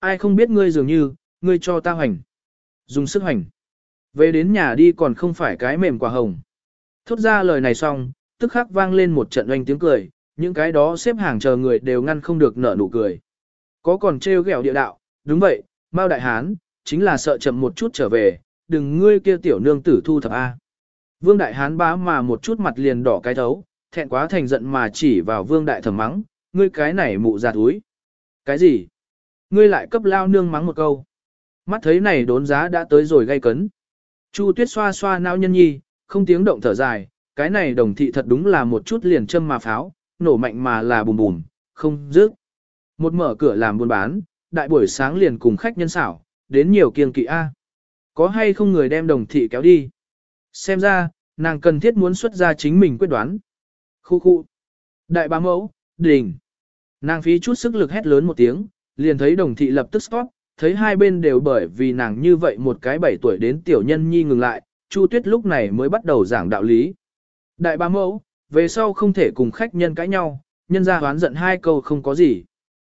ai không biết ngươi dường như, ngươi cho ta hoành. Dùng sức hoành. Về đến nhà đi còn không phải cái mềm quả hồng. Thốt ra lời này xong, tức khắc vang lên một trận oanh tiếng cười, những cái đó xếp hàng chờ người đều ngăn không được nở nụ cười. Có còn trêu ghẹo địa đạo, đúng vậy, Mao Đại Hán, chính là sợ chậm một chút trở về, đừng ngươi kia tiểu nương tử thu thập A. Vương Đại Hán bá mà một chút mặt liền đỏ cái thấu, thẹn quá thành giận mà chỉ vào Vương Đại thầm mắng, ngươi cái này mụ già túi. Cái gì? Ngươi lại cấp lao nương mắng một câu. Mắt thấy này đốn giá đã tới rồi gây cấn. Chu tuyết xoa xoa nao nhân nhi, không tiếng động thở dài, cái này đồng thị thật đúng là một chút liền châm mà pháo, nổ mạnh mà là bùm bùm, không dứt. Một mở cửa làm buôn bán, đại buổi sáng liền cùng khách nhân xảo, đến nhiều kiêng kỵ A. Có hay không người đem đồng thị kéo đi? Xem ra, nàng cần thiết muốn xuất ra chính mình quyết đoán. Khu khu. Đại bá mẫu, đỉnh. Nàng phí chút sức lực hét lớn một tiếng, liền thấy đồng thị lập tức stop, thấy hai bên đều bởi vì nàng như vậy một cái bảy tuổi đến tiểu nhân nhi ngừng lại, Chu Tuyết lúc này mới bắt đầu giảng đạo lý. Đại ba mẫu, về sau không thể cùng khách nhân cãi nhau, nhân ra hoán giận hai câu không có gì.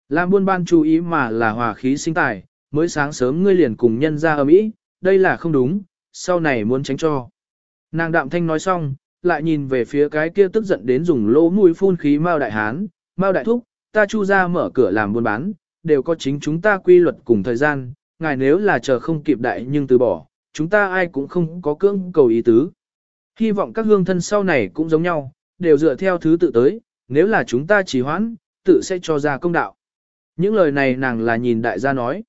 Làm buôn ban chú ý mà là hòa khí sinh tài, mới sáng sớm ngươi liền cùng nhân ra ở mỹ, đây là không đúng, sau này muốn tránh cho. Nàng đạm thanh nói xong, lại nhìn về phía cái kia tức giận đến dùng lỗ mũi phun khí Mao Đại Hán, Mao Đại Thúc, ta chu ra mở cửa làm buôn bán, đều có chính chúng ta quy luật cùng thời gian, ngài nếu là chờ không kịp đại nhưng từ bỏ, chúng ta ai cũng không có cưỡng cầu ý tứ. Hy vọng các hương thân sau này cũng giống nhau, đều dựa theo thứ tự tới, nếu là chúng ta trì hoãn, tự sẽ cho ra công đạo. Những lời này nàng là nhìn đại gia nói.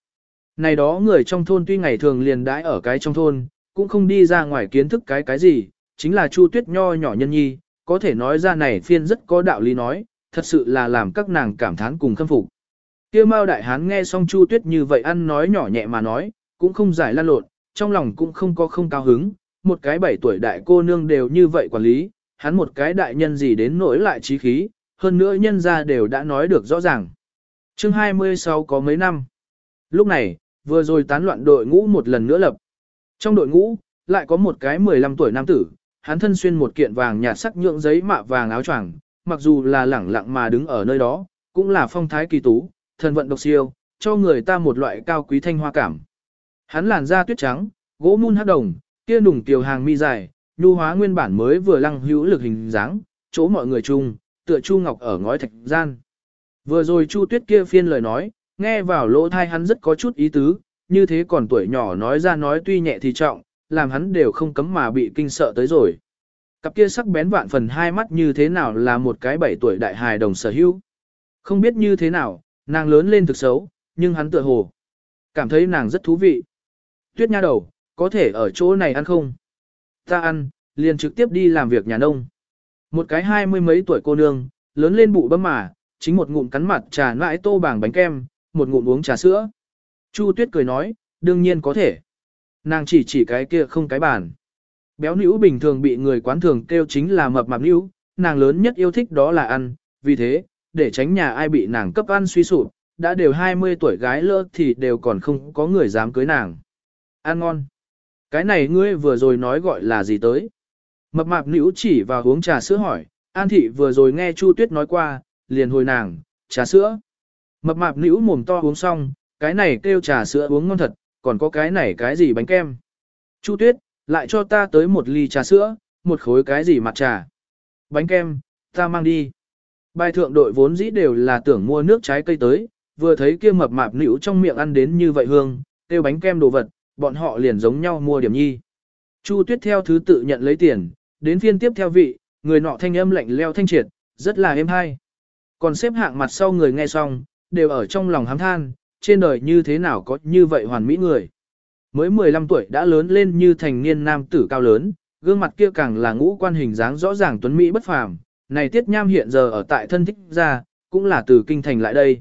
Này đó người trong thôn tuy ngày thường liền đãi ở cái trong thôn, cũng không đi ra ngoài kiến thức cái cái gì, chính là Chu Tuyết nho nhỏ nhân nhi, có thể nói ra này phiên rất có đạo lý nói, thật sự là làm các nàng cảm thán cùng khâm phục. Kia Mao đại hán nghe xong Chu Tuyết như vậy ăn nói nhỏ nhẹ mà nói, cũng không giải lan lộn, trong lòng cũng không có không cao hứng, một cái bảy tuổi đại cô nương đều như vậy quản lý, hắn một cái đại nhân gì đến nỗi lại trí khí, hơn nữa nhân ra đều đã nói được rõ ràng. Chương 26 có mấy năm. Lúc này, vừa rồi tán loạn đội ngũ một lần nữa lập. Trong đội ngũ, lại có một cái 15 tuổi nam tử, hắn thân xuyên một kiện vàng nhạt sắc nhượng giấy mạ vàng áo choàng, mặc dù là lẳng lặng mà đứng ở nơi đó, cũng là phong thái kỳ tú, thần vận độc siêu, cho người ta một loại cao quý thanh hoa cảm. Hắn làn da tuyết trắng, gỗ mun hắc đồng, kia nùng tiểu hàng mi dài, nhu hóa nguyên bản mới vừa lăng hữu lực hình dáng, chỗ mọi người chung, tựa chu ngọc ở ngói thạch gian. Vừa rồi chu tuyết kia phiên lời nói, nghe vào lỗ thai hắn rất có chút ý tứ, như thế còn tuổi nhỏ nói ra nói tuy nhẹ thì trọng, làm hắn đều không cấm mà bị kinh sợ tới rồi. Cặp kia sắc bén vạn phần hai mắt như thế nào là một cái bảy tuổi đại hài đồng sở hữu. Không biết như thế nào, nàng lớn lên thực xấu, nhưng hắn tựa hồ. Cảm thấy nàng rất thú vị. Tuyết nha đầu, có thể ở chỗ này ăn không? Ta ăn, liền trực tiếp đi làm việc nhà nông. Một cái hai mươi mấy tuổi cô nương, lớn lên bụ bấm mà, chính một ngụm cắn mặt trà nãi tô bảng bánh kem, một ngụm uống trà sữa. Chu Tuyết cười nói, đương nhiên có thể. Nàng chỉ chỉ cái kia không cái bàn. Béo nữ bình thường bị người quán thường kêu chính là mập mạp nữ, nàng lớn nhất yêu thích đó là ăn, vì thế, để tránh nhà ai bị nàng cấp ăn suy sụp, đã đều 20 tuổi gái lỡ thì đều còn không có người dám cưới nàng. Ăn ngon. Cái này ngươi vừa rồi nói gọi là gì tới? Mập mạp nữ chỉ vào uống trà sữa hỏi, An thị vừa rồi nghe Chu Tuyết nói qua, liền hồi nàng, trà sữa. Mập mạp nữ mồm to uống xong, cái này kêu trà sữa uống ngon thật, còn có cái này cái gì bánh kem. Chu Tuyết, lại cho ta tới một ly trà sữa, một khối cái gì mặt trà. Bánh kem, ta mang đi. Bài thượng đội vốn dĩ đều là tưởng mua nước trái cây tới, vừa thấy kia mập mạp nữ trong miệng ăn đến như vậy hương, tiêu bánh kem đồ vật, bọn họ liền giống nhau mua điểm nhi. Chu Tuyết theo thứ tự nhận lấy tiền, đến phiên tiếp theo vị, người nọ thanh âm lạnh leo thanh triệt, rất là êm hay. Còn xếp hạng mặt sau người nghe xong, đều ở trong lòng hám than, trên đời như thế nào có như vậy hoàn mỹ người. Mới 15 tuổi đã lớn lên như thành niên nam tử cao lớn, gương mặt kia càng là ngũ quan hình dáng rõ ràng tuấn mỹ bất phàm. Này Tiết Nham hiện giờ ở tại thân thích gia cũng là từ kinh thành lại đây.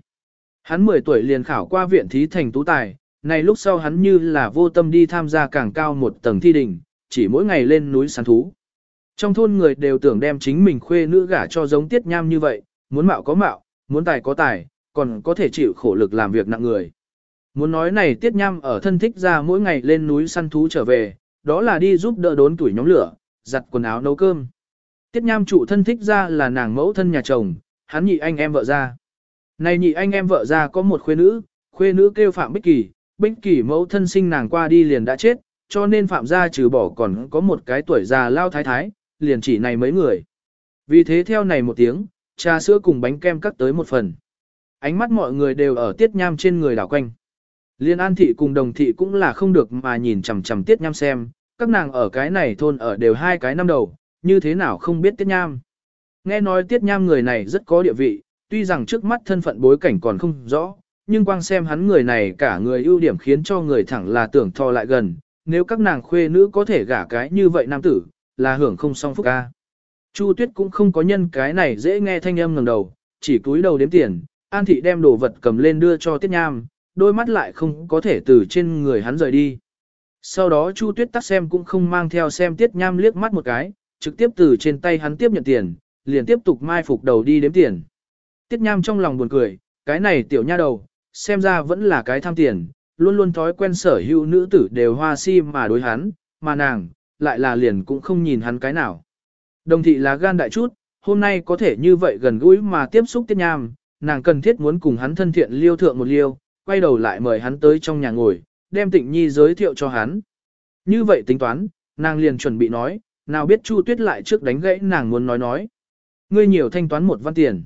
Hắn 10 tuổi liền khảo qua viện thí thành tú tài, này lúc sau hắn như là vô tâm đi tham gia càng cao một tầng thi đình, chỉ mỗi ngày lên núi săn thú. Trong thôn người đều tưởng đem chính mình khuê nữ gả cho giống Tiết Nham như vậy, muốn mạo có mạo, muốn tài có tài, còn có thể chịu khổ lực làm việc nặng người. Muốn nói này Tiết Nham ở thân thích ra mỗi ngày lên núi săn thú trở về, đó là đi giúp đỡ đốn tuổi nhóm lửa, giặt quần áo nấu cơm. Tiết Nham trụ thân thích ra là nàng mẫu thân nhà chồng, hắn nhị anh em vợ ra. Này nhị anh em vợ ra có một khuê nữ, Khuê nữ kêu Phạm Bích Kỳ, Bích Kỳ mẫu thân sinh nàng qua đi liền đã chết, cho nên Phạm gia trừ bỏ còn có một cái tuổi già lao thái thái, liền chỉ này mấy người. Vì thế theo này một tiếng, trà sữa cùng bánh kem cắt tới một phần. Ánh mắt mọi người đều ở tiết nham trên người đảo quanh. Liên an thị cùng đồng thị cũng là không được mà nhìn chằm chằm tiết nham xem, các nàng ở cái này thôn ở đều hai cái năm đầu, như thế nào không biết tiết nham. Nghe nói tiết nham người này rất có địa vị, tuy rằng trước mắt thân phận bối cảnh còn không rõ, nhưng quang xem hắn người này cả người ưu điểm khiến cho người thẳng là tưởng thò lại gần, nếu các nàng khuê nữ có thể gả cái như vậy nam tử, là hưởng không song phúc ca. Chu Tuyết cũng không có nhân cái này dễ nghe thanh âm ngẩng đầu, chỉ cúi đầu đếm tiền, An Thị đem đồ vật cầm lên đưa cho Tiết Nham, đôi mắt lại không có thể từ trên người hắn rời đi. Sau đó Chu Tuyết tắt xem cũng không mang theo xem Tiết Nham liếc mắt một cái, trực tiếp từ trên tay hắn tiếp nhận tiền, liền tiếp tục mai phục đầu đi đếm tiền. Tiết Nham trong lòng buồn cười, cái này tiểu nha đầu, xem ra vẫn là cái tham tiền, luôn luôn thói quen sở hữu nữ tử đều hoa si mà đối hắn, mà nàng, lại là liền cũng không nhìn hắn cái nào. Đồng thị là gan đại chút, hôm nay có thể như vậy gần gũi mà tiếp xúc Tiết Nham, nàng cần thiết muốn cùng hắn thân thiện liêu thượng một liêu, quay đầu lại mời hắn tới trong nhà ngồi, đem tịnh nhi giới thiệu cho hắn. Như vậy tính toán, nàng liền chuẩn bị nói, nào biết Chu Tuyết lại trước đánh gãy nàng muốn nói nói. Ngươi nhiều thanh toán một văn tiền.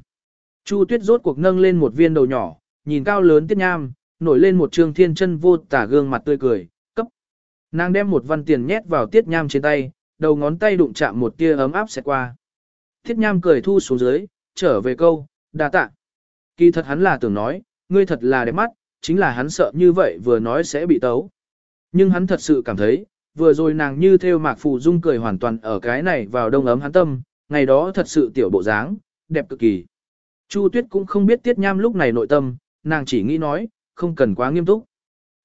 Chu Tuyết rốt cuộc nâng lên một viên đầu nhỏ, nhìn cao lớn tiết nham, nổi lên một trương thiên chân vô tả gương mặt tươi cười, cấp. Nàng đem một văn tiền nhét vào tiết nham trên tay, đầu ngón tay đụng chạm một tia ấm áp sẽ qua. Tiết nham cười thu xuống dưới, trở về câu, đa tạ. Kỳ thật hắn là tưởng nói, ngươi thật là đẹp mắt, chính là hắn sợ như vậy vừa nói sẽ bị tấu. Nhưng hắn thật sự cảm thấy, vừa rồi nàng như theo mạc phù dung cười hoàn toàn ở cái này vào đông ấm hắn tâm, ngày đó thật sự tiểu bộ dáng, đẹp cực kỳ. Chu Tuyết cũng không biết Tiết Nham lúc này nội tâm, nàng chỉ nghĩ nói, không cần quá nghiêm túc.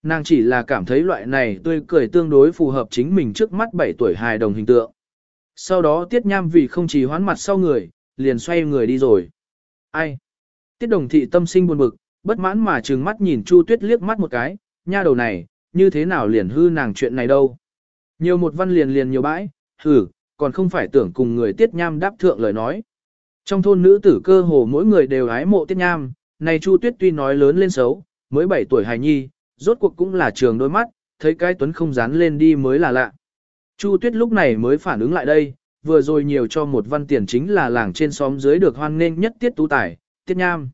Nàng chỉ là cảm thấy loại này tươi cười tương đối phù hợp chính mình trước mắt 7 tuổi hài đồng hình tượng. Sau đó Tiết Nham vì không chỉ hoán mặt sau người, liền xoay người đi rồi. Ai? Tiết đồng thị tâm sinh buồn bực, bất mãn mà trừng mắt nhìn Chu Tuyết liếc mắt một cái, nha đầu này, như thế nào liền hư nàng chuyện này đâu. Nhiều một văn liền liền nhiều bãi, hử, còn không phải tưởng cùng người Tiết Nham đáp thượng lời nói. Trong thôn nữ tử cơ hồ mỗi người đều ái mộ Tiết Nham, này Chu Tuyết tuy nói lớn lên xấu, mới 7 tuổi hài nhi, rốt cuộc cũng là trường đôi mắt, thấy cái tuấn không dán lên đi mới là lạ. Chu Tuyết lúc này mới phản ứng lại đây, vừa rồi nhiều cho một văn tiền chính là làng trên xóm dưới được hoan nghênh nhất Tiết Tú Tài, Tiết Nham.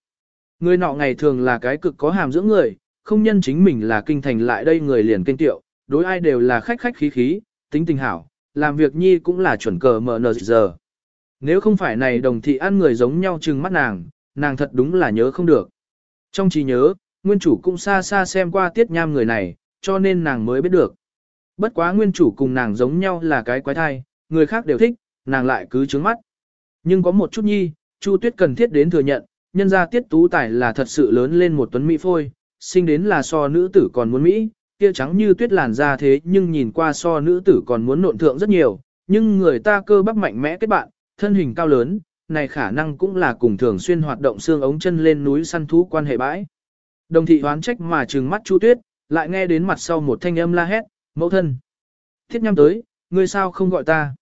Người nọ ngày thường là cái cực có hàm dưỡng người, không nhân chính mình là kinh thành lại đây người liền kinh tiệu, đối ai đều là khách khách khí khí, tính tình hảo, làm việc nhi cũng là chuẩn cờ mở nờ giờ. Nếu không phải này đồng thị ăn người giống nhau chừng mắt nàng, nàng thật đúng là nhớ không được. Trong trí nhớ, nguyên chủ cũng xa xa xem qua tiết nham người này, cho nên nàng mới biết được. Bất quá nguyên chủ cùng nàng giống nhau là cái quái thai, người khác đều thích, nàng lại cứ trướng mắt. Nhưng có một chút nhi, Chu Tuyết cần thiết đến thừa nhận, nhân ra tiết tú tài là thật sự lớn lên một tuấn mỹ phôi, sinh đến là so nữ tử còn muốn mỹ, kia trắng như tuyết làn da thế nhưng nhìn qua so nữ tử còn muốn nộn thượng rất nhiều, nhưng người ta cơ bắp mạnh mẽ kết bạn, thân hình cao lớn, này khả năng cũng là cùng thường xuyên hoạt động xương ống chân lên núi săn thú quan hệ bãi. Đồng thị hoán trách mà trừng mắt Chu Tuyết, lại nghe đến mặt sau một thanh âm la hét, mẫu thân. Thiết nhăm tới, ngươi sao không gọi ta?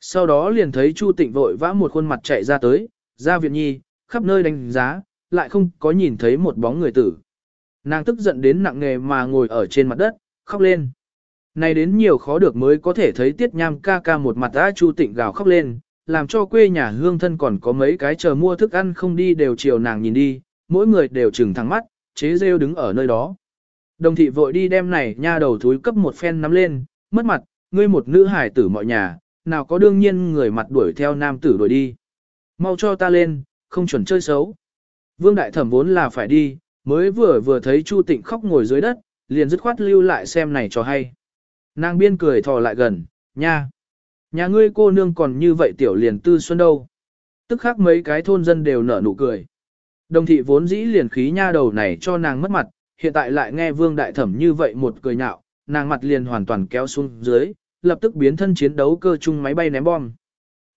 Sau đó liền thấy Chu Tịnh vội vã một khuôn mặt chạy ra tới, ra viện nhi, khắp nơi đánh giá, lại không có nhìn thấy một bóng người tử. Nàng tức giận đến nặng nề mà ngồi ở trên mặt đất, khóc lên. Này đến nhiều khó được mới có thể thấy tiết nham ca ca một mặt đã Chu Tịnh gào khóc lên, làm cho quê nhà hương thân còn có mấy cái chờ mua thức ăn không đi đều chiều nàng nhìn đi, mỗi người đều trừng thẳng mắt, chế rêu đứng ở nơi đó. Đồng thị vội đi đem này nha đầu thúi cấp một phen nắm lên, mất mặt, ngươi một nữ hải tử mọi nhà, nào có đương nhiên người mặt đuổi theo nam tử đuổi đi. Mau cho ta lên, không chuẩn chơi xấu. Vương đại thẩm vốn là phải đi, mới vừa vừa thấy Chu Tịnh khóc ngồi dưới đất, liền dứt khoát lưu lại xem này cho hay. Nàng biên cười thò lại gần, nha. Nhà ngươi cô nương còn như vậy tiểu liền tư xuân đâu. Tức khác mấy cái thôn dân đều nở nụ cười. Đồng thị vốn dĩ liền khí nha đầu này cho nàng mất mặt, hiện tại lại nghe vương đại thẩm như vậy một cười nhạo, nàng mặt liền hoàn toàn kéo xuống dưới, lập tức biến thân chiến đấu cơ chung máy bay ném bom.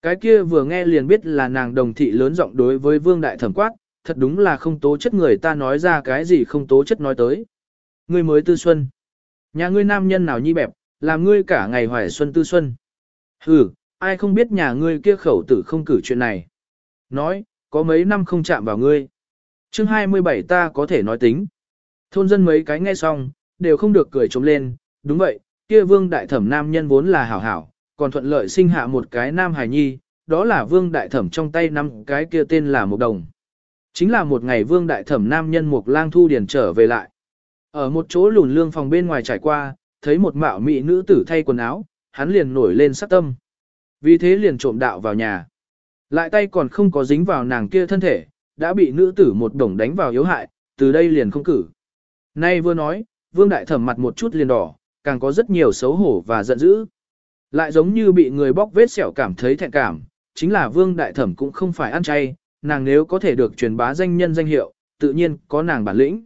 Cái kia vừa nghe liền biết là nàng đồng thị lớn giọng đối với vương đại thẩm quát, thật đúng là không tố chất người ta nói ra cái gì không tố chất nói tới. Ngươi mới tư xuân. Nhà ngươi nam nhân nào nhi bẹp, làm ngươi cả ngày hoài xuân tư xuân. Hừ, ai không biết nhà ngươi kia khẩu tử không cử chuyện này. Nói, có mấy năm không chạm vào ngươi. chương 27 ta có thể nói tính. Thôn dân mấy cái nghe xong, đều không được cười trống lên, đúng vậy, kia vương đại thẩm nam nhân vốn là hảo hảo, còn thuận lợi sinh hạ một cái nam hài nhi, đó là vương đại thẩm trong tay năm cái kia tên là một đồng. Chính là một ngày vương đại thẩm nam nhân mục lang thu điển trở về lại. Ở một chỗ lùn lương phòng bên ngoài trải qua, thấy một mạo mỹ nữ tử thay quần áo, hắn liền nổi lên sát tâm. Vì thế liền trộm đạo vào nhà. Lại tay còn không có dính vào nàng kia thân thể, đã bị nữ tử một đồng đánh vào yếu hại, từ đây liền không cử. Nay vừa nói, vương đại thẩm mặt một chút liền đỏ, càng có rất nhiều xấu hổ và giận dữ. Lại giống như bị người bóc vết sẹo cảm thấy thẹn cảm, chính là vương đại thẩm cũng không phải ăn chay, nàng nếu có thể được truyền bá danh nhân danh hiệu, tự nhiên có nàng bản lĩnh.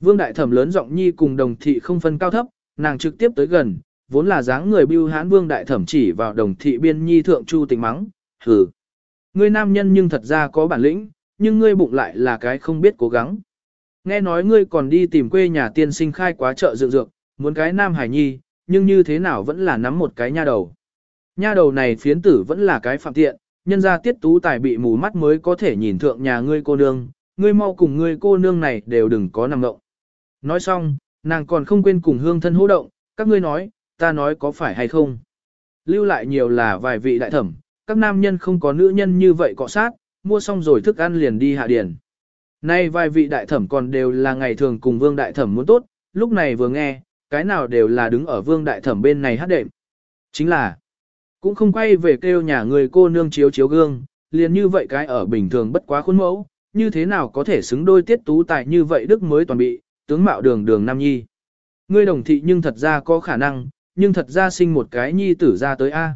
Vương đại thẩm lớn giọng nhi cùng đồng thị không phân cao thấp, nàng trực tiếp tới gần, vốn là dáng người bưu hãn, vương đại thẩm chỉ vào đồng thị biên nhi thượng chu tình mắng, hừ. Ngươi nam nhân nhưng thật ra có bản lĩnh, nhưng ngươi bụng lại là cái không biết cố gắng. Nghe nói ngươi còn đi tìm quê nhà tiên sinh khai quá chợ dược dược, muốn cái nam hải nhi, nhưng như thế nào vẫn là nắm một cái nha đầu. Nha đầu này phiến tử vẫn là cái phạm tiện, nhân ra tiết tú tài bị mù mắt mới có thể nhìn thượng nhà ngươi cô nương, ngươi mau cùng ngươi cô nương này đều đừng có nằm ngộng. Nói xong, nàng còn không quên cùng hương thân hô động, các ngươi nói, ta nói có phải hay không. Lưu lại nhiều là vài vị đại thẩm, các nam nhân không có nữ nhân như vậy cọ sát, mua xong rồi thức ăn liền đi hạ điển Nay vài vị đại thẩm còn đều là ngày thường cùng vương đại thẩm muốn tốt, lúc này vừa nghe, cái nào đều là đứng ở vương đại thẩm bên này hát đệm. Chính là, cũng không quay về kêu nhà người cô nương chiếu chiếu gương, liền như vậy cái ở bình thường bất quá khuôn mẫu, như thế nào có thể xứng đôi tiết tú tài như vậy đức mới toàn bị, tướng mạo đường đường nam nhi. Ngươi đồng thị nhưng thật ra có khả năng, nhưng thật ra sinh một cái nhi tử ra tới A.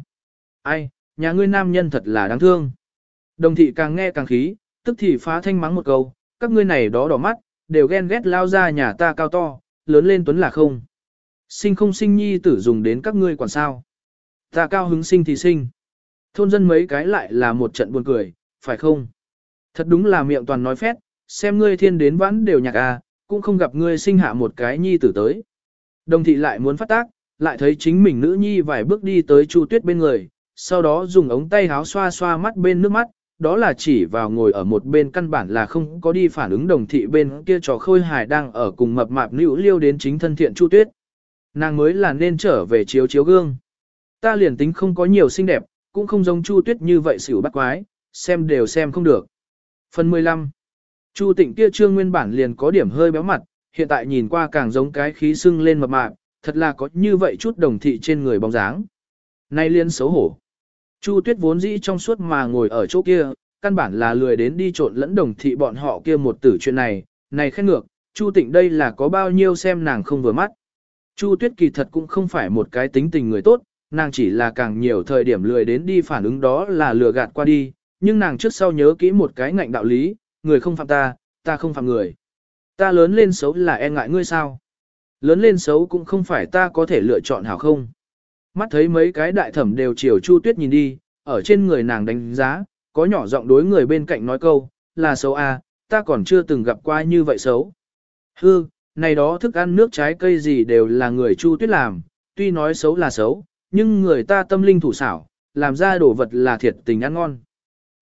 Ai, nhà ngươi nam nhân thật là đáng thương. Đồng thị càng nghe càng khí, tức thì phá thanh mắng một câu, các ngươi này đó đỏ mắt, đều ghen ghét lao ra nhà ta cao to, lớn lên tuấn là không. Sinh không sinh nhi tử dùng đến các ngươi quản sao. Ta cao hứng sinh thì sinh. Thôn dân mấy cái lại là một trận buồn cười, phải không? Thật đúng là miệng toàn nói phét, xem ngươi thiên đến vãn đều nhạc à, cũng không gặp ngươi sinh hạ một cái nhi tử tới. Đồng thị lại muốn phát tác, lại thấy chính mình nữ nhi vài bước đi tới Chu Tuyết bên người, sau đó dùng ống tay háo xoa xoa mắt bên nước mắt, đó là chỉ vào ngồi ở một bên căn bản là không có đi phản ứng đồng thị bên kia trò khôi hài đang ở cùng mập mạp nữ liêu đến chính thân thiện Chu Tuyết. Nàng mới là nên trở về chiếu chiếu gương. Ta liền tính không có nhiều xinh đẹp, cũng không giống Chu Tuyết như vậy xỉu bắt quái, xem đều xem không được. Phần 15 Chu tịnh kia trương nguyên bản liền có điểm hơi béo mặt, hiện tại nhìn qua càng giống cái khí sưng lên mập mạp, thật là có như vậy chút đồng thị trên người bóng dáng. Nay liên xấu hổ. Chu tuyết vốn dĩ trong suốt mà ngồi ở chỗ kia, căn bản là lười đến đi trộn lẫn đồng thị bọn họ kia một tử chuyện này, này khen ngược, Chu tịnh đây là có bao nhiêu xem nàng không vừa mắt. Chu tuyết kỳ thật cũng không phải một cái tính tình người tốt, nàng chỉ là càng nhiều thời điểm lười đến đi phản ứng đó là lừa gạt qua đi, nhưng nàng trước sau nhớ kỹ một cái ngạnh đạo lý, người không phạm ta, ta không phạm người. Ta lớn lên xấu là e ngại ngươi sao? Lớn lên xấu cũng không phải ta có thể lựa chọn hảo không? Mắt thấy mấy cái đại thẩm đều chiều Chu Tuyết nhìn đi, ở trên người nàng đánh giá, có nhỏ giọng đối người bên cạnh nói câu, là xấu à, ta còn chưa từng gặp qua như vậy xấu. Hư, này đó thức ăn nước trái cây gì đều là người Chu Tuyết làm, tuy nói xấu là xấu, nhưng người ta tâm linh thủ xảo, làm ra đồ vật là thiệt tình ăn ngon.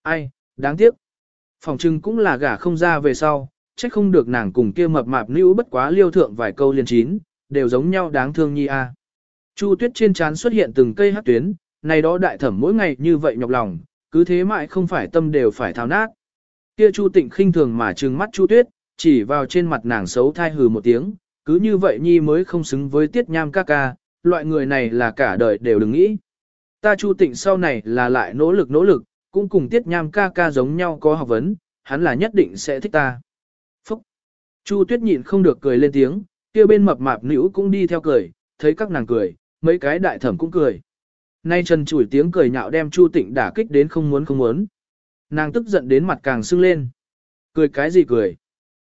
Ai, đáng tiếc. Phòng trưng cũng là gả không ra về sau, trách không được nàng cùng kia mập mạp nữ bất quá liêu thượng vài câu liền chín, đều giống nhau đáng thương nhi a. Chu tuyết trên trán xuất hiện từng cây hát tuyến, này đó đại thẩm mỗi ngày như vậy nhọc lòng, cứ thế mãi không phải tâm đều phải thao nát. Kia chu tịnh khinh thường mà trừng mắt chu tuyết, chỉ vào trên mặt nàng xấu thai hừ một tiếng, cứ như vậy nhi mới không xứng với tiết nham ca ca, loại người này là cả đời đều đừng nghĩ. Ta chu tịnh sau này là lại nỗ lực nỗ lực, cũng cùng tiết nham ca ca giống nhau có học vấn, hắn là nhất định sẽ thích ta. Phúc! Chu tuyết nhịn không được cười lên tiếng, kia bên mập mạp nữ cũng đi theo cười, thấy các nàng cười, mấy cái đại thẩm cũng cười. Nay trần chủi tiếng cười nhạo đem Chu Tịnh đả kích đến không muốn không muốn. Nàng tức giận đến mặt càng sưng lên. Cười cái gì cười?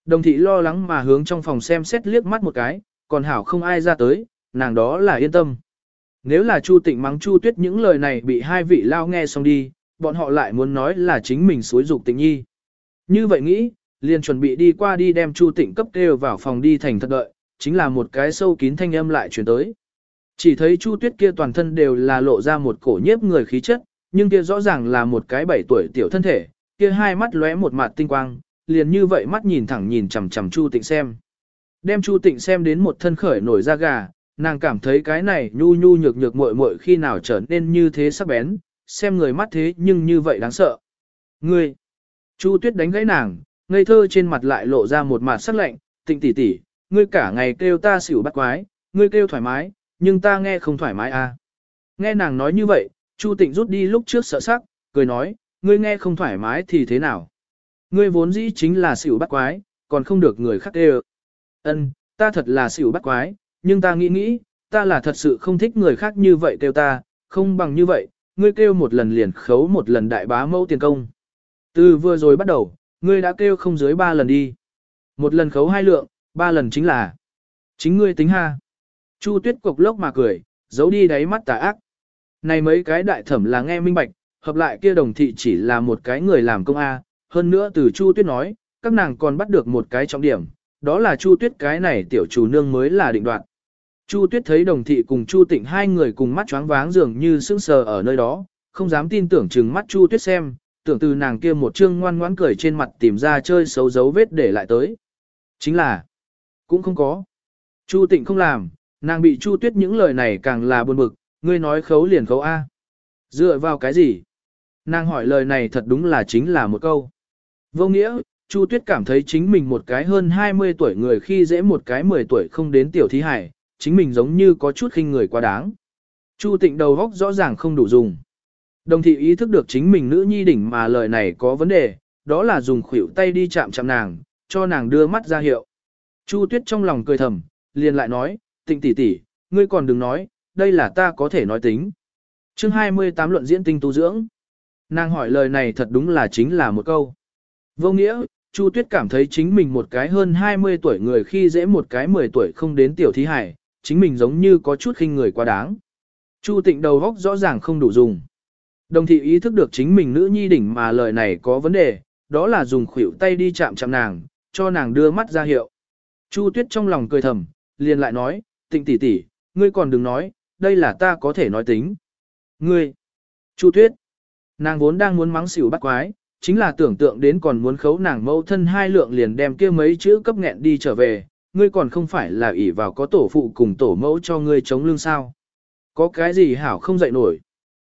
Đồng thị lo lắng mà hướng trong phòng xem xét liếc mắt một cái, còn hảo không ai ra tới, nàng đó là yên tâm. Nếu là Chu Tịnh mắng Chu Tuyết những lời này bị hai vị lao nghe xong đi, bọn họ lại muốn nói là chính mình xối dục Tịnh Nhi. Như vậy nghĩ, liền chuẩn bị đi qua đi đem Chu Tịnh cấp kêu vào phòng đi thành thật đợi, chính là một cái sâu kín thanh âm lại chuyển tới. Chỉ thấy Chu Tuyết kia toàn thân đều là lộ ra một cổ nhiếp người khí chất, nhưng kia rõ ràng là một cái bảy tuổi tiểu thân thể, kia hai mắt lóe một mặt tinh quang, liền như vậy mắt nhìn thẳng nhìn chằm chằm Chu Tịnh xem. Đem Chu Tịnh xem đến một thân khởi nổi da gà, nàng cảm thấy cái này nhu nhu nhược nhược muội muội khi nào trở nên như thế sắc bén, xem người mắt thế nhưng như vậy đáng sợ. Ngươi! Chu Tuyết đánh gãy nàng, ngây thơ trên mặt lại lộ ra một mặt sắc lạnh, tịnh tỷ tỷ, ngươi cả ngày kêu ta xỉu bắt quái, ngươi kêu thoải mái, nhưng ta nghe không thoải mái à. Nghe nàng nói như vậy, Chu Tịnh rút đi lúc trước sợ sắc, cười nói, ngươi nghe không thoải mái thì thế nào? Ngươi vốn dĩ chính là xỉu bắt quái, còn không được người khác kêu. Ân, ta thật là xỉu bắt quái, nhưng ta nghĩ nghĩ, ta là thật sự không thích người khác như vậy kêu ta, không bằng như vậy, ngươi kêu một lần liền khấu một lần đại bá mẫu tiền công. Từ vừa rồi bắt đầu, ngươi đã kêu không dưới ba lần đi. Một lần khấu hai lượng, ba lần chính là chính ngươi tính ha. Chu tuyết cục lốc mà cười, giấu đi đáy mắt tà ác. Này mấy cái đại thẩm là nghe minh bạch, hợp lại kia đồng thị chỉ là một cái người làm công A, hơn nữa từ Chu tuyết nói, các nàng còn bắt được một cái trọng điểm, đó là Chu tuyết cái này tiểu chủ nương mới là định đoạn. Chu tuyết thấy đồng thị cùng Chu tịnh hai người cùng mắt choáng váng dường như sững sờ ở nơi đó, không dám tin tưởng chừng mắt Chu tuyết xem, tưởng từ nàng kia một trương ngoan ngoãn cười trên mặt tìm ra chơi xấu dấu vết để lại tới. Chính là, cũng không có. Chu tịnh không làm, nàng bị Chu tuyết những lời này càng là buồn bực, ngươi nói khấu liền khấu A. Dựa vào cái gì? Nàng hỏi lời này thật đúng là chính là một câu. Vô nghĩa, Chu tuyết cảm thấy chính mình một cái hơn 20 tuổi người khi dễ một cái 10 tuổi không đến tiểu thí hải, chính mình giống như có chút khinh người quá đáng. Chu tịnh đầu góc rõ ràng không đủ dùng. Đồng thị ý thức được chính mình nữ nhi đỉnh mà lời này có vấn đề, đó là dùng khuỷu tay đi chạm chạm nàng, cho nàng đưa mắt ra hiệu. Chu Tuyết trong lòng cười thầm, liền lại nói, tịnh tỷ tỷ, ngươi còn đừng nói, đây là ta có thể nói tính. chương 28 luận diễn tinh tu dưỡng. Nàng hỏi lời này thật đúng là chính là một câu. Vô nghĩa, Chu Tuyết cảm thấy chính mình một cái hơn 20 tuổi người khi dễ một cái 10 tuổi không đến tiểu thí hải, chính mình giống như có chút khinh người quá đáng. Chu tịnh đầu góc rõ ràng không đủ dùng. Đồng thị ý thức được chính mình nữ nhi đỉnh mà lời này có vấn đề, đó là dùng khuỷu tay đi chạm chạm nàng, cho nàng đưa mắt ra hiệu. Chu Tuyết trong lòng cười thầm, liền lại nói, tịnh tỷ tỷ, ngươi còn đừng nói, đây là ta có thể nói tính. Ngươi, Chu Tuyết, nàng vốn đang muốn mắng xỉu bắt quái, chính là tưởng tượng đến còn muốn khấu nàng mâu thân hai lượng liền đem kia mấy chữ cấp nghẹn đi trở về, ngươi còn không phải là ỷ vào có tổ phụ cùng tổ mẫu cho ngươi chống lưng sao. Có cái gì hảo không dậy nổi.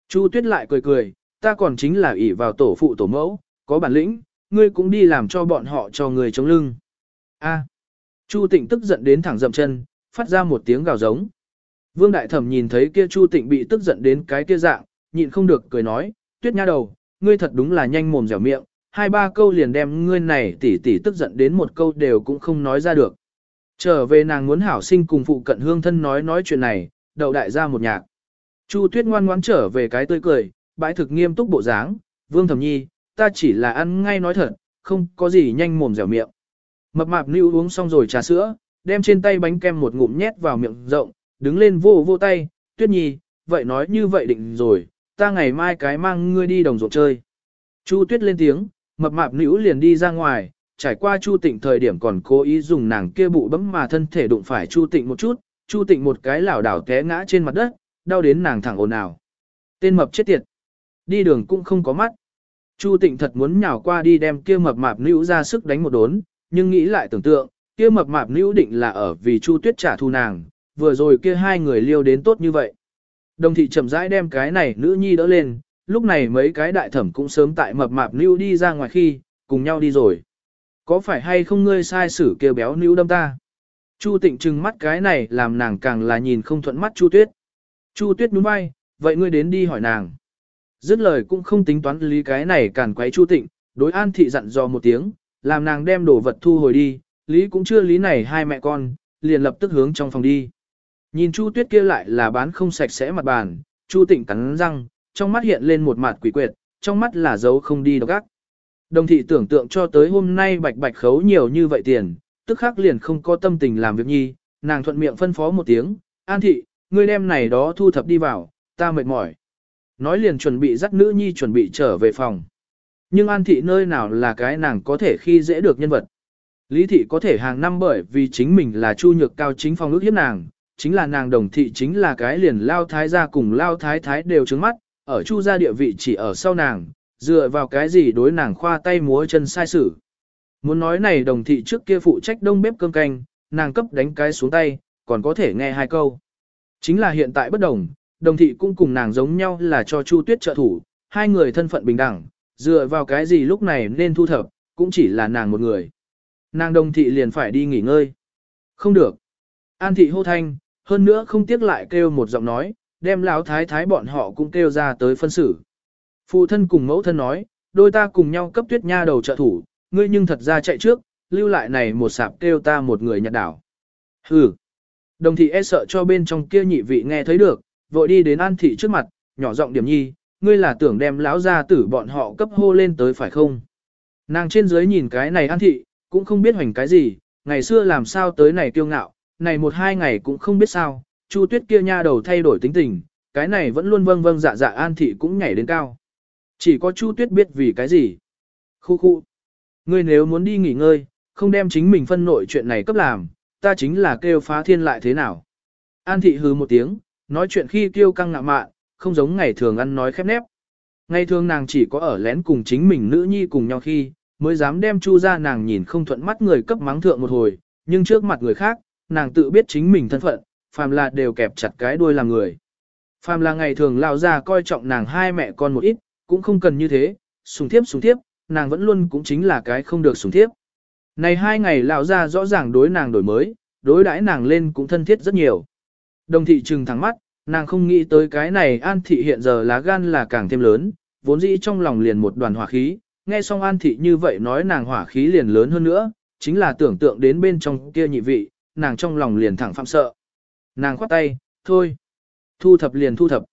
Chu Tuyết lại cười cười, ta còn chính là ỷ vào tổ phụ tổ mẫu, có bản lĩnh, ngươi cũng đi làm cho bọn họ cho ngươi chống lưng. A. Chu Tịnh tức giận đến thẳng dậm chân, phát ra một tiếng gào giống. Vương Đại Thẩm nhìn thấy kia Chu Tịnh bị tức giận đến cái kia dạng, nhịn không được cười nói, Tuyết nha đầu, ngươi thật đúng là nhanh mồm dẻo miệng, hai ba câu liền đem ngươi này tỉ tỉ tức giận đến một câu đều cũng không nói ra được. Trở về nàng muốn hảo sinh cùng phụ cận hương thân nói nói chuyện này, đậu đại ra một nhạc. Chu Tuyết ngoan ngoãn trở về cái tươi cười, bãi thực nghiêm túc bộ dáng, Vương Thẩm Nhi, ta chỉ là ăn ngay nói thật, không có gì nhanh mồm dẻo miệng. Mập mạp lưu uống xong rồi trà sữa, đem trên tay bánh kem một ngụm nhét vào miệng rộng, đứng lên vô vô tay, Tuyết Nhi, vậy nói như vậy định rồi, ta ngày mai cái mang ngươi đi đồng ruộng chơi. Chu Tuyết lên tiếng, mập mạp nữ liền đi ra ngoài, trải qua Chu Tịnh thời điểm còn cố ý dùng nàng kia bụ bấm mà thân thể đụng phải Chu Tịnh một chút, Chu Tịnh một cái lảo đảo té ngã trên mặt đất, đau đến nàng thẳng ồn ào. Tên mập chết tiệt. Đi đường cũng không có mắt. Chu Tịnh thật muốn nhào qua đi đem kia mập mạp nữ ra sức đánh một đốn, nhưng nghĩ lại tưởng tượng, kia mập mạp nữ định là ở vì Chu Tuyết trả thù nàng, vừa rồi kia hai người liêu đến tốt như vậy. Đồng thị chậm rãi đem cái này nữ nhi đỡ lên, lúc này mấy cái đại thẩm cũng sớm tại mập mạp nữ đi ra ngoài khi, cùng nhau đi rồi. Có phải hay không ngươi sai xử kêu béo níu đâm ta? Chu Tịnh trừng mắt cái này làm nàng càng là nhìn không thuận mắt Chu Tuyết. Chu Tuyết nhún vai, vậy ngươi đến đi hỏi nàng. Dứt lời cũng không tính toán lý cái này càn quấy Chu Tịnh, đối An Thị dặn dò một tiếng, làm nàng đem đồ vật thu hồi đi, lý cũng chưa lý này hai mẹ con, liền lập tức hướng trong phòng đi. Nhìn Chu Tuyết kia lại là bán không sạch sẽ mặt bàn, Chu Tịnh cắn răng, trong mắt hiện lên một mặt quỷ quyệt, trong mắt là dấu không đi độc ác. Đồng thị tưởng tượng cho tới hôm nay bạch bạch khấu nhiều như vậy tiền, tức khắc liền không có tâm tình làm việc nhi, nàng thuận miệng phân phó một tiếng, An Thị, ngươi đem này đó thu thập đi vào, ta mệt mỏi. Nói liền chuẩn bị dắt nữ nhi chuẩn bị trở về phòng. Nhưng An Thị nơi nào là cái nàng có thể khi dễ được nhân vật. Lý Thị có thể hàng năm bởi vì chính mình là chu nhược cao chính phòng ước hiếp nàng, chính là nàng đồng thị chính là cái liền lao thái gia cùng lao thái thái đều trứng mắt, ở chu gia địa vị chỉ ở sau nàng, dựa vào cái gì đối nàng khoa tay múa chân sai sử. Muốn nói này đồng thị trước kia phụ trách đông bếp cơm canh, nàng cấp đánh cái xuống tay, còn có thể nghe hai câu. Chính là hiện tại bất đồng, đồng thị cũng cùng nàng giống nhau là cho Chu Tuyết trợ thủ, hai người thân phận bình đẳng, dựa vào cái gì lúc này nên thu thập, cũng chỉ là nàng một người. Nàng đồng thị liền phải đi nghỉ ngơi. Không được. An thị hô thanh, hơn nữa không tiếc lại kêu một giọng nói, đem lão thái thái bọn họ cũng kêu ra tới phân xử. Phụ thân cùng mẫu thân nói, đôi ta cùng nhau cấp tuyết nha đầu trợ thủ, ngươi nhưng thật ra chạy trước, lưu lại này một sạp kêu ta một người nhặt đảo. Hừ. Đồng thị e sợ cho bên trong kia nhị vị nghe thấy được, vội đi đến an thị trước mặt, nhỏ giọng điểm nhi, ngươi là tưởng đem lão gia tử bọn họ cấp hô lên tới phải không? Nàng trên dưới nhìn cái này an thị, cũng không biết hoành cái gì, ngày xưa làm sao tới này kiêu ngạo, này một hai ngày cũng không biết sao, Chu Tuyết kia nha đầu thay đổi tính tình, cái này vẫn luôn vâng vâng dạ dạ an thị cũng nhảy đến cao. Chỉ có Chu Tuyết biết vì cái gì. Khu khu. Ngươi nếu muốn đi nghỉ ngơi, không đem chính mình phân nội chuyện này cấp làm, ta chính là kêu phá thiên lại thế nào. An thị hừ một tiếng, nói chuyện khi kêu căng ngạ mạn, không giống ngày thường ăn nói khép nép. Ngày thường nàng chỉ có ở lén cùng chính mình nữ nhi cùng nhau khi, mới dám đem chu ra nàng nhìn không thuận mắt người cấp mắng thượng một hồi, nhưng trước mặt người khác, nàng tự biết chính mình thân phận, phàm là đều kẹp chặt cái đuôi làm người. Phàm là ngày thường lao ra coi trọng nàng hai mẹ con một ít, cũng không cần như thế, sùng thiếp sùng thiếp, nàng vẫn luôn cũng chính là cái không được sùng thiếp. Này hai ngày lão ra rõ ràng đối nàng đổi mới, đối đãi nàng lên cũng thân thiết rất nhiều. Đồng thị trừng thẳng mắt, nàng không nghĩ tới cái này an thị hiện giờ lá gan là càng thêm lớn, vốn dĩ trong lòng liền một đoàn hỏa khí, nghe xong an thị như vậy nói nàng hỏa khí liền lớn hơn nữa, chính là tưởng tượng đến bên trong kia nhị vị, nàng trong lòng liền thẳng phạm sợ. Nàng khoát tay, thôi, thu thập liền thu thập.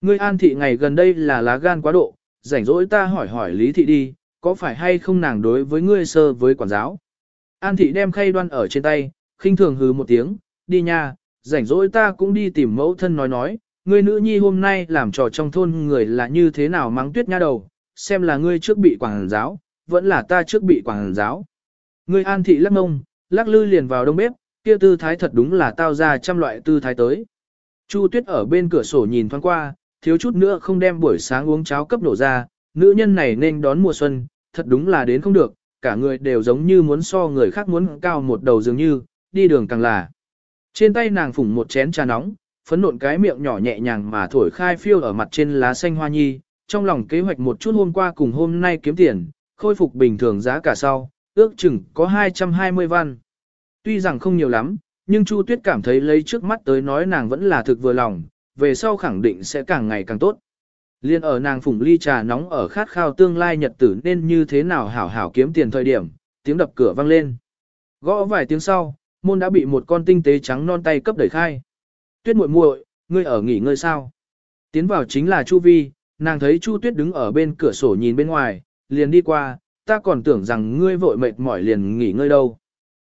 Ngươi an thị ngày gần đây là lá gan quá độ, rảnh rỗi ta hỏi hỏi lý thị đi, có phải hay không nàng đối với ngươi sơ với quản giáo. An thị đem khay đoan ở trên tay, khinh thường hừ một tiếng, đi nha, rảnh rỗi ta cũng đi tìm mẫu thân nói nói, ngươi nữ nhi hôm nay làm trò trong thôn người là như thế nào mắng tuyết nha đầu, xem là ngươi trước bị quảng giáo, vẫn là ta trước bị quảng giáo. Ngươi an thị lắc ngông, lắc lư liền vào đông bếp, kia tư thái thật đúng là tao ra trăm loại tư thái tới. Chu tuyết ở bên cửa sổ nhìn thoáng qua, thiếu chút nữa không đem buổi sáng uống cháo cấp nổ ra, nữ nhân này nên đón mùa xuân, thật đúng là đến không được, cả người đều giống như muốn so người khác muốn cao một đầu dường như, đi đường càng là. Trên tay nàng phủng một chén trà nóng, phấn nộn cái miệng nhỏ nhẹ nhàng mà thổi khai phiêu ở mặt trên lá xanh hoa nhi, trong lòng kế hoạch một chút hôm qua cùng hôm nay kiếm tiền, khôi phục bình thường giá cả sau, ước chừng có 220 văn. Tuy rằng không nhiều lắm, nhưng Chu Tuyết cảm thấy lấy trước mắt tới nói nàng vẫn là thực vừa lòng, về sau khẳng định sẽ càng ngày càng tốt. Liên ở nàng phùng ly trà nóng ở khát khao tương lai nhật tử nên như thế nào hảo hảo kiếm tiền thời điểm, tiếng đập cửa vang lên. Gõ vài tiếng sau, môn đã bị một con tinh tế trắng non tay cấp đẩy khai. Tuyết muội muội, ngươi ở nghỉ ngơi sao? Tiến vào chính là Chu Vi, nàng thấy Chu Tuyết đứng ở bên cửa sổ nhìn bên ngoài, liền đi qua, ta còn tưởng rằng ngươi vội mệt mỏi liền nghỉ ngơi đâu.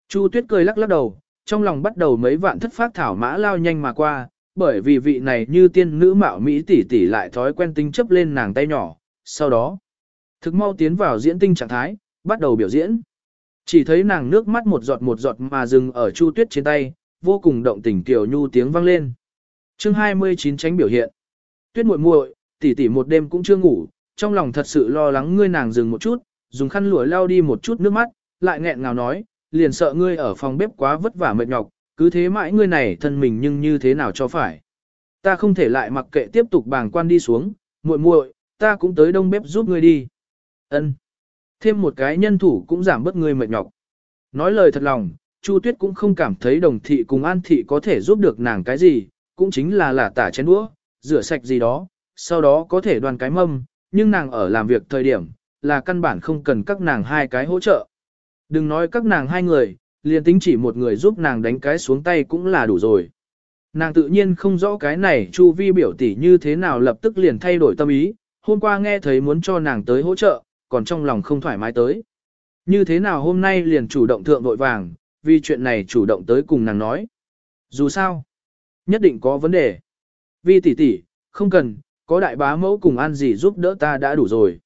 Chu Tuyết cười lắc lắc đầu, trong lòng bắt đầu mấy vạn thất phát thảo mã lao nhanh mà qua, bởi vì vị này như tiên nữ mạo Mỹ tỷ tỷ lại thói quen tinh chấp lên nàng tay nhỏ, sau đó, thực mau tiến vào diễn tinh trạng thái, bắt đầu biểu diễn. Chỉ thấy nàng nước mắt một giọt một giọt mà dừng ở Chu Tuyết trên tay, vô cùng động tình tiểu nhu tiếng vang lên. Chương 29 tránh biểu hiện. Tuyết muội muội, tỷ tỷ một đêm cũng chưa ngủ, trong lòng thật sự lo lắng ngươi nàng dừng một chút, dùng khăn lụa lau đi một chút nước mắt, lại nghẹn ngào nói, liền sợ ngươi ở phòng bếp quá vất vả mệt nhọc, cứ thế mãi ngươi này thân mình nhưng như thế nào cho phải. Ta không thể lại mặc kệ tiếp tục bàng quan đi xuống, muội muội, ta cũng tới đông bếp giúp ngươi đi. Ân. Thêm một cái nhân thủ cũng giảm bớt ngươi mệt nhọc. Nói lời thật lòng, Chu Tuyết cũng không cảm thấy đồng thị cùng an thị có thể giúp được nàng cái gì, cũng chính là là tả chén đũa, rửa sạch gì đó, sau đó có thể đoàn cái mâm, nhưng nàng ở làm việc thời điểm, là căn bản không cần các nàng hai cái hỗ trợ. Đừng nói các nàng hai người, liền tính chỉ một người giúp nàng đánh cái xuống tay cũng là đủ rồi. Nàng tự nhiên không rõ cái này Chu Vi biểu tỷ như thế nào lập tức liền thay đổi tâm ý, hôm qua nghe thấy muốn cho nàng tới hỗ trợ, còn trong lòng không thoải mái tới. Như thế nào hôm nay liền chủ động thượng vội vàng, vì chuyện này chủ động tới cùng nàng nói. Dù sao, nhất định có vấn đề. Vi tỷ tỷ, không cần, có đại bá mẫu cùng an gì giúp đỡ ta đã đủ rồi.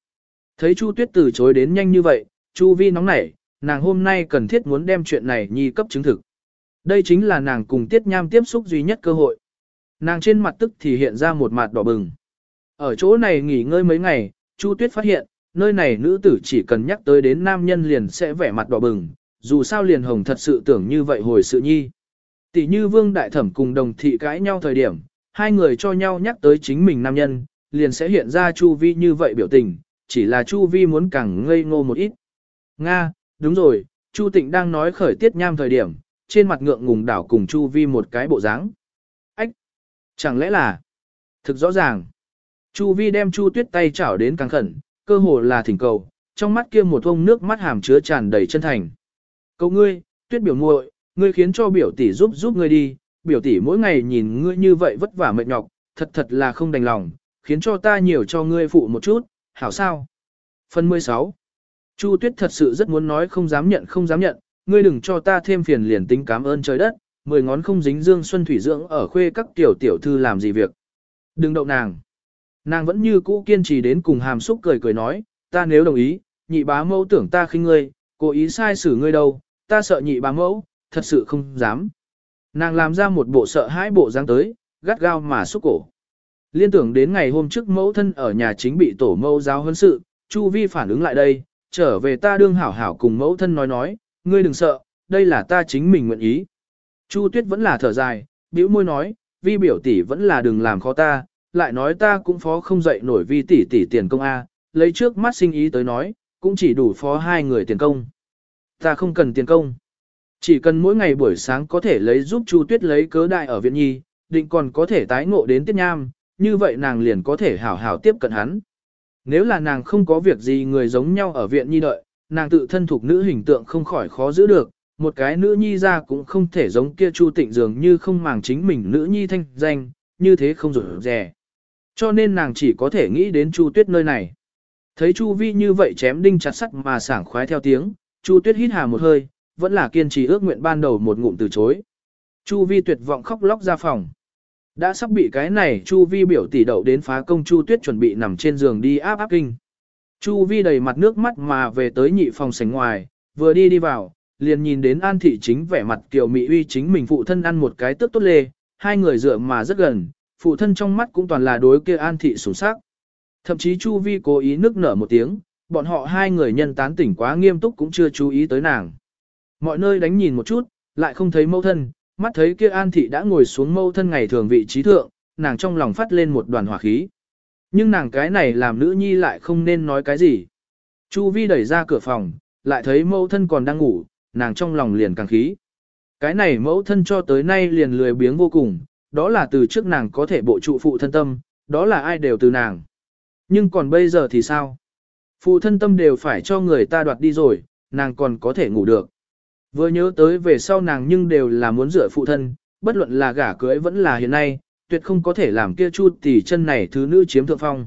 Thấy Chu Tuyết từ chối đến nhanh như vậy, Chu Vi nóng nảy, nàng hôm nay cần thiết muốn đem chuyện này nhi cấp chứng thực. Đây chính là nàng cùng Tiết Nham tiếp xúc duy nhất cơ hội. Nàng trên mặt tức thì hiện ra một mặt đỏ bừng. Ở chỗ này nghỉ ngơi mấy ngày, Chu Tuyết phát hiện, nơi này nữ tử chỉ cần nhắc tới đến nam nhân liền sẽ vẻ mặt đỏ bừng, dù sao liền hồng thật sự tưởng như vậy hồi sự nhi. Tỷ như vương đại thẩm cùng đồng thị cãi nhau thời điểm, hai người cho nhau nhắc tới chính mình nam nhân, liền sẽ hiện ra Chu Vi như vậy biểu tình, chỉ là Chu Vi muốn càng ngây ngô một ít. Nga, đúng rồi, Chu Tịnh đang nói khởi tiết nham thời điểm, trên mặt ngượng ngùng đảo cùng Chu Vi một cái bộ dáng. Ách! Chẳng lẽ là... Thực rõ ràng. Chu Vi đem Chu Tuyết tay chảo đến càng khẩn, cơ hồ là thỉnh cầu, trong mắt kia một ông nước mắt hàm chứa tràn đầy chân thành. Cậu ngươi, Tuyết biểu muội, ngươi khiến cho biểu tỷ giúp giúp ngươi đi, biểu tỷ mỗi ngày nhìn ngươi như vậy vất vả mệt nhọc, thật thật là không đành lòng, khiến cho ta nhiều cho ngươi phụ một chút, hảo sao? Phần 16 Chu Tuyết thật sự rất muốn nói không dám nhận không dám nhận, ngươi đừng cho ta thêm phiền liền tính cảm ơn trời đất, mười ngón không dính dương xuân thủy dưỡng ở khuê các tiểu tiểu thư làm gì việc. Đừng động nàng. Nàng vẫn như cũ kiên trì đến cùng hàm xúc cười cười nói, ta nếu đồng ý, nhị bá mẫu tưởng ta khinh ngươi, cố ý sai xử ngươi đâu, ta sợ nhị bá mẫu, thật sự không dám. Nàng làm ra một bộ sợ hãi bộ dáng tới, gắt gao mà xúc cổ. Liên tưởng đến ngày hôm trước mẫu thân ở nhà chính bị tổ mẫu giáo huấn sự, Chu Vi phản ứng lại đây, trở về ta đương hảo hảo cùng mẫu thân nói nói, ngươi đừng sợ, đây là ta chính mình nguyện ý. Chu Tuyết vẫn là thở dài, bĩu môi nói, vi biểu tỷ vẫn là đừng làm khó ta, lại nói ta cũng phó không dậy nổi vi tỷ tỷ tiền công A, lấy trước mắt sinh ý tới nói, cũng chỉ đủ phó hai người tiền công. Ta không cần tiền công. Chỉ cần mỗi ngày buổi sáng có thể lấy giúp Chu Tuyết lấy cớ đại ở viện nhi, định còn có thể tái ngộ đến tiết nham, như vậy nàng liền có thể hảo hảo tiếp cận hắn. Nếu là nàng không có việc gì người giống nhau ở viện nhi đợi, nàng tự thân thuộc nữ hình tượng không khỏi khó giữ được, một cái nữ nhi ra cũng không thể giống kia Chu Tịnh dường như không màng chính mình nữ nhi thanh danh, như thế không rủi rẻ. Cho nên nàng chỉ có thể nghĩ đến Chu Tuyết nơi này. Thấy Chu Vi như vậy chém đinh chặt sắt mà sảng khoái theo tiếng, Chu Tuyết hít hà một hơi, vẫn là kiên trì ước nguyện ban đầu một ngụm từ chối. Chu Vi tuyệt vọng khóc lóc ra phòng. Đã sắp bị cái này Chu Vi biểu tỷ đậu đến phá công Chu Tuyết chuẩn bị nằm trên giường đi áp áp kinh. Chu Vi đầy mặt nước mắt mà về tới nhị phòng sảnh ngoài, vừa đi đi vào, liền nhìn đến An Thị chính vẻ mặt kiều mỹ uy chính mình phụ thân ăn một cái tước tốt lê, hai người dựa mà rất gần, phụ thân trong mắt cũng toàn là đối kia An Thị sủng sắc. Thậm chí Chu Vi cố ý nức nở một tiếng, bọn họ hai người nhân tán tỉnh quá nghiêm túc cũng chưa chú ý tới nàng. Mọi nơi đánh nhìn một chút, lại không thấy mẫu thân, mắt thấy kia An Thị đã ngồi xuống mâu thân ngày thường vị trí thượng, nàng trong lòng phát lên một đoàn hỏa khí. Nhưng nàng cái này làm nữ nhi lại không nên nói cái gì. Chu Vi đẩy ra cửa phòng, lại thấy mẫu thân còn đang ngủ, nàng trong lòng liền càng khí. Cái này mẫu thân cho tới nay liền lười biếng vô cùng, đó là từ trước nàng có thể bộ trụ phụ thân tâm, đó là ai đều từ nàng. Nhưng còn bây giờ thì sao? Phụ thân tâm đều phải cho người ta đoạt đi rồi, nàng còn có thể ngủ được. Vừa nhớ tới về sau nàng nhưng đều là muốn rửa phụ thân, bất luận là gả cưới vẫn là hiện nay, tuyệt không có thể làm kia Chu tỷ chân này thứ nữ chiếm thượng phong.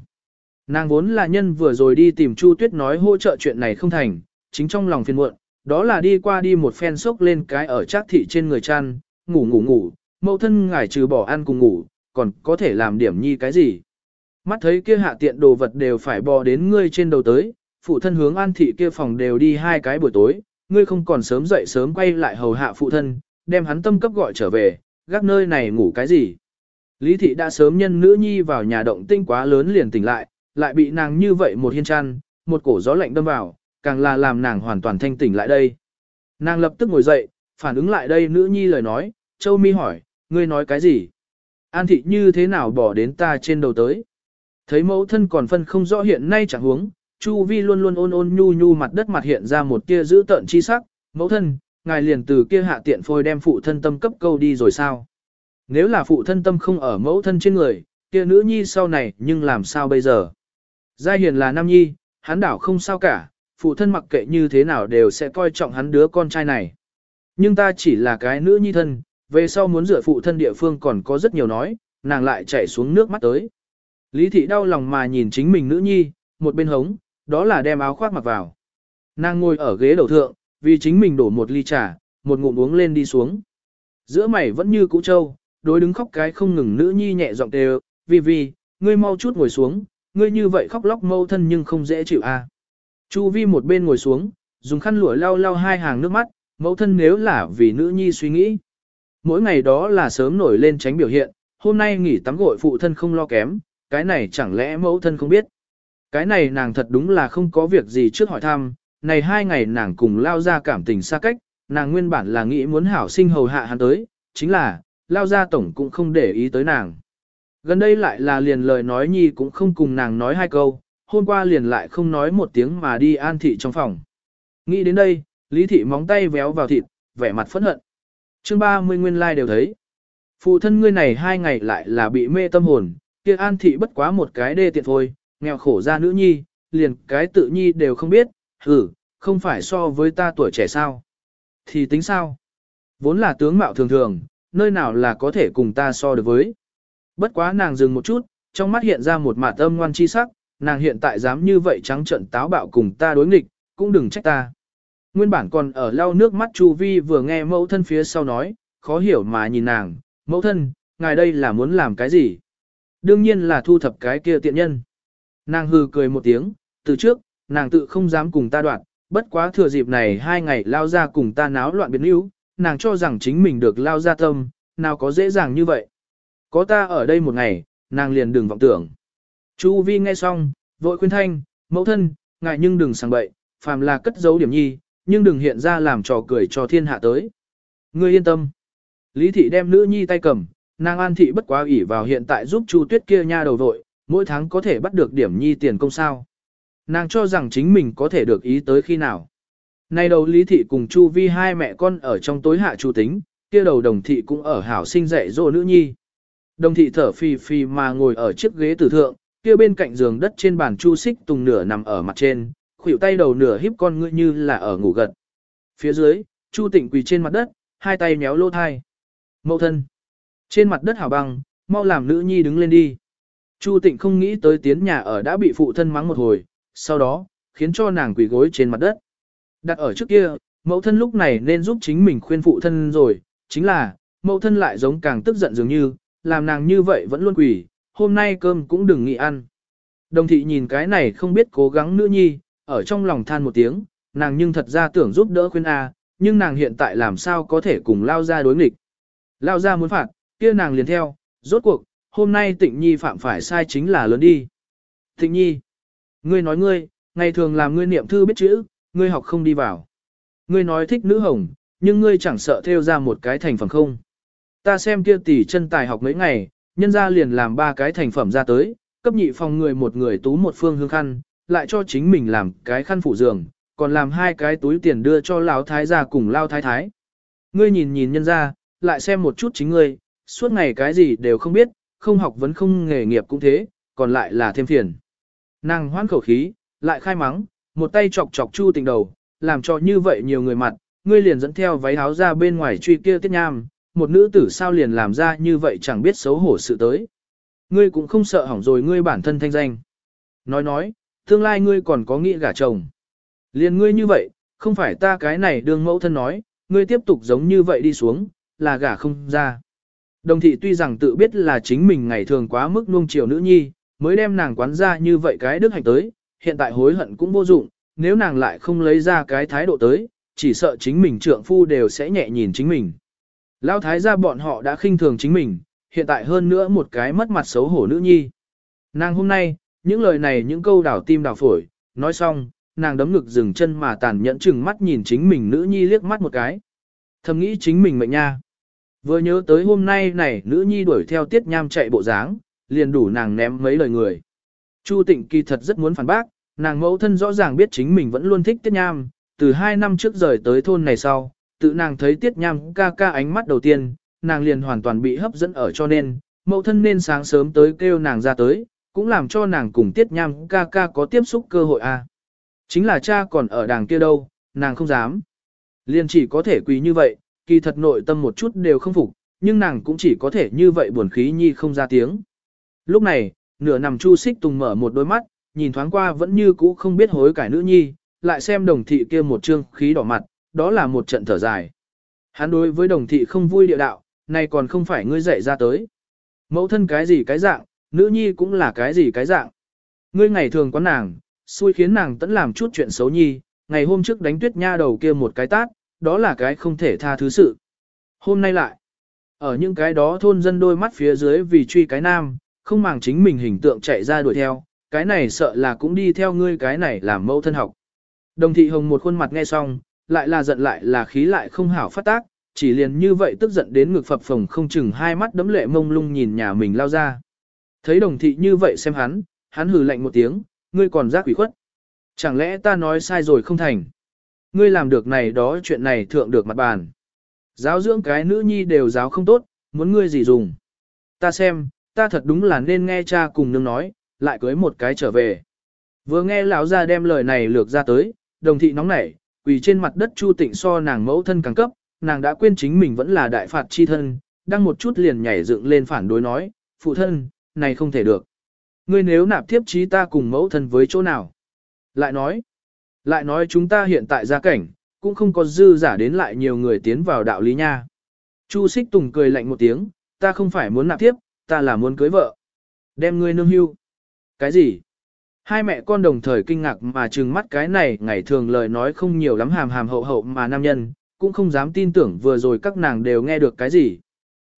Nàng vốn là nhân vừa rồi đi tìm Chu Tuyết nói hỗ trợ chuyện này không thành, chính trong lòng phiền muộn, đó là đi qua đi một phen sốc lên cái ở trác thị trên người chăn, ngủ ngủ ngủ, mẫu thân ngài trừ bỏ ăn cùng ngủ, còn có thể làm điểm nhi cái gì. Mắt thấy kia hạ tiện đồ vật đều phải bò đến ngươi trên đầu tới, phụ thân hướng an thị kia phòng đều đi hai cái buổi tối, ngươi không còn sớm dậy sớm quay lại hầu hạ phụ thân, đem hắn tâm cấp gọi trở về, gác nơi này ngủ cái gì. Lý thị đã sớm nhân nữ nhi vào nhà động tinh quá lớn liền tỉnh lại, lại bị nàng như vậy một hiên chăn, một cổ gió lạnh đâm vào, càng là làm nàng hoàn toàn thanh tỉnh lại đây. Nàng lập tức ngồi dậy, phản ứng lại đây nữ nhi lời nói, Châu Mi hỏi, ngươi nói cái gì? An thị như thế nào bỏ đến ta trên đầu tới? Thấy mẫu thân còn phân không rõ hiện nay chẳng huống, Chu Vi luôn luôn ôn ôn nhu nhu mặt đất mặt hiện ra một tia giữ tợn chi sắc, mẫu thân, ngài liền từ kia hạ tiện phôi đem phụ thân tâm cấp câu đi rồi sao? Nếu là phụ thân tâm không ở mẫu thân trên người, kia nữ nhi sau này nhưng làm sao bây giờ? Gia hiền là nam nhi, hắn đảo không sao cả, phụ thân mặc kệ như thế nào đều sẽ coi trọng hắn đứa con trai này. Nhưng ta chỉ là cái nữ nhi thân, về sau muốn rửa phụ thân địa phương còn có rất nhiều nói, nàng lại chảy xuống nước mắt tới. Lý thị đau lòng mà nhìn chính mình nữ nhi, một bên hống, đó là đem áo khoác mặc vào. Nàng ngồi ở ghế đầu thượng, vì chính mình đổ một ly trà, một ngụm uống lên đi xuống. Giữa mày vẫn như cũ trâu, đối đứng khóc cái không ngừng nữ nhi nhẹ giọng đều, vì vì, ngươi mau chút ngồi xuống, ngươi như vậy khóc lóc mâu thân nhưng không dễ chịu a. Chu vi một bên ngồi xuống, dùng khăn lụa lau lau hai hàng nước mắt, mẫu thân nếu là vì nữ nhi suy nghĩ. Mỗi ngày đó là sớm nổi lên tránh biểu hiện, hôm nay nghỉ tắm gội phụ thân không lo kém, cái này chẳng lẽ mẫu thân không biết. Cái này nàng thật đúng là không có việc gì trước hỏi thăm, này hai ngày nàng cùng lao ra cảm tình xa cách, nàng nguyên bản là nghĩ muốn hảo sinh hầu hạ hắn tới, chính là, lao gia tổng cũng không để ý tới nàng. Gần đây lại là liền lời nói nhi cũng không cùng nàng nói hai câu, hôm qua liền lại không nói một tiếng mà đi an thị trong phòng. Nghĩ đến đây, Lý thị móng tay véo vào thịt, vẻ mặt phẫn hận. Chương 30 nguyên lai like đều thấy. Phụ thân ngươi này hai ngày lại là bị mê tâm hồn, kia an thị bất quá một cái đê tiện thôi, nghèo khổ ra nữ nhi, liền cái tự nhi đều không biết, hử, không phải so với ta tuổi trẻ sao. Thì tính sao? Vốn là tướng mạo thường thường, nơi nào là có thể cùng ta so được với. Bất quá nàng dừng một chút, trong mắt hiện ra một mạt âm ngoan chi sắc, nàng hiện tại dám như vậy trắng trận táo bạo cùng ta đối nghịch, cũng đừng trách ta. Nguyên bản còn ở lau nước mắt Chu Vi vừa nghe mẫu thân phía sau nói, khó hiểu mà nhìn nàng, mẫu thân, ngài đây là muốn làm cái gì? Đương nhiên là thu thập cái kia tiện nhân. Nàng hừ cười một tiếng, từ trước, nàng tự không dám cùng ta đoạn, bất quá thừa dịp này hai ngày lao ra cùng ta náo loạn biến yếu, nàng cho rằng chính mình được lao ra tâm, nào có dễ dàng như vậy. Có ta ở đây một ngày, nàng liền đừng vọng tưởng. Chu Vi nghe xong, vội khuyên thanh, mẫu thân, ngài nhưng đừng sang bậy, phàm là cất giấu điểm nhi, nhưng đừng hiện ra làm trò cười cho thiên hạ tới. Ngươi yên tâm. Lý thị đem nữ nhi tay cầm, nàng an thị bất quá ủy vào hiện tại giúp Chu Tuyết kia nha đầu vội, mỗi tháng có thể bắt được điểm nhi tiền công sao. Nàng cho rằng chính mình có thể được ý tới khi nào. Nay đầu Lý thị cùng Chu Vi hai mẹ con ở trong tối hạ Chu tính, kia đầu đồng thị cũng ở hảo sinh dạy dỗ nữ nhi. Đồng thị thở phì phì mà ngồi ở chiếc ghế tử thượng, kia bên cạnh giường đất trên bàn Chu Xích Tùng nửa nằm ở mặt trên, khuỷu tay đầu nửa híp con ngươi như là ở ngủ gật. Phía dưới, Chu Tịnh quỳ trên mặt đất, hai tay méo lô thai. Mậu thân. Trên mặt đất hảo băng, mau làm nữ nhi đứng lên đi. Chu Tịnh không nghĩ tới tiến nhà ở đã bị phụ thân mắng một hồi, sau đó, khiến cho nàng quỳ gối trên mặt đất. Đặt ở trước kia, mẫu thân lúc này nên giúp chính mình khuyên phụ thân rồi, chính là, mẫu thân lại giống càng tức giận dường như, làm nàng như vậy vẫn luôn quỳ, hôm nay cơm cũng đừng nghĩ ăn. Đồng thị nhìn cái này không biết cố gắng nữ nhi, ở trong lòng than một tiếng, nàng nhưng thật ra tưởng giúp đỡ khuyên A, nhưng nàng hiện tại làm sao có thể cùng lao ra đối nghịch. Lao ra muốn phạt, kia nàng liền theo, rốt cuộc, hôm nay tịnh nhi phạm phải sai chính là lớn đi. Tịnh nhi, ngươi nói ngươi, ngày thường làm ngươi niệm thư biết chữ, ngươi học không đi vào. Ngươi nói thích nữ hồng, nhưng ngươi chẳng sợ theo ra một cái thành phẩm không. Ta xem kia tỷ chân tài học mấy ngày, nhân ra liền làm ba cái thành phẩm ra tới, cấp nhị phòng người một người tú một phương hương khăn, lại cho chính mình làm cái khăn phủ giường, còn làm hai cái túi tiền đưa cho lão thái gia cùng lao thái thái. Ngươi nhìn nhìn nhân ra, lại xem một chút chính ngươi, suốt ngày cái gì đều không biết, không học vấn không nghề nghiệp cũng thế, còn lại là thêm phiền. Nàng hoan khẩu khí, lại khai mắng, một tay chọc chọc chu tình đầu, làm cho như vậy nhiều người mặt, ngươi liền dẫn theo váy áo ra bên ngoài truy kia tiết nham, một nữ tử sao liền làm ra như vậy chẳng biết xấu hổ sự tới. Ngươi cũng không sợ hỏng rồi ngươi bản thân thanh danh. Nói nói, tương lai ngươi còn có nghĩ gả chồng. Liền ngươi như vậy, không phải ta cái này đường mẫu thân nói, ngươi tiếp tục giống như vậy đi xuống, là gả không ra. Đồng thị tuy rằng tự biết là chính mình ngày thường quá mức nuông chiều nữ nhi, mới đem nàng quán ra như vậy cái đức hạnh tới, hiện tại hối hận cũng vô dụng, nếu nàng lại không lấy ra cái thái độ tới, chỉ sợ chính mình trượng phu đều sẽ nhẹ nhìn chính mình. Lão thái gia bọn họ đã khinh thường chính mình, hiện tại hơn nữa một cái mất mặt xấu hổ nữ nhi. Nàng hôm nay, những lời này những câu đảo tim đảo phổi, nói xong, nàng đấm ngực dừng chân mà tàn nhẫn chừng mắt nhìn chính mình nữ nhi liếc mắt một cái. Thầm nghĩ chính mình mệnh nha. Vừa nhớ tới hôm nay này nữ nhi đuổi theo tiết nham chạy bộ dáng, liền đủ nàng ném mấy lời người. Chu tịnh kỳ thật rất muốn phản bác, nàng mẫu thân rõ ràng biết chính mình vẫn luôn thích tiết nham, từ hai năm trước rời tới thôn này sau, tự nàng thấy tiết nham ca ca ánh mắt đầu tiên, nàng liền hoàn toàn bị hấp dẫn ở cho nên, mẫu thân nên sáng sớm tới kêu nàng ra tới, cũng làm cho nàng cùng tiết nham ca ca có tiếp xúc cơ hội a. Chính là cha còn ở đàng kia đâu, nàng không dám. Liền chỉ có thể quỳ như vậy, kỳ thật nội tâm một chút đều không phục, nhưng nàng cũng chỉ có thể như vậy buồn khí nhi không ra tiếng. Lúc này, nửa nằm chu xích tùng mở một đôi mắt, nhìn thoáng qua vẫn như cũ không biết hối cải nữ nhi, lại xem đồng thị kia một trương khí đỏ mặt, đó là một trận thở dài. Hắn đối với đồng thị không vui địa đạo, này còn không phải ngươi dạy ra tới. Mẫu thân cái gì cái dạng, nữ nhi cũng là cái gì cái dạng. Ngươi ngày thường quán nàng, xui khiến nàng tẫn làm chút chuyện xấu nhi, ngày hôm trước đánh tuyết nha đầu kia một cái tát, đó là cái không thể tha thứ sự. Hôm nay lại, ở những cái đó thôn dân đôi mắt phía dưới vì truy cái nam, không màng chính mình hình tượng chạy ra đuổi theo, cái này sợ là cũng đi theo ngươi cái này làm mẫu thân học. Đồng thị hồng một khuôn mặt nghe xong, lại là giận lại là khí lại không hảo phát tác, chỉ liền như vậy tức giận đến ngực phập phồng không chừng hai mắt đấm lệ mông lung nhìn nhà mình lao ra. Thấy đồng thị như vậy xem hắn, hắn hừ lạnh một tiếng, ngươi còn giác quỷ khuất. Chẳng lẽ ta nói sai rồi không thành? Ngươi làm được này đó chuyện này thượng được mặt bàn. Giáo dưỡng cái nữ nhi đều giáo không tốt, muốn ngươi gì dùng. Ta xem, ta thật đúng là nên nghe cha cùng nương nói, lại cưới một cái trở về. Vừa nghe lão ra đem lời này lược ra tới, đồng thị nóng nảy, quỳ trên mặt đất Chu Tịnh so nàng mẫu thân càng cấp, nàng đã quên chính mình vẫn là đại phạt chi thân, đang một chút liền nhảy dựng lên phản đối nói, phụ thân, này không thể được. Ngươi nếu nạp thiếp trí ta cùng mẫu thân với chỗ nào? Lại nói, lại nói chúng ta hiện tại gia cảnh, cũng không có dư giả đến lại nhiều người tiến vào đạo lý nha. Chu xích tùng cười lạnh một tiếng, ta không phải muốn nạp tiếp ta là muốn cưới vợ. Đem ngươi nương hưu. Cái gì? Hai mẹ con đồng thời kinh ngạc mà trừng mắt cái này ngày thường lời nói không nhiều lắm hàm hàm hậu hậu mà nam nhân, cũng không dám tin tưởng vừa rồi các nàng đều nghe được cái gì.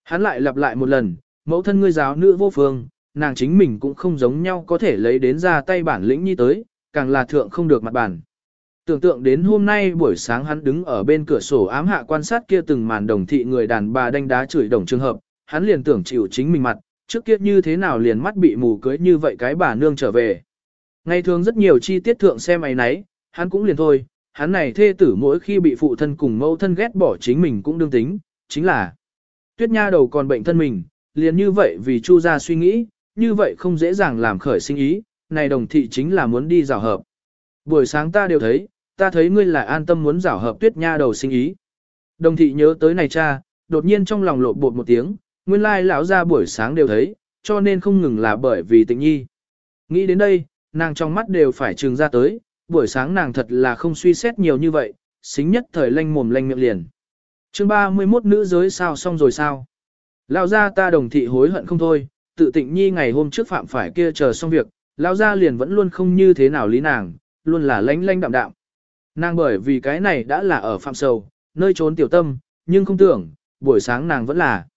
Hắn lại lặp lại một lần, mẫu thân ngươi giáo nữ vô phương, nàng chính mình cũng không giống nhau có thể lấy đến ra tay bản lĩnh như tới, càng là thượng không được mặt bản. Tưởng tượng đến hôm nay buổi sáng hắn đứng ở bên cửa sổ ám hạ quan sát kia từng màn đồng thị người đàn bà đánh đá chửi đồng trường hợp, hắn liền tưởng chịu chính mình mặt, trước kia như thế nào liền mắt bị mù cưới như vậy cái bà nương trở về. Ngày thường rất nhiều chi tiết thượng xem ấy nấy, hắn cũng liền thôi, hắn này thê tử mỗi khi bị phụ thân cùng mẫu thân ghét bỏ chính mình cũng đương tính, chính là tuyết nha đầu còn bệnh thân mình, liền như vậy vì chu ra suy nghĩ, như vậy không dễ dàng làm khởi sinh ý, này đồng thị chính là muốn đi rào hợp. Buổi sáng ta đều thấy, ta thấy ngươi là an tâm muốn giảo hợp tuyết nha đầu sinh ý. Đồng thị nhớ tới này cha, đột nhiên trong lòng lộ bột một tiếng, nguyên lai lão ra buổi sáng đều thấy, cho nên không ngừng là bởi vì tình nhi. Nghĩ đến đây, nàng trong mắt đều phải trừng ra tới, buổi sáng nàng thật là không suy xét nhiều như vậy, xính nhất thời lanh mồm lanh miệng liền. chương 31 nữ giới sao xong rồi sao? Lão ra ta đồng thị hối hận không thôi, tự tịnh nhi ngày hôm trước phạm phải kia chờ xong việc, lão ra liền vẫn luôn không như thế nào lý nàng, luôn là lánh lánh đạm đạm. Nàng bởi vì cái này đã là ở phạm sầu, nơi trốn tiểu tâm, nhưng không tưởng, buổi sáng nàng vẫn là.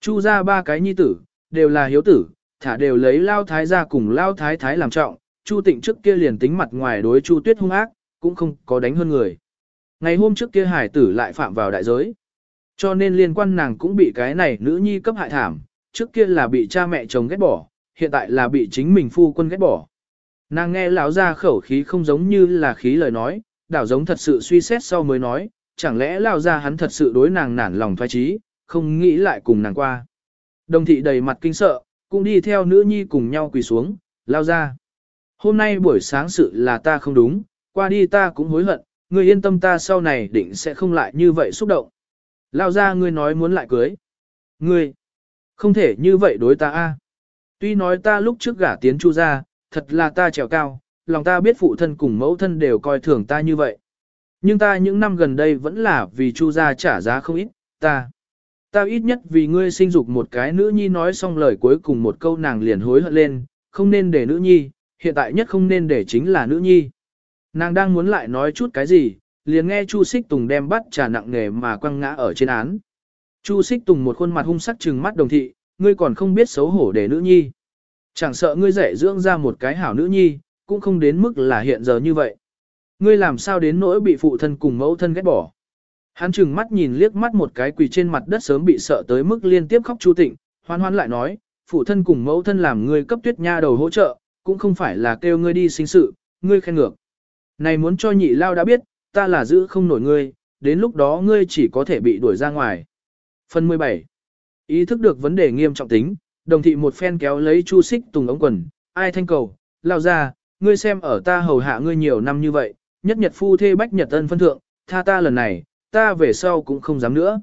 Chu ra ba cái nhi tử, đều là hiếu tử, thả đều lấy lao thái ra cùng lao thái thái làm trọng, Chu Tịnh trước kia liền tính mặt ngoài đối Chu Tuyết hung ác, cũng không có đánh hơn người. Ngày hôm trước kia hải tử lại phạm vào đại giới. Cho nên liên quan nàng cũng bị cái này nữ nhi cấp hại thảm, trước kia là bị cha mẹ chồng ghét bỏ, hiện tại là bị chính mình phu quân ghét bỏ. Nàng nghe lão ra khẩu khí không giống như là khí lời nói, đảo giống thật sự suy xét sau mới nói, chẳng lẽ lão ra hắn thật sự đối nàng nản lòng thoái trí, không nghĩ lại cùng nàng qua. Đồng thị đầy mặt kinh sợ, cũng đi theo nữ nhi cùng nhau quỳ xuống, lao ra. Hôm nay buổi sáng sự là ta không đúng, qua đi ta cũng hối hận, ngươi yên tâm ta sau này định sẽ không lại như vậy xúc động. Lao ra ngươi nói muốn lại cưới. Ngươi, không thể như vậy đối ta a. Tuy nói ta lúc trước gả tiến chu ra, thật là ta trèo cao, lòng ta biết phụ thân cùng mẫu thân đều coi thường ta như vậy. Nhưng ta những năm gần đây vẫn là vì chu gia trả giá không ít, ta. Ta ít nhất vì ngươi sinh dục một cái nữ nhi nói xong lời cuối cùng một câu nàng liền hối hận lên, không nên để nữ nhi, hiện tại nhất không nên để chính là nữ nhi. Nàng đang muốn lại nói chút cái gì, liền nghe Chu Xích Tùng đem bắt trà nặng nghề mà quăng ngã ở trên án. Chu Xích Tùng một khuôn mặt hung sắc trừng mắt đồng thị, ngươi còn không biết xấu hổ để nữ nhi. Chẳng sợ ngươi dạy dưỡng ra một cái hảo nữ nhi, cũng không đến mức là hiện giờ như vậy. Ngươi làm sao đến nỗi bị phụ thân cùng mẫu thân ghét bỏ. Hắn chừng mắt nhìn liếc mắt một cái quỳ trên mặt đất sớm bị sợ tới mức liên tiếp khóc Chu Tịnh, hoan hoan lại nói, phụ thân cùng mẫu thân làm ngươi cấp tuyết nha đầu hỗ trợ, cũng không phải là kêu ngươi đi sinh sự, ngươi khen ngược. Này muốn cho nhị lao đã biết, ta là giữ không nổi ngươi, đến lúc đó ngươi chỉ có thể bị đuổi ra ngoài. Phần 17. Ý thức được vấn đề nghiêm trọng tính, đồng thị một phen kéo lấy chu xích tùng ống quần, ai thanh cầu, lao ra, ngươi xem ở ta hầu hạ ngươi nhiều năm như vậy, nhất nhật phu thê bách nhật ân phân thượng, tha ta lần này, ta về sau cũng không dám nữa.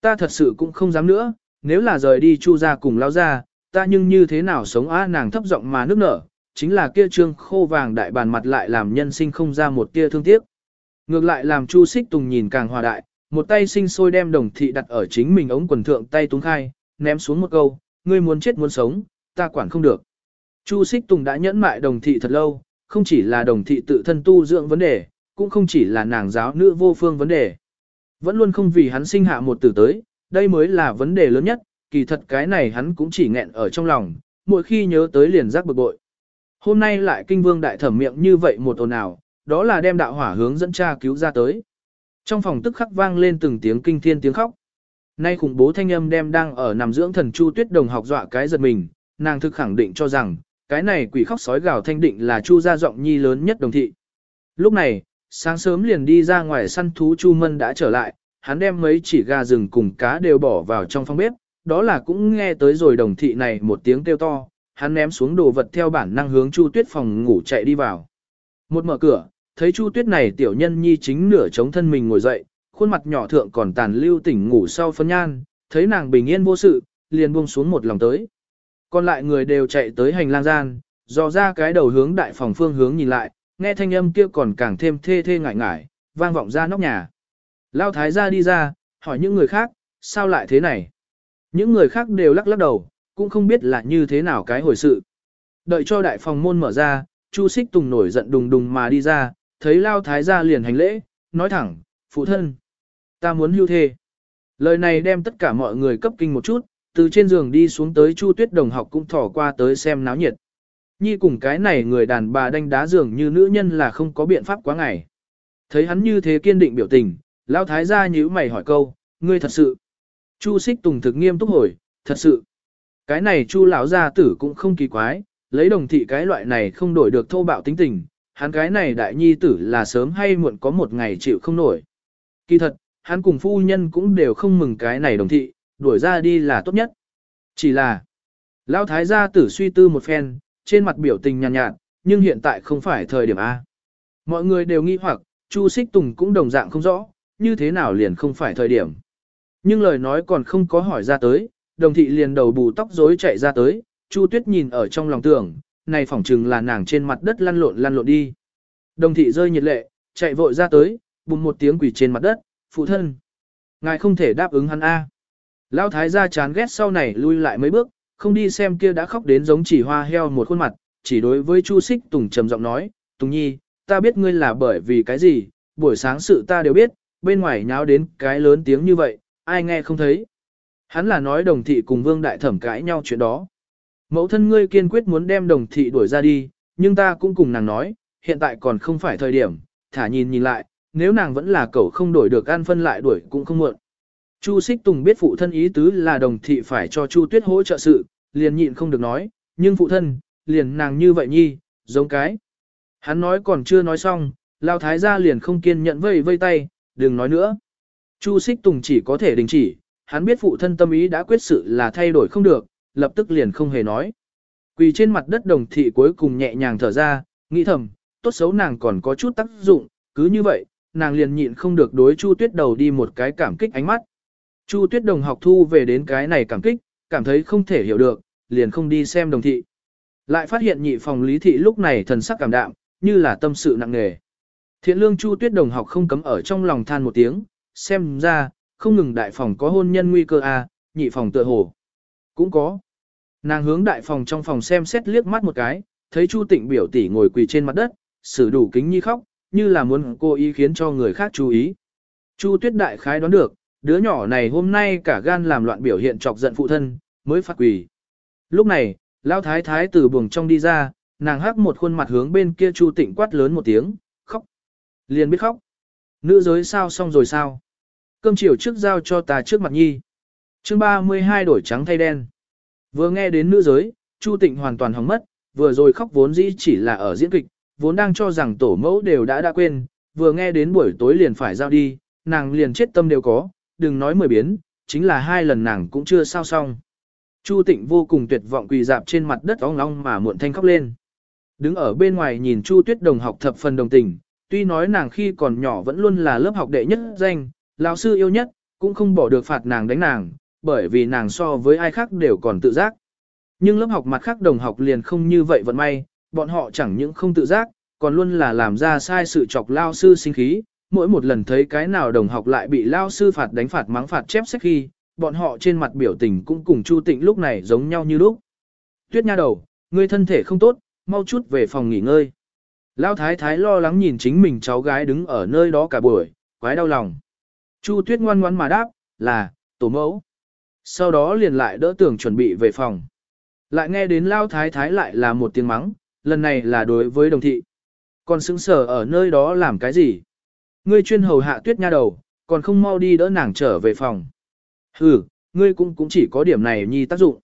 Ta thật sự cũng không dám nữa, nếu là rời đi chu ra cùng lao ra, ta nhưng như thế nào sống á nàng thấp giọng mà nước nở, chính là kia trương khô vàng đại bàn mặt lại làm nhân sinh không ra một tia thương tiếc. Ngược lại làm Chu Xích Tùng nhìn càng hòa đại, một tay sinh sôi đem đồng thị đặt ở chính mình ống quần thượng tay túng khai, ném xuống một câu, ngươi muốn chết muốn sống, ta quản không được. Chu Xích Tùng đã nhẫn mại đồng thị thật lâu, không chỉ là đồng thị tự thân tu dưỡng vấn đề, cũng không chỉ là nàng giáo nữ vô phương vấn đề. Vẫn luôn không vì hắn sinh hạ một tử tới, đây mới là vấn đề lớn nhất, kỳ thật cái này hắn cũng chỉ nghẹn ở trong lòng, mỗi khi nhớ tới liền giác bực bội. Hôm nay lại kinh vương đại thẩm miệng như vậy một ồn ào, đó là đem đạo hỏa hướng dẫn cha cứu ra tới. Trong phòng tức khắc vang lên từng tiếng kinh thiên tiếng khóc. Nay khủng bố thanh âm đem đang ở nằm dưỡng thần Chu Tuyết Đồng học dọa cái giật mình, nàng thực khẳng định cho rằng, cái này quỷ khóc sói gào thanh định là Chu gia giọng nhi lớn nhất đồng thị. Lúc này, sáng sớm liền đi ra ngoài săn thú Chu Mân đã trở lại, hắn đem mấy chỉ gà rừng cùng cá đều bỏ vào trong phòng bếp, đó là cũng nghe tới rồi đồng thị này một tiếng kêu to, hắn ném xuống đồ vật theo bản năng hướng Chu Tuyết phòng ngủ chạy đi vào. Một mở cửa, thấy Chu Tuyết này tiểu nhân nhi chính nửa chống thân mình ngồi dậy, khuôn mặt nhỏ thượng còn tàn lưu tỉnh ngủ sau phân nhan, thấy nàng bình yên vô sự, liền buông xuống một lòng tới. Còn lại người đều chạy tới hành lang gian, dò ra cái đầu hướng đại phòng phương hướng nhìn lại, nghe thanh âm kia còn càng thêm thê thê ngại ngại, vang vọng ra nóc nhà. Lao thái gia đi ra, hỏi những người khác, sao lại thế này? Những người khác đều lắc lắc đầu, cũng không biết là như thế nào cái hồi sự. Đợi cho đại phòng môn mở ra, Chu Xích Tùng nổi giận đùng đùng mà đi ra, thấy Lao thái gia liền hành lễ, nói thẳng, phụ thân, ta muốn hưu thê. Lời này đem tất cả mọi người cấp kinh một chút, từ trên giường đi xuống tới Chu Tuyết đồng học cũng thỏ qua tới xem náo nhiệt. Nhi cùng cái này người đàn bà đánh đá giường như nữ nhân là không có biện pháp quá ngày. Thấy hắn như thế kiên định biểu tình, Lão thái gia nhíu mày hỏi câu, ngươi thật sự. Chu xích tùng thực nghiêm túc hồi, thật sự. Cái này chu lão gia tử cũng không kỳ quái, lấy đồng thị cái loại này không đổi được thô bạo tính tình, hắn cái này đại nhi tử là sớm hay muộn có một ngày chịu không nổi. Kỳ thật, hắn cùng phu nhân cũng đều không mừng cái này đồng thị, đuổi ra đi là tốt nhất. Chỉ là, lão thái gia tử suy tư một phen, trên mặt biểu tình nhàn nhạt, nhạt, nhưng hiện tại không phải thời điểm A. Mọi người đều nghi hoặc, Chu Xích Tùng cũng đồng dạng không rõ, như thế nào liền không phải thời điểm. Nhưng lời nói còn không có hỏi ra tới, đồng thị liền đầu bù tóc rối chạy ra tới, Chu Tuyết nhìn ở trong lòng tưởng, này phỏng chừng là nàng trên mặt đất lăn lộn lăn lộn đi. Đồng thị rơi nhiệt lệ, chạy vội ra tới, bùng một tiếng quỷ trên mặt đất, phụ thân. Ngài không thể đáp ứng hắn A. Lão thái gia chán ghét sau này lui lại mấy bước, không đi xem kia đã khóc đến giống chỉ hoa heo một khuôn mặt, chỉ đối với Chu Sích Tùng trầm giọng nói, Tùng Nhi, ta biết ngươi là bởi vì cái gì, buổi sáng sự ta đều biết, bên ngoài nháo đến cái lớn tiếng như vậy, ai nghe không thấy. Hắn là nói đồng thị cùng vương đại thẩm cãi nhau chuyện đó. Mẫu thân ngươi kiên quyết muốn đem đồng thị đuổi ra đi, nhưng ta cũng cùng nàng nói, hiện tại còn không phải thời điểm, thả nhìn nhìn lại, nếu nàng vẫn là cậu không đổi được ăn phân lại đuổi cũng không muộn. Chu Xích Tùng biết phụ thân ý tứ là đồng thị phải cho Chu Tuyết hỗ trợ sự, liền nhịn không được nói, nhưng phụ thân, liền nàng như vậy nhi, giống cái. Hắn nói còn chưa nói xong, Lao Thái gia liền không kiên nhẫn vây vây tay, đừng nói nữa. Chu Xích Tùng chỉ có thể đình chỉ, hắn biết phụ thân tâm ý đã quyết sự là thay đổi không được, lập tức liền không hề nói. Quỳ trên mặt đất đồng thị cuối cùng nhẹ nhàng thở ra, nghĩ thầm, tốt xấu nàng còn có chút tác dụng, cứ như vậy, nàng liền nhịn không được đối Chu Tuyết đầu đi một cái cảm kích ánh mắt. Chu Tuyết đồng học thu về đến cái này cảm kích, cảm thấy không thể hiểu được, liền không đi xem đồng thị. Lại phát hiện nhị phòng lý thị lúc này thần sắc cảm đạm, như là tâm sự nặng nề. Thiện lương Chu Tuyết đồng học không cấm ở trong lòng than một tiếng, xem ra, không ngừng đại phòng có hôn nhân nguy cơ a, à, nhị phòng tựa hồ. Cũng có. Nàng hướng đại phòng trong phòng xem xét liếc mắt một cái, thấy Chu Tịnh biểu tỷ ngồi quỳ trên mặt đất, sử đủ kính nhi khóc, như là muốn cô ý khiến cho người khác chú ý. Chu Tuyết đại khái đoán được, đứa nhỏ này hôm nay cả gan làm loạn biểu hiện chọc giận phụ thân, mới phát quỷ. Lúc này, Lão Thái Thái từ buồng trong đi ra, nàng hắc một khuôn mặt hướng bên kia Chu Tịnh quát lớn một tiếng, khóc. Liền biết khóc. Nữ giới sao xong rồi sao? Cơm chiều trước giao cho ta trước mặt nhi. chương 32 đổi trắng thay đen. Vừa nghe đến nữ giới, Chu Tịnh hoàn toàn hỏng mất, vừa rồi khóc vốn dĩ chỉ là ở diễn kịch, vốn đang cho rằng tổ mẫu đều đã đã quên, vừa nghe đến buổi tối liền phải giao đi, nàng liền chết tâm đều có, đừng nói mười biến, chính là hai lần nàng cũng chưa sao xong. Chu Tịnh vô cùng tuyệt vọng quỳ dạp trên mặt đất ong long mà muộn thanh khóc lên. Đứng ở bên ngoài nhìn Chu Tuyết đồng học thập phần đồng tình, tuy nói nàng khi còn nhỏ vẫn luôn là lớp học đệ nhất danh, lão sư yêu nhất, cũng không bỏ được phạt nàng đánh nàng, bởi vì nàng so với ai khác đều còn tự giác. Nhưng lớp học mặt khác đồng học liền không như vậy vận may, bọn họ chẳng những không tự giác, còn luôn là làm ra sai sự chọc lao sư sinh khí, mỗi một lần thấy cái nào đồng học lại bị lao sư phạt đánh phạt mắng phạt chép sách khi, bọn họ trên mặt biểu tình cũng cùng Chu Tịnh lúc này giống nhau như lúc. Tuyết nha đầu, ngươi thân thể không tốt, mau chút về phòng nghỉ ngơi. lao thái thái lo lắng nhìn chính mình cháu gái đứng ở nơi đó cả buổi, quái đau lòng. Chu tuyết ngoan ngoãn mà đáp, là, tổ mẫu. Sau đó liền lại đỡ tưởng chuẩn bị về phòng. Lại nghe đến lao thái thái lại là một tiếng mắng, lần này là đối với đồng thị. Còn sững sờ ở nơi đó làm cái gì? Ngươi chuyên hầu hạ tuyết nha đầu, còn không mau đi đỡ nàng trở về phòng. Ừ, ngươi cũng cũng chỉ có điểm này nhi tác dụng.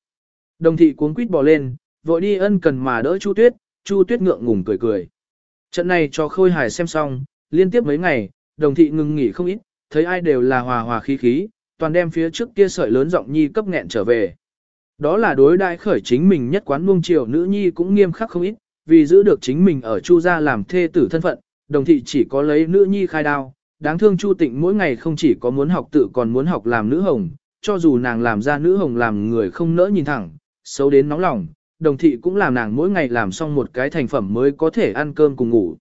Đồng thị cuống quýt bò lên, vội đi ân cần mà đỡ Chu Tuyết, Chu Tuyết ngượng ngùng cười cười. Trận này cho khôi hài xem xong, liên tiếp mấy ngày, đồng thị ngừng nghỉ không ít, thấy ai đều là hòa hòa khí khí, toàn đem phía trước kia sợi lớn giọng nhi cấp nghẹn trở về. Đó là đối đại khởi chính mình nhất quán nuông chiều nữ nhi cũng nghiêm khắc không ít, vì giữ được chính mình ở Chu gia làm thê tử thân phận, đồng thị chỉ có lấy nữ nhi khai đao. Đáng thương Chu Tịnh mỗi ngày không chỉ có muốn học tự còn muốn học làm nữ hồng, cho dù nàng làm ra nữ hồng làm người không nỡ nhìn thẳng, xấu đến nóng lòng, đồng thị cũng làm nàng mỗi ngày làm xong một cái thành phẩm mới có thể ăn cơm cùng ngủ.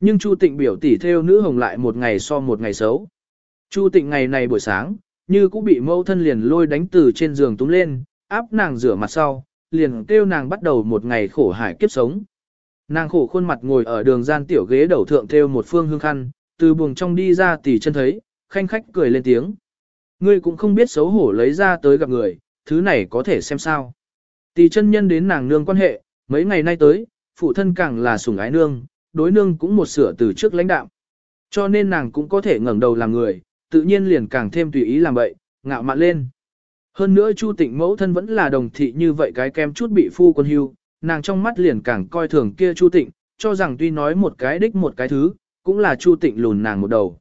Nhưng Chu Tịnh biểu tỷ theo nữ hồng lại một ngày so một ngày xấu. Chu Tịnh ngày này buổi sáng, như cũng bị mẫu thân liền lôi đánh từ trên giường túm lên, áp nàng rửa mặt sau, liền kêu nàng bắt đầu một ngày khổ hải kiếp sống. Nàng khổ khuôn mặt ngồi ở đường gian tiểu ghế đầu thượng theo một phương hương khăn, từ buồng trong đi ra tỉ chân thấy, khanh khách cười lên tiếng. Ngươi cũng không biết xấu hổ lấy ra tới gặp người, thứ này có thể xem sao. Tỷ chân nhân đến nàng nương quan hệ, mấy ngày nay tới, phụ thân càng là sủng ái nương, đối nương cũng một sửa từ trước lãnh đạo. Cho nên nàng cũng có thể ngẩng đầu làm người, tự nhiên liền càng thêm tùy ý làm vậy ngạo mạn lên. Hơn nữa Chu Tịnh mẫu thân vẫn là đồng thị như vậy cái kem chút bị phu quân hưu, nàng trong mắt liền càng coi thường kia Chu Tịnh, cho rằng tuy nói một cái đích một cái thứ, cũng là Chu Tịnh lùn nàng một đầu.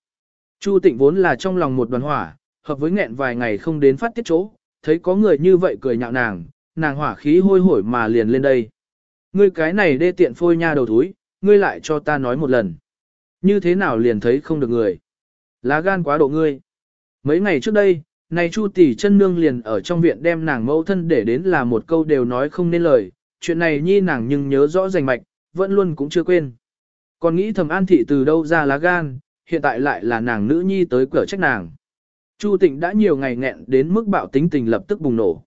Chu Tịnh vốn là trong lòng một đoàn hỏa, hợp với nghẹn vài ngày không đến phát tiết chỗ, thấy có người như vậy cười nhạo nàng, nàng hỏa khí hôi hổi mà liền lên đây. Ngươi cái này đê tiện phôi nha đầu thúi, ngươi lại cho ta nói một lần. Như thế nào liền thấy không được người. Lá gan quá độ ngươi. Mấy ngày trước đây, này Chu tỷ chân nương liền ở trong viện đem nàng mẫu thân để đến là một câu đều nói không nên lời, chuyện này nhi nàng nhưng nhớ rõ rành mạch, vẫn luôn cũng chưa quên. Còn nghĩ thầm an thị từ đâu ra lá gan, hiện tại lại là nàng nữ nhi tới cửa trách nàng. Chu tịnh đã nhiều ngày nghẹn đến mức bạo tính tình lập tức bùng nổ.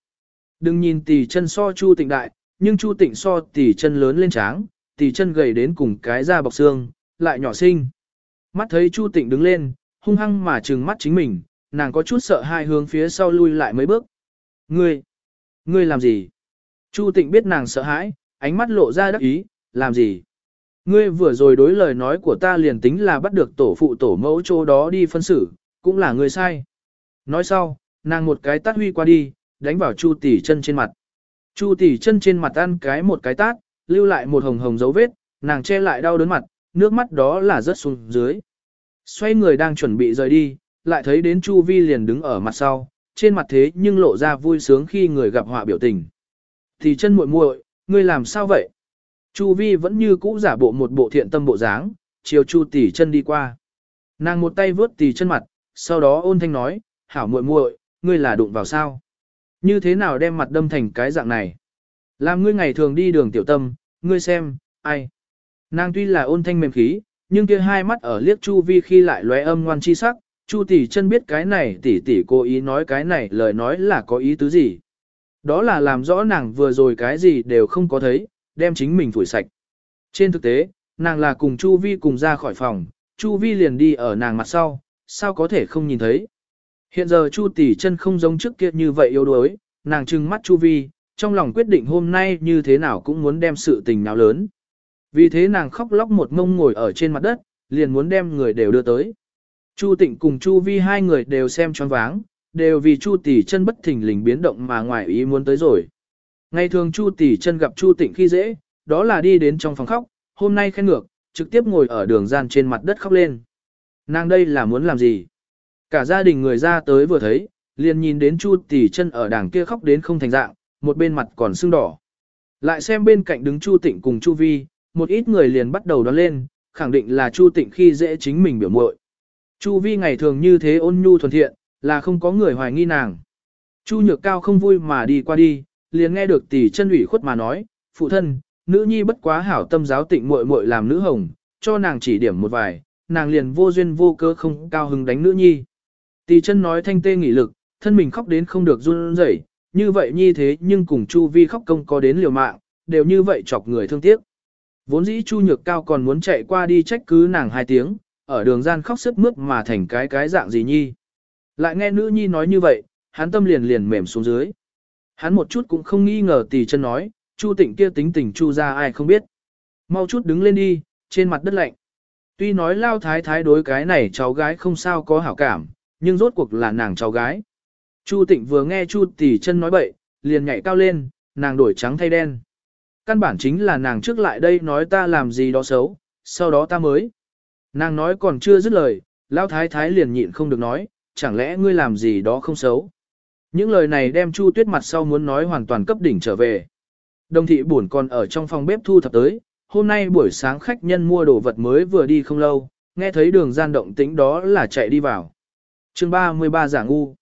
Đừng nhìn tỷ chân so chu tịnh đại, nhưng chu tịnh so tỷ chân lớn lên tráng, tỷ chân gầy đến cùng cái da bọc xương, lại nhỏ xinh. Mắt thấy chu tịnh đứng lên, hung hăng mà trừng mắt chính mình, nàng có chút sợ hai hướng phía sau lui lại mấy bước. Ngươi, ngươi làm gì? Chu tịnh biết nàng sợ hãi, ánh mắt lộ ra đắc ý, làm gì? Ngươi vừa rồi đối lời nói của ta liền tính là bắt được tổ phụ tổ mẫu chỗ đó đi phân xử, cũng là ngươi sai. Nói sau, nàng một cái tát huy qua đi, đánh vào Chu tỷ chân trên mặt. Chu tỷ chân trên mặt ăn cái một cái tát, lưu lại một hồng hồng dấu vết, nàng che lại đau đớn mặt, nước mắt đó là rớt xuống dưới. Xoay người đang chuẩn bị rời đi, lại thấy đến Chu Vi liền đứng ở mặt sau, trên mặt thế nhưng lộ ra vui sướng khi người gặp họa biểu tình. Thì chân muội muội, ngươi làm sao vậy? Chu Vi vẫn như cũ giả bộ một bộ thiện tâm bộ dáng, chiều Chu tỷ chân đi qua. Nàng một tay vớt tỷ chân mặt, sau đó ôn thanh nói, hảo muội muội, ngươi là đụng vào sao? Như thế nào đem mặt đâm thành cái dạng này? Làm ngươi ngày thường đi đường tiểu tâm, ngươi xem, ai? Nàng tuy là ôn thanh mềm khí, nhưng kia hai mắt ở liếc Chu Vi khi lại lóe âm ngoan chi sắc, Chu tỷ chân biết cái này tỷ tỷ cố ý nói cái này lời nói là có ý tứ gì. Đó là làm rõ nàng vừa rồi cái gì đều không có thấy, đem chính mình phủi sạch. Trên thực tế, nàng là cùng Chu Vi cùng ra khỏi phòng, Chu Vi liền đi ở nàng mặt sau, sao có thể không nhìn thấy. Hiện giờ Chu tỷ chân không giống trước kia như vậy yếu đuối, nàng trừng mắt Chu Vi, trong lòng quyết định hôm nay như thế nào cũng muốn đem sự tình nào lớn. Vì thế nàng khóc lóc một mông ngồi ở trên mặt đất, liền muốn đem người đều đưa tới. Chu Tịnh cùng Chu Vi hai người đều xem choáng váng, đều vì Chu Tỷ chân bất thình lình biến động mà ngoài ý muốn tới rồi. Ngày thường Chu Tỷ chân gặp Chu Tịnh khi dễ, đó là đi đến trong phòng khóc, hôm nay khen ngược, trực tiếp ngồi ở đường gian trên mặt đất khóc lên. Nàng đây là muốn làm gì? Cả gia đình người ra tới vừa thấy, liền nhìn đến Chu Tỷ chân ở đằng kia khóc đến không thành dạng, một bên mặt còn sưng đỏ. Lại xem bên cạnh đứng Chu Tịnh cùng Chu Vi, một ít người liền bắt đầu đoán lên, khẳng định là Chu Tịnh khi dễ chính mình biểu muội. Chu Vi ngày thường như thế ôn nhu thuần thiện, là không có người hoài nghi nàng. Chu Nhược Cao không vui mà đi qua đi, liền nghe được tỷ chân ủy khuất mà nói, phụ thân, nữ nhi bất quá hảo tâm giáo tịnh muội muội làm nữ hồng, cho nàng chỉ điểm một vài, nàng liền vô duyên vô cớ không cao hứng đánh nữ nhi. Tỷ chân nói thanh tê nghỉ lực, thân mình khóc đến không được run rẩy, như vậy nhi thế nhưng cùng Chu Vi khóc công có đến liều mạng, đều như vậy chọc người thương tiếc. Vốn dĩ Chu Nhược Cao còn muốn chạy qua đi trách cứ nàng hai tiếng, ở đường gian khóc sức mướt mà thành cái cái dạng gì nhi. Lại nghe nữ nhi nói như vậy, hắn tâm liền liền mềm xuống dưới. Hắn một chút cũng không nghi ngờ tỷ chân nói, Chu tịnh kia tính tình Chu ra ai không biết. Mau chút đứng lên đi, trên mặt đất lạnh. Tuy nói lao thái thái đối cái này cháu gái không sao có hảo cảm, nhưng rốt cuộc là nàng cháu gái. Chu Tịnh vừa nghe Chu Tỷ chân nói bậy, liền nhảy cao lên, nàng đổi trắng thay đen. Căn bản chính là nàng trước lại đây nói ta làm gì đó xấu, sau đó ta mới. Nàng nói còn chưa dứt lời, lao thái thái liền nhịn không được nói, chẳng lẽ ngươi làm gì đó không xấu. Những lời này đem Chu Tuyết mặt sau muốn nói hoàn toàn cấp đỉnh trở về. Đồng thị buồn còn ở trong phòng bếp thu thập tới, hôm nay buổi sáng khách nhân mua đồ vật mới vừa đi không lâu, nghe thấy đường gian động tĩnh đó là chạy đi vào. chương 33 giả ngu.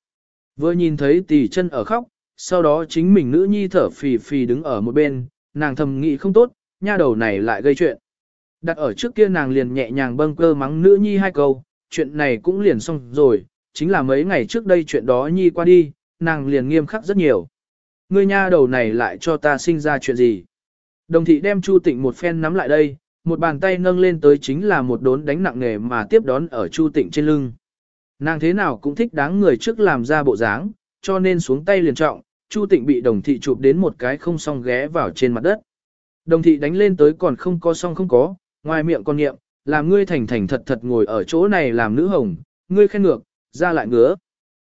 Vừa nhìn thấy tỷ chân ở khóc, sau đó chính mình nữ nhi thở phì phì đứng ở một bên, nàng thầm nghĩ không tốt, nha đầu này lại gây chuyện. Đặt ở trước kia nàng liền nhẹ nhàng bâng cơ mắng nữ nhi hai câu, chuyện này cũng liền xong rồi, chính là mấy ngày trước đây chuyện đó nhi qua đi, nàng liền nghiêm khắc rất nhiều. Ngươi nha đầu này lại cho ta sinh ra chuyện gì? Đồng thị đem Chu Tịnh một phen nắm lại đây, một bàn tay nâng lên tới chính là một đốn đánh nặng nề mà tiếp đón ở Chu Tịnh trên lưng. Nàng thế nào cũng thích đáng người trước làm ra bộ dáng, cho nên xuống tay liền trọng, Chu Tịnh bị đồng thị chụp đến một cái không song ghé vào trên mặt đất. Đồng thị đánh lên tới còn không có song không có, ngoài miệng con niệm, làm ngươi thành thành thật thật ngồi ở chỗ này làm nữ hồng, ngươi khen ngược, ra lại ngứa.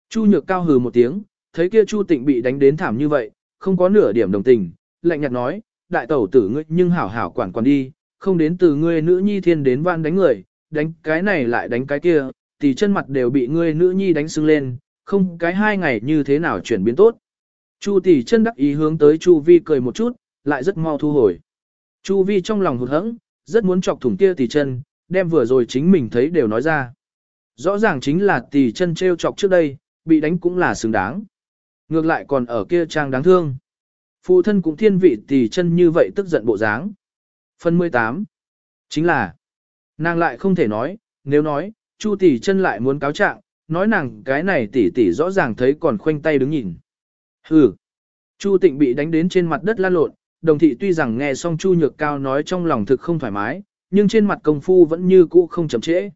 Chu nhược cao hừ một tiếng, thấy kia Chu Tịnh bị đánh đến thảm như vậy, không có nửa điểm đồng tình, lạnh nhạt nói, đại tẩu tử ngươi nhưng hảo hảo quản quản đi, không đến từ ngươi nữ nhi thiên đến van đánh người, đánh cái này lại đánh cái kia, thì chân mặt đều bị ngươi nữ nhi đánh sưng lên, không cái hai ngày như thế nào chuyển biến tốt. Chu tỷ chân đắc ý hướng tới Chu Vi cười một chút, lại rất mau thu hồi. Chu Vi trong lòng hụt hẫng, rất muốn chọc thủng kia tỷ chân, đem vừa rồi chính mình thấy đều nói ra. Rõ ràng chính là tỷ chân treo chọc trước đây, bị đánh cũng là xứng đáng. Ngược lại còn ở kia trang đáng thương. Phụ thân cũng thiên vị tỷ chân như vậy tức giận bộ dáng. Phần 18. Chính là, nàng lại không thể nói, nếu nói, Chu tỷ chân lại muốn cáo trạng, nói nàng cái này tỷ tỷ rõ ràng thấy còn khoanh tay đứng nhìn. Hừ. Chu Tịnh bị đánh đến trên mặt đất lan lộn, đồng thị tuy rằng nghe xong Chu Nhược Cao nói trong lòng thực không thoải mái, nhưng trên mặt công phu vẫn như cũ không chậm trễ.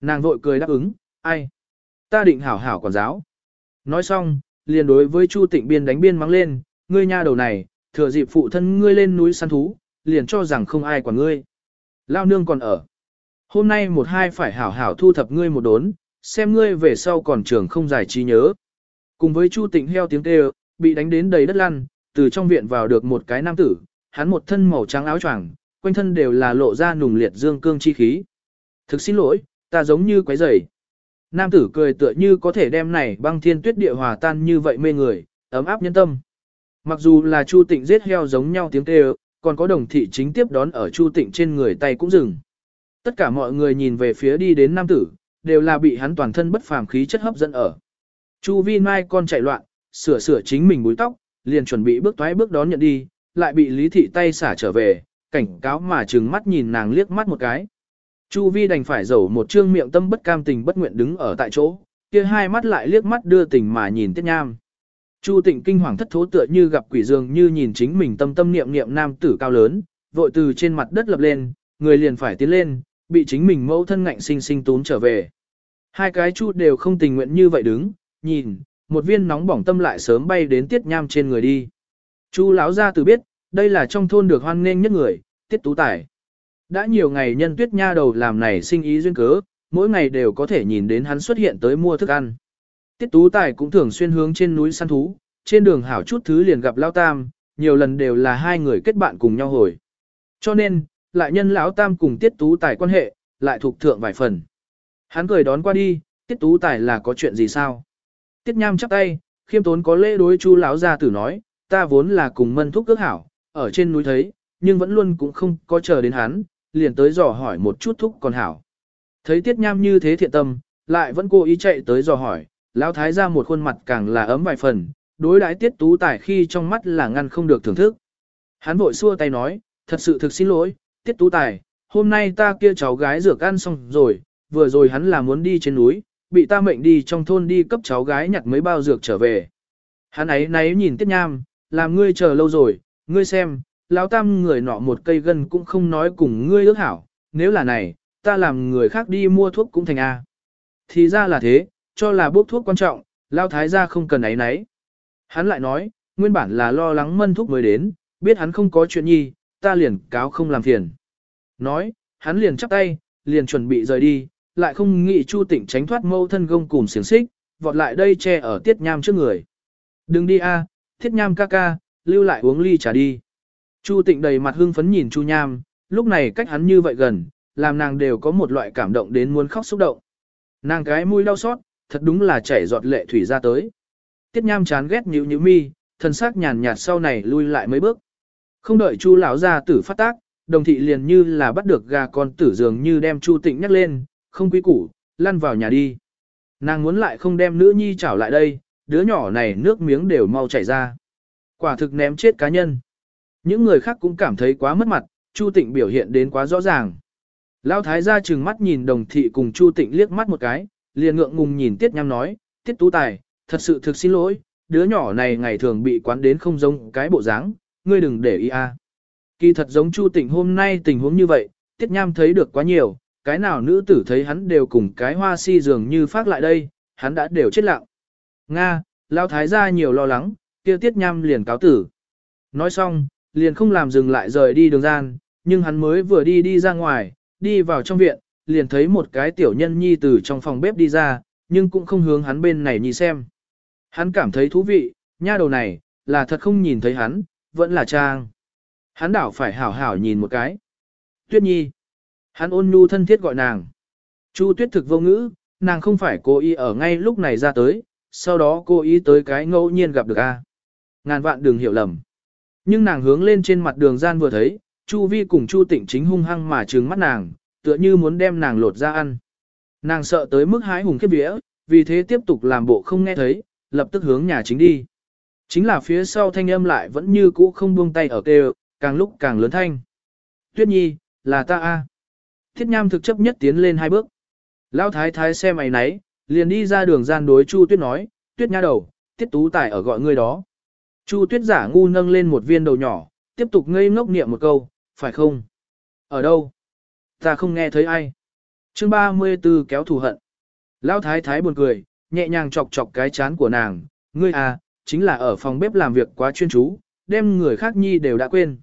Nàng vội cười đáp ứng, ai? Ta định hảo hảo quản giáo. Nói xong, liền đối với Chu Tịnh biên đánh biên mắng lên, ngươi nha đầu này, thừa dịp phụ thân ngươi lên núi săn thú, liền cho rằng không ai quản ngươi. Lao nương còn ở. Hôm nay một hai phải hảo hảo thu thập ngươi một đốn, xem ngươi về sau còn trường không giải trí nhớ. Cùng với Chu Tịnh heo tiếng kêu, bị đánh đến đầy đất lăn, từ trong viện vào được một cái nam tử, hắn một thân màu trắng áo choàng, quanh thân đều là lộ ra nùng liệt dương cương chi khí. Thực xin lỗi, ta giống như quái rầy. Nam tử cười tựa như có thể đem này băng thiên tuyết địa hòa tan như vậy mê người, ấm áp nhân tâm. Mặc dù là Chu Tịnh giết heo giống nhau tiếng kêu, còn có đồng thị chính tiếp đón ở Chu Tịnh trên người tay cũng dừng. Tất cả mọi người nhìn về phía đi đến nam tử, đều là bị hắn toàn thân bất phàm khí chất hấp dẫn ở. Chu Vi Mai con chạy loạn, sửa sửa chính mình búi tóc, liền chuẩn bị bước toái bước đón nhận đi, lại bị Lý Thị tay xả trở về, cảnh cáo mà trừng mắt nhìn nàng liếc mắt một cái. Chu Vi đành phải dầu một trương miệng tâm bất cam tình bất nguyện đứng ở tại chỗ, kia hai mắt lại liếc mắt đưa tình mà nhìn Tiết Nham. Chu Tịnh kinh hoàng thất thố tựa như gặp quỷ dường như nhìn chính mình tâm tâm niệm niệm nam tử cao lớn, vội từ trên mặt đất lập lên, người liền phải tiến lên, bị chính mình mẫu thân ngạnh sinh sinh tún trở về. Hai cái chu đều không tình nguyện như vậy đứng, nhìn, một viên nóng bỏng tâm lại sớm bay đến tiết nham trên người đi. Chu lão gia từ biết, đây là trong thôn được hoan nghênh nhất người, tiết tú tài. Đã nhiều ngày nhân tuyết nha đầu làm này sinh ý duyên cớ, mỗi ngày đều có thể nhìn đến hắn xuất hiện tới mua thức ăn. Tiết tú tài cũng thường xuyên hướng trên núi săn thú, trên đường hảo chút thứ liền gặp Lao Tam, nhiều lần đều là hai người kết bạn cùng nhau hồi. Cho nên, lại nhân lão Tam cùng Tiết tú tài quan hệ, lại thuộc thượng vài phần. Hắn cười đón qua đi, Tiết tú tài là có chuyện gì sao? Tiết Nham chắp tay, khiêm tốn có lễ đối Chu lão gia tử nói, ta vốn là cùng Mân Thúc cước hảo, ở trên núi thấy, nhưng vẫn luôn cũng không có chờ đến hắn, liền tới dò hỏi một chút thúc còn hảo. Thấy Tiết Nham như thế thiện tâm, lại vẫn cố ý chạy tới dò hỏi, lão thái ra một khuôn mặt càng là ấm vài phần, đối đãi Tiết Tú Tài khi trong mắt là ngăn không được thưởng thức. Hắn vội xua tay nói, thật sự thực xin lỗi, Tiết Tú Tài, hôm nay ta kia cháu gái rửa ăn xong rồi, vừa rồi hắn là muốn đi trên núi, bị ta mệnh đi trong thôn đi cấp cháu gái nhặt mấy bao dược trở về. Hắn ấy náy nhìn Tiết Nham, làm ngươi chờ lâu rồi, ngươi xem, lão tam người nọ một cây gân cũng không nói cùng ngươi ước hảo, nếu là này, ta làm người khác đi mua thuốc cũng thành A. Thì ra là thế, cho là bốc thuốc quan trọng, lao thái gia không cần ấy nấy. Hắn lại nói, nguyên bản là lo lắng mân thuốc mới đến, biết hắn không có chuyện nhi, ta liền cáo không làm phiền. Nói, hắn liền chắp tay, liền chuẩn bị rời đi, lại không nghĩ Chu Tịnh tránh thoát mâu thân gông cùm xiềng xích, vọt lại đây che ở Tiết Nham trước người. Đừng đi a, Tiết Nham ca ca, lưu lại uống ly trà đi. Chu Tịnh đầy mặt hưng phấn nhìn Chu Nham, lúc này cách hắn như vậy gần, làm nàng đều có một loại cảm động đến muốn khóc xúc động. Nàng cái mũi đau xót, thật đúng là chảy giọt lệ thủy ra tới. Tiết Nham chán ghét nhíu nhíu mi, thân xác nhàn nhạt sau này lui lại mấy bước. Không đợi Chu lão gia tử phát tác, đồng thị liền như là bắt được gà con tử dường như đem Chu Tịnh nhắc lên, không quý củ, lăn vào nhà đi. Nàng muốn lại không đem nữ nhi trảo lại đây, đứa nhỏ này nước miếng đều mau chảy ra. Quả thực ném chết cá nhân. Những người khác cũng cảm thấy quá mất mặt, Chu Tịnh biểu hiện đến quá rõ ràng. Lão thái gia trừng mắt nhìn đồng thị cùng Chu Tịnh liếc mắt một cái, liền ngượng ngùng nhìn Tiết Nham nói, Tiết Tú Tài, thật sự thực xin lỗi, đứa nhỏ này ngày thường bị quán đến không giống cái bộ dáng, ngươi đừng để ý a. Kỳ thật giống Chu Tịnh hôm nay tình huống như vậy, Tiết Nham thấy được quá nhiều, cái nào nữ tử thấy hắn đều cùng cái hoa si dường như phát lại đây, hắn đã đều chết lặng. Nga, Lão Thái gia nhiều lo lắng, kia Tiết Nham liền cáo tử. Nói xong, liền không làm dừng lại rời đi đường gian, nhưng hắn mới vừa đi đi ra ngoài, đi vào trong viện, liền thấy một cái tiểu nhân nhi từ trong phòng bếp đi ra, nhưng cũng không hướng hắn bên này nhìn xem. Hắn cảm thấy thú vị, nha đầu này, là thật không nhìn thấy hắn, vẫn là trang. Hắn đảo phải hảo hảo nhìn một cái. Tuyết nhi. Hắn ôn nhu thân thiết gọi nàng. Chu tuyết thực vô ngữ, nàng không phải cố ý ở ngay lúc này ra tới, sau đó cố ý tới cái ngẫu nhiên gặp được A. Ngàn vạn đừng hiểu lầm. Nhưng nàng hướng lên trên mặt đường gian vừa thấy, Chu Vi cùng Chu Tịnh chính hung hăng mà trừng mắt nàng, tựa như muốn đem nàng lột ra ăn. Nàng sợ tới mức hái hùng khiếp vía, vì thế tiếp tục làm bộ không nghe thấy, lập tức hướng nhà chính đi. Chính là phía sau thanh âm lại vẫn như cũ không buông tay ở kêu, càng lúc càng lớn thanh. Tuyết nhi, là ta a. Thiết nham thực chấp nhất tiến lên hai bước. Lão thái thái xe mày nấy, liền đi ra đường gian đối Chu Tuyết nói, Tuyết nha đầu, Tiết Tú Tài ở gọi ngươi đó. Chu Tuyết giả ngu nâng lên một viên đầu nhỏ, tiếp tục ngây ngốc niệm một câu, phải không? Ở đâu? Ta không nghe thấy ai. Chương 34 kéo thù hận. Lão thái thái buồn cười, nhẹ nhàng chọc chọc cái chán của nàng, ngươi à, chính là ở phòng bếp làm việc quá chuyên chú, đem người khác nhi đều đã quên.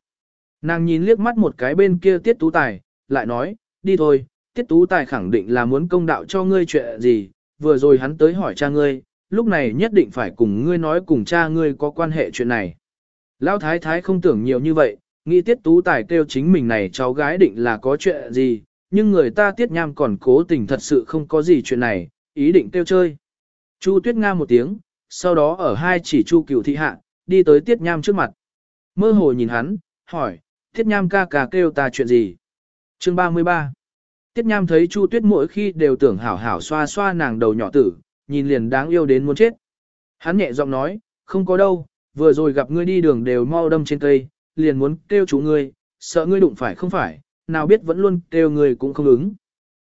Nàng nhìn liếc mắt một cái bên kia tiết tú tài, lại nói, đi thôi, tiết tú tài khẳng định là muốn công đạo cho ngươi chuyện gì, vừa rồi hắn tới hỏi cha ngươi, lúc này nhất định phải cùng ngươi nói cùng cha ngươi có quan hệ chuyện này. Lão thái thái không tưởng nhiều như vậy, nghĩ tiết tú tài kêu chính mình này cháu gái định là có chuyện gì, nhưng người ta tiết nham còn cố tình thật sự không có gì chuyện này, ý định kêu chơi. Chu tuyết nga một tiếng, sau đó ở hai chỉ chu cửu thị hạ, đi tới tiết nham trước mặt. Mơ hồ nhìn hắn, hỏi, tiết nham ca ca kêu ta chuyện gì? Chương 33 Tiết nham thấy chu tuyết mỗi khi đều tưởng hảo hảo xoa xoa nàng đầu nhỏ tử, nhìn liền đáng yêu đến muốn chết. Hắn nhẹ giọng nói, không có đâu, vừa rồi gặp ngươi đi đường đều mau đâm trên cây, liền muốn kêu chủ ngươi, sợ ngươi đụng phải không phải, nào biết vẫn luôn kêu ngươi cũng không ứng.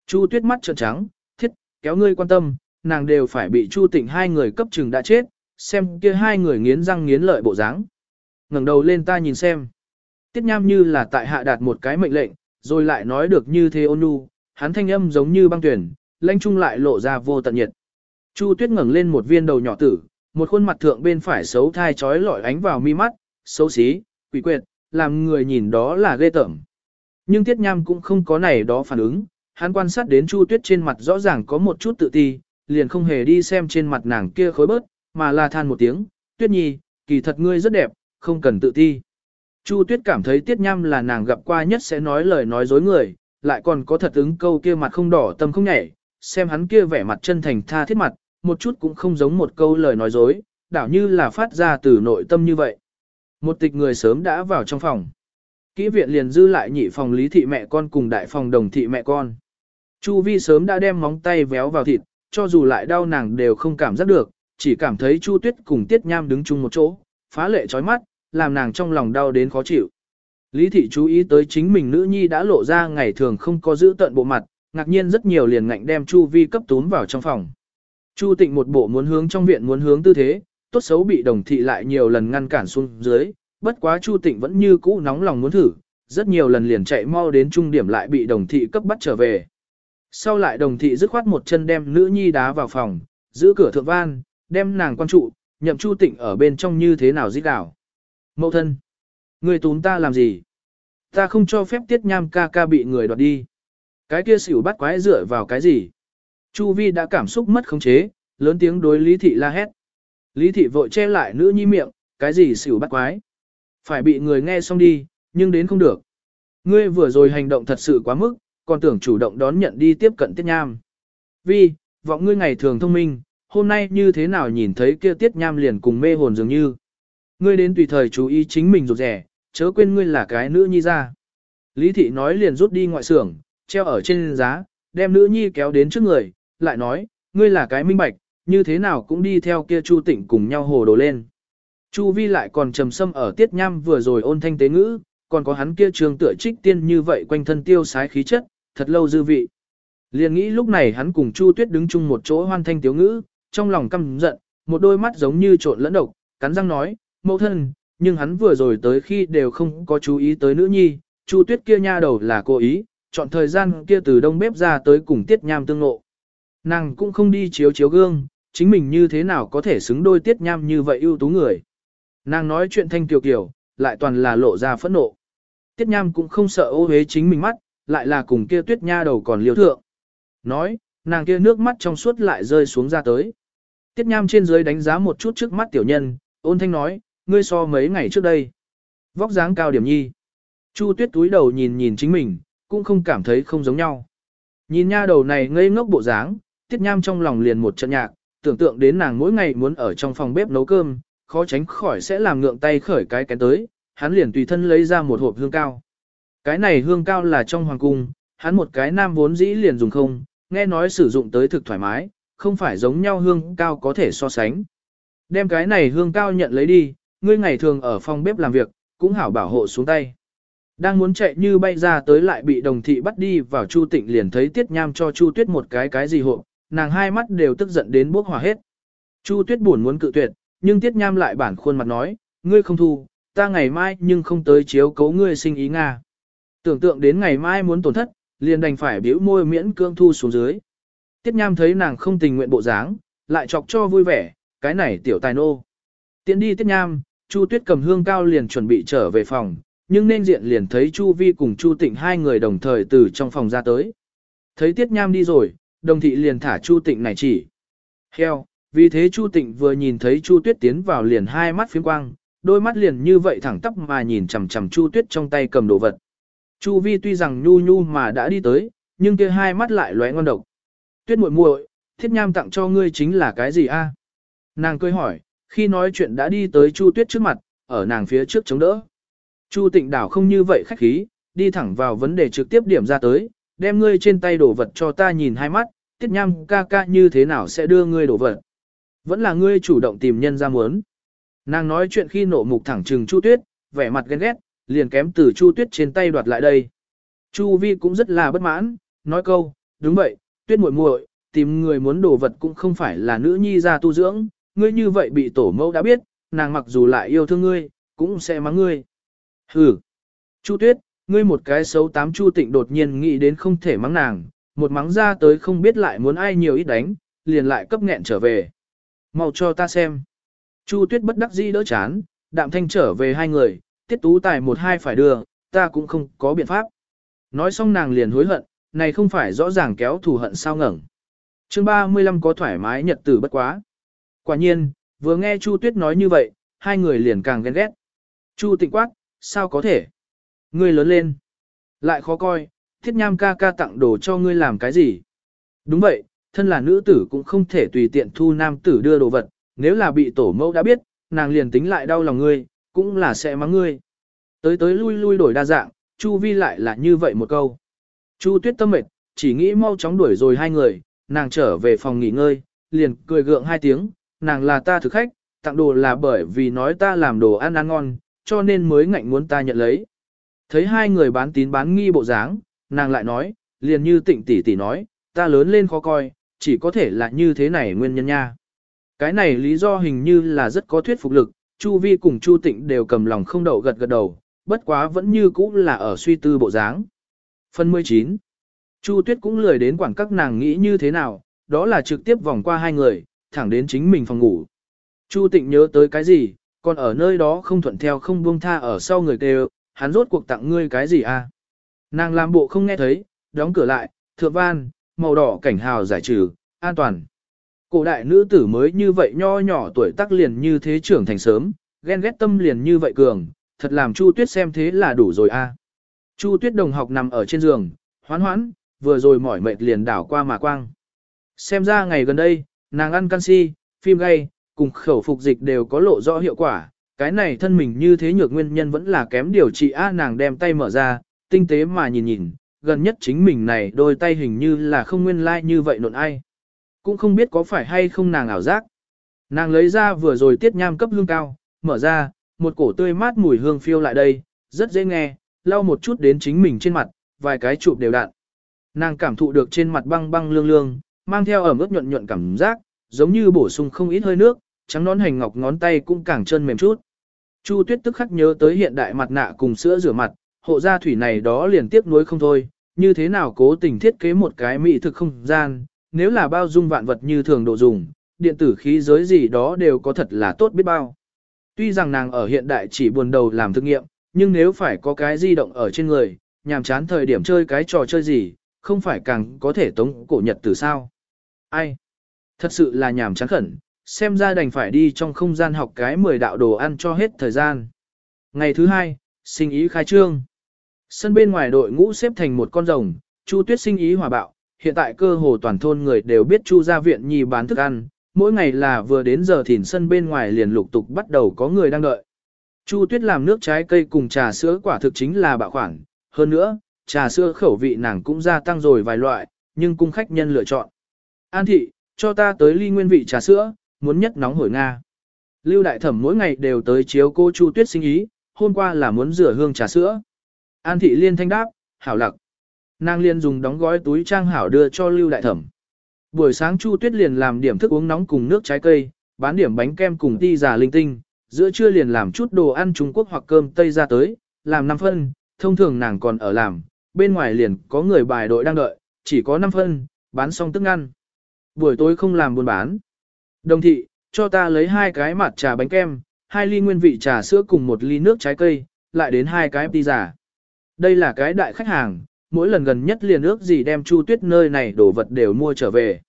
Chu tuyết mắt trợn trắng, thiết, kéo ngươi quan tâm, nàng đều phải bị Chu Tịnh hai người cấp chừng đã chết, xem kia hai người nghiến răng nghiến lợi bộ dáng. ngẩng đầu lên ta nhìn xem. Tiết Nham như là tại hạ đạt một cái mệnh lệnh, rồi lại nói được như thế ôn nhu, hắn thanh âm giống như băng tuyển, lãnh trung lại lộ ra vô tận nhiệt. Chu Tuyết ngẩng lên một viên đầu nhỏ tử, một khuôn mặt thượng bên phải xấu thai trói lọi ánh vào mi mắt, xấu xí, quỷ quyệt, làm người nhìn đó là ghê tởm. Nhưng Tiết Nham cũng không có này đó phản ứng, hắn quan sát đến Chu Tuyết trên mặt rõ ràng có một chút tự ti, liền không hề đi xem trên mặt nàng kia khối bớt, mà là than một tiếng, tuyết nhi, kỳ thật ngươi rất đẹp, không cần tự ti. Chu tuyết cảm thấy tiết Nham là nàng gặp qua nhất sẽ nói lời nói dối người, lại còn có thật ứng câu kia mặt không đỏ tâm không nhảy, xem hắn kia vẻ mặt chân thành tha thiết mặt, một chút cũng không giống một câu lời nói dối, đảo như là phát ra từ nội tâm như vậy. Một tịch người sớm đã vào trong phòng. Kỹ viện liền dư lại nhị phòng lý thị mẹ con cùng đại phòng đồng thị mẹ con. Chu vi sớm đã đem móng tay véo vào thịt, cho dù lại đau nàng đều không cảm giác được, chỉ cảm thấy Chu Tuyết cùng Tiết Nham đứng chung một chỗ, phá lệ chói mắt, làm nàng trong lòng đau đến khó chịu. Lý thị chú ý tới chính mình nữ nhi đã lộ ra ngày thường không có giữ tận bộ mặt, ngạc nhiên rất nhiều liền ngạnh đem Chu Vi cấp tún vào trong phòng. Chu Tịnh một bộ muốn hướng trong viện muốn hướng tư thế, tốt xấu bị đồng thị lại nhiều lần ngăn cản xuống dưới, bất quá Chu Tịnh vẫn như cũ nóng lòng muốn thử, rất nhiều lần liền chạy mau đến trung điểm lại bị đồng thị cấp bắt trở về. Sau lại đồng thị dứt khoát một chân đem nữ nhi đá vào phòng, giữ cửa thượng van, đem nàng quan trụ, nhậm chu tịnh ở bên trong như thế nào giết đảo. Mậu thân, người tún ta làm gì? Ta không cho phép tiết nham ca ca bị người đoạt đi. Cái kia xỉu bắt quái dựa vào cái gì? Chu Vi đã cảm xúc mất khống chế, lớn tiếng đối Lý Thị la hét. Lý Thị vội che lại nữ nhi miệng, cái gì xỉu bắt quái? Phải bị người nghe xong đi, nhưng đến không được. Ngươi vừa rồi hành động thật sự quá mức, còn tưởng chủ động đón nhận đi tiếp cận Tiết Nham. Vi, vọng ngươi ngày thường thông minh, hôm nay như thế nào nhìn thấy kia Tiết Nham liền cùng mê hồn dường như. Ngươi đến tùy thời chú ý chính mình rụt rẻ, chớ quên ngươi là cái nữ nhi ra. Lý thị nói liền rút đi ngoại xưởng, treo ở trên giá, đem nữ nhi kéo đến trước người, lại nói, ngươi là cái minh bạch, như thế nào cũng đi theo kia Chu Tịnh cùng nhau hồ đồ lên. Chu Vi lại còn trầm sâm ở tiết nham vừa rồi ôn thanh tế ngữ, còn có hắn kia trường tựa trích tiên như vậy quanh thân tiêu sái khí chất, thật lâu dư vị. Liền nghĩ lúc này hắn cùng Chu Tuyết đứng chung một chỗ hoan thanh tiếu ngữ, trong lòng căm giận, một đôi mắt giống như trộn lẫn độc, cắn răng nói, mẫu thân, nhưng hắn vừa rồi tới khi đều không có chú ý tới nữ nhi, Chu Tuyết kia nha đầu là cố ý, chọn thời gian kia từ đông bếp ra tới cùng Tiết Nham tương ngộ. Nàng cũng không đi chiếu chiếu gương, chính mình như thế nào có thể xứng đôi Tiết Nham như vậy ưu tú người. Nàng nói chuyện thanh kiều kiều, lại toàn là lộ ra phẫn nộ. Tiết Nham cũng không sợ ô hế chính mình mắt, lại là cùng kia Tuyết nha đầu còn liêu thượng. Nói, nàng kia nước mắt trong suốt lại rơi xuống ra tới. Tiết Nham trên dưới đánh giá một chút trước mắt tiểu nhân, ôn thanh nói, ngươi so mấy ngày trước đây. Vóc dáng cao điểm nhi. Chu tuyết túi đầu nhìn nhìn chính mình, cũng không cảm thấy không giống nhau. Nhìn nha đầu này ngây ngốc bộ dáng, tiết nham trong lòng liền một trận nhạc, tưởng tượng đến nàng mỗi ngày muốn ở trong phòng bếp nấu cơm, khó tránh khỏi sẽ làm ngượng tay khởi cái kén tới, hắn liền tùy thân lấy ra một hộp hương cao. Cái này hương cao là trong hoàng cung, hắn một cái nam vốn dĩ liền dùng không, nghe nói sử dụng tới thực thoải mái, không phải giống nhau hương cao có thể so sánh. Đem cái này hương cao nhận lấy đi, ngươi ngày thường ở phòng bếp làm việc, cũng hảo bảo hộ xuống tay. Đang muốn chạy như bay ra tới lại bị đồng thị bắt đi vào Chu Tịnh liền thấy Tiết Nham cho Chu Tuyết một cái cái gì hộ, nàng hai mắt đều tức giận đến bốc hỏa hết. Chu Tuyết buồn muốn cự tuyệt, nhưng Tiết Nham lại bản khuôn mặt nói, ngươi không thu, ta ngày mai nhưng không tới chiếu cấu ngươi sinh ý Nga. Tưởng tượng đến ngày mai muốn tổn thất, liền đành phải biểu môi miễn cương thu xuống dưới. Tiết Nham thấy nàng không tình nguyện bộ dáng, lại chọc cho vui vẻ, cái này tiểu tài nô. Tiến đi Tiết Nham, Chu Tuyết cầm hương cao liền chuẩn bị trở về phòng, nhưng nên diện liền thấy Chu Vi cùng Chu Tịnh hai người đồng thời từ trong phòng ra tới. Thấy Tiết Nham đi rồi, đồng thị liền thả Chu Tịnh này chỉ. Heo, vì thế Chu Tịnh vừa nhìn thấy Chu Tuyết tiến vào liền hai mắt phiếm quang, đôi mắt liền như vậy thẳng tóc mà nhìn chằm chằm Chu Tuyết trong tay cầm đồ vật. Chu Vi tuy rằng nhu nhu mà đã đi tới, nhưng kia hai mắt lại lóe ngon độc. Tuyết muội muội, Thiết Nham tặng cho ngươi chính là cái gì a? Nàng cười hỏi, khi nói chuyện đã đi tới Chu Tuyết trước mặt, ở nàng phía trước chống đỡ. Chu Tịnh Đảo không như vậy khách khí, đi thẳng vào vấn đề trực tiếp điểm ra tới, đem ngươi trên tay đổ vật cho ta nhìn hai mắt, tiết nham ca ca như thế nào sẽ đưa ngươi đổ vật. Vẫn là ngươi chủ động tìm nhân ra muốn. Nàng nói chuyện khi nộ mục thẳng trừng Chu Tuyết, vẻ mặt ghen ghét, liền kém từ Chu Tuyết trên tay đoạt lại đây. Chu Vi cũng rất là bất mãn, nói câu, đúng vậy, Tuyết muội muội, tìm người muốn đổ vật cũng không phải là nữ nhi ra tu dưỡng, ngươi như vậy bị tổ mẫu đã biết, nàng mặc dù lại yêu thương ngươi, cũng sẽ mắng ngươi. Hừ. Chu Tuyết, ngươi một cái xấu tám Chu Tịnh đột nhiên nghĩ đến không thể mắng nàng, một mắng ra tới không biết lại muốn ai nhiều ít đánh, liền lại cấp nghẹn trở về. Mau cho ta xem. Chu Tuyết bất đắc dĩ đỡ chán, đạm thanh trở về hai người, tiết tú tài một hai phải đưa, ta cũng không có biện pháp. Nói xong nàng liền hối hận, này không phải rõ ràng kéo thù hận sao ngẩng. Chương 35 có thoải mái nhật tử bất quá. Quả nhiên, vừa nghe Chu Tuyết nói như vậy, hai người liền càng ghen ghét. Chu Tịnh quát, sao có thể? Ngươi lớn lên. Lại khó coi, thiết nham ca ca tặng đồ cho ngươi làm cái gì? Đúng vậy, thân là nữ tử cũng không thể tùy tiện thu nam tử đưa đồ vật, nếu là bị tổ mẫu đã biết, nàng liền tính lại đau lòng ngươi, cũng là sẽ mắng ngươi. Tới tới lui lui đổi đa dạng, Chu Vi lại là như vậy một câu. Chu Tuyết tâm mệt, chỉ nghĩ mau chóng đuổi rồi hai người, nàng trở về phòng nghỉ ngơi, liền cười gượng hai tiếng, nàng là ta thực khách, tặng đồ là bởi vì nói ta làm đồ ăn ăn ngon, cho nên mới ngạnh muốn ta nhận lấy. Thấy hai người bán tín bán nghi bộ dáng, nàng lại nói, liền như tịnh tỷ tỷ nói, ta lớn lên khó coi, chỉ có thể là như thế này nguyên nhân nha. Cái này lý do hình như là rất có thuyết phục lực, Chu Vi cùng Chu Tịnh đều cầm lòng không đậu gật gật đầu, bất quá vẫn như cũ là ở suy tư bộ dáng. Phần 19 Chu Tuyết cũng lười đến quảng các nàng nghĩ như thế nào, đó là trực tiếp vòng qua hai người, thẳng đến chính mình phòng ngủ. Chu Tịnh nhớ tới cái gì, còn ở nơi đó không thuận theo không buông tha ở sau người đều hắn rốt cuộc tặng ngươi cái gì à? Nàng làm bộ không nghe thấy, đóng cửa lại, thượng van, màu đỏ cảnh hào giải trừ, an toàn. Cổ đại nữ tử mới như vậy nho nhỏ tuổi tác liền như thế trưởng thành sớm, ghen ghét tâm liền như vậy cường, thật làm Chu Tuyết xem thế là đủ rồi a. Chu Tuyết đồng học nằm ở trên giường, hoán hoán, vừa rồi mỏi mệt liền đảo qua mà quang. Xem ra ngày gần đây, nàng ăn canxi, phim gay, cùng khẩu phục dịch đều có lộ rõ hiệu quả, cái này thân mình như thế nhược nguyên nhân vẫn là kém điều trị a nàng đem tay mở ra, tinh tế mà nhìn nhìn, gần nhất chính mình này đôi tay hình như là không nguyên lai like như vậy nộn ai. Cũng không biết có phải hay không nàng ảo giác. Nàng lấy ra vừa rồi tiết nham cấp hương cao, mở ra, một cổ tươi mát mùi hương phiêu lại đây, rất dễ nghe, lau một chút đến chính mình trên mặt, vài cái chụp đều đặn. Nàng cảm thụ được trên mặt băng băng lương lương, mang theo ẩm ướt nhuận nhuận cảm giác, giống như bổ sung không ít hơi nước, trắng nón hành ngọc ngón tay cũng càng trơn mềm chút. Chu Tuyết tức khắc nhớ tới hiện đại mặt nạ cùng sữa rửa mặt, hộ gia thủy này đó liền tiếp nuối không thôi, như thế nào cố tình thiết kế một cái mỹ thực không gian, nếu là bao dung vạn vật như thường độ dùng, điện tử khí giới gì đó đều có thật là tốt biết bao. Tuy rằng nàng ở hiện đại chỉ buồn đầu làm thực nghiệm, nhưng nếu phải có cái di động ở trên người, nhàm chán thời điểm chơi cái trò chơi gì, không phải càng có thể tống cổ nhật từ sao. Ai? Thật sự là nhàm chán khẩn, xem ra đành phải đi trong không gian học cái 10 đạo đồ ăn cho hết thời gian. Ngày thứ hai, sinh ý khai trương. Sân bên ngoài đội ngũ xếp thành một con rồng, Chu Tuyết sinh ý hòa bạo, hiện tại cơ hồ toàn thôn người đều biết Chu gia viện nhi bán thức ăn, mỗi ngày là vừa đến giờ thìn sân bên ngoài liền lục tục bắt đầu có người đang đợi. Chu Tuyết làm nước trái cây cùng trà sữa quả thực chính là bạo khoản, hơn nữa, trà sữa khẩu vị nàng cũng gia tăng rồi vài loại, nhưng cung khách nhân lựa chọn. An thị, cho ta tới ly nguyên vị trà sữa, muốn nhất nóng hổi Nga. Lưu đại thẩm mỗi ngày đều tới chiếu cô Chu Tuyết sinh ý, hôm qua là muốn rửa hương trà sữa. An thị liên thanh đáp, hảo lặc. Nàng liên dùng đóng gói túi trang hảo đưa cho Lưu đại thẩm. Buổi sáng Chu Tuyết liền làm điểm thức uống nóng cùng nước trái cây, bán điểm bánh kem cùng ti giả linh tinh, giữa trưa liền làm chút đồ ăn Trung Quốc hoặc cơm Tây ra tới, làm 5 phân, thông thường nàng còn ở làm, bên ngoài liền có người bài đội đang đợi, chỉ có 5 phân, bán xong tức ăn. Buổi tối không làm buôn bán. Đồng thị, cho ta lấy hai cái mặt trà bánh kem, hai ly nguyên vị trà sữa cùng một ly nước trái cây, lại đến hai cái pizza. Đây là cái đại khách hàng, mỗi lần gần nhất liền ước gì đem Chu Tuyết nơi này đồ vật đều mua trở về.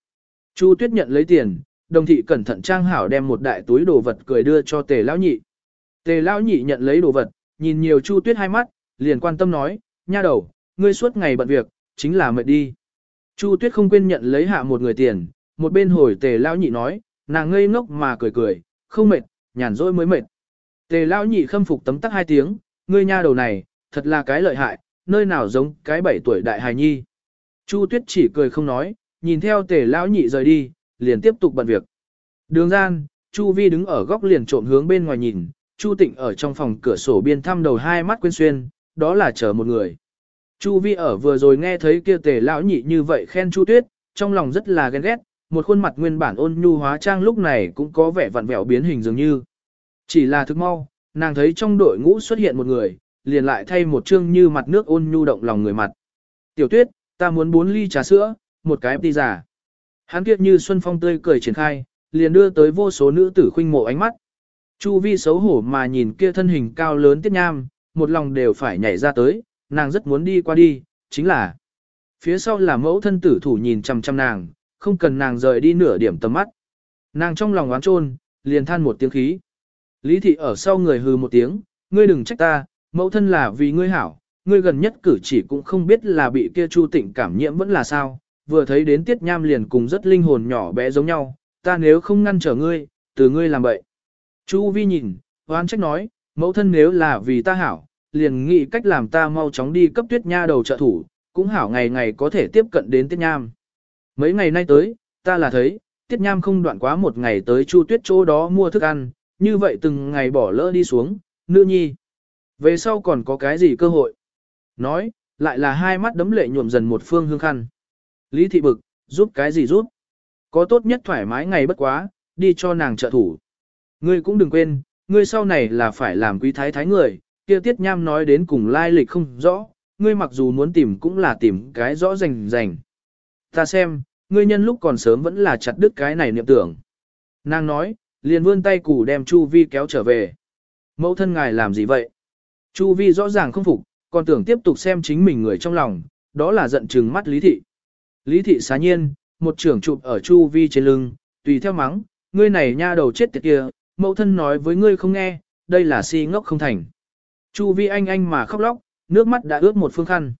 Chu Tuyết nhận lấy tiền, đồng thị cẩn thận trang hảo đem một đại túi đồ vật cười đưa cho Tề Lão Nhị. Tề Lão Nhị nhận lấy đồ vật, nhìn nhiều Chu Tuyết hai mắt, liền quan tâm nói, nha đầu, ngươi suốt ngày bận việc, chính là mệt đi. Chu Tuyết không quên nhận lấy hạ một người tiền, một bên hồi Tề Lão Nhị nói, nàng ngây ngốc mà cười cười, không mệt, nhàn rỗi mới mệt. Tề Lão Nhị khâm phục tấm tắc hai tiếng, ngươi nha đầu này, thật là cái lợi hại, nơi nào giống cái bảy tuổi đại hài nhi. Chu Tuyết chỉ cười không nói, nhìn theo Tề Lão Nhị rời đi, liền tiếp tục bận việc. Đường gian, Chu Vi đứng ở góc liền trộm hướng bên ngoài nhìn, Chu Tịnh ở trong phòng cửa sổ biên thăm đầu hai mắt quên xuyên, đó là chờ một người. Chu Vi ở vừa rồi nghe thấy kia Tề Lão Nhị như vậy khen Chu Tuyết, trong lòng rất là ghen ghét, một khuôn mặt nguyên bản ôn nhu hóa trang lúc này cũng có vẻ vặn vẹo biến hình dường như. Chỉ là thức mau, nàng thấy trong đội ngũ xuất hiện một người, liền lại thay một chương như mặt nước ôn nhu động lòng người mặt. Tiểu tuyết, ta muốn bốn ly trà sữa, một cái đi giả. Hắn kiệt như xuân phong tươi cười triển khai, liền đưa tới vô số nữ tử khuynh mộ ánh mắt. Chu vi xấu hổ mà nhìn kia thân hình cao lớn tiết nham, một lòng đều phải nhảy ra tới, nàng rất muốn đi qua đi, chính là. Phía sau là mẫu thân tử thủ nhìn chằm chằm nàng, không cần nàng rời đi nửa điểm tầm mắt. Nàng trong lòng oán trôn, liền than một tiếng khí. Lý thị ở sau người hừ một tiếng, ngươi đừng trách ta, mẫu thân là vì ngươi hảo, ngươi gần nhất cử chỉ cũng không biết là bị kia chu tịnh cảm nhiễm vẫn là sao, vừa thấy đến tiết nham liền cùng rất linh hồn nhỏ bé giống nhau, ta nếu không ngăn trở ngươi, từ ngươi làm bậy. Chu vi nhìn, hoan trách nói, mẫu thân nếu là vì ta hảo, liền nghĩ cách làm ta mau chóng đi cấp tuyết nha đầu trợ thủ, cũng hảo ngày ngày có thể tiếp cận đến tiết nham. Mấy ngày nay tới, ta là thấy, tiết nham không đoạn quá một ngày tới chu tuyết chỗ đó mua thức ăn, như vậy từng ngày bỏ lỡ đi xuống, nữ nhi. Về sau còn có cái gì cơ hội? Nói, lại là hai mắt đấm lệ nhuộm dần một phương hương khăn. Lý thị bực, giúp cái gì giúp? Có tốt nhất thoải mái ngày bất quá, đi cho nàng trợ thủ. Ngươi cũng đừng quên, ngươi sau này là phải làm quý thái thái người, kia tiết nham nói đến cùng lai lịch không rõ, ngươi mặc dù muốn tìm cũng là tìm cái rõ rành rành. Ta xem, ngươi nhân lúc còn sớm vẫn là chặt đứt cái này niệm tưởng. Nàng nói, liền vươn tay củ đem Chu Vi kéo trở về. Mẫu thân ngài làm gì vậy? Chu Vi rõ ràng không phục, còn tưởng tiếp tục xem chính mình người trong lòng, đó là giận trừng mắt lý thị. Lý thị xá nhiên, một trưởng chụp ở chu vi trên lưng, tùy theo mắng, ngươi này nha đầu chết tiệt kia, mẫu thân nói với ngươi không nghe, đây là si ngốc không thành. Chu vi anh anh mà khóc lóc, nước mắt đã ướt một phương khăn.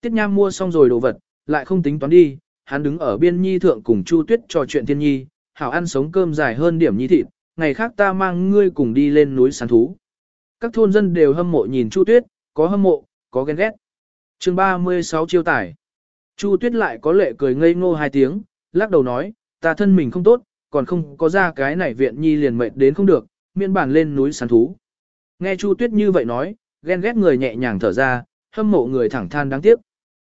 Tiết Nham mua xong rồi đồ vật, lại không tính toán đi, hắn đứng ở biên nhi thượng cùng Chu Tuyết trò chuyện thiên nhi, hảo ăn sống cơm dài hơn điểm nhi thịt, ngày khác ta mang ngươi cùng đi lên núi săn thú. Các thôn dân đều hâm mộ nhìn Chu Tuyết, có hâm mộ, có ghen ghét. chương 36 chiêu tải. Chu Tuyết lại có lệ cười ngây ngô hai tiếng, lắc đầu nói, ta thân mình không tốt, còn không có ra cái này viện nhi liền mệt đến không được, miễn bản lên núi săn thú. Nghe Chu Tuyết như vậy nói, ghen ghét người nhẹ nhàng thở ra, hâm mộ người thẳng than đáng tiếc.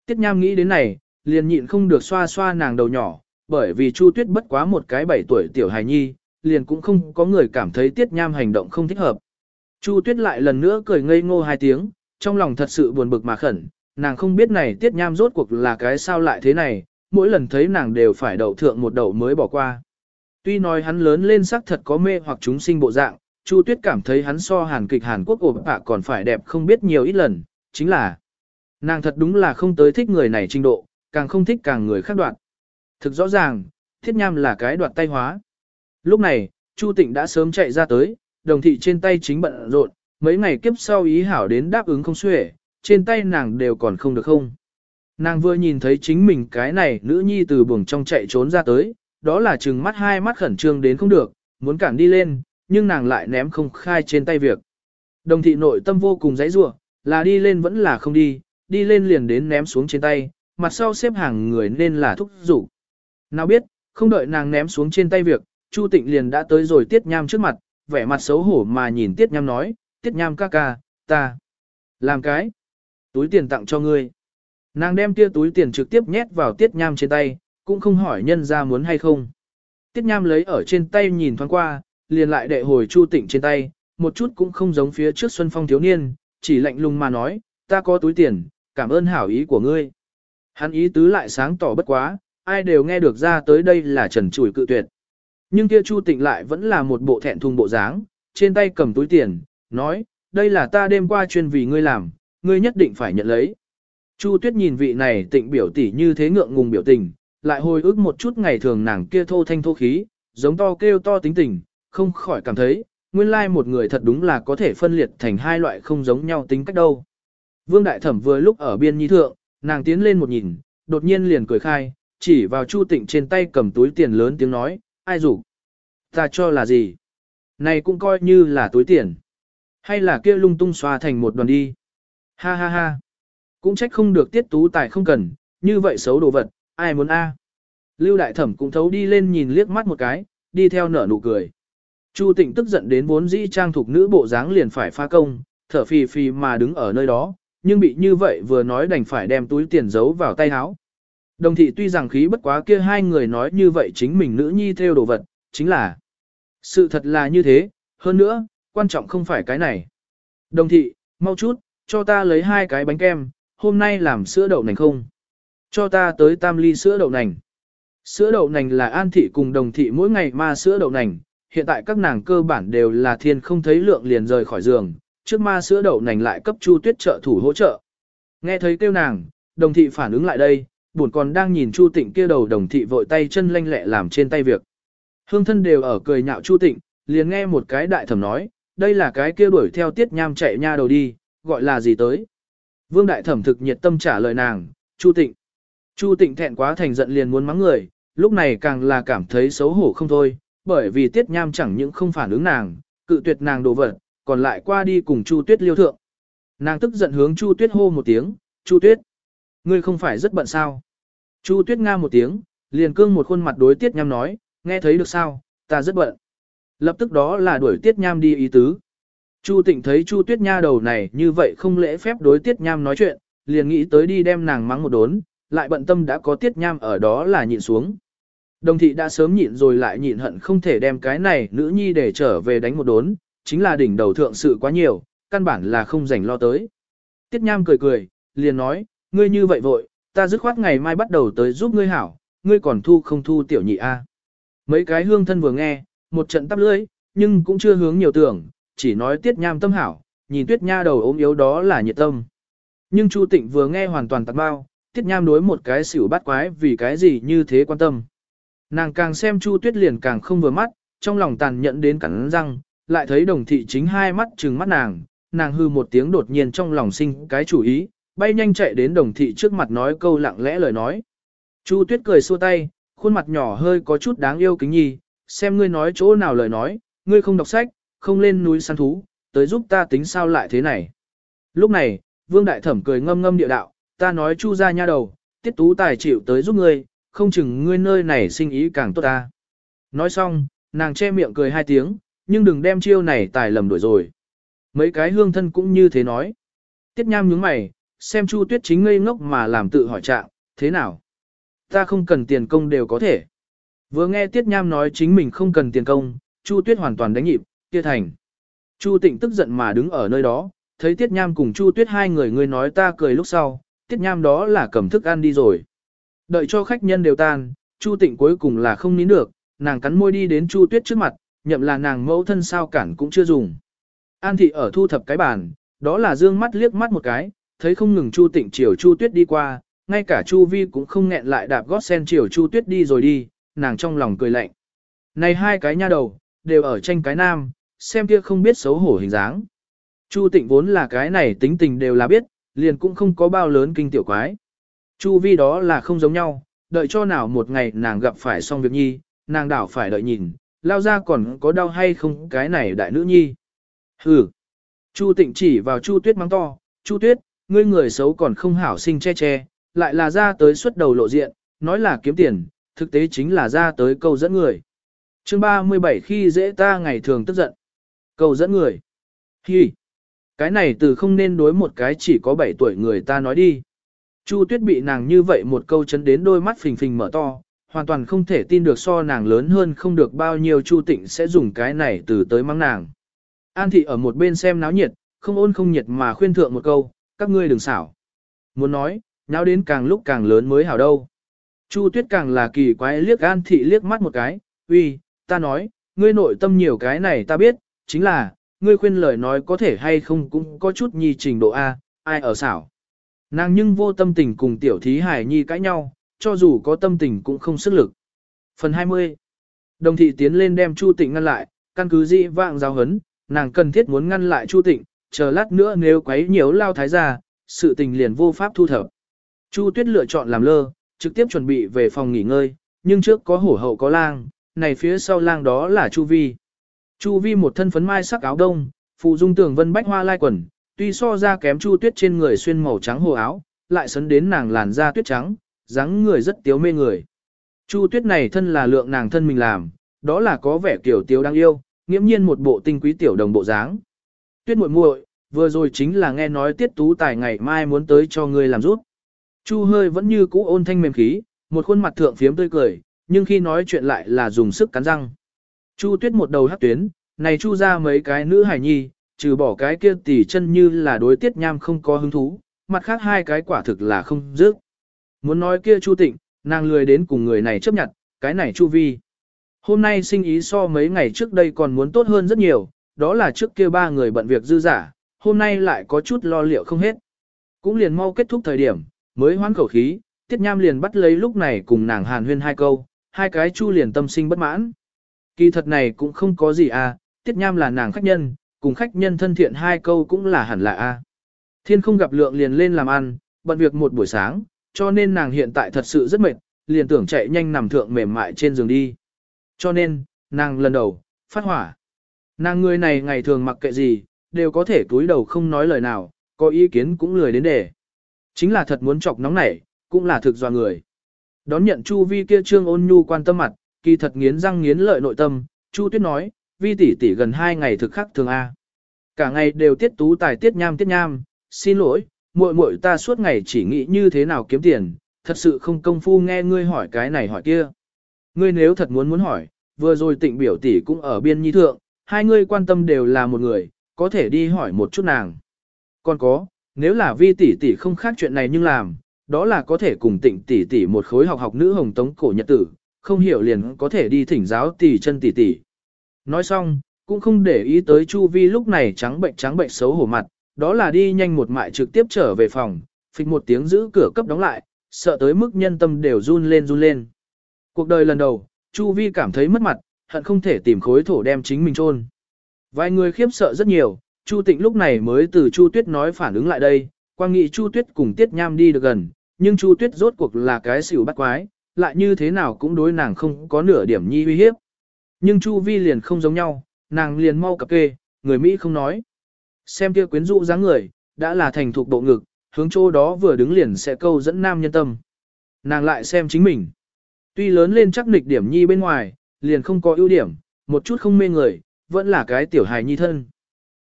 Tiết Nham nghĩ đến này, liền nhịn không được xoa xoa nàng đầu nhỏ, bởi vì Chu Tuyết bất quá một cái bảy tuổi tiểu hài nhi, liền cũng không có người cảm thấy Tiết Nham hành động không thích hợp. Chu Tuyết lại lần nữa cười ngây ngô hai tiếng, trong lòng thật sự buồn bực mà khẩn, nàng không biết này Tiết Nham rốt cuộc là cái sao lại thế này, mỗi lần thấy nàng đều phải đậu thượng một đậu mới bỏ qua. Tuy nói hắn lớn lên sắc thật có mê hoặc chúng sinh bộ dạng, Chu Tuyết cảm thấy hắn so hàn kịch Hàn Quốc ổn bạ còn phải đẹp không biết nhiều ít lần, chính là nàng thật đúng là không tới thích người này trình độ, càng không thích càng người khác đoạn. Thực rõ ràng, thiết nham là cái đoạt tay hóa. Lúc này, Chu Tịnh đã sớm chạy ra tới, đồng thị trên tay chính bận rộn, mấy ngày kiếp sau ý hảo đến đáp ứng không xuể, trên tay nàng đều còn không được không. Nàng vừa nhìn thấy chính mình cái này nữ nhi từ buồng trong chạy trốn ra tới, đó là trừng mắt hai mắt khẩn trương đến không được, muốn cản đi lên, nhưng nàng lại ném không khai trên tay việc. Đồng thị nội tâm vô cùng dãy rủa, là đi lên vẫn là không đi, đi lên liền đến ném xuống trên tay, mặt sau xếp hàng người nên là thúc rủ. Nào biết, không đợi nàng ném xuống trên tay việc, Chu Tịnh liền đã tới rồi Tiết Nham trước mặt, vẻ mặt xấu hổ mà nhìn Tiết Nham nói, Tiết Nham ca ca, ta làm cái túi tiền tặng cho ngươi. Nàng đem kia túi tiền trực tiếp nhét vào Tiết Nham trên tay, cũng không hỏi nhân ra muốn hay không. Tiết Nham lấy ở trên tay nhìn thoáng qua, liền lại đệ hồi Chu Tịnh trên tay, một chút cũng không giống phía trước Xuân Phong thiếu niên, chỉ lạnh lùng mà nói, ta có túi tiền, cảm ơn hảo ý của ngươi. Hắn ý tứ lại sáng tỏ bất quá, ai đều nghe được ra tới đây là trần chủi cự tuyệt. Nhưng kia Chu Tịnh lại vẫn là một bộ thẹn thùng bộ dáng, trên tay cầm túi tiền, nói, đây là ta đêm qua chuyên vì ngươi làm, ngươi nhất định phải nhận lấy. Chu Tuyết nhìn vị này tịnh biểu tỷ như thế ngượng ngùng biểu tình, lại hồi ức một chút ngày thường nàng kia thô thanh thô khí, giống to kêu to tính tình, không khỏi cảm thấy, nguyên lai một người thật đúng là có thể phân liệt thành hai loại không giống nhau tính cách đâu. Vương Đại Thẩm vừa lúc ở biên nhi thượng, nàng tiến lên một nhìn, đột nhiên liền cười khai, chỉ vào Chu Tịnh trên tay cầm túi tiền lớn tiếng nói, ai rủ? Ta cho là gì? Này cũng coi như là túi tiền. Hay là kia lung tung xoa thành một đoàn đi? Ha ha ha. Cũng trách không được tiết tú tài không cần, như vậy xấu đồ vật, ai muốn a? Lưu đại thẩm cũng thấu đi lên nhìn liếc mắt một cái, đi theo nở nụ cười. Chu Tịnh tức giận đến vốn dĩ trang thuộc nữ bộ dáng liền phải pha công, thở phì phì mà đứng ở nơi đó, nhưng bị như vậy vừa nói đành phải đem túi tiền giấu vào tay áo. Đồng thị tuy rằng khí bất quá kia hai người nói như vậy chính mình nữ nhi theo đồ vật, chính là sự thật là như thế, hơn nữa, quan trọng không phải cái này. Đồng thị, mau chút, cho ta lấy hai cái bánh kem, hôm nay làm sữa đậu nành không? Cho ta tới tam ly sữa đậu nành. Sữa đậu nành là an thị cùng đồng thị mỗi ngày mà sữa đậu nành, hiện tại các nàng cơ bản đều là thiên không thấy lượng liền rời khỏi giường, trước ma sữa đậu nành lại cấp Chu Tuyết trợ thủ hỗ trợ. Nghe thấy kêu nàng, đồng thị phản ứng lại đây, buồn còn đang nhìn Chu Tịnh kia đầu đồng thị vội tay chân lanh lẹ làm trên tay việc. Hương thân đều ở cười nhạo Chu Tịnh, liền nghe một cái đại thẩm nói, đây là cái kia đuổi theo tiết nham chạy nha đầu đi, gọi là gì tới. Vương đại thẩm thực nhiệt tâm trả lời nàng, Chu Tịnh. Chu Tịnh thẹn quá thành giận liền muốn mắng người, lúc này càng là cảm thấy xấu hổ không thôi, bởi vì tiết nham chẳng những không phản ứng nàng, cự tuyệt nàng đồ vật, còn lại qua đi cùng Chu Tuyết liêu thượng. Nàng tức giận hướng Chu Tuyết hô một tiếng, Chu Tuyết. Ngươi không phải rất bận sao? Chu Tuyết nga một tiếng, liền cương một khuôn mặt đối Tiết Nham nói, nghe thấy được sao, ta rất bận. Lập tức đó là đuổi Tiết Nham đi ý tứ. Chu Tịnh thấy Chu Tuyết Nha đầu này như vậy không lễ phép đối Tiết Nham nói chuyện, liền nghĩ tới đi đem nàng mắng một đốn, lại bận tâm đã có Tiết Nham ở đó là nhịn xuống. Đồng thị đã sớm nhịn rồi lại nhịn hận không thể đem cái này nữ nhi để trở về đánh một đốn, chính là đỉnh đầu thượng sự quá nhiều, căn bản là không rảnh lo tới. Tiết Nham cười cười, liền nói, ngươi như vậy vội, ta dứt khoát ngày mai bắt đầu tới giúp ngươi hảo, ngươi còn thu không thu tiểu nhị a? Mấy cái hương thân vừa nghe, một trận tắp lưỡi, nhưng cũng chưa hướng nhiều tưởng, chỉ nói tiết nham tâm hảo, nhìn tuyết nha đầu ốm yếu đó là nhiệt tâm. Nhưng Chu Tịnh vừa nghe hoàn toàn tạc bao, tiết nham đối một cái xỉu bắt quái vì cái gì như thế quan tâm. Nàng càng xem Chu Tuyết liền càng không vừa mắt, trong lòng tàn nhẫn đến cắn răng, lại thấy đồng thị chính hai mắt trừng mắt nàng, nàng hư một tiếng đột nhiên trong lòng sinh cái chủ ý, bay nhanh chạy đến đồng thị trước mặt nói câu lặng lẽ lời nói. Chu Tuyết cười xua tay, khuôn mặt nhỏ hơi có chút đáng yêu kính nhi, xem ngươi nói chỗ nào lời nói, ngươi không đọc sách, không lên núi săn thú, tới giúp ta tính sao lại thế này. Lúc này, Vương Đại Thẩm cười ngâm ngâm địa đạo, ta nói chu ra nha đầu, tiết tú tài chịu tới giúp ngươi, không chừng ngươi nơi này sinh ý càng tốt ta. Nói xong, nàng che miệng cười hai tiếng, nhưng đừng đem chiêu này tài lầm đuổi rồi. Mấy cái hương thân cũng như thế nói. Tiết nham nhướng mày, xem chu tuyết chính ngây ngốc mà làm tự hỏi trạng, thế nào? Ta không cần tiền công đều có thể. Vừa nghe Tiết Nham nói chính mình không cần tiền công, Chu Tuyết hoàn toàn đánh nhịp, kia thành. Chu Tịnh tức giận mà đứng ở nơi đó, thấy Tiết Nham cùng Chu Tuyết hai người người nói ta cười lúc sau, Tiết Nham đó là cầm thức ăn đi rồi. Đợi cho khách nhân đều tan, Chu Tịnh cuối cùng là không nín được, nàng cắn môi đi đến Chu Tuyết trước mặt, nhậm là nàng mẫu thân sao cản cũng chưa dùng. An thị ở thu thập cái bàn, đó là dương mắt liếc mắt một cái, thấy không ngừng Chu Tịnh chiều Chu Tuyết đi qua, ngay cả Chu Vi cũng không nghẹn lại đạp gót sen chiều Chu Tuyết đi rồi đi, nàng trong lòng cười lạnh. Này hai cái nha đầu, đều ở tranh cái nam, xem kia không biết xấu hổ hình dáng. Chu Tịnh vốn là cái này tính tình đều là biết, liền cũng không có bao lớn kinh tiểu quái. Chu vi đó là không giống nhau, đợi cho nào một ngày nàng gặp phải xong việc nhi, nàng đảo phải đợi nhìn, lao ra còn có đau hay không cái này đại nữ nhi. Hừ. Chu Tịnh chỉ vào Chu Tuyết mắng to, Chu Tuyết, ngươi người xấu còn không hảo sinh che che, lại là ra tới xuất đầu lộ diện, nói là kiếm tiền, thực tế chính là ra tới câu dẫn người. chương 37 khi dễ ta ngày thường tức giận. Câu dẫn người. Hi. Cái này từ không nên đối một cái chỉ có 7 tuổi người ta nói đi. Chu Tuyết bị nàng như vậy một câu chấn đến đôi mắt phình phình mở to, hoàn toàn không thể tin được so nàng lớn hơn không được bao nhiêu Chu Tịnh sẽ dùng cái này từ tới mắng nàng. An thị ở một bên xem náo nhiệt, không ôn không nhiệt mà khuyên thượng một câu, các ngươi đừng xảo. Muốn nói, náo đến càng lúc càng lớn mới hảo đâu. Chu Tuyết càng là kỳ quái liếc An thị liếc mắt một cái, uy, ta nói, ngươi nội tâm nhiều cái này ta biết, chính là, ngươi khuyên lời nói có thể hay không cũng có chút nhi trình độ A, ai ở xảo. Nàng nhưng vô tâm tình cùng tiểu thí hải nhi cãi nhau, cho dù có tâm tình cũng không sức lực. Phần 20 Đồng thị tiến lên đem Chu Tịnh ngăn lại, căn cứ dị vạng giáo hấn, nàng cần thiết muốn ngăn lại Chu Tịnh, chờ lát nữa nếu quấy nhiều lao thái ra, sự tình liền vô pháp thu thập. Chu Tuyết lựa chọn làm lơ, trực tiếp chuẩn bị về phòng nghỉ ngơi, nhưng trước có hổ hậu có lang, này phía sau lang đó là Chu Vi. Chu Vi một thân phấn mai sắc áo đông, phụ dung tường vân bách hoa lai quần, tuy so ra kém Chu Tuyết trên người xuyên màu trắng hồ áo, lại sấn đến nàng làn da tuyết trắng, dáng người rất tiếu mê người. Chu Tuyết này thân là lượng nàng thân mình làm, đó là có vẻ kiểu tiếu đáng yêu, nghiễm nhiên một bộ tinh quý tiểu đồng bộ dáng. Tuyết muội muội, vừa rồi chính là nghe nói Tiết Tú Tài ngày mai muốn tới cho ngươi làm rút. Chu hơi vẫn như cũ ôn thanh mềm khí, một khuôn mặt thượng phiếm tươi cười, nhưng khi nói chuyện lại là dùng sức cắn răng. Chu tuyết một đầu hắc tuyến, này chu ra mấy cái nữ hải nhi, trừ bỏ cái kia tỷ chân như là đối tiết nham không có hứng thú, mặt khác hai cái quả thực là không dứt. Muốn nói kia chu tịnh, nàng lười đến cùng người này chấp nhận, cái này chu vi. Hôm nay sinh ý so mấy ngày trước đây còn muốn tốt hơn rất nhiều, đó là trước kia ba người bận việc dư giả, hôm nay lại có chút lo liệu không hết. Cũng liền mau kết thúc thời điểm, mới hoán khẩu khí, tiết nham liền bắt lấy lúc này cùng nàng hàn huyên hai câu, hai cái chu liền tâm sinh bất mãn. Kỳ thật này cũng không có gì à, tiết nham là nàng khách nhân, cùng khách nhân thân thiện hai câu cũng là hẳn là a. Thiên không gặp lượng liền lên làm ăn, bận việc một buổi sáng, cho nên nàng hiện tại thật sự rất mệt, liền tưởng chạy nhanh nằm thượng mềm mại trên giường đi. Cho nên, nàng lần đầu, phát hỏa. Nàng người này ngày thường mặc kệ gì, đều có thể túi đầu không nói lời nào, có ý kiến cũng lười đến để. Chính là thật muốn chọc nóng nảy, cũng là thực do người. Đón nhận Chu Vi kia trương ôn nhu quan tâm mặt, kỳ thật nghiến răng nghiến lợi nội tâm, Chu Tuyết nói, Vi tỷ tỷ gần hai ngày thực khắc thường a. Cả ngày đều tiết tú tài tiết nham tiết nham, xin lỗi, muội muội ta suốt ngày chỉ nghĩ như thế nào kiếm tiền, thật sự không công phu nghe ngươi hỏi cái này hỏi kia. Ngươi nếu thật muốn muốn hỏi, vừa rồi tịnh biểu tỷ cũng ở biên nhi thượng, hai ngươi quan tâm đều là một người, có thể đi hỏi một chút nàng. Còn có, nếu là vi tỷ tỷ không khác chuyện này nhưng làm, đó là có thể cùng tịnh tỷ tỷ một khối học học nữ hồng tống cổ nhật tử, không hiểu liền có thể đi thỉnh giáo tỷ chân tỷ tỷ. Nói xong, cũng không để ý tới Chu Vi lúc này trắng bệnh trắng bệnh xấu hổ mặt, đó là đi nhanh một mại trực tiếp trở về phòng, phịch một tiếng giữ cửa cấp đóng lại, sợ tới mức nhân tâm đều run lên run lên. Cuộc đời lần đầu, Chu Vi cảm thấy mất mặt, hận không thể tìm khối thổ đem chính mình chôn. Vài người khiếp sợ rất nhiều, Chu Tịnh lúc này mới từ Chu Tuyết nói phản ứng lại đây, quang nghị Chu Tuyết cùng Tiết Nham đi được gần, nhưng Chu Tuyết rốt cuộc là cái xỉu bắt quái, lại như thế nào cũng đối nàng không có nửa điểm nhi uy hiếp. Nhưng Chu Vi liền không giống nhau, nàng liền mau cập kê, người Mỹ không nói. Xem kia quyến rũ dáng người, đã là thành thục bộ ngực, hướng chỗ đó vừa đứng liền sẽ câu dẫn nam nhân tâm. Nàng lại xem chính mình. Tuy lớn lên chắc nịch điểm nhi bên ngoài, liền không có ưu điểm, một chút không mê người, vẫn là cái tiểu hài nhi thân.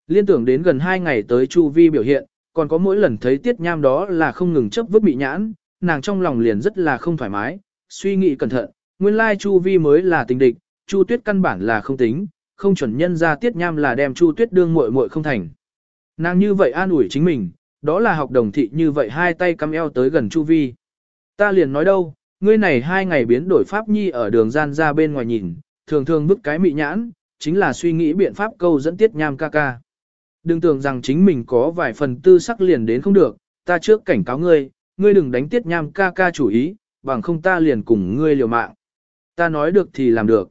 Liên tưởng đến gần hai ngày tới Chu Vi biểu hiện, còn có mỗi lần thấy tiết nham đó là không ngừng chấp vứt bị nhãn, nàng trong lòng liền rất là không thoải mái, suy nghĩ cẩn thận, nguyên lai Chu Vi mới là tình địch, Chu Tuyết căn bản là không tính, không chuẩn nhân ra tiết nham là đem Chu Tuyết đương muội muội không thành. Nàng như vậy an ủi chính mình, đó là học đồng thị như vậy hai tay cắm eo tới gần Chu Vi. Ta liền nói đâu, ngươi này hai ngày biến đổi pháp nhi ở đường gian ra bên ngoài nhìn, thường thường bức cái mị nhãn, chính là suy nghĩ biện pháp câu dẫn tiết nham ca ca. Đừng tưởng rằng chính mình có vài phần tư sắc liền đến không được, ta trước cảnh cáo ngươi, ngươi đừng đánh tiết nham ca ca chủ ý, bằng không ta liền cùng ngươi liều mạng. Ta nói được thì làm được.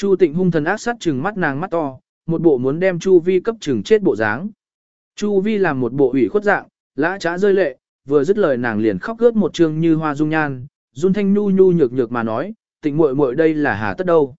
Chu tịnh hung thần ác sát trừng mắt nàng mắt to, một bộ muốn đem Chu vi cấp trừng chết bộ dáng. Chu vi làm một bộ ủy khuất dạng, lã trá rơi lệ, vừa dứt lời nàng liền khóc gớt một trường như hoa dung nhan, run thanh nhu nhu nhược nhược mà nói, tịnh muội muội đây là hà tất đâu.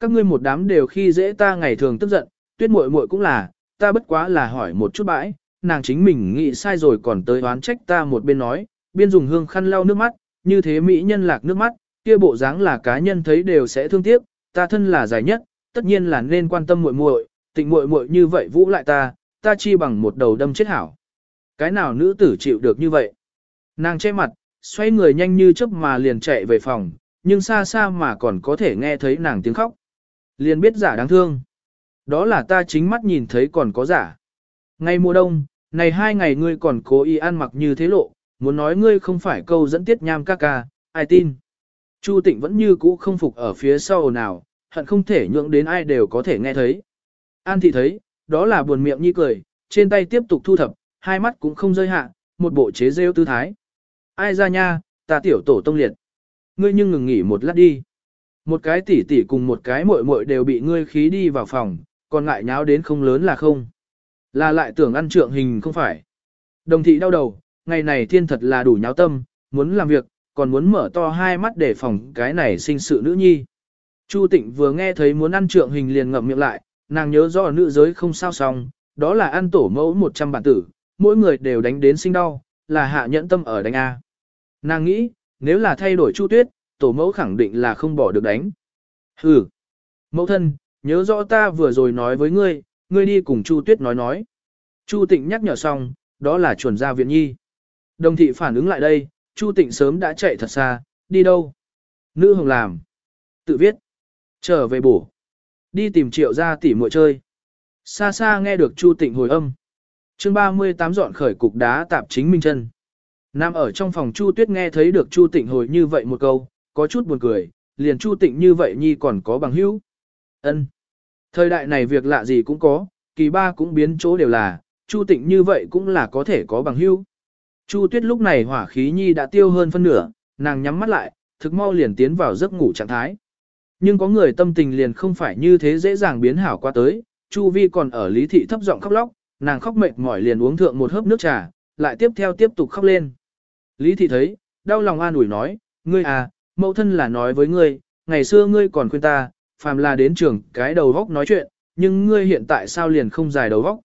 Các ngươi một đám đều khi dễ ta ngày thường tức giận, tuyết muội muội cũng là, ta bất quá là hỏi một chút bãi, nàng chính mình nghĩ sai rồi còn tới oán trách ta một bên nói, biên dùng hương khăn lau nước mắt, như thế mỹ nhân lạc nước mắt, kia bộ dáng là cá nhân thấy đều sẽ thương tiếc, ta thân là dài nhất, tất nhiên là nên quan tâm muội muội, tịnh muội muội như vậy vũ lại ta, ta chi bằng một đầu đâm chết hảo. Cái nào nữ tử chịu được như vậy? Nàng che mặt, xoay người nhanh như chớp mà liền chạy về phòng, nhưng xa xa mà còn có thể nghe thấy nàng tiếng khóc. Liền biết giả đáng thương. Đó là ta chính mắt nhìn thấy còn có giả. Ngày mùa đông, này hai ngày ngươi còn cố ý ăn mặc như thế lộ, muốn nói ngươi không phải câu dẫn tiết nham ca ca, ai tin. Chu tịnh vẫn như cũ không phục ở phía sau nào, hận không thể nhượng đến ai đều có thể nghe thấy. An thị thấy, đó là buồn miệng như cười, trên tay tiếp tục thu thập, hai mắt cũng không rơi hạ, một bộ chế rêu tư thái. Ai ra nha, ta tiểu tổ tông liệt. Ngươi nhưng ngừng nghỉ một lát đi. Một cái tỉ tỉ cùng một cái muội muội đều bị ngươi khí đi vào phòng, còn ngại nháo đến không lớn là không. Là lại tưởng ăn trượng hình không phải. Đồng thị đau đầu, ngày này thiên thật là đủ nháo tâm, muốn làm việc, còn muốn mở to hai mắt để phòng cái này sinh sự nữ nhi. Chu Tịnh vừa nghe thấy muốn ăn trượng hình liền ngậm miệng lại, nàng nhớ rõ nữ giới không sao xong, đó là ăn tổ mẫu 100 bản tử, mỗi người đều đánh đến sinh đau, là hạ nhẫn tâm ở đánh A. Nàng nghĩ, nếu là thay đổi Chu Tuyết, tổ mẫu khẳng định là không bỏ được đánh. Hừ. Mẫu thân, nhớ rõ ta vừa rồi nói với ngươi, ngươi đi cùng Chu Tuyết nói nói. Chu Tịnh nhắc nhở xong, đó là chuẩn gia viện nhi. Đồng thị phản ứng lại đây, Chu Tịnh sớm đã chạy thật xa, đi đâu? Nữ hồng làm. Tự viết. Trở về bổ. Đi tìm triệu gia tỉ muội chơi. Xa xa nghe được Chu Tịnh hồi âm. chương 38 dọn khởi cục đá tạp chính minh chân. Nam ở trong phòng Chu Tuyết nghe thấy được Chu Tịnh hồi như vậy một câu, có chút buồn cười, liền Chu Tịnh như vậy nhi còn có bằng hữu. Ân. Thời đại này việc lạ gì cũng có, kỳ ba cũng biến chỗ đều là, Chu Tịnh như vậy cũng là có thể có bằng hữu. Chu Tuyết lúc này hỏa khí nhi đã tiêu hơn phân nửa, nàng nhắm mắt lại, thực mau liền tiến vào giấc ngủ trạng thái. Nhưng có người tâm tình liền không phải như thế dễ dàng biến hảo qua tới, Chu Vi còn ở lý thị thấp giọng khóc lóc, nàng khóc mệt mỏi liền uống thượng một hớp nước trà, lại tiếp theo tiếp tục khóc lên. Lý thị thấy, đau lòng an ủi nói, ngươi à, mẫu thân là nói với ngươi, ngày xưa ngươi còn khuyên ta, phàm là đến trường cái đầu vóc nói chuyện, nhưng ngươi hiện tại sao liền không dài đầu vóc.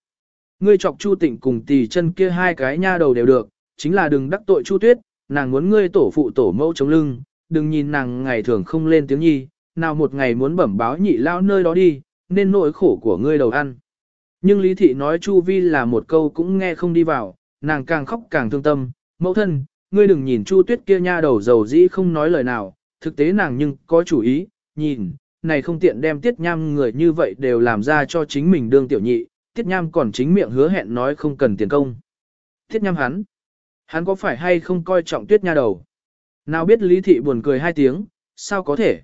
Ngươi chọc Chu Tịnh cùng tỷ chân kia hai cái nha đầu đều được, chính là đừng đắc tội Chu Tuyết, nàng muốn ngươi tổ phụ tổ mẫu chống lưng, đừng nhìn nàng ngày thường không lên tiếng nhi, nào một ngày muốn bẩm báo nhị lao nơi đó đi, nên nỗi khổ của ngươi đầu ăn. Nhưng Lý Thị nói Chu Vi là một câu cũng nghe không đi vào, nàng càng khóc càng thương tâm, mẫu thân, ngươi đừng nhìn Chu Tuyết kia nha đầu dầu dĩ không nói lời nào, thực tế nàng nhưng có chủ ý, nhìn, này không tiện đem tiết nham người như vậy đều làm ra cho chính mình đương tiểu nhị, tiết nham còn chính miệng hứa hẹn nói không cần tiền công. Tiết nham hắn, hắn có phải hay không coi trọng tuyết nha đầu? Nào biết Lý Thị buồn cười hai tiếng, sao có thể?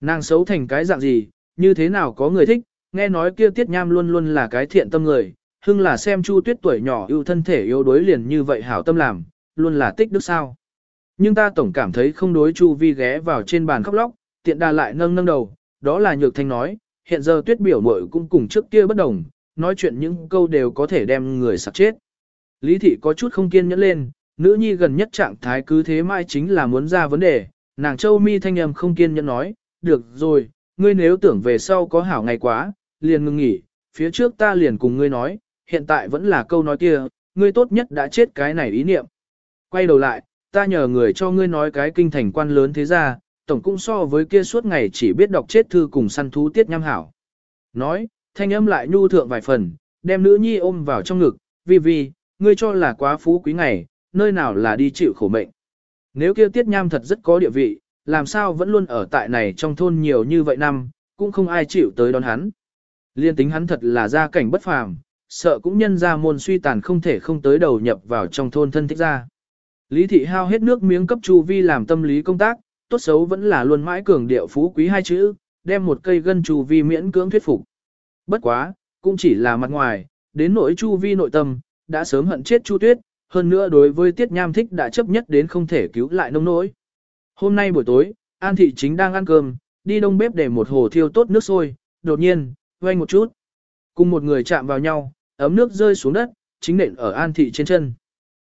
Nàng xấu thành cái dạng gì, như thế nào có người thích, nghe nói kia tiết nham luôn luôn là cái thiện tâm người, hưng là xem chu tuyết tuổi nhỏ yêu thân thể yếu đối liền như vậy hảo tâm làm, luôn là tích đức sao. Nhưng ta tổng cảm thấy không đối Chu Vi ghé vào trên bàn khóc lóc, tiện đà lại nâng nâng đầu, đó là nhược thanh nói, hiện giờ tuyết biểu mội cũng cùng trước kia bất đồng, nói chuyện những câu đều có thể đem người sặc chết. Lý thị có chút không kiên nhẫn lên, nữ nhi gần nhất trạng thái cứ thế mai chính là muốn ra vấn đề, nàng châu mi thanh âm không kiên nhẫn nói, được rồi, ngươi nếu tưởng về sau có hảo ngày quá, liền ngừng nghỉ, phía trước ta liền cùng ngươi nói, hiện tại vẫn là câu nói kia, ngươi tốt nhất đã chết cái này ý niệm. Quay đầu lại, ta nhờ người cho ngươi nói cái kinh thành quan lớn thế ra, tổng cũng so với kia suốt ngày chỉ biết đọc chết thư cùng săn thú tiết nham hảo. Nói, thanh âm lại nhu thượng vài phần, đem nữ nhi ôm vào trong ngực, vì vì, ngươi cho là quá phú quý ngày, nơi nào là đi chịu khổ mệnh. Nếu kia tiết nham thật rất có địa vị, làm sao vẫn luôn ở tại này trong thôn nhiều như vậy năm, cũng không ai chịu tới đón hắn. Liên tính hắn thật là gia cảnh bất phàm, sợ cũng nhân ra môn suy tàn không thể không tới đầu nhập vào trong thôn thân thích ra. Lý thị hao hết nước miếng cấp chu vi làm tâm lý công tác, tốt xấu vẫn là luôn mãi cường điệu phú quý hai chữ, đem một cây gân chu vi miễn cưỡng thuyết phục. Bất quá, cũng chỉ là mặt ngoài, đến nỗi chu vi nội tâm, đã sớm hận chết chu tuyết, hơn nữa đối với tiết nham thích đã chấp nhất đến không thể cứu lại nông nỗi. Hôm nay buổi tối, An Thị chính đang ăn cơm, đi đông bếp để một hồ thiêu tốt nước sôi, đột nhiên, quay một chút. Cùng một người chạm vào nhau, ấm nước rơi xuống đất, chính nện ở An Thị trên chân.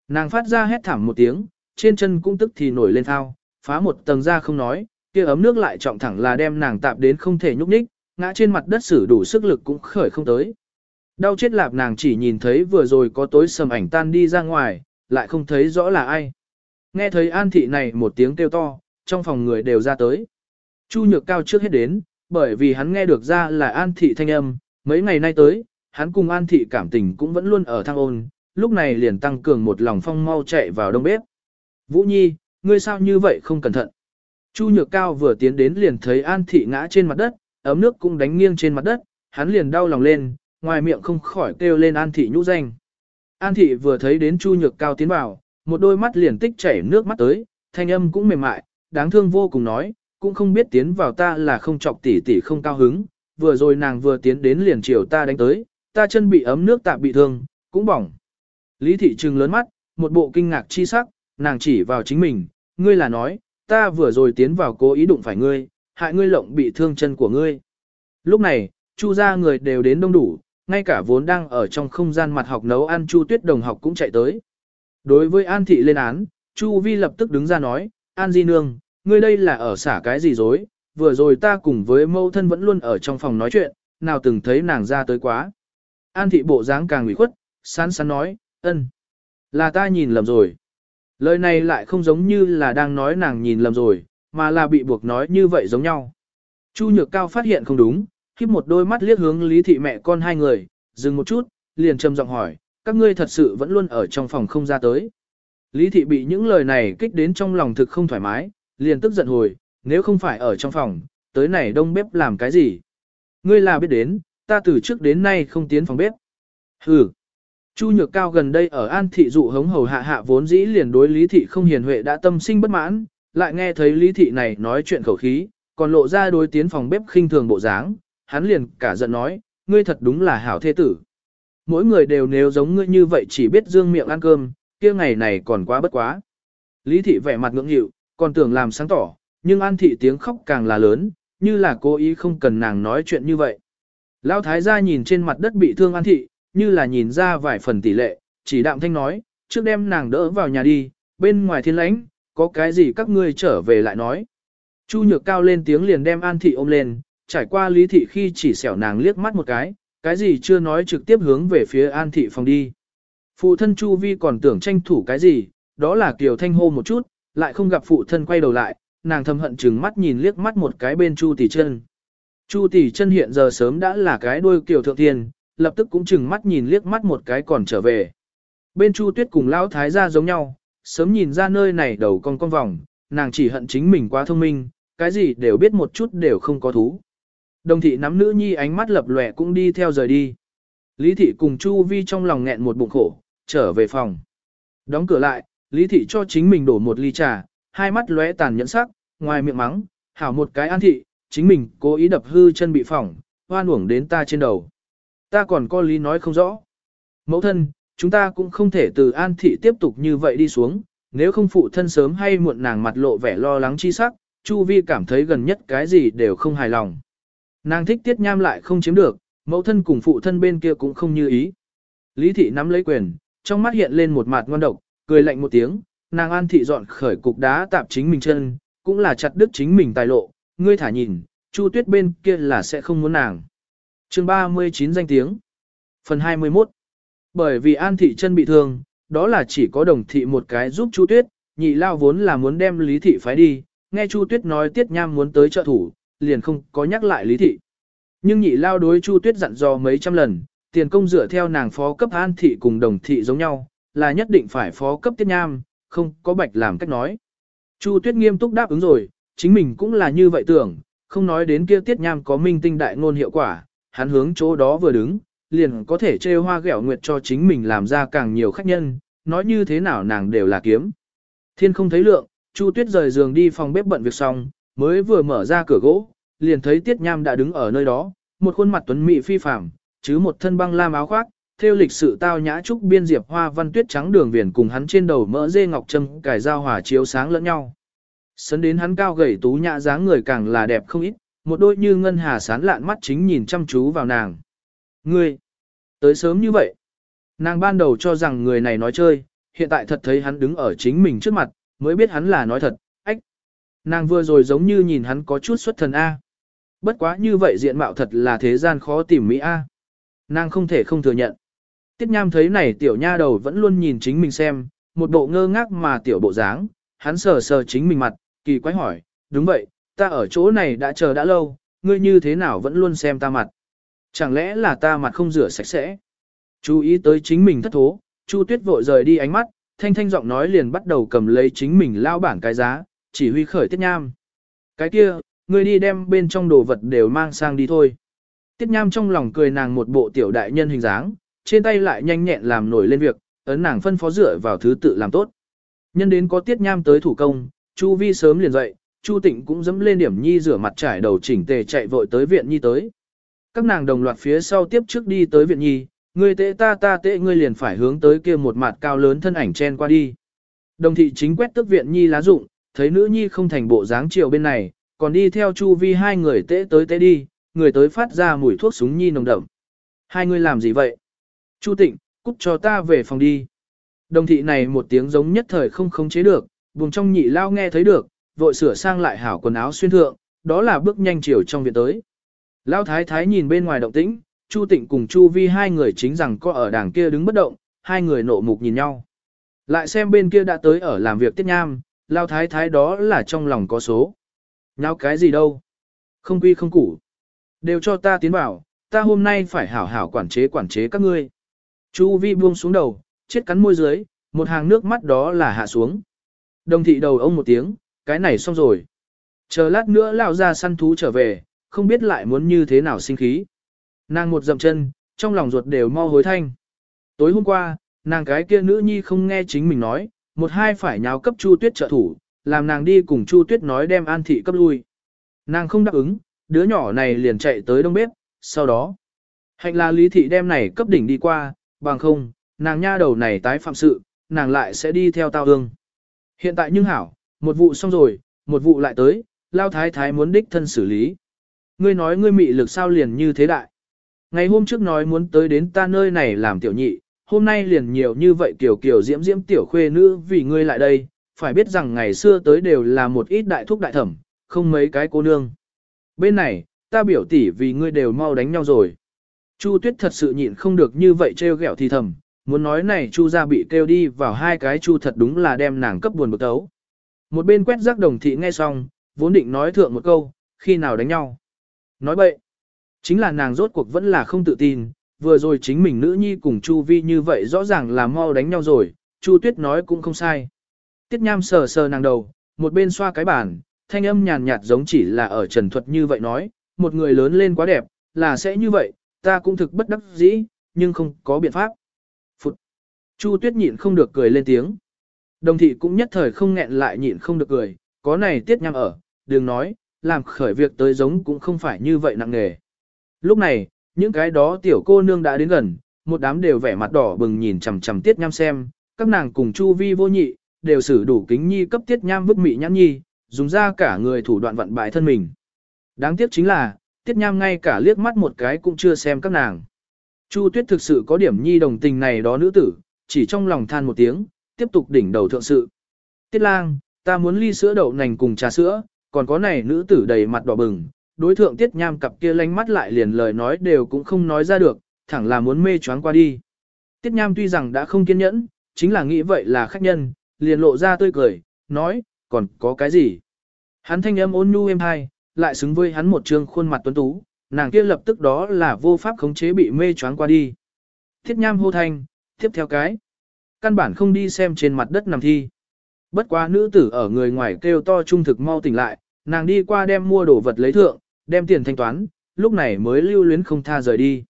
Nàng phát ra hét thảm một tiếng, trên chân cũng tức thì nổi lên thao, phá một tầng ra không nói, kia ấm nước lại trọng thẳng là đem nàng tạp đến không thể nhúc nhích, ngã trên mặt đất sử đủ sức lực cũng khởi không tới. Đau chết lạp nàng chỉ nhìn thấy vừa rồi có tối sầm ảnh tan đi ra ngoài, lại không thấy rõ là ai. Nghe thấy an thị này một tiếng kêu to, trong phòng người đều ra tới. Chu nhược cao trước hết đến, bởi vì hắn nghe được ra là an thị thanh âm, mấy ngày nay tới, hắn cùng an thị cảm tình cũng vẫn luôn ở thăng ôn, lúc này liền tăng cường một lòng phong mau chạy vào đông bếp. Vũ Nhi, ngươi sao như vậy không cẩn thận. Chu nhược cao vừa tiến đến liền thấy an thị ngã trên mặt đất, ấm nước cũng đánh nghiêng trên mặt đất, hắn liền đau lòng lên, ngoài miệng không khỏi kêu lên an thị nhũ danh. An thị vừa thấy đến chu nhược cao tiến vào, một đôi mắt liền tích chảy nước mắt tới, thanh âm cũng mềm mại, đáng thương vô cùng nói, cũng không biết tiến vào ta là không chọc tỉ tỉ không cao hứng, vừa rồi nàng vừa tiến đến liền chiều ta đánh tới, ta chân bị ấm nước tạm bị thương, cũng bỏng. Lý thị trừng lớn mắt, một bộ kinh ngạc chi sắc, nàng chỉ vào chính mình, ngươi là nói, ta vừa rồi tiến vào cố ý đụng phải ngươi, hại ngươi lộng bị thương chân của ngươi. Lúc này, chu gia người đều đến đông đủ, ngay cả vốn đang ở trong không gian mặt học nấu ăn chu tuyết đồng học cũng chạy tới. Đối với An Thị lên án, Chu Vi lập tức đứng ra nói, An Di Nương, ngươi đây là ở xả cái gì dối, vừa rồi ta cùng với mâu thân vẫn luôn ở trong phòng nói chuyện, nào từng thấy nàng ra tới quá. An Thị bộ dáng càng ủy khuất, sán sán nói, ân, là ta nhìn lầm rồi. Lời này lại không giống như là đang nói nàng nhìn lầm rồi, mà là bị buộc nói như vậy giống nhau. Chu Nhược Cao phát hiện không đúng, khiếp một đôi mắt liếc hướng Lý Thị mẹ con hai người, dừng một chút, liền trầm giọng hỏi, các ngươi thật sự vẫn luôn ở trong phòng không ra tới. Lý thị bị những lời này kích đến trong lòng thực không thoải mái, liền tức giận hồi, nếu không phải ở trong phòng, tới này đông bếp làm cái gì? Ngươi là biết đến, ta từ trước đến nay không tiến phòng bếp. Hừ. Chu nhược cao gần đây ở an thị dụ hống hầu hạ hạ vốn dĩ liền đối lý thị không hiền huệ đã tâm sinh bất mãn, lại nghe thấy lý thị này nói chuyện khẩu khí, còn lộ ra đối tiến phòng bếp khinh thường bộ dáng, hắn liền cả giận nói, ngươi thật đúng là hảo thế tử mỗi người đều nếu giống ngươi như vậy chỉ biết dương miệng ăn cơm, kia ngày này còn quá bất quá. Lý thị vẻ mặt ngưỡng hiệu, còn tưởng làm sáng tỏ, nhưng an thị tiếng khóc càng là lớn, như là cố ý không cần nàng nói chuyện như vậy. Lão thái gia nhìn trên mặt đất bị thương an thị, như là nhìn ra vài phần tỷ lệ, chỉ đạm thanh nói, trước đem nàng đỡ vào nhà đi, bên ngoài thiên lãnh, có cái gì các ngươi trở về lại nói. Chu nhược cao lên tiếng liền đem an thị ôm lên, trải qua lý thị khi chỉ xẻo nàng liếc mắt một cái, cái gì chưa nói trực tiếp hướng về phía an thị phòng đi. Phụ thân Chu Vi còn tưởng tranh thủ cái gì, đó là Kiều Thanh hô một chút, lại không gặp phụ thân quay đầu lại, nàng thầm hận chừng mắt nhìn liếc mắt một cái bên Chu Tỷ chân. Chu Tỷ chân hiện giờ sớm đã là cái đuôi Kiều Thượng Thiên, lập tức cũng chừng mắt nhìn liếc mắt một cái còn trở về. Bên Chu Tuyết cùng Lão Thái gia giống nhau, sớm nhìn ra nơi này đầu con con vòng, nàng chỉ hận chính mình quá thông minh, cái gì đều biết một chút đều không có thú. Đồng thị nắm nữ nhi ánh mắt lập lòe cũng đi theo rời đi. Lý thị cùng Chu Vi trong lòng nghẹn một bụng khổ, trở về phòng. Đóng cửa lại, Lý thị cho chính mình đổ một ly trà, hai mắt lóe tàn nhẫn sắc, ngoài miệng mắng, hảo một cái an thị, chính mình cố ý đập hư chân bị phỏng, hoan uổng đến ta trên đầu. Ta còn có lý nói không rõ. Mẫu thân, chúng ta cũng không thể từ an thị tiếp tục như vậy đi xuống, nếu không phụ thân sớm hay muộn nàng mặt lộ vẻ lo lắng chi sắc, Chu Vi cảm thấy gần nhất cái gì đều không hài lòng. Nàng thích tiết nham lại không chiếm được, mẫu thân cùng phụ thân bên kia cũng không như ý. Lý thị nắm lấy quyền, trong mắt hiện lên một mặt ngon độc, cười lạnh một tiếng, nàng an thị dọn khởi cục đá tạp chính mình chân, cũng là chặt đứt chính mình tài lộ, ngươi thả nhìn, Chu Tuyết bên kia là sẽ không muốn nàng. Chương 39 danh tiếng. Phần 21. Bởi vì An thị chân bị thương, đó là chỉ có đồng thị một cái giúp Chu Tuyết, nhị lao vốn là muốn đem Lý thị phái đi, nghe Chu Tuyết nói Tiết Nham muốn tới trợ thủ, liền không có nhắc lại Lý thị. Nhưng nhị lao đối Chu Tuyết dặn dò mấy trăm lần, tiền công dựa theo nàng phó cấp An thị cùng đồng thị giống nhau, là nhất định phải phó cấp Tiết Nham, không có bạch làm cách nói. Chu Tuyết nghiêm túc đáp ứng rồi, chính mình cũng là như vậy tưởng, không nói đến kia Tiết Nham có minh tinh đại ngôn hiệu quả, hắn hướng chỗ đó vừa đứng, liền có thể trêu hoa ghẹo nguyệt cho chính mình làm ra càng nhiều khách nhân, nói như thế nào nàng đều là kiếm. Thiên không thấy lượng, Chu Tuyết rời giường đi phòng bếp bận việc xong, mới vừa mở ra cửa gỗ, liền thấy Tiết Nham đã đứng ở nơi đó, một khuôn mặt tuấn mỹ phi phàm, chứ một thân băng lam áo khoác, theo lịch sự tao nhã trúc biên diệp hoa văn tuyết trắng đường viền cùng hắn trên đầu mỡ dê ngọc trâm cải giao hòa chiếu sáng lẫn nhau. Sấn đến hắn cao gầy tú nhã dáng người càng là đẹp không ít, một đôi như ngân hà sán lạn mắt chính nhìn chăm chú vào nàng. Ngươi, tới sớm như vậy. Nàng ban đầu cho rằng người này nói chơi, hiện tại thật thấy hắn đứng ở chính mình trước mặt, mới biết hắn là nói thật. Nàng vừa rồi giống như nhìn hắn có chút xuất thần A. Bất quá như vậy diện mạo thật là thế gian khó tìm Mỹ A. Nàng không thể không thừa nhận. Tiết Nham thấy này tiểu nha đầu vẫn luôn nhìn chính mình xem, một bộ ngơ ngác mà tiểu bộ dáng, hắn sờ sờ chính mình mặt, kỳ quái hỏi, đúng vậy, ta ở chỗ này đã chờ đã lâu, ngươi như thế nào vẫn luôn xem ta mặt. Chẳng lẽ là ta mặt không rửa sạch sẽ? Chú ý tới chính mình thất thố, Chu Tuyết vội rời đi ánh mắt, thanh thanh giọng nói liền bắt đầu cầm lấy chính mình lao bảng cái giá, chỉ huy khởi Tiết Nham. Cái kia, ngươi đi đem bên trong đồ vật đều mang sang đi thôi. Tiết Nham trong lòng cười nàng một bộ tiểu đại nhân hình dáng, trên tay lại nhanh nhẹn làm nổi lên việc, ấn nàng phân phó dựa vào thứ tự làm tốt. Nhân đến có Tiết Nham tới thủ công, Chu Vi sớm liền dậy, Chu Tịnh cũng dẫm lên điểm nhi rửa mặt trải đầu chỉnh tề chạy vội tới viện nhi tới. Các nàng đồng loạt phía sau tiếp trước đi tới viện nhi, ngươi tệ ta ta tệ ngươi liền phải hướng tới kia một mặt cao lớn thân ảnh chen qua đi. Đồng thị chính quét tức viện nhi lá dụng, thấy nữ nhi không thành bộ dáng chiều bên này, còn đi theo Chu Vi hai người tệ tới tệ đi, người tới phát ra mùi thuốc súng nhi nồng đậm. Hai người làm gì vậy? Chu Tịnh, cút cho ta về phòng đi. Đồng thị này một tiếng giống nhất thời không khống chế được, vùng trong nhị lao nghe thấy được, vội sửa sang lại hảo quần áo xuyên thượng, đó là bước nhanh chiều trong viện tới. Lao thái thái nhìn bên ngoài động tĩnh, Chu Tịnh cùng Chu Vi hai người chính rằng có ở đảng kia đứng bất động, hai người nộ mục nhìn nhau. Lại xem bên kia đã tới ở làm việc tiết nham, Lao thái thái đó là trong lòng có số. Nhau cái gì đâu? Không quy không củ. Đều cho ta tiến vào, ta hôm nay phải hảo hảo quản chế quản chế các ngươi. Chu Vi buông xuống đầu, chết cắn môi dưới, một hàng nước mắt đó là hạ xuống. Đồng thị đầu ông một tiếng, cái này xong rồi. Chờ lát nữa lão ra săn thú trở về, không biết lại muốn như thế nào sinh khí. Nàng một dậm chân, trong lòng ruột đều mau hối thanh. Tối hôm qua, nàng cái kia nữ nhi không nghe chính mình nói, một hai phải nháo cấp Chu Tuyết trợ thủ, làm nàng đi cùng Chu Tuyết nói đem An thị cấp lui. Nàng không đáp ứng, đứa nhỏ này liền chạy tới đông bếp, sau đó, hạnh là lý thị đem này cấp đỉnh đi qua, bằng không, nàng nha đầu này tái phạm sự, nàng lại sẽ đi theo tao hương. Hiện tại nhưng hảo, một vụ xong rồi, một vụ lại tới, lao thái thái muốn đích thân xử lý. Ngươi nói ngươi mị lực sao liền như thế đại. Ngày hôm trước nói muốn tới đến ta nơi này làm tiểu nhị, hôm nay liền nhiều như vậy kiểu kiểu diễm diễm tiểu khuê nữ vì ngươi lại đây, phải biết rằng ngày xưa tới đều là một ít đại thúc đại thẩm, không mấy cái cô nương. Bên này, ta biểu tỷ vì ngươi đều mau đánh nhau rồi. Chu Tuyết thật sự nhịn không được như vậy trêu ghẹo thì thầm, muốn nói này Chu gia bị kêu đi vào hai cái Chu thật đúng là đem nàng cấp buồn bực tấu. Một bên quét rác đồng thị nghe xong, vốn định nói thượng một câu, khi nào đánh nhau. Nói bậy, chính là nàng rốt cuộc vẫn là không tự tin, vừa rồi chính mình nữ nhi cùng Chu Vi như vậy rõ ràng là mau đánh nhau rồi, Chu Tuyết nói cũng không sai. Tiết Nham sờ sờ nàng đầu, một bên xoa cái bàn, thanh âm nhàn nhạt giống chỉ là ở trần thuật như vậy nói, một người lớn lên quá đẹp, là sẽ như vậy, ta cũng thực bất đắc dĩ, nhưng không có biện pháp. Phụt! Chu Tuyết nhịn không được cười lên tiếng. Đồng thị cũng nhất thời không nghẹn lại nhịn không được cười, có này tiết Nham ở, đừng nói, làm khởi việc tới giống cũng không phải như vậy nặng nề. Lúc này, những cái đó tiểu cô nương đã đến gần, một đám đều vẻ mặt đỏ bừng nhìn chằm chằm tiết Nham xem, các nàng cùng chu vi vô nhị, đều sử đủ kính nhi cấp tiết nham bức mị nhãn nhi, dùng ra cả người thủ đoạn vận bại thân mình. Đáng tiếc chính là, tiết nham ngay cả liếc mắt một cái cũng chưa xem các nàng. Chu tuyết thực sự có điểm nhi đồng tình này đó nữ tử, chỉ trong lòng than một tiếng, tiếp tục đỉnh đầu thượng sự. Tiết lang, ta muốn ly sữa đậu nành cùng trà sữa, còn có này nữ tử đầy mặt đỏ bừng, đối thượng tiết nham cặp kia lánh mắt lại liền lời nói đều cũng không nói ra được, thẳng là muốn mê choáng qua đi. Tiết nham tuy rằng đã không kiên nhẫn, chính là nghĩ vậy là khách nhân, liền lộ ra tươi cười, nói, còn có cái gì? Hắn thanh âm ôn nhu êm hai, lại xứng với hắn một trương khuôn mặt tuấn tú, nàng kia lập tức đó là vô pháp khống chế bị mê choáng qua đi. Thiết nham hô thanh, tiếp theo cái. Căn bản không đi xem trên mặt đất nằm thi. Bất quá nữ tử ở người ngoài kêu to trung thực mau tỉnh lại, nàng đi qua đem mua đồ vật lấy thượng, đem tiền thanh toán, lúc này mới lưu luyến không tha rời đi.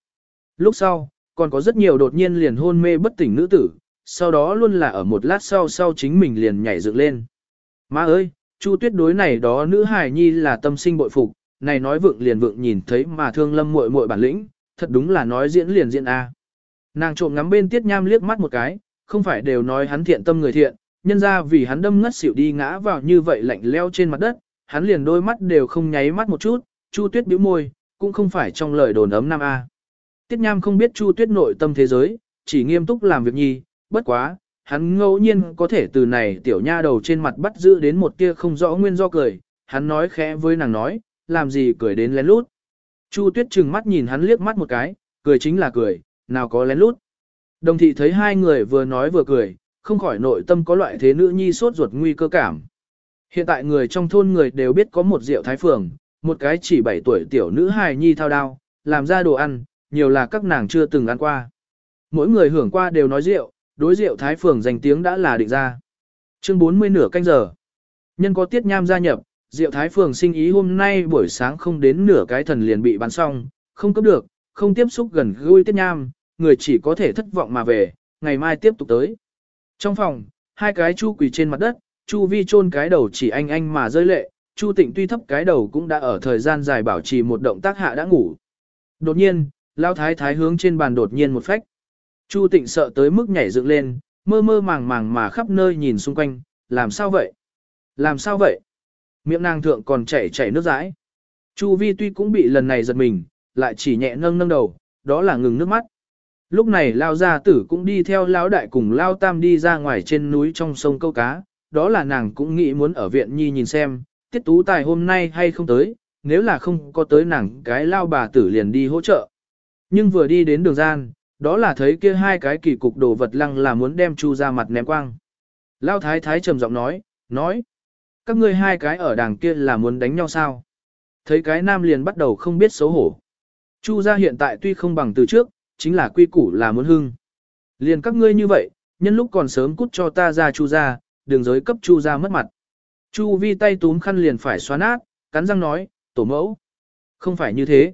Lúc sau, còn có rất nhiều đột nhiên liền hôn mê bất tỉnh nữ tử, sau đó luôn là ở một lát sau sau chính mình liền nhảy dựng lên. Má ơi, Chu Tuyết đối này đó nữ hài nhi là tâm sinh bội phục, này nói vượng liền vượng nhìn thấy mà thương lâm muội muội bản lĩnh, thật đúng là nói diễn liền diễn a. Nàng trộm ngắm bên Tiết Nham liếc mắt một cái, không phải đều nói hắn thiện tâm người thiện, nhân ra vì hắn đâm ngất xỉu đi ngã vào như vậy lạnh leo trên mặt đất, hắn liền đôi mắt đều không nháy mắt một chút, Chu Tuyết bĩu môi, cũng không phải trong lời đồn ấm nam a. Tiết Nham không biết Chu Tuyết nội tâm thế giới, chỉ nghiêm túc làm việc nhi, bất quá, hắn ngẫu nhiên có thể từ này tiểu nha đầu trên mặt bắt giữ đến một tia không rõ nguyên do cười, hắn nói khẽ với nàng nói, làm gì cười đến lén lút. Chu Tuyết trừng mắt nhìn hắn liếc mắt một cái, cười chính là cười, nào có lén lút. Đồng thị thấy hai người vừa nói vừa cười, không khỏi nội tâm có loại thế nữ nhi sốt ruột nguy cơ cảm. Hiện tại người trong thôn người đều biết có một rượu thái phường, một cái chỉ 7 tuổi tiểu nữ hài nhi thao đao, làm ra đồ ăn, nhiều là các nàng chưa từng ăn qua. Mỗi người hưởng qua đều nói rượu, đối rượu thái phường danh tiếng đã là định ra. Chương 40 nửa canh giờ. Nhân có tiết nham gia nhập, rượu thái phường sinh ý hôm nay buổi sáng không đến nửa cái thần liền bị bán xong, không cấp được, không tiếp xúc gần gũi tiết nham, người chỉ có thể thất vọng mà về, ngày mai tiếp tục tới. Trong phòng, hai cái chu quỳ trên mặt đất, chu vi chôn cái đầu chỉ anh anh mà rơi lệ, chu tịnh tuy thấp cái đầu cũng đã ở thời gian dài bảo trì một động tác hạ đã ngủ. Đột nhiên, lao thái thái hướng trên bàn đột nhiên một phách. Chu tịnh sợ tới mức nhảy dựng lên, mơ mơ màng màng mà khắp nơi nhìn xung quanh, làm sao vậy? Làm sao vậy? Miệng nàng thượng còn chảy chảy nước rãi. Chu vi tuy cũng bị lần này giật mình, lại chỉ nhẹ nâng nâng đầu, đó là ngừng nước mắt. Lúc này lao gia tử cũng đi theo Lão đại cùng lao tam đi ra ngoài trên núi trong sông câu cá, đó là nàng cũng nghĩ muốn ở viện nhi nhìn xem, tiết tú tài hôm nay hay không tới, nếu là không có tới nàng cái lao bà tử liền đi hỗ trợ. Nhưng vừa đi đến đường gian, đó là thấy kia hai cái kỳ cục đồ vật lăng là muốn đem chu ra mặt ném quang. Lao thái thái trầm giọng nói, nói, các ngươi hai cái ở đàng kia là muốn đánh nhau sao? Thấy cái nam liền bắt đầu không biết xấu hổ. Chu gia hiện tại tuy không bằng từ trước, chính là quy củ là muốn hưng. Liền các ngươi như vậy, nhân lúc còn sớm cút cho ta ra chu gia, đường giới cấp chu gia mất mặt. Chu vi tay túm khăn liền phải xóa nát, cắn răng nói, tổ mẫu. Không phải như thế.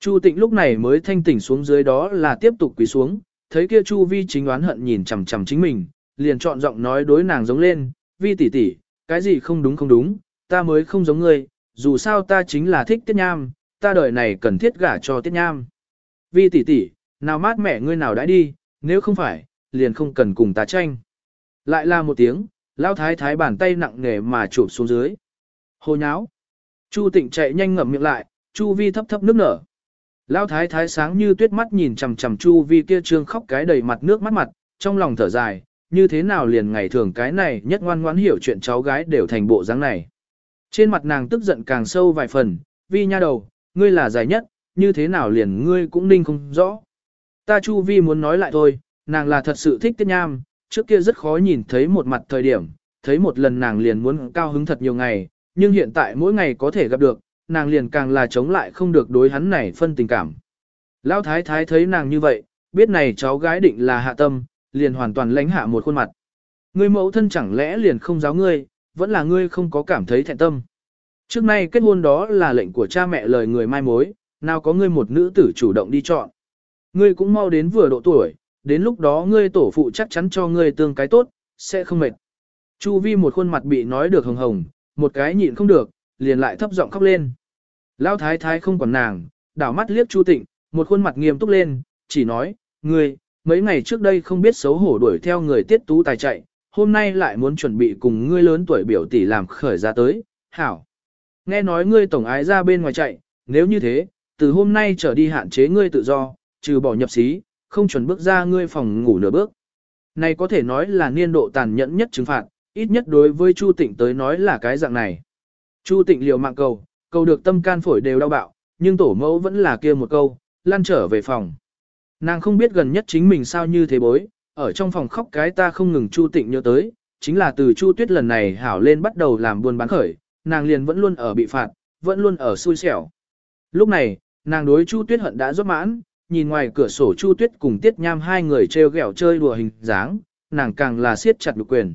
Chu tịnh lúc này mới thanh tỉnh xuống dưới đó là tiếp tục quỳ xuống, thấy kia chu vi chính oán hận nhìn chằm chằm chính mình, liền chọn giọng nói đối nàng giống lên, vi tỷ tỷ, cái gì không đúng không đúng, ta mới không giống ngươi, dù sao ta chính là thích tiết nham, ta đời này cần thiết gả cho tiết nham. Vi tỷ tỷ, nào mát mẹ ngươi nào đã đi, nếu không phải, liền không cần cùng ta tranh. Lại là một tiếng, lao thái thái bàn tay nặng nề mà chụp xuống dưới. Hồ nháo. Chu tịnh chạy nhanh ngậm miệng lại, chu vi thấp thấp nước nở. Lao thái thái sáng như tuyết mắt nhìn chằm chằm chu vi kia trương khóc cái đầy mặt nước mắt mặt, trong lòng thở dài, như thế nào liền ngày thường cái này nhất ngoan ngoãn hiểu chuyện cháu gái đều thành bộ dáng này. Trên mặt nàng tức giận càng sâu vài phần, vi nha đầu, ngươi là dài nhất, như thế nào liền ngươi cũng ninh không rõ. Ta chu vi muốn nói lại thôi, nàng là thật sự thích tiết nham, trước kia rất khó nhìn thấy một mặt thời điểm, thấy một lần nàng liền muốn cao hứng thật nhiều ngày, nhưng hiện tại mỗi ngày có thể gặp được, nàng liền càng là chống lại không được đối hắn này phân tình cảm. Lão thái thái thấy nàng như vậy, biết này cháu gái định là hạ tâm, liền hoàn toàn lãnh hạ một khuôn mặt. Ngươi mẫu thân chẳng lẽ liền không giáo ngươi, vẫn là ngươi không có cảm thấy thẹn tâm. Trước nay kết hôn đó là lệnh của cha mẹ lời người mai mối, nào có ngươi một nữ tử chủ động đi chọn. Ngươi cũng mau đến vừa độ tuổi, đến lúc đó ngươi tổ phụ chắc chắn cho ngươi tương cái tốt, sẽ không mệt. Chu vi một khuôn mặt bị nói được hồng hồng, một cái nhịn không được, liền lại thấp giọng khóc lên. Lão thái thái không còn nàng, đảo mắt liếc Chu Tịnh, một khuôn mặt nghiêm túc lên, chỉ nói, ngươi, mấy ngày trước đây không biết xấu hổ đuổi theo người tiết tú tài chạy, hôm nay lại muốn chuẩn bị cùng ngươi lớn tuổi biểu tỷ làm khởi ra tới, hảo. Nghe nói ngươi tổng ái ra bên ngoài chạy, nếu như thế, từ hôm nay trở đi hạn chế ngươi tự do, trừ bỏ nhập xí, không chuẩn bước ra ngươi phòng ngủ nửa bước. Này có thể nói là niên độ tàn nhẫn nhất trừng phạt, ít nhất đối với Chu Tịnh tới nói là cái dạng này. Chu Tịnh liều mạng cầu, cầu được tâm can phổi đều đau bạo, nhưng tổ mẫu vẫn là kia một câu, lăn trở về phòng. Nàng không biết gần nhất chính mình sao như thế bối, ở trong phòng khóc cái ta không ngừng Chu Tịnh nhớ tới, chính là từ Chu Tuyết lần này hảo lên bắt đầu làm buôn bán khởi, nàng liền vẫn luôn ở bị phạt, vẫn luôn ở xui xẻo. Lúc này, nàng đối Chu Tuyết hận đã rốt mãn, nhìn ngoài cửa sổ Chu Tuyết cùng Tiết Nham hai người treo ghẹo chơi đùa hình dáng, nàng càng là siết chặt được quyền.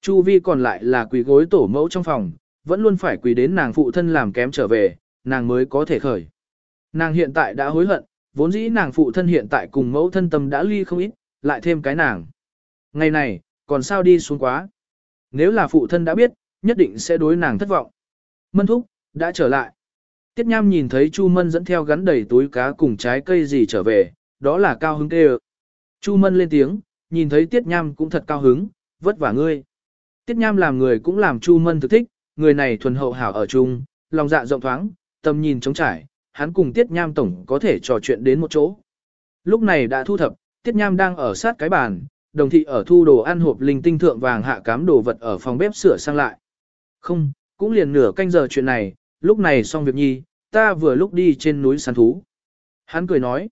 Chu Vi còn lại là quỳ gối tổ mẫu trong phòng, vẫn luôn phải quỳ đến nàng phụ thân làm kém trở về, nàng mới có thể khởi. Nàng hiện tại đã hối hận, vốn dĩ nàng phụ thân hiện tại cùng mẫu thân tâm đã ly không ít, lại thêm cái nàng. Ngày này, còn sao đi xuống quá. Nếu là phụ thân đã biết, nhất định sẽ đối nàng thất vọng. Mân thúc, đã trở lại. Tiết Nham nhìn thấy Chu Mân dẫn theo gắn đầy túi cá cùng trái cây gì trở về, đó là cao hứng kêu. Chu Mân lên tiếng, nhìn thấy Tiết Nham cũng thật cao hứng, vất vả ngươi. Tiết Nham làm người cũng làm Chu Mân thực thích, người này thuần hậu hảo ở chung, lòng dạ rộng thoáng, tầm nhìn trống trải, hắn cùng Tiết Nham tổng có thể trò chuyện đến một chỗ. Lúc này đã thu thập, Tiết Nham đang ở sát cái bàn, đồng thị ở thu đồ ăn hộp linh tinh thượng vàng hạ cám đồ vật ở phòng bếp sửa sang lại. Không, cũng liền nửa canh giờ chuyện này, lúc này xong việc nhi, ta vừa lúc đi trên núi săn thú. Hắn cười nói.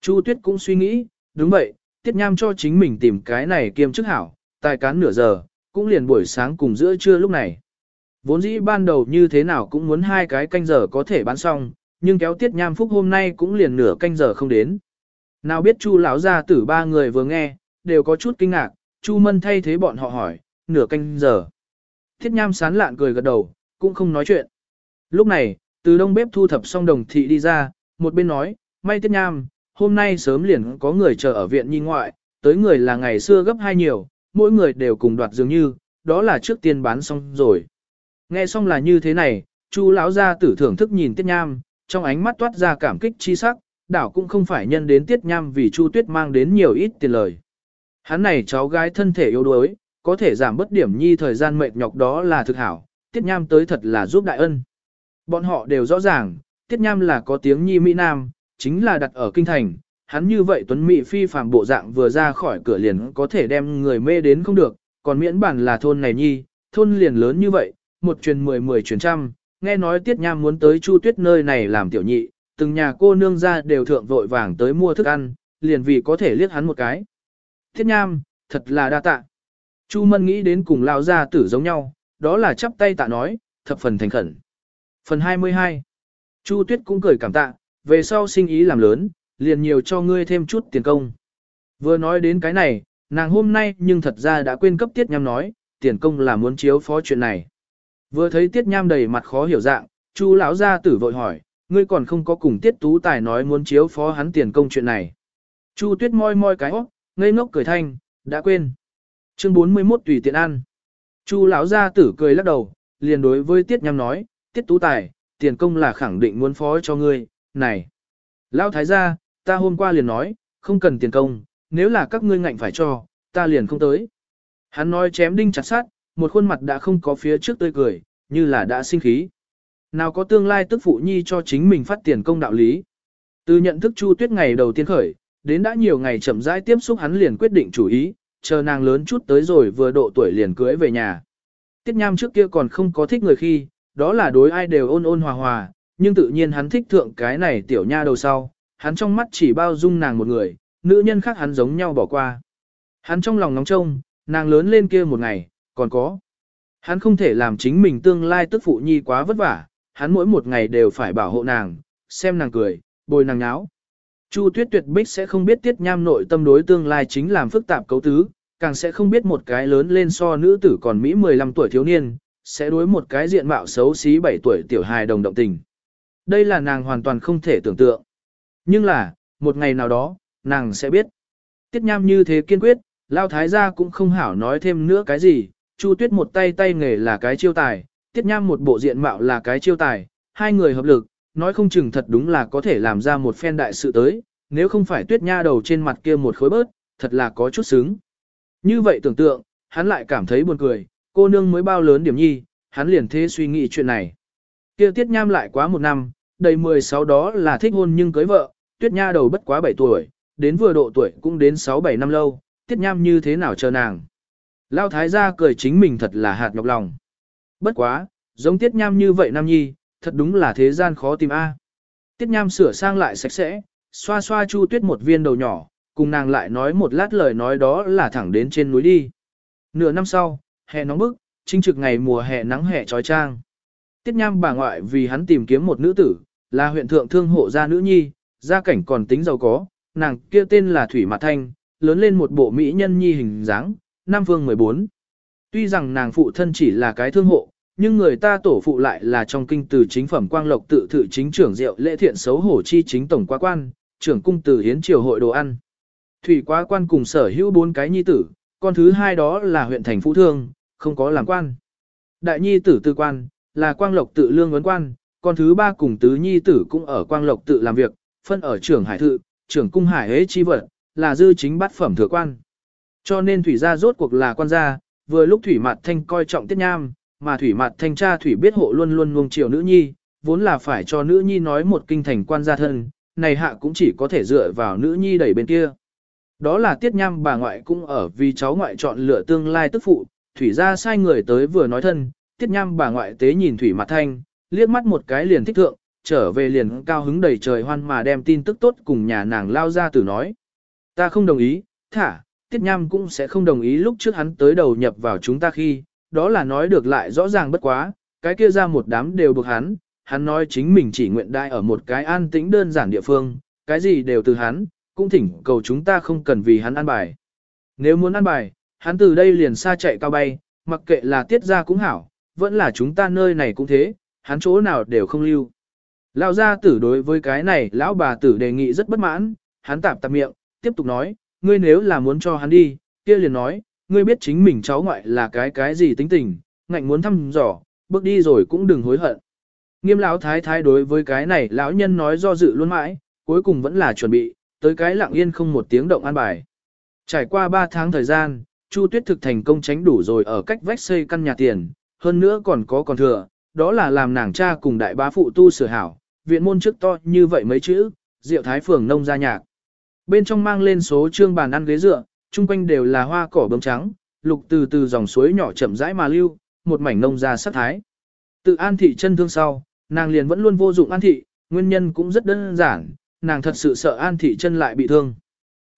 Chu Tuyết cũng suy nghĩ, đúng vậy, Tiết Nham cho chính mình tìm cái này kiêm chức hảo, tài cán nửa giờ, cũng liền buổi sáng cùng giữa trưa lúc này. Vốn dĩ ban đầu như thế nào cũng muốn hai cái canh giờ có thể bán xong, nhưng kéo Tiết Nham Phúc hôm nay cũng liền nửa canh giờ không đến. Nào biết Chu lão gia tử ba người vừa nghe, đều có chút kinh ngạc, Chu Mân thay thế bọn họ hỏi, nửa canh giờ. Tiết Nham sán lạn cười gật đầu, cũng không nói chuyện. Lúc này, từ đông bếp thu thập xong đồng thị đi ra, một bên nói, may Tiết Nham, hôm nay sớm liền có người chờ ở viện nhi ngoại, tới người là ngày xưa gấp hai nhiều, mỗi người đều cùng đoạt dường như, đó là trước tiên bán xong rồi. Nghe xong là như thế này, Chu lão gia tử thưởng thức nhìn Tiết Nham, trong ánh mắt toát ra cảm kích chi sắc, đảo cũng không phải nhân đến Tiết Nham vì Chu Tuyết mang đến nhiều ít tiền lời. Hắn này cháu gái thân thể yếu đuối, có thể giảm bất điểm nhi thời gian mệt nhọc đó là thực hảo, Tiết Nham tới thật là giúp đại ân. Bọn họ đều rõ ràng, Tiết Nham là có tiếng nhi Mỹ Nam, chính là đặt ở kinh thành, hắn như vậy tuấn mỹ phi phàm bộ dạng vừa ra khỏi cửa liền có thể đem người mê đến không được, còn miễn bản là thôn này nhi, thôn liền lớn như vậy, một truyền mười mười truyền trăm, nghe nói Tiết Nham muốn tới Chu Tuyết nơi này làm tiểu nhị, từng nhà cô nương ra đều thượng vội vàng tới mua thức ăn, liền vì có thể liếc hắn một cái. Tiết Nham, thật là đa tạ. Chu Mân nghĩ đến cùng lao gia tử giống nhau, đó là chắp tay tạ nói, thập phần thành khẩn. Phần 22 Chu Tuyết cũng cười cảm tạ, về sau sinh ý làm lớn, liền nhiều cho ngươi thêm chút tiền công. Vừa nói đến cái này, nàng hôm nay nhưng thật ra đã quên cấp Tiết Nham nói, tiền công là muốn chiếu phó chuyện này. Vừa thấy Tiết Nham đầy mặt khó hiểu dạng, Chu lão gia tử vội hỏi, ngươi còn không có cùng Tiết Tú Tài nói muốn chiếu phó hắn tiền công chuyện này. Chu Tuyết moi moi cái óc, ngây ngốc cười thanh, đã quên. Chương 41 tùy tiện ăn. Chu lão gia tử cười lắc đầu, liền đối với Tiết Nham nói, Tiết Tú Tài, tiền công là khẳng định muốn phó cho ngươi, này. Lão thái gia, ta hôm qua liền nói, không cần tiền công, nếu là các ngươi ngạnh phải cho, ta liền không tới. Hắn nói chém đinh chặt sát, một khuôn mặt đã không có phía trước tươi cười, như là đã sinh khí. Nào có tương lai tức phụ nhi cho chính mình phát tiền công đạo lý. Từ nhận thức Chu Tuyết ngày đầu tiên khởi, đến đã nhiều ngày chậm rãi tiếp xúc hắn liền quyết định chủ ý, chờ nàng lớn chút tới rồi vừa độ tuổi liền cưới về nhà. Tiết Nham trước kia còn không có thích người khi, đó là đối ai đều ôn ôn hòa hòa, nhưng tự nhiên hắn thích thượng cái này tiểu nha đầu sau, hắn trong mắt chỉ bao dung nàng một người, nữ nhân khác hắn giống nhau bỏ qua. Hắn trong lòng nóng trông, nàng lớn lên kia một ngày, còn có. Hắn không thể làm chính mình tương lai tức phụ nhi quá vất vả, hắn mỗi một ngày đều phải bảo hộ nàng, xem nàng cười, bồi nàng nháo. Chu Tuyết Tuyệt Bích sẽ không biết Tiết Nham nội tâm đối tương lai chính làm phức tạp cấu tứ, càng sẽ không biết một cái lớn lên so nữ tử còn Mỹ 15 tuổi thiếu niên, sẽ đối một cái diện mạo xấu xí 7 tuổi tiểu hài đồng động tình. Đây là nàng hoàn toàn không thể tưởng tượng. Nhưng là, một ngày nào đó, nàng sẽ biết. Tiết Nham như thế kiên quyết, Lao Thái gia cũng không hảo nói thêm nữa cái gì, Chu Tuyết một tay tay nghề là cái chiêu tài, Tiết Nham một bộ diện mạo là cái chiêu tài, hai người hợp lực, nói không chừng thật đúng là có thể làm ra một phen đại sự tới, nếu không phải Tuyết Nha đầu trên mặt kia một khối bớt, thật là có chút xứng. Như vậy tưởng tượng, hắn lại cảm thấy buồn cười, cô nương mới bao lớn điểm nhi, hắn liền thế suy nghĩ chuyện này. Kia tiết nham lại quá một năm, đầy 16 đó là thích hôn nhưng cưới vợ, tuyết nha đầu bất quá 7 tuổi, đến vừa độ tuổi cũng đến 6-7 năm lâu, tiết nham như thế nào chờ nàng. Lao thái gia cười chính mình thật là hạt nhọc lòng. Bất quá, giống tiết nham như vậy nam nhi, thật đúng là thế gian khó tìm a. Tiết nham sửa sang lại sạch sẽ, xoa xoa chu tuyết một viên đầu nhỏ, cùng nàng lại nói một lát lời nói đó là thẳng đến trên núi đi. Nửa năm sau, hè nóng bức, chính trực ngày mùa hè nắng hè trói trang. Tiết nham bà ngoại vì hắn tìm kiếm một nữ tử, là huyện thượng thương hộ gia nữ nhi, gia cảnh còn tính giàu có, nàng kia tên là Thủy Mạt Thanh, lớn lên một bộ mỹ nhân nhi hình dáng, Nam Vương 14. Tuy rằng nàng phụ thân chỉ là cái thương hộ, nhưng người ta tổ phụ lại là trong kinh từ chính phẩm quang lộc tự thự chính trưởng diệu lễ thiện xấu hổ chi chính tổng quá quan, trưởng cung từ hiến triều hội đồ ăn. Thủy quá quan cùng sở hữu bốn cái nhi tử, con thứ hai đó là huyện thành phú thương, không có làm quan. Đại nhi tử tư quan, là quang lộc tự lương vấn quan, con thứ ba cùng tứ nhi tử cũng ở quang lộc tự làm việc, phân ở trưởng hải thự, trưởng cung hải hế chi vật, là dư chính bát phẩm thừa quan. Cho nên thủy gia rốt cuộc là quan gia, vừa lúc thủy mặt thanh coi trọng tiết nham, mà thủy mặt thanh cha thủy biết hộ luôn luôn nuông chiều nữ nhi, vốn là phải cho nữ nhi nói một kinh thành quan gia thân, này hạ cũng chỉ có thể dựa vào nữ nhi đẩy bên kia. Đó là tiết nham bà ngoại cũng ở vì cháu ngoại chọn lựa tương lai tức phụ, thủy ra sai người tới vừa nói thân, tiết nham bà ngoại tế nhìn thủy mặt thanh, liếc mắt một cái liền thích thượng, trở về liền cao hứng đầy trời hoan mà đem tin tức tốt cùng nhà nàng lao ra từ nói. Ta không đồng ý, thả, tiết nham cũng sẽ không đồng ý lúc trước hắn tới đầu nhập vào chúng ta khi, đó là nói được lại rõ ràng bất quá, cái kia ra một đám đều buộc hắn, hắn nói chính mình chỉ nguyện đại ở một cái an tĩnh đơn giản địa phương, cái gì đều từ hắn, cũng thỉnh cầu chúng ta không cần vì hắn ăn bài. Nếu muốn ăn bài, hắn từ đây liền xa chạy cao bay, mặc kệ là tiết ra cũng hảo, vẫn là chúng ta nơi này cũng thế, hắn chỗ nào đều không lưu. Lão gia tử đối với cái này lão bà tử đề nghị rất bất mãn, hắn tạp tạp miệng, tiếp tục nói, ngươi nếu là muốn cho hắn đi, kia liền nói, ngươi biết chính mình cháu ngoại là cái cái gì tính tình, ngạnh muốn thăm dò, bước đi rồi cũng đừng hối hận. Nghiêm lão thái thái đối với cái này lão nhân nói do dự luôn mãi, cuối cùng vẫn là chuẩn bị, tới cái lặng yên không một tiếng động an bài. Trải qua 3 tháng thời gian, Chu Tuyết thực thành công tránh đủ rồi ở cách vách xây căn nhà tiền, hơn nữa còn có còn thừa, đó là làm nàng cha cùng đại bá phụ tu sửa hảo, viện môn trước to như vậy mấy chữ, Diệu Thái phường nông gia nhạc. Bên trong mang lên số trương bàn ăn ghế dựa, chung quanh đều là hoa cỏ bông trắng, lục từ từ dòng suối nhỏ chậm rãi mà lưu, một mảnh nông gia sắc thái. Tự an thị chân thương sau, nàng liền vẫn luôn vô dụng an thị, nguyên nhân cũng rất đơn giản, nàng thật sự sợ an thị chân lại bị thương.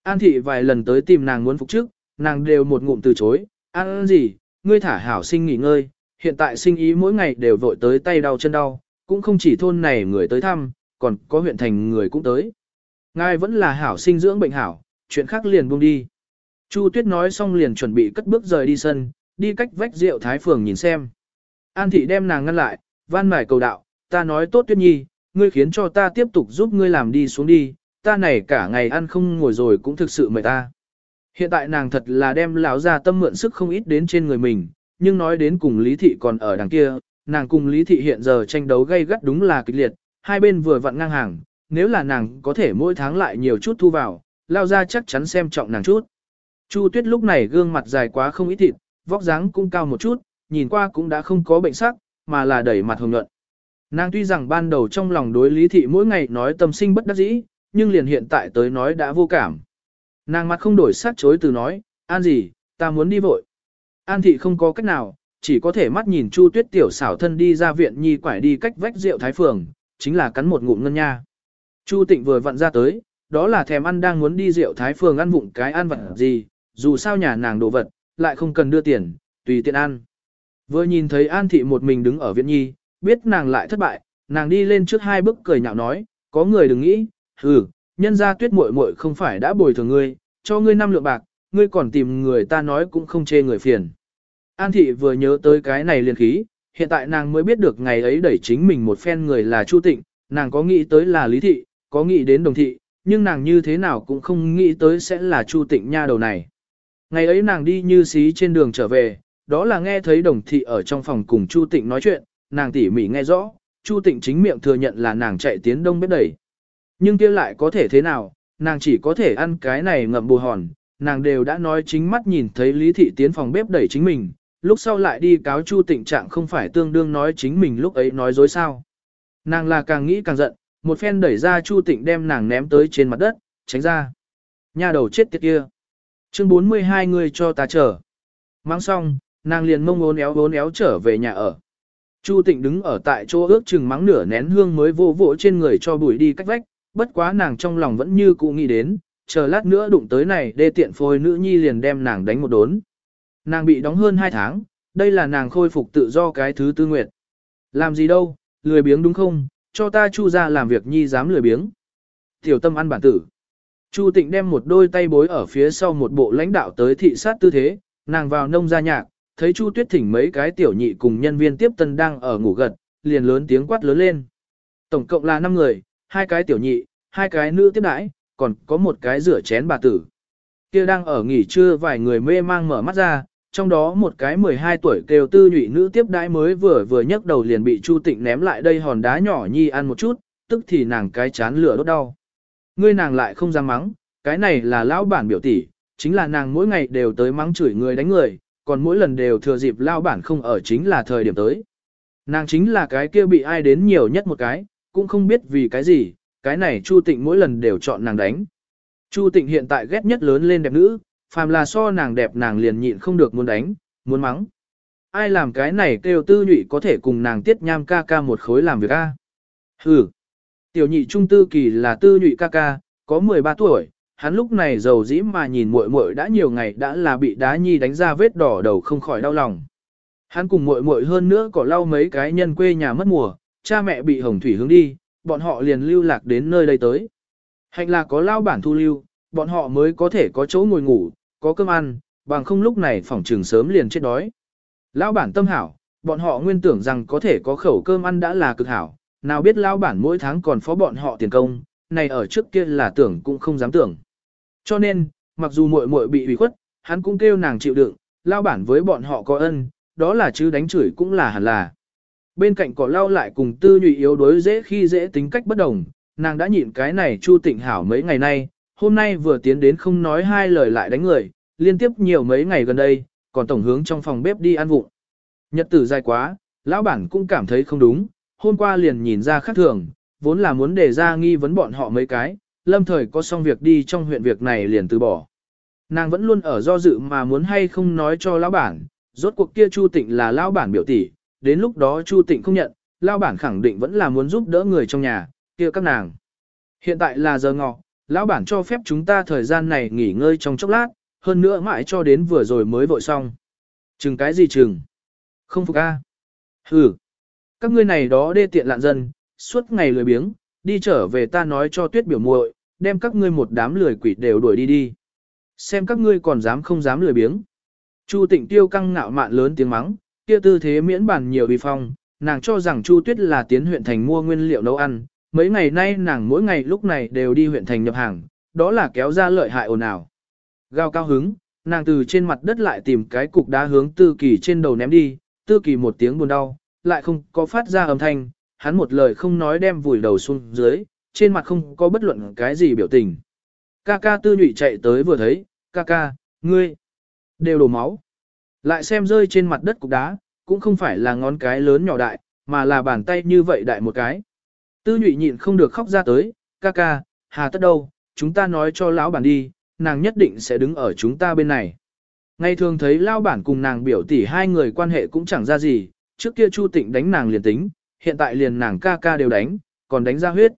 An thị vài lần tới tìm nàng muốn phục trước, nàng đều một ngụm từ chối, ăn gì, ngươi thả hảo sinh nghỉ ngơi, hiện tại sinh ý mỗi ngày đều vội tới tay đau chân đau, cũng không chỉ thôn này người tới thăm, còn có huyện thành người cũng tới. Ngài vẫn là hảo sinh dưỡng bệnh hảo, chuyện khác liền buông đi. Chu Tuyết nói xong liền chuẩn bị cất bước rời đi sân, đi cách vách rượu thái phường nhìn xem. An thị đem nàng ngăn lại, van mải cầu đạo, ta nói tốt Tuyết Nhi, ngươi khiến cho ta tiếp tục giúp ngươi làm đi xuống đi, ta này cả ngày ăn không ngồi rồi cũng thực sự mệt ta. Hiện tại nàng thật là đem lão ra tâm mượn sức không ít đến trên người mình, nhưng nói đến cùng Lý Thị còn ở đằng kia, nàng cùng Lý Thị hiện giờ tranh đấu gay gắt đúng là kịch liệt, hai bên vừa vặn ngang hàng, nếu là nàng có thể mỗi tháng lại nhiều chút thu vào, lao ra chắc chắn xem trọng nàng chút. Chu Tuyết lúc này gương mặt dài quá không ít thịt, vóc dáng cũng cao một chút, nhìn qua cũng đã không có bệnh sắc, mà là đẩy mặt hồng nhuận. Nàng tuy rằng ban đầu trong lòng đối lý thị mỗi ngày nói tâm sinh bất đắc dĩ, nhưng liền hiện tại tới nói đã vô cảm. Nàng mặt không đổi sát chối từ nói, an gì, ta muốn đi vội. An thị không có cách nào, chỉ có thể mắt nhìn Chu Tuyết tiểu xảo thân đi ra viện nhi quải đi cách vách rượu thái phường, chính là cắn một ngụm ngân nha. Chu Tịnh vừa vặn ra tới, đó là thèm ăn đang muốn đi rượu thái phường ăn vụng cái ăn vật gì, dù sao nhà nàng đồ vật, lại không cần đưa tiền, tùy tiện ăn. Vừa nhìn thấy An thị một mình đứng ở viện nhi, biết nàng lại thất bại, nàng đi lên trước hai bước cười nhạo nói, có người đừng nghĩ, hừ, nhân ra tuyết muội muội không phải đã bồi thường ngươi, cho ngươi năm lượng bạc, ngươi còn tìm người ta nói cũng không chê người phiền. An thị vừa nhớ tới cái này liền khí, hiện tại nàng mới biết được ngày ấy đẩy chính mình một phen người là Chu Tịnh, nàng có nghĩ tới là Lý Thị, có nghĩ đến Đồng Thị, nhưng nàng như thế nào cũng không nghĩ tới sẽ là Chu Tịnh nha đầu này. Ngày ấy nàng đi như xí trên đường trở về, đó là nghe thấy Đồng Thị ở trong phòng cùng Chu Tịnh nói chuyện, nàng tỉ mỉ nghe rõ, Chu Tịnh chính miệng thừa nhận là nàng chạy tiến đông bếp đẩy. Nhưng kia lại có thể thế nào, nàng chỉ có thể ăn cái này ngậm bù hòn, nàng đều đã nói chính mắt nhìn thấy Lý Thị tiến phòng bếp đẩy chính mình, lúc sau lại đi cáo Chu Tịnh trạng không phải tương đương nói chính mình lúc ấy nói dối sao. Nàng là càng nghĩ càng giận, một phen đẩy ra Chu Tịnh đem nàng ném tới trên mặt đất, tránh ra. Nhà đầu chết tiệt kia. Chương 42 người cho ta chờ. Mang xong, nàng liền mông ốn éo ốn éo trở về nhà ở. Chu Tịnh đứng ở tại chỗ ước chừng mắng nửa nén hương mới vô vỗ trên người cho bụi đi cách vách, bất quá nàng trong lòng vẫn như cũ nghĩ đến, chờ lát nữa đụng tới này đê tiện phôi nữ nhi liền đem nàng đánh một đốn. Nàng bị đóng hơn 2 tháng, đây là nàng khôi phục tự do cái thứ tư nguyệt. Làm gì đâu, lười biếng đúng không, cho ta chu ra làm việc nhi dám lười biếng. Tiểu tâm ăn bản tử. Chu tịnh đem một đôi tay bối ở phía sau một bộ lãnh đạo tới thị sát tư thế, nàng vào nông gia nhạc, thấy Chu Tuyết thỉnh mấy cái tiểu nhị cùng nhân viên tiếp tân đang ở ngủ gật, liền lớn tiếng quát lớn lên. Tổng cộng là 5 người, hai cái tiểu nhị, hai cái nữ tiếp đãi, còn có một cái rửa chén bà tử. Kia đang ở nghỉ trưa vài người mê mang mở mắt ra, trong đó một cái 12 tuổi kêu tư nhụy nữ tiếp đãi mới vừa vừa nhấc đầu liền bị Chu Tịnh ném lại đây hòn đá nhỏ nhi ăn một chút, tức thì nàng cái chán lửa đốt đau. Ngươi nàng lại không dám mắng, cái này là lão bản biểu tỷ, chính là nàng mỗi ngày đều tới mắng chửi người đánh người, còn mỗi lần đều thừa dịp lão bản không ở chính là thời điểm tới. Nàng chính là cái kia bị ai đến nhiều nhất một cái, cũng không biết vì cái gì, cái này Chu Tịnh mỗi lần đều chọn nàng đánh. Chu Tịnh hiện tại ghét nhất lớn lên đẹp nữ, phàm là so nàng đẹp nàng liền nhịn không được muốn đánh, muốn mắng. Ai làm cái này kêu tư nhụy có thể cùng nàng tiết nham ca ca một khối làm việc a? Hừ. Tiểu nhị trung tư kỳ là tư nhụy ca ca, có 13 tuổi, hắn lúc này giàu dĩ mà nhìn muội muội đã nhiều ngày đã là bị đá nhi đánh ra vết đỏ đầu không khỏi đau lòng. Hắn cùng muội muội hơn nữa có lau mấy cái nhân quê nhà mất mùa, cha mẹ bị hồng thủy hướng đi, bọn họ liền lưu lạc đến nơi đây tới. Hạnh là có lao bản thu lưu, bọn họ mới có thể có chỗ ngồi ngủ, có cơm ăn, bằng không lúc này phòng trường sớm liền chết đói. Lao bản tâm hảo, bọn họ nguyên tưởng rằng có thể có khẩu cơm ăn đã là cực hảo, nào biết lao bản mỗi tháng còn phó bọn họ tiền công, này ở trước kia là tưởng cũng không dám tưởng. Cho nên, mặc dù muội muội bị ủy khuất, hắn cũng kêu nàng chịu đựng, lao bản với bọn họ có ân, đó là chứ đánh chửi cũng là hẳn là. Bên cạnh cỏ lao lại cùng tư nhụy yếu đối dễ khi dễ tính cách bất đồng, nàng đã nhịn cái này chu tịnh hảo mấy ngày nay, hôm nay vừa tiến đến không nói hai lời lại đánh người, liên tiếp nhiều mấy ngày gần đây, còn tổng hướng trong phòng bếp đi ăn vụng. Nhật tử dài quá, lão bản cũng cảm thấy không đúng, hôm qua liền nhìn ra khác thường, vốn là muốn đề ra nghi vấn bọn họ mấy cái, lâm thời có xong việc đi trong huyện việc này liền từ bỏ. Nàng vẫn luôn ở do dự mà muốn hay không nói cho lão bản, rốt cuộc kia Chu Tịnh là lão bản biểu tỷ, đến lúc đó Chu Tịnh không nhận, lão bản khẳng định vẫn là muốn giúp đỡ người trong nhà, kia các nàng. Hiện tại là giờ ngọ, lão bản cho phép chúng ta thời gian này nghỉ ngơi trong chốc lát, hơn nữa mãi cho đến vừa rồi mới vội xong. Chừng cái gì chừng? Không phục a? À? Hừ. Các ngươi này đó đê tiện lạn dân, suốt ngày lười biếng, đi trở về ta nói cho tuyết biểu muội, đem các ngươi một đám lười quỷ đều đuổi đi đi. Xem các ngươi còn dám không dám lười biếng. Chu tịnh tiêu căng ngạo mạn lớn tiếng mắng, kia tư thế miễn bản nhiều vi phong, nàng cho rằng Chu tuyết là tiến huyện thành mua nguyên liệu nấu ăn, mấy ngày nay nàng mỗi ngày lúc này đều đi huyện thành nhập hàng, đó là kéo ra lợi hại ồn ào. Gao cao hứng, nàng từ trên mặt đất lại tìm cái cục đá hướng tư kỳ trên đầu ném đi, tư kỳ một tiếng buồn đau, lại không có phát ra âm thanh, hắn một lời không nói đem vùi đầu xuống dưới, trên mặt không có bất luận cái gì biểu tình. Ca ca tư nhụy chạy tới vừa thấy, ca ca, ngươi, đều đổ máu. Lại xem rơi trên mặt đất cục đá, cũng không phải là ngón cái lớn nhỏ đại, mà là bàn tay như vậy đại một cái. Tư nhụy nhịn không được khóc ra tới, ca ca, hà tất đâu, chúng ta nói cho lão bản đi, nàng nhất định sẽ đứng ở chúng ta bên này. Ngày thường thấy lão bản cùng nàng biểu tỷ hai người quan hệ cũng chẳng ra gì, trước kia Chu Tịnh đánh nàng liền tính, hiện tại liền nàng ca ca đều đánh, còn đánh ra huyết.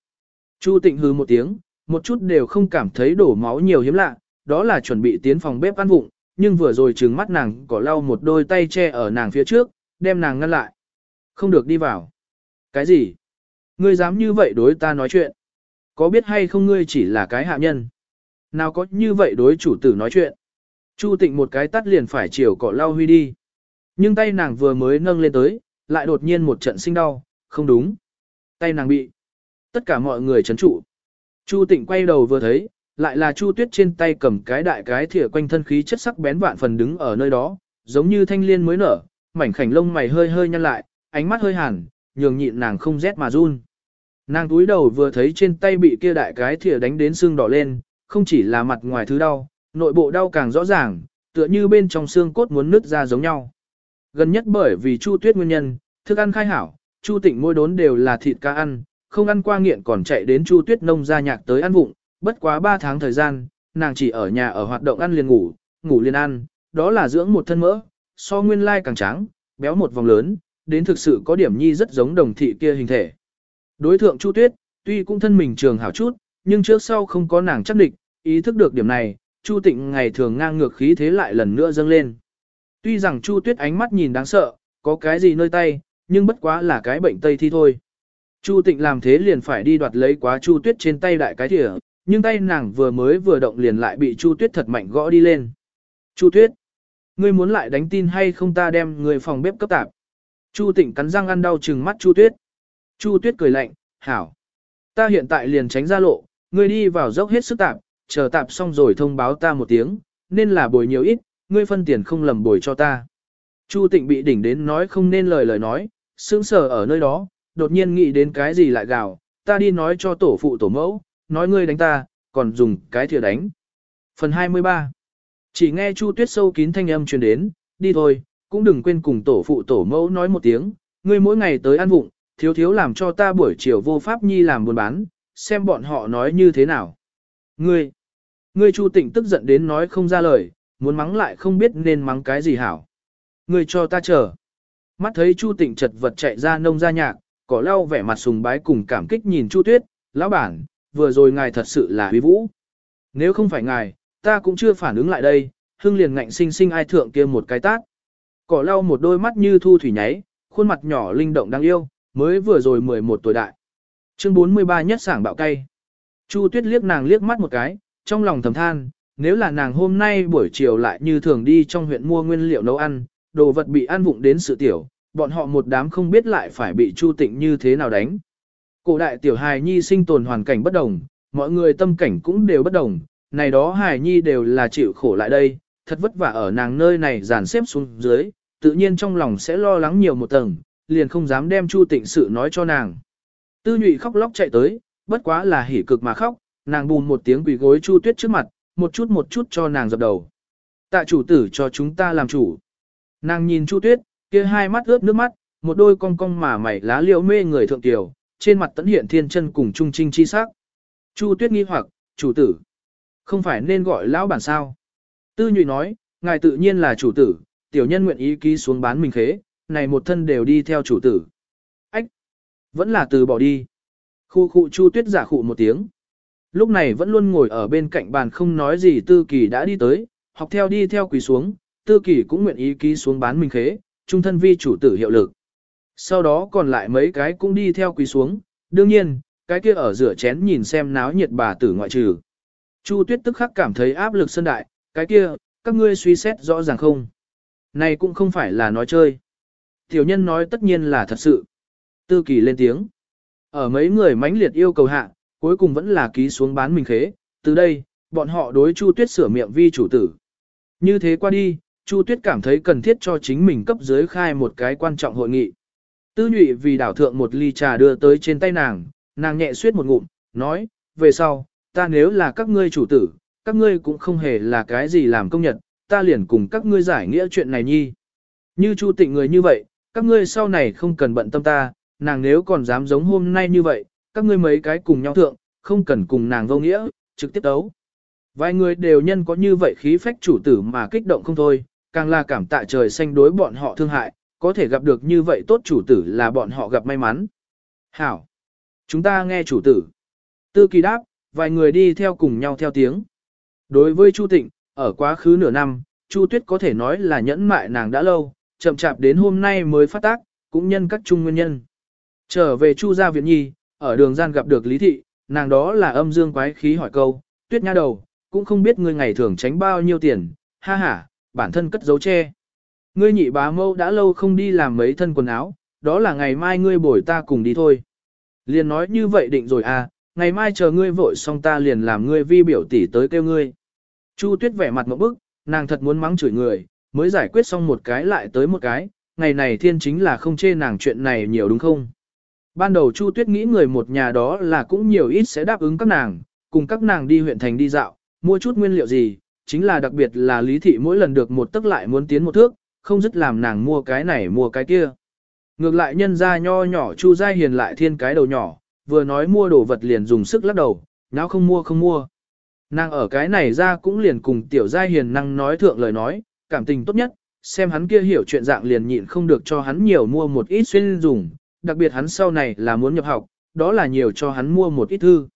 Chu Tịnh hừ một tiếng, một chút đều không cảm thấy đổ máu nhiều hiếm lạ, đó là chuẩn bị tiến phòng bếp ăn vụng, nhưng vừa rồi trừng mắt nàng có lau một đôi tay che ở nàng phía trước, đem nàng ngăn lại. Không được đi vào. Cái gì? Ngươi dám như vậy đối ta nói chuyện? Có biết hay không ngươi chỉ là cái hạ nhân? Nào có như vậy đối chủ tử nói chuyện? Chu tịnh một cái tắt liền phải chiều cỏ lau huy đi. Nhưng tay nàng vừa mới nâng lên tới, lại đột nhiên một trận sinh đau, không đúng. Tay nàng bị. Tất cả mọi người chấn trụ. Chu tịnh quay đầu vừa thấy, lại là Chu tuyết trên tay cầm cái đại cái thìa quanh thân khí chất sắc bén vạn phần đứng ở nơi đó, giống như thanh liên mới nở, mảnh khảnh lông mày hơi hơi nhăn lại, ánh mắt hơi hàn, nhường nhịn nàng không rét mà run. Nàng túi đầu vừa thấy trên tay bị kia đại cái thìa đánh đến xương đỏ lên, không chỉ là mặt ngoài thứ đau, nội bộ đau càng rõ ràng, tựa như bên trong xương cốt muốn nứt ra giống nhau. Gần nhất bởi vì Chu Tuyết nguyên nhân, thức ăn khai hảo, Chu Tịnh mỗi đốn đều là thịt cá ăn, không ăn qua nghiện còn chạy đến Chu Tuyết nông gia nhạc tới ăn vụng, bất quá 3 tháng thời gian, nàng chỉ ở nhà ở hoạt động ăn liền ngủ, ngủ liền ăn, đó là dưỡng một thân mỡ, so nguyên lai càng trắng, béo một vòng lớn, đến thực sự có điểm nhi rất giống đồng thị kia hình thể. Đối thượng Chu Tuyết, tuy cũng thân mình trường hảo chút, nhưng trước sau không có nàng chắc định, ý thức được điểm này, Chu Tịnh ngày thường ngang ngược khí thế lại lần nữa dâng lên. Tuy rằng Chu Tuyết ánh mắt nhìn đáng sợ, có cái gì nơi tay, nhưng bất quá là cái bệnh tây thi thôi. Chu Tịnh làm thế liền phải đi đoạt lấy quá Chu Tuyết trên tay đại cái thìa, nhưng tay nàng vừa mới vừa động liền lại bị Chu Tuyết thật mạnh gõ đi lên. Chu Tuyết, ngươi muốn lại đánh tin hay không ta đem người phòng bếp cấp tạp. Chu Tịnh cắn răng ăn đau chừng mắt Chu Tuyết. Chu Tuyết cười lạnh, hảo. Ta hiện tại liền tránh ra lộ, ngươi đi vào dốc hết sức tạp, chờ tạp xong rồi thông báo ta một tiếng, nên là bồi nhiều ít, ngươi phân tiền không lầm bồi cho ta. Chu Tịnh bị đỉnh đến nói không nên lời lời nói, sững sờ ở nơi đó, đột nhiên nghĩ đến cái gì lại gào, ta đi nói cho tổ phụ tổ mẫu, nói ngươi đánh ta, còn dùng cái thìa đánh. Phần 23 Chỉ nghe Chu Tuyết sâu kín thanh âm truyền đến, đi thôi, cũng đừng quên cùng tổ phụ tổ mẫu nói một tiếng, ngươi mỗi ngày tới ăn vụng, thiếu thiếu làm cho ta buổi chiều vô pháp nhi làm buôn bán, xem bọn họ nói như thế nào. Ngươi, ngươi Chu Tịnh tức giận đến nói không ra lời, muốn mắng lại không biết nên mắng cái gì hảo. Ngươi cho ta chờ. Mắt thấy Chu Tịnh chật vật chạy ra nông ra nhạc, cỏ lau vẻ mặt sùng bái cùng cảm kích nhìn Chu Tuyết, lão bản, vừa rồi ngài thật sự là huy vũ. Nếu không phải ngài, ta cũng chưa phản ứng lại đây, hưng liền ngạnh sinh sinh ai thượng kia một cái tát Cỏ lau một đôi mắt như thu thủy nháy, khuôn mặt nhỏ linh động đáng yêu, mới vừa rồi 11 tuổi đại. Chương 43 nhất sảng bạo cay. Chu Tuyết liếc nàng liếc mắt một cái, trong lòng thầm than, nếu là nàng hôm nay buổi chiều lại như thường đi trong huyện mua nguyên liệu nấu ăn, đồ vật bị ăn vụng đến sự tiểu, bọn họ một đám không biết lại phải bị Chu Tịnh như thế nào đánh. Cổ đại tiểu hài nhi sinh tồn hoàn cảnh bất đồng, mọi người tâm cảnh cũng đều bất đồng, này đó hài nhi đều là chịu khổ lại đây, thật vất vả ở nàng nơi này dàn xếp xuống dưới, tự nhiên trong lòng sẽ lo lắng nhiều một tầng, liền không dám đem Chu Tịnh sự nói cho nàng. Tư nhụy khóc lóc chạy tới, bất quá là hỉ cực mà khóc, nàng bùn một tiếng quỳ gối Chu Tuyết trước mặt, một chút một chút cho nàng dập đầu. Tạ chủ tử cho chúng ta làm chủ. Nàng nhìn Chu Tuyết, kia hai mắt ướt nước mắt, một đôi cong cong mà mày lá liễu mê người thượng tiểu, trên mặt tẫn hiện thiên chân cùng trung trinh chi sắc. Chu Tuyết nghi hoặc, chủ tử, không phải nên gọi lão bản sao? Tư nhụy nói, ngài tự nhiên là chủ tử, tiểu nhân nguyện ý ký xuống bán mình khế, này một thân đều đi theo chủ tử. Ách, vẫn là từ bỏ đi. Khu khu Chu Tuyết giả khụ một tiếng. Lúc này vẫn luôn ngồi ở bên cạnh bàn không nói gì Tư Kỳ đã đi tới, học theo đi theo quỳ xuống, Tư Kỳ cũng nguyện ý ký xuống bán mình khế, trung thân vi chủ tử hiệu lực. Sau đó còn lại mấy cái cũng đi theo quỳ xuống, đương nhiên, cái kia ở rửa chén nhìn xem náo nhiệt bà tử ngoại trừ. Chu Tuyết tức khắc cảm thấy áp lực sân đại, cái kia, các ngươi suy xét rõ ràng không? Này cũng không phải là nói chơi. Tiểu nhân nói tất nhiên là thật sự. Tư kỳ lên tiếng. Ở mấy người mãnh liệt yêu cầu hạ, cuối cùng vẫn là ký xuống bán mình khế. Từ đây, bọn họ đối Chu Tuyết sửa miệng vi chủ tử. Như thế qua đi, Chu Tuyết cảm thấy cần thiết cho chính mình cấp dưới khai một cái quan trọng hội nghị. Tư nhụy vì đảo thượng một ly trà đưa tới trên tay nàng, nàng nhẹ suyết một ngụm, nói, về sau, ta nếu là các ngươi chủ tử, các ngươi cũng không hề là cái gì làm công nhật, ta liền cùng các ngươi giải nghĩa chuyện này nhi. Như Chu Tịnh người như vậy, các ngươi sau này không cần bận tâm ta, nàng nếu còn dám giống hôm nay như vậy, các ngươi mấy cái cùng nhau thượng, không cần cùng nàng vô nghĩa, trực tiếp đấu. Vài người đều nhân có như vậy khí phách chủ tử mà kích động không thôi, càng là cảm tạ trời xanh đối bọn họ thương hại, có thể gặp được như vậy tốt chủ tử là bọn họ gặp may mắn. Hảo! Chúng ta nghe chủ tử. Tư kỳ đáp, vài người đi theo cùng nhau theo tiếng. Đối với Chu Tịnh, ở quá khứ nửa năm, Chu Tuyết có thể nói là nhẫn mại nàng đã lâu, chậm chạp đến hôm nay mới phát tác, cũng nhân các chung nguyên nhân. Trở về Chu gia viện nhi, ở đường gian gặp được Lý Thị, nàng đó là âm dương quái khí hỏi câu, Tuyết nha đầu, cũng không biết ngươi ngày thường tránh bao nhiêu tiền, ha ha, bản thân cất dấu che. Ngươi nhị bá mâu đã lâu không đi làm mấy thân quần áo, đó là ngày mai ngươi bồi ta cùng đi thôi. Liền nói như vậy định rồi à, ngày mai chờ ngươi vội xong ta liền làm ngươi vi biểu tỷ tới kêu ngươi. Chu tuyết vẻ mặt một bức, nàng thật muốn mắng chửi người, mới giải quyết xong một cái lại tới một cái, ngày này thiên chính là không chê nàng chuyện này nhiều đúng không? Ban đầu Chu Tuyết nghĩ người một nhà đó là cũng nhiều ít sẽ đáp ứng các nàng, cùng các nàng đi huyện thành đi dạo, mua chút nguyên liệu gì, chính là đặc biệt là lý thị mỗi lần được một tức lại muốn tiến một thước, không dứt làm nàng mua cái này mua cái kia. Ngược lại nhân ra nho nhỏ Chu Giai Hiền lại thiên cái đầu nhỏ, vừa nói mua đồ vật liền dùng sức lắc đầu, nháo không mua không mua. Nàng ở cái này ra cũng liền cùng tiểu Giai Hiền năng nói thượng lời nói, cảm tình tốt nhất, xem hắn kia hiểu chuyện dạng liền nhịn không được cho hắn nhiều mua một ít xuyên dùng, đặc biệt hắn sau này là muốn nhập học, đó là nhiều cho hắn mua một ít thư.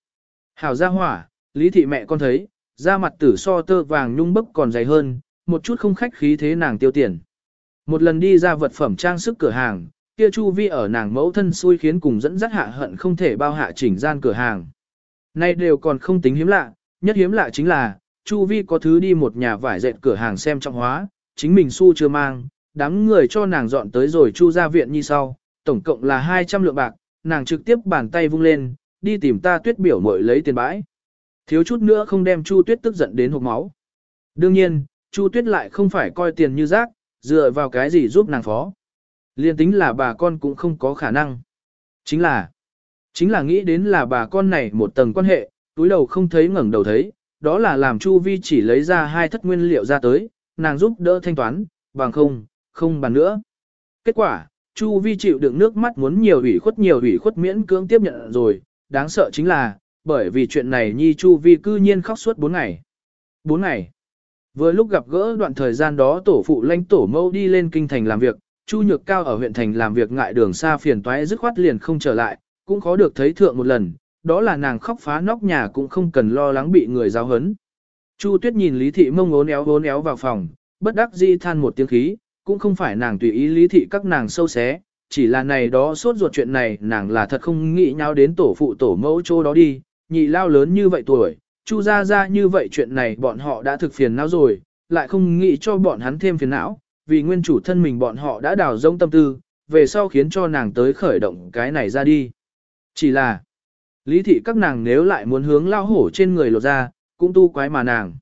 Hảo gia hỏa, lý thị mẹ con thấy, da mặt tử so tơ vàng nhung bức còn dày hơn, một chút không khách khí thế nàng tiêu tiền. Một lần đi ra vật phẩm trang sức cửa hàng, kia Chu Vi ở nàng mẫu thân xui khiến cùng dẫn dắt hạ hận không thể bao hạ chỉnh gian cửa hàng. Nay đều còn không tính hiếm lạ, nhất hiếm lạ chính là, Chu Vi có thứ đi một nhà vải dệt cửa hàng xem trọng hóa, chính mình xu chưa mang, đám người cho nàng dọn tới rồi Chu ra viện như sau, tổng cộng là 200 lượng bạc, nàng trực tiếp bàn tay vung lên, đi tìm ta tuyết biểu mội lấy tiền bãi. Thiếu chút nữa không đem Chu tuyết tức giận đến hộp máu. Đương nhiên, Chu tuyết lại không phải coi tiền như rác, dựa vào cái gì giúp nàng phó. Liên tính là bà con cũng không có khả năng. Chính là, chính là nghĩ đến là bà con này một tầng quan hệ, túi đầu không thấy ngẩng đầu thấy, đó là làm Chu Vi chỉ lấy ra hai thất nguyên liệu ra tới, nàng giúp đỡ thanh toán, bằng không, không bàn nữa. Kết quả, Chu Vi chịu đựng nước mắt muốn nhiều ủy khuất nhiều ủy khuất miễn cưỡng tiếp nhận rồi, đáng sợ chính là, bởi vì chuyện này Nhi Chu Vi cư nhiên khóc suốt 4 ngày. 4 ngày. Vừa lúc gặp gỡ đoạn thời gian đó tổ phụ lãnh tổ mâu đi lên kinh thành làm việc, Chu Nhược Cao ở huyện thành làm việc ngại đường xa phiền toái dứt khoát liền không trở lại, cũng khó được thấy thượng một lần, đó là nàng khóc phá nóc nhà cũng không cần lo lắng bị người giáo hấn. Chu Tuyết nhìn Lý Thị mông ốn éo ốn éo vào phòng, bất đắc dĩ than một tiếng khí, cũng không phải nàng tùy ý Lý Thị các nàng sâu xé, chỉ là này đó suốt ruột chuyện này nàng là thật không nghĩ nhau đến tổ phụ tổ mẫu chỗ đó đi, nhị lao lớn như vậy tuổi, Chu ra ra như vậy chuyện này bọn họ đã thực phiền não rồi, lại không nghĩ cho bọn hắn thêm phiền não, vì nguyên chủ thân mình bọn họ đã đào rông tâm tư, về sau khiến cho nàng tới khởi động cái này ra đi. Chỉ là, lý thị các nàng nếu lại muốn hướng lao hổ trên người lột ra, cũng tu quái mà nàng.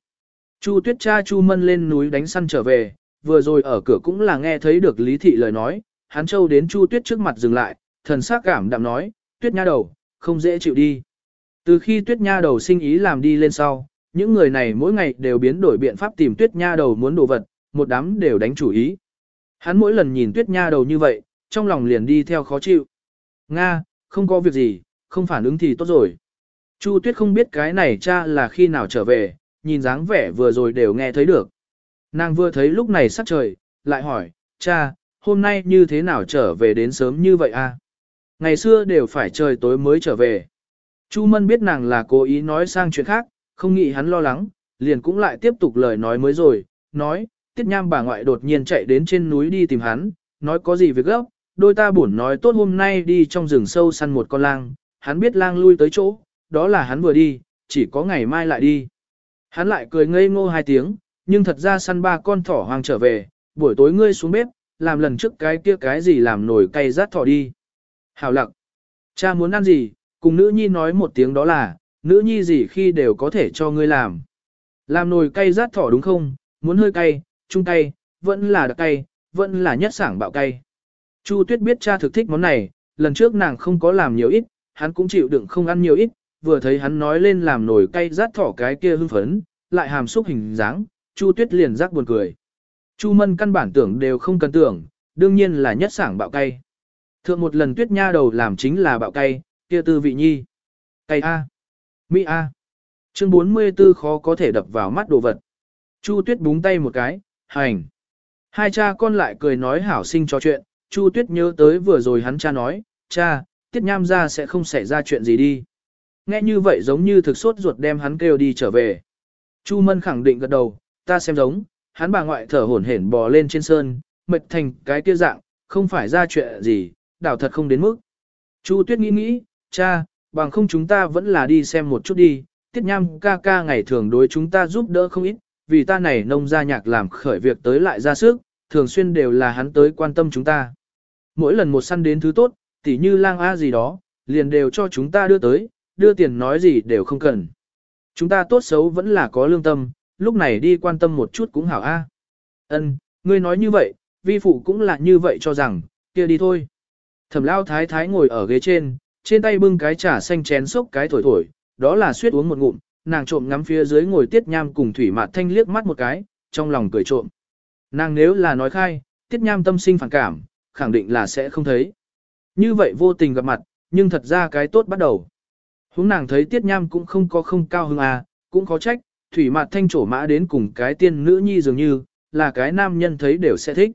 Chu tuyết cha chu mân lên núi đánh săn trở về, vừa rồi ở cửa cũng là nghe thấy được lý thị lời nói, hắn châu đến chu tuyết trước mặt dừng lại, thần sắc cảm đạm nói, tuyết nha đầu, không dễ chịu đi. Từ khi tuyết nha đầu sinh ý làm đi lên sau, những người này mỗi ngày đều biến đổi biện pháp tìm tuyết nha đầu muốn đồ vật, một đám đều đánh chủ ý. Hắn mỗi lần nhìn tuyết nha đầu như vậy, trong lòng liền đi theo khó chịu. Nga, không có việc gì, không phản ứng thì tốt rồi. Chu tuyết không biết cái này cha là khi nào trở về, nhìn dáng vẻ vừa rồi đều nghe thấy được. Nàng vừa thấy lúc này sắc trời, lại hỏi, cha, hôm nay như thế nào trở về đến sớm như vậy a? À? Ngày xưa đều phải trời tối mới trở về. Chu Mân biết nàng là cố ý nói sang chuyện khác, không nghĩ hắn lo lắng, liền cũng lại tiếp tục lời nói mới rồi, nói, tiết nham bà ngoại đột nhiên chạy đến trên núi đi tìm hắn, nói có gì việc gấp, đôi ta buồn nói tốt hôm nay đi trong rừng sâu săn một con lang, hắn biết lang lui tới chỗ, đó là hắn vừa đi, chỉ có ngày mai lại đi. Hắn lại cười ngây ngô hai tiếng, nhưng thật ra săn ba con thỏ hoang trở về, buổi tối ngươi xuống bếp, làm lần trước cái kia cái gì làm nổi cay rát thỏ đi. Hảo lặng, cha muốn ăn gì, cùng nữ nhi nói một tiếng đó là, nữ nhi gì khi đều có thể cho ngươi làm. Làm nồi cay rát thỏ đúng không, muốn hơi cay, trung cay, vẫn là đặc cay, vẫn là nhất sảng bạo cay. Chu Tuyết biết cha thực thích món này, lần trước nàng không có làm nhiều ít, hắn cũng chịu đựng không ăn nhiều ít, vừa thấy hắn nói lên làm nồi cay rát thỏ cái kia hưng phấn, lại hàm xúc hình dáng, Chu Tuyết liền rắc buồn cười. Chu Mân căn bản tưởng đều không cần tưởng, đương nhiên là nhất sảng bạo cay. Thượng một lần Tuyết Nha đầu làm chính là bạo cay, kia tư vị nhi. Cây A. Mỹ A. Chương 44 khó có thể đập vào mắt đồ vật. Chu Tuyết búng tay một cái, hành. Hai cha con lại cười nói hảo sinh cho chuyện, Chu Tuyết nhớ tới vừa rồi hắn cha nói, cha, tiết nham ra sẽ không xảy ra chuyện gì đi. Nghe như vậy giống như thực sốt ruột đem hắn kêu đi trở về. Chu Mân khẳng định gật đầu, ta xem giống, hắn bà ngoại thở hổn hển bò lên trên sơn, mệt thành cái kia dạng, không phải ra chuyện gì, đảo thật không đến mức. Chu Tuyết nghĩ nghĩ, cha, bằng không chúng ta vẫn là đi xem một chút đi, tiết nham ca ca ngày thường đối chúng ta giúp đỡ không ít, vì ta này nông gia nhạc làm khởi việc tới lại ra sức, thường xuyên đều là hắn tới quan tâm chúng ta. Mỗi lần một săn đến thứ tốt, tỉ như lang a gì đó, liền đều cho chúng ta đưa tới, đưa tiền nói gì đều không cần. Chúng ta tốt xấu vẫn là có lương tâm, lúc này đi quan tâm một chút cũng hảo a. Ân, ngươi nói như vậy, vi phụ cũng là như vậy cho rằng, kia đi thôi. Thẩm lao thái thái ngồi ở ghế trên, trên tay bưng cái trà xanh chén sốc cái thổi thổi, đó là suýt uống một ngụm, nàng trộm ngắm phía dưới ngồi tiết nham cùng thủy mạt thanh liếc mắt một cái, trong lòng cười trộm. Nàng nếu là nói khai, tiết nham tâm sinh phản cảm, khẳng định là sẽ không thấy. Như vậy vô tình gặp mặt, nhưng thật ra cái tốt bắt đầu. Húng nàng thấy tiết nham cũng không có không cao hứng à, cũng khó trách, thủy mạt thanh trổ mã đến cùng cái tiên nữ nhi dường như, là cái nam nhân thấy đều sẽ thích.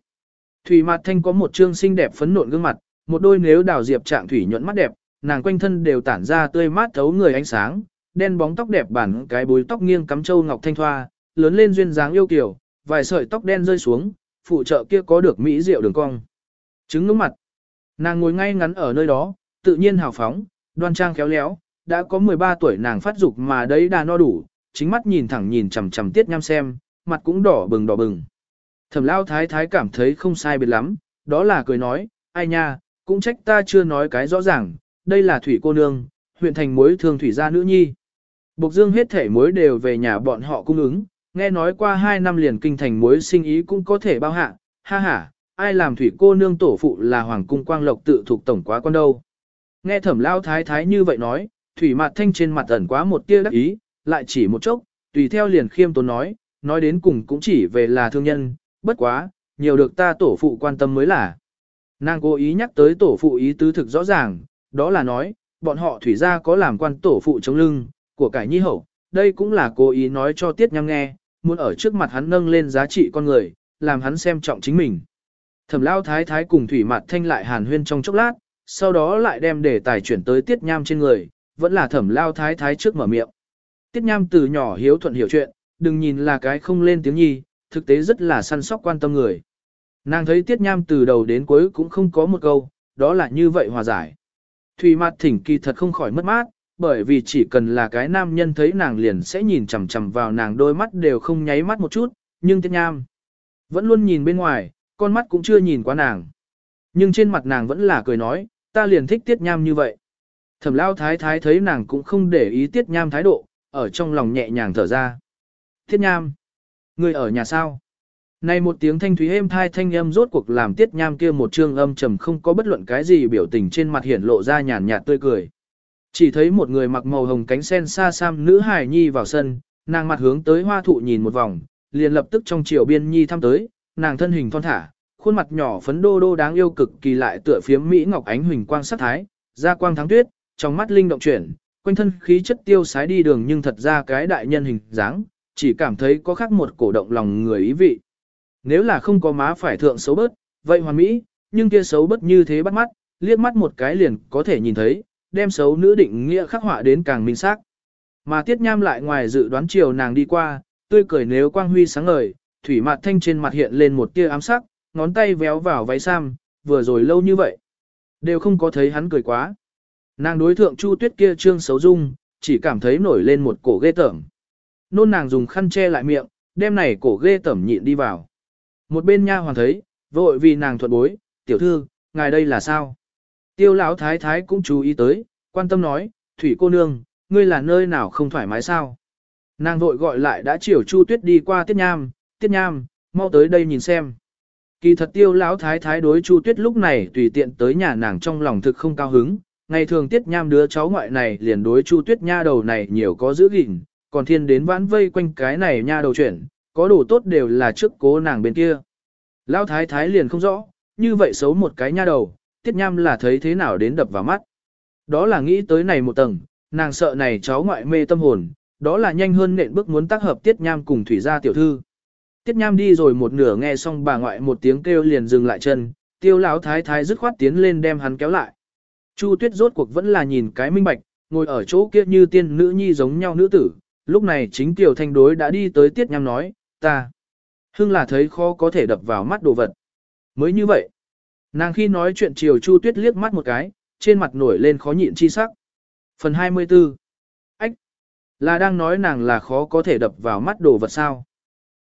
Thủy mạt thanh có một trương xinh đẹp phấn nộn gương mặt, một đôi nếu đào diệp trạng thủy nhuận mắt đẹp, nàng quanh thân đều tản ra tươi mát thấu người ánh sáng, đen bóng tóc đẹp bản cái búi tóc nghiêng cắm châu ngọc thanh thoa, lớn lên duyên dáng yêu kiều, vài sợi tóc đen rơi xuống, phụ trợ kia có được mỹ diệu đường cong. Trứng ngưỡng mặt. Nàng ngồi ngay ngắn ở nơi đó, tự nhiên hào phóng, đoan trang khéo léo, đã có 13 tuổi nàng phát dục mà đấy đã no đủ, chính mắt nhìn thẳng nhìn chằm chằm tiết nham xem, mặt cũng đỏ bừng đỏ bừng. Thẩm lao thái thái cảm thấy không sai biệt lắm, đó là cười nói, ai nha, cũng trách ta chưa nói cái rõ ràng, đây là thủy cô nương, huyện thành mối thường thủy gia nữ nhi. Bộc dương hết thể mối đều về nhà bọn họ cung ứng, nghe nói qua 2 năm liền kinh thành mối sinh ý cũng có thể bao hạ, ha ha, ai làm thủy cô nương tổ phụ là hoàng cung quang lộc tự thuộc tổng quá con đâu. Nghe thẩm lao thái thái như vậy nói, thủy mặt thanh trên mặt ẩn quá một tia đắc ý, lại chỉ một chốc, tùy theo liền khiêm tốn nói, nói đến cùng cũng chỉ về là thương nhân, bất quá, nhiều được ta tổ phụ quan tâm mới là. Nàng cố ý nhắc tới tổ phụ ý tứ thực rõ ràng, đó là nói, bọn họ thủy gia có làm quan tổ phụ chống lưng, của cải nhi hậu, đây cũng là cố ý nói cho Tiết Nham nghe, muốn ở trước mặt hắn nâng lên giá trị con người, làm hắn xem trọng chính mình. Thẩm lao thái thái cùng thủy mặt thanh lại hàn huyên trong chốc lát, sau đó lại đem đề tài chuyển tới Tiết Nham trên người, vẫn là thẩm lao thái thái trước mở miệng. Tiết Nham từ nhỏ hiếu thuận hiểu chuyện, đừng nhìn là cái không lên tiếng nhi, thực tế rất là săn sóc quan tâm người. Nàng thấy Tiết Nham từ đầu đến cuối cũng không có một câu, đó là như vậy hòa giải. Thủy mặt thỉnh kỳ thật không khỏi mất mát, bởi vì chỉ cần là cái nam nhân thấy nàng liền sẽ nhìn chằm chằm vào nàng đôi mắt đều không nháy mắt một chút, nhưng Tiết Nham vẫn luôn nhìn bên ngoài, con mắt cũng chưa nhìn qua nàng. Nhưng trên mặt nàng vẫn là cười nói, ta liền thích Tiết Nham như vậy. Thẩm lao thái thái thấy nàng cũng không để ý Tiết Nham thái độ, ở trong lòng nhẹ nhàng thở ra. Tiết Nham, người ở nhà sao? Này một tiếng thanh thúy êm thai thanh âm rốt cuộc làm Tiết Nham kia một trương âm trầm không có bất luận cái gì biểu tình trên mặt hiển lộ ra nhàn nhạt tươi cười. Chỉ thấy một người mặc màu hồng cánh sen xa xăm nữ hài nhi vào sân, nàng mặt hướng tới hoa thụ nhìn một vòng, liền lập tức trong chiều biên nhi thăm tới, nàng thân hình thon thả, khuôn mặt nhỏ phấn đô đô đáng yêu cực kỳ lại tựa phiếm mỹ ngọc ánh huỳnh quang sắc thái, da quang thắng tuyết, trong mắt linh động chuyển, quanh thân khí chất tiêu sái đi đường nhưng thật ra cái đại nhân hình dáng, chỉ cảm thấy có khác một cổ động lòng người ý vị. Nếu là không có má phải thượng xấu bớt, vậy hoàn mỹ, nhưng kia xấu bớt như thế bắt mắt, liếc mắt một cái liền có thể nhìn thấy, đem xấu nữ định nghĩa khắc họa đến càng minh xác. Mà Tiết Nham lại ngoài dự đoán chiều nàng đi qua, tươi cười nếu quang huy sáng ngời, thủy mặt thanh trên mặt hiện lên một tia ám sắc, ngón tay véo vào váy sam, vừa rồi lâu như vậy. Đều không có thấy hắn cười quá. Nàng đối thượng Chu Tuyết kia trương xấu dung, chỉ cảm thấy nổi lên một cổ ghê tởm. Nôn nàng dùng khăn che lại miệng, đem này cổ ghê tởm nhịn đi vào. Một bên nha hoàn thấy, vội vì nàng thuận bối, tiểu thư, ngài đây là sao? Tiêu lão thái thái cũng chú ý tới, quan tâm nói, thủy cô nương, ngươi là nơi nào không thoải mái sao? Nàng vội gọi lại đã chiều Chu Tuyết đi qua Tiết Nham, Tiết Nham, mau tới đây nhìn xem. Kỳ thật tiêu lão thái thái đối Chu Tuyết lúc này tùy tiện tới nhà nàng trong lòng thực không cao hứng, ngày thường Tiết Nham đứa cháu ngoại này liền đối Chu Tuyết nha đầu này nhiều có giữ gìn, còn thiên đến vãn vây quanh cái này nha đầu chuyển, có đồ tốt đều là trước cố nàng bên kia. Lão thái thái liền không rõ, như vậy xấu một cái nha đầu, Tiết Nham là thấy thế nào đến đập vào mắt. Đó là nghĩ tới này một tầng, nàng sợ này cháu ngoại mê tâm hồn, đó là nhanh hơn nện bước muốn tác hợp Tiết Nham cùng Thủy gia tiểu thư. Tiết Nham đi rồi một nửa nghe xong bà ngoại một tiếng kêu liền dừng lại chân, tiêu lão thái thái dứt khoát tiến lên đem hắn kéo lại. Chu Tuyết rốt cuộc vẫn là nhìn cái minh bạch, ngồi ở chỗ kia như tiên nữ nhi giống nhau nữ tử, lúc này chính tiểu thanh đối đã đi tới Tiết Nham nói, ta. Hưng là thấy khó có thể đập vào mắt đồ vật. Mới như vậy. Nàng khi nói chuyện chiều Chu Tuyết liếc mắt một cái, trên mặt nổi lên khó nhịn chi sắc. Phần 24. Ách. Là đang nói nàng là khó có thể đập vào mắt đồ vật sao.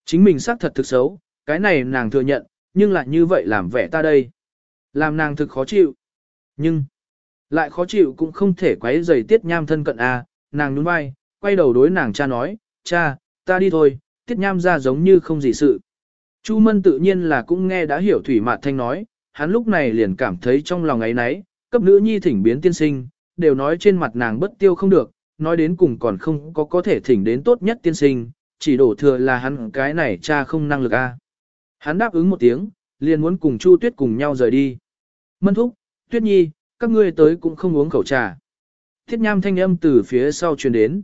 Chính mình xác thật thực xấu, cái này nàng thừa nhận, nhưng lại như vậy làm vẻ ta đây. Làm nàng thực khó chịu. Nhưng, lại khó chịu cũng không thể quấy rầy tiết nham thân cận a. nàng nhún vai, quay đầu đối nàng cha nói, cha, ta đi thôi, tiết nham ra giống như không gì sự. Chu Mân tự nhiên là cũng nghe đã hiểu Thủy Mạt Thanh nói, hắn lúc này liền cảm thấy trong lòng ấy nấy, cấp nữ nhi thỉnh biến tiên sinh, đều nói trên mặt nàng bất tiêu không được, nói đến cùng còn không có có thể thỉnh đến tốt nhất tiên sinh, chỉ đổ thừa là hắn cái này cha không năng lực a. Hắn đáp ứng một tiếng, liền muốn cùng Chu Tuyết cùng nhau rời đi. Mân thúc, Tuyết Nhi, các ngươi tới cũng không uống khẩu trà. Tiết Nham thanh âm từ phía sau truyền đến.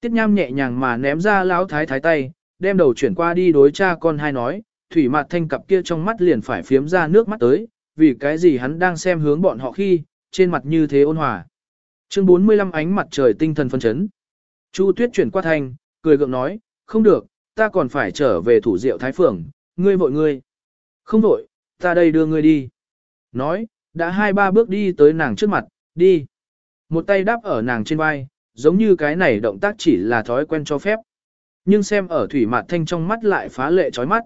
Tiết Nham nhẹ nhàng mà ném ra lão thái thái tay, đem đầu chuyển qua đi đối cha con hai nói, thủy mặt thanh cặp kia trong mắt liền phải phiếm ra nước mắt tới, vì cái gì hắn đang xem hướng bọn họ khi, trên mặt như thế ôn hòa. Chương 45 ánh mặt trời tinh thần phân chấn. Chu Tuyết chuyển qua thanh, cười gượng nói, không được, ta còn phải trở về thủ diệu thái phường, ngươi vội ngươi. Không vội, ta đây đưa ngươi đi. Nói, đã hai ba bước đi tới nàng trước mặt, đi. Một tay đáp ở nàng trên vai, giống như cái này động tác chỉ là thói quen cho phép. Nhưng xem ở thủy mạt thanh trong mắt lại phá lệ chói mắt.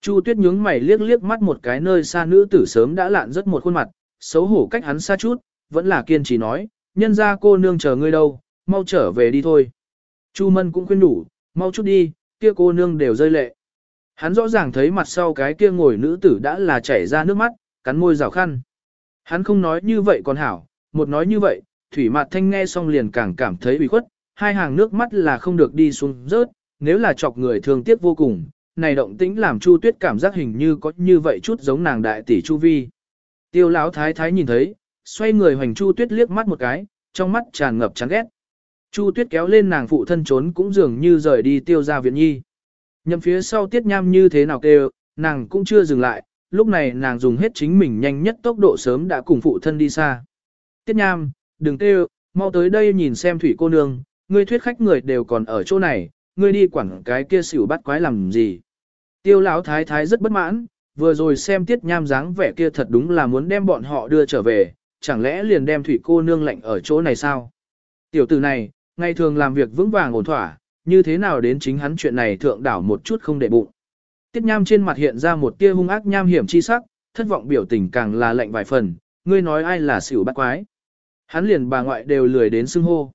Chu tuyết nhướng mày liếc liếc mắt một cái nơi xa nữ tử sớm đã lạn rất một khuôn mặt, xấu hổ cách hắn xa chút, vẫn là kiên trì nói, nhân ra cô nương chờ ngươi đâu, mau trở về đi thôi. Chu mân cũng khuyên đủ, mau chút đi, kia cô nương đều rơi lệ. Hắn rõ ràng thấy mặt sau cái kia ngồi nữ tử đã là chảy ra nước mắt, cắn môi rào khăn. Hắn không nói như vậy còn hảo, một nói như vậy, Thủy Mạt Thanh nghe xong liền càng cảm thấy bị khuất, hai hàng nước mắt là không được đi xuống rớt, nếu là chọc người thương tiếc vô cùng, này động tĩnh làm Chu Tuyết cảm giác hình như có như vậy chút giống nàng đại tỷ Chu Vi. Tiêu lão thái thái nhìn thấy, xoay người hoành Chu Tuyết liếc mắt một cái, trong mắt tràn ngập chán ghét. Chu Tuyết kéo lên nàng phụ thân trốn cũng dường như rời đi tiêu ra viện nhi. Nhậm phía sau tiết nham như thế nào kêu, nàng cũng chưa dừng lại, lúc này nàng dùng hết chính mình nhanh nhất tốc độ sớm đã cùng phụ thân đi xa. Tiết nham, đừng kêu, mau tới đây nhìn xem thủy cô nương, ngươi thuyết khách người đều còn ở chỗ này, ngươi đi quản cái kia xỉu bắt quái làm gì. Tiêu lão thái thái rất bất mãn, vừa rồi xem tiết nham dáng vẻ kia thật đúng là muốn đem bọn họ đưa trở về, chẳng lẽ liền đem thủy cô nương lạnh ở chỗ này sao? Tiểu tử này, ngày thường làm việc vững vàng ổn thỏa, như thế nào đến chính hắn chuyện này thượng đảo một chút không để bụng. Tiết nham trên mặt hiện ra một tia hung ác nham hiểm chi sắc, thất vọng biểu tình càng là lạnh vài phần, ngươi nói ai là xỉu bắt quái. Hắn liền bà ngoại đều lười đến xưng hô.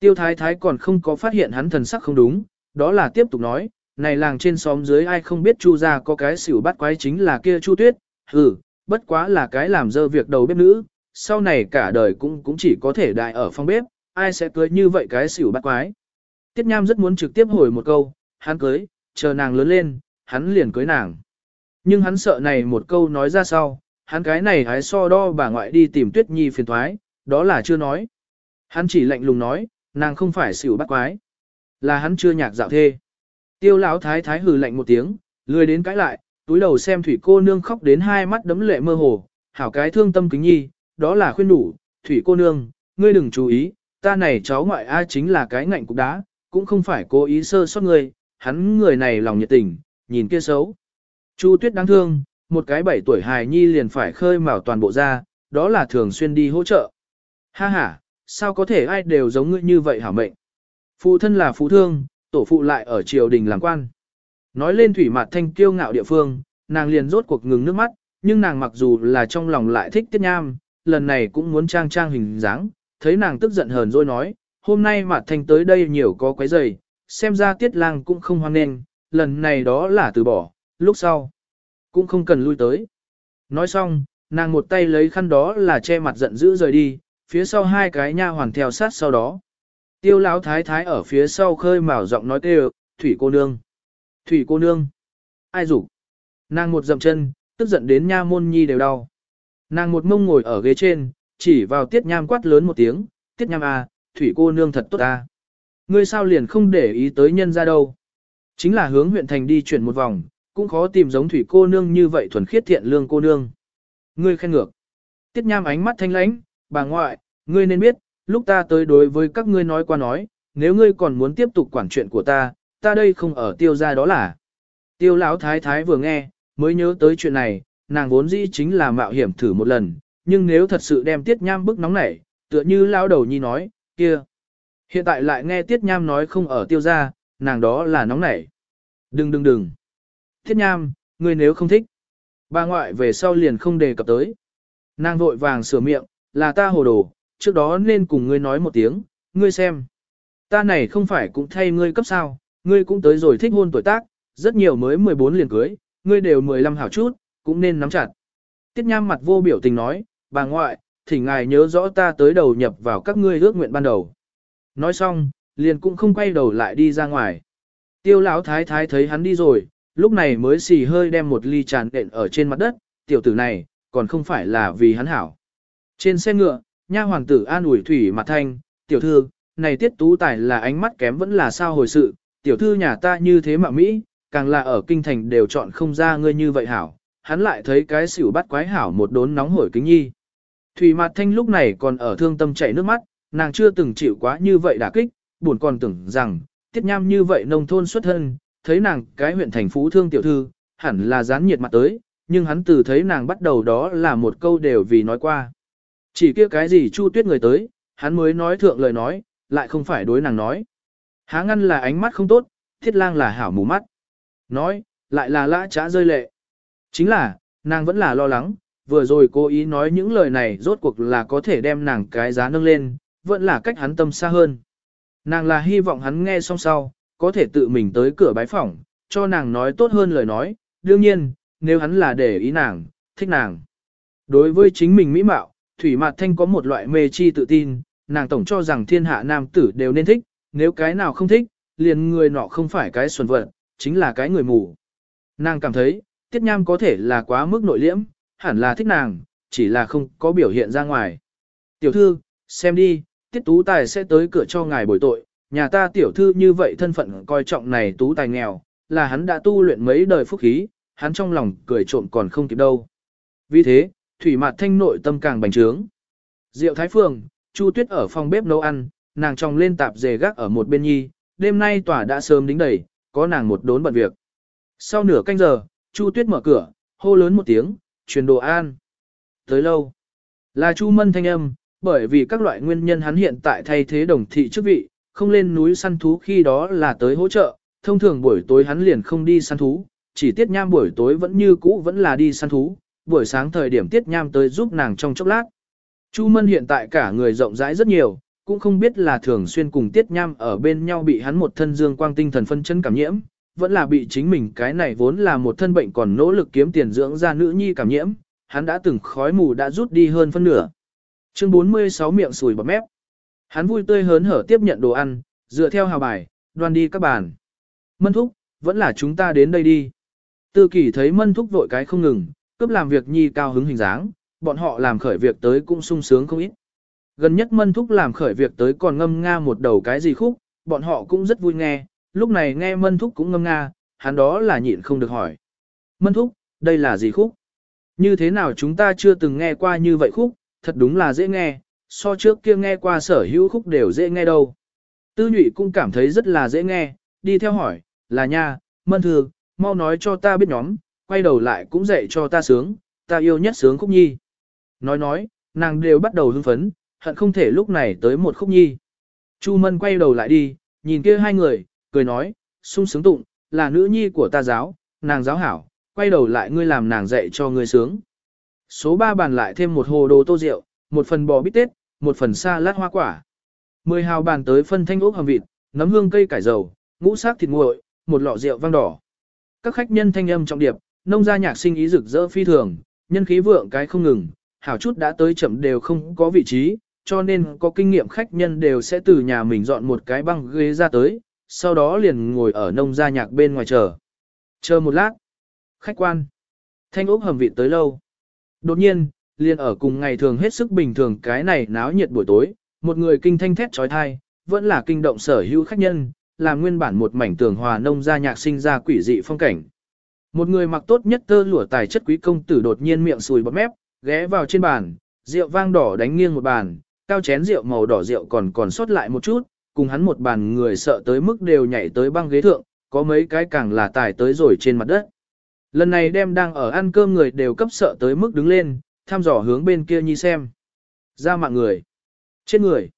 Tiêu thái thái còn không có phát hiện hắn thần sắc không đúng, đó là tiếp tục nói, này làng trên xóm dưới ai không biết chu ra có cái xỉu bắt quái chính là kia chu tuyết, hừ, bất quá là cái làm dơ việc đầu bếp nữ, sau này cả đời cũng cũng chỉ có thể đại ở phòng bếp, ai sẽ cưới như vậy cái xỉu bắt quái. Tiết Nham rất muốn trực tiếp hồi một câu, hắn cưới, chờ nàng lớn lên, hắn liền cưới nàng. Nhưng hắn sợ này một câu nói ra sau, hắn cái này hái so đo bà ngoại đi tìm Tuyết Nhi phiền thoái, đó là chưa nói. Hắn chỉ lạnh lùng nói, nàng không phải xỉu bắt quái, là hắn chưa nhạc dạo thê. Tiêu lão thái thái hừ lạnh một tiếng, lười đến cãi lại, túi đầu xem thủy cô nương khóc đến hai mắt đấm lệ mơ hồ, hảo cái thương tâm kính nhi, đó là khuyên đủ, thủy cô nương, ngươi đừng chú ý, ta này cháu ngoại a chính là cái ngạnh cục đá, cũng không phải cố ý sơ sót ngươi, hắn người này lòng nhiệt tình, nhìn kia xấu. Chu tuyết đáng thương, một cái bảy tuổi hài nhi liền phải khơi mào toàn bộ ra, đó là thường xuyên đi hỗ trợ. Ha ha, sao có thể ai đều giống ngươi như vậy hả mệnh. Phụ thân là phú thương, tổ phụ lại ở triều đình làm quan. Nói lên thủy mặt thanh kiêu ngạo địa phương, nàng liền rốt cuộc ngừng nước mắt, nhưng nàng mặc dù là trong lòng lại thích tiết nham, lần này cũng muốn trang trang hình dáng, thấy nàng tức giận hờn rồi nói, hôm nay mặt thanh tới đây nhiều có quấy giày, xem ra tiết lang cũng không hoan nghênh, lần này đó là từ bỏ, lúc sau, cũng không cần lui tới. Nói xong, nàng một tay lấy khăn đó là che mặt giận dữ rời đi, phía sau hai cái nha hoàn theo sát sau đó. Tiêu lão thái thái ở phía sau khơi mào giọng nói kêu, thủy cô nương. Thủy cô nương. Ai rủ? Nàng một dậm chân, tức giận đến nha môn nhi đều đau. Nàng một mông ngồi ở ghế trên, chỉ vào tiết nham quát lớn một tiếng, tiết nham à, thủy cô nương thật tốt à. Ngươi sao liền không để ý tới nhân ra đâu. Chính là hướng huyện thành đi chuyển một vòng, cũng khó tìm giống thủy cô nương như vậy thuần khiết thiện lương cô nương. Ngươi khen ngược. Tiết nham ánh mắt thanh lãnh, bà ngoại, ngươi nên biết, lúc ta tới đối với các ngươi nói qua nói, nếu ngươi còn muốn tiếp tục quản chuyện của ta, ta đây không ở tiêu gia đó là. Tiêu lão thái thái vừa nghe, mới nhớ tới chuyện này, nàng vốn dĩ chính là mạo hiểm thử một lần, nhưng nếu thật sự đem tiết nham bức nóng nảy, tựa như lão đầu nhi nói, kia. Hiện tại lại nghe tiết nham nói không ở tiêu gia, nàng đó là nóng nảy. Đừng đừng đừng. Tiết nham, ngươi nếu không thích. Bà ngoại về sau liền không đề cập tới. Nàng vội vàng sửa miệng, là ta hồ đồ, trước đó nên cùng ngươi nói một tiếng, ngươi xem. Ta này không phải cũng thay ngươi cấp sao, ngươi cũng tới rồi thích hôn tuổi tác, rất nhiều mới 14 liền cưới, ngươi đều 15 hảo chút, cũng nên nắm chặt. Tiết Nham mặt vô biểu tình nói, bà ngoại, thỉnh ngài nhớ rõ ta tới đầu nhập vào các ngươi ước nguyện ban đầu. Nói xong, liền cũng không quay đầu lại đi ra ngoài. Tiêu lão thái thái thấy hắn đi rồi, lúc này mới xì hơi đem một ly tràn đện ở trên mặt đất, tiểu tử này, còn không phải là vì hắn hảo. Trên xe ngựa, nha hoàng tử an ủi thủy mặt thanh, tiểu thư, này tiết tú tài là ánh mắt kém vẫn là sao hồi sự, tiểu thư nhà ta như thế mà Mỹ, càng là ở kinh thành đều chọn không ra ngươi như vậy hảo, hắn lại thấy cái xỉu bắt quái hảo một đốn nóng hổi kính nhi. Thủy mặt thanh lúc này còn ở thương tâm chảy nước mắt, nàng chưa từng chịu quá như vậy đả kích, buồn còn tưởng rằng, tiết nham như vậy nông thôn xuất thân, thấy nàng cái huyện thành phú thương tiểu thư, hẳn là dán nhiệt mặt tới, nhưng hắn từ thấy nàng bắt đầu đó là một câu đều vì nói qua. Chỉ kia cái gì chu tuyết người tới, hắn mới nói thượng lời nói, lại không phải đối nàng nói. Há ngăn là ánh mắt không tốt, thiết lang là hảo mù mắt. Nói, lại là lã trá rơi lệ. Chính là, nàng vẫn là lo lắng, vừa rồi cố ý nói những lời này rốt cuộc là có thể đem nàng cái giá nâng lên, vẫn là cách hắn tâm xa hơn. Nàng là hy vọng hắn nghe xong sau, có thể tự mình tới cửa bái phỏng, cho nàng nói tốt hơn lời nói, đương nhiên, nếu hắn là để ý nàng, thích nàng. Đối với chính mình mỹ mạo, Thủy Mạt Thanh có một loại mê chi tự tin, nàng tổng cho rằng thiên hạ nam tử đều nên thích, nếu cái nào không thích, liền người nọ không phải cái xuẩn vật, chính là cái người mù. Nàng cảm thấy, Tiết Nham có thể là quá mức nội liễm, hẳn là thích nàng, chỉ là không có biểu hiện ra ngoài. Tiểu thư, xem đi, Tiết Tú Tài sẽ tới cửa cho ngài bồi tội, nhà ta tiểu thư như vậy thân phận coi trọng này Tú Tài nghèo, là hắn đã tu luyện mấy đời phúc khí, hắn trong lòng cười trộm còn không kịp đâu. Vì thế, Thủy Mạt Thanh nội tâm càng bành trướng. Diệu Thái Phường, Chu Tuyết ở phòng bếp nấu ăn, nàng tròng lên tạp dề gác ở một bên nhi, đêm nay tỏa đã sớm đính đầy, có nàng một đốn bận việc. Sau nửa canh giờ, Chu Tuyết mở cửa, hô lớn một tiếng, truyền đồ an. Tới lâu, là Chu Mân thanh âm, bởi vì các loại nguyên nhân hắn hiện tại thay thế đồng thị chức vị, không lên núi săn thú khi đó là tới hỗ trợ, thông thường buổi tối hắn liền không đi săn thú, chỉ tiết nham buổi tối vẫn như cũ vẫn là đi săn thú, buổi sáng thời điểm tiết nham tới giúp nàng trong chốc lát. Chu Mân hiện tại cả người rộng rãi rất nhiều, cũng không biết là thường xuyên cùng tiết nham ở bên nhau bị hắn một thân dương quang tinh thần phân chân cảm nhiễm, vẫn là bị chính mình cái này vốn là một thân bệnh còn nỗ lực kiếm tiền dưỡng ra nữ nhi cảm nhiễm, hắn đã từng khói mù đã rút đi hơn phân nửa. Chương 46 miệng sùi bọt mép. Hắn vui tươi hớn hở tiếp nhận đồ ăn, dựa theo hào bài, đoan đi các bàn. Mân thúc, vẫn là chúng ta đến đây đi. Tư kỳ thấy mân thúc vội cái không ngừng, cướp làm việc nhi cao hứng hình dáng, bọn họ làm khởi việc tới cũng sung sướng không ít. Gần nhất mân thúc làm khởi việc tới còn ngâm nga một đầu cái gì khúc, bọn họ cũng rất vui nghe, lúc này nghe mân thúc cũng ngâm nga, hắn đó là nhịn không được hỏi. Mân thúc, đây là gì khúc? Như thế nào chúng ta chưa từng nghe qua như vậy khúc, thật đúng là dễ nghe, so trước kia nghe qua sở hữu khúc đều dễ nghe đâu. Tư nhụy cũng cảm thấy rất là dễ nghe, đi theo hỏi, là nha, mân thường, mau nói cho ta biết nhóm, quay đầu lại cũng dạy cho ta sướng, ta yêu nhất sướng khúc nhi. Nói nói, nàng đều bắt đầu hưng phấn, hận không thể lúc này tới một khúc nhi. Chu Mân quay đầu lại đi, nhìn kia hai người, cười nói, sung sướng tụng, là nữ nhi của ta giáo, nàng giáo hảo, quay đầu lại ngươi làm nàng dạy cho ngươi sướng. Số 3 bàn lại thêm một hồ đồ tô rượu, một phần bò bít tết, một phần sa lát hoa quả. Mười hào bàn tới phân thanh ốc hầm vịt, nấm hương cây cải dầu, ngũ sắc thịt nguội, một lọ rượu vang đỏ. Các khách nhân thanh âm trọng điệp, nông gia nhạc sinh ý rực rỡ phi thường, nhân khí vượng cái không ngừng, hảo chút đã tới chậm đều không có vị trí, cho nên có kinh nghiệm khách nhân đều sẽ từ nhà mình dọn một cái băng ghế ra tới, sau đó liền ngồi ở nông gia nhạc bên ngoài chờ. Chờ một lát. Khách quan. Thanh ốc hầm vị tới lâu. Đột nhiên, liền ở cùng ngày thường hết sức bình thường cái này náo nhiệt buổi tối, một người kinh thanh thét trói thai, vẫn là kinh động sở hữu khách nhân, làm nguyên bản một mảnh tường hòa nông gia nhạc sinh ra quỷ dị phong cảnh. Một người mặc tốt nhất tơ lụa tài chất quý công tử đột nhiên miệng sùi bọt mép, ghé vào trên bàn, rượu vang đỏ đánh nghiêng một bàn, cao chén rượu màu đỏ rượu còn còn sót lại một chút, cùng hắn một bàn người sợ tới mức đều nhảy tới băng ghế thượng, có mấy cái càng là tải tới rồi trên mặt đất. Lần này đem đang ở ăn cơm người đều cấp sợ tới mức đứng lên, thăm dò hướng bên kia nhi xem. Ra mạng người. Chết người.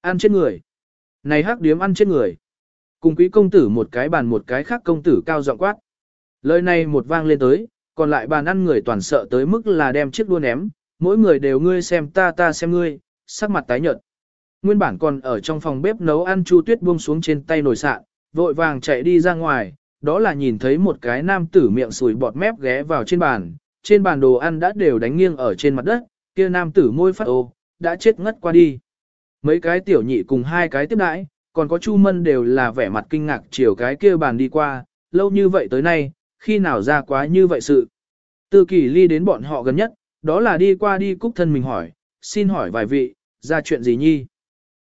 Ăn chết người. Này hắc điếm ăn chết người. Cùng quý công tử một cái bàn một cái khác công tử cao giọng quát. Lời này một vang lên tới, còn lại bàn ăn người toàn sợ tới mức là đem chiếc đua ném, mỗi người đều ngươi xem ta ta xem ngươi, sắc mặt tái nhợt. Nguyên bản còn ở trong phòng bếp nấu ăn Chu Tuyết buông xuống trên tay nồi sạn, vội vàng chạy đi ra ngoài, đó là nhìn thấy một cái nam tử miệng sùi bọt mép ghé vào trên bàn, trên bàn đồ ăn đã đều đánh nghiêng ở trên mặt đất, kia nam tử môi phát ô, đã chết ngất qua đi. mấy cái tiểu nhị cùng hai cái tiếp đãi, còn có Chu Mân đều là vẻ mặt kinh ngạc chiều cái kia bàn đi qua, lâu như vậy tới nay, khi nào ra quá như vậy sự. Tư kỳ ly đến bọn họ gần nhất, đó là đi qua đi cúc thân mình hỏi, xin hỏi vài vị, ra chuyện gì nhi?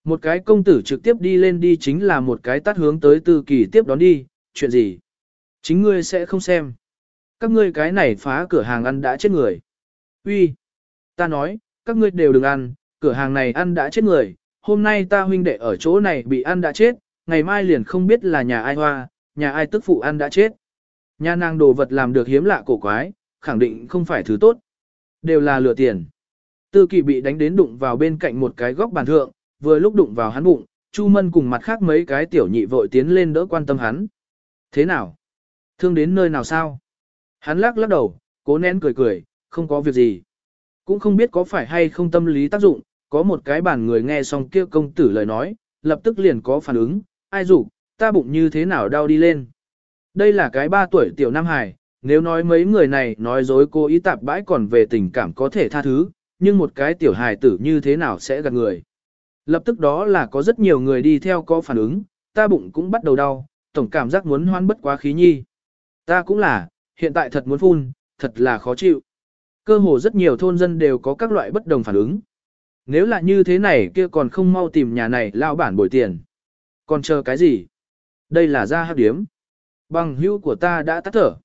Một cái công tử trực tiếp đi lên đi chính là một cái tắt hướng tới tư kỳ tiếp đón đi, chuyện gì? Chính ngươi sẽ không xem. Các ngươi cái này phá cửa hàng ăn đã chết người. Uy, Ta nói, các ngươi đều đừng ăn, cửa hàng này ăn đã chết người. Hôm nay ta huynh đệ ở chỗ này bị ăn đã chết, ngày mai liền không biết là nhà ai hoa, nhà ai tức phụ ăn đã chết. Nhà nàng đồ vật làm được hiếm lạ cổ quái, khẳng định không phải thứ tốt. Đều là lừa tiền. Tư kỳ bị đánh đến đụng vào bên cạnh một cái góc bàn thượng, vừa lúc đụng vào hắn bụng, Chu Mân cùng mặt khác mấy cái tiểu nhị vội tiến lên đỡ quan tâm hắn. Thế nào? Thương đến nơi nào sao? Hắn lắc lắc đầu, cố nén cười cười, không có việc gì. Cũng không biết có phải hay không tâm lý tác dụng, có một cái bản người nghe xong kia công tử lời nói, lập tức liền có phản ứng, ai rủ, ta bụng như thế nào đau đi lên. Đây là cái ba tuổi tiểu Nam Hải, nếu nói mấy người này nói dối cô ý tạp bãi còn về tình cảm có thể tha thứ, nhưng một cái tiểu hài tử như thế nào sẽ gạt người. Lập tức đó là có rất nhiều người đi theo có phản ứng, ta bụng cũng bắt đầu đau, tổng cảm giác muốn hoan bất quá khí nhi. Ta cũng là, hiện tại thật muốn phun, thật là khó chịu. Cơ hồ rất nhiều thôn dân đều có các loại bất đồng phản ứng. Nếu là như thế này kia còn không mau tìm nhà này lao bản bồi tiền. Còn chờ cái gì? Đây là ra hát điếm. Bằng hữu của ta đã tắt thở.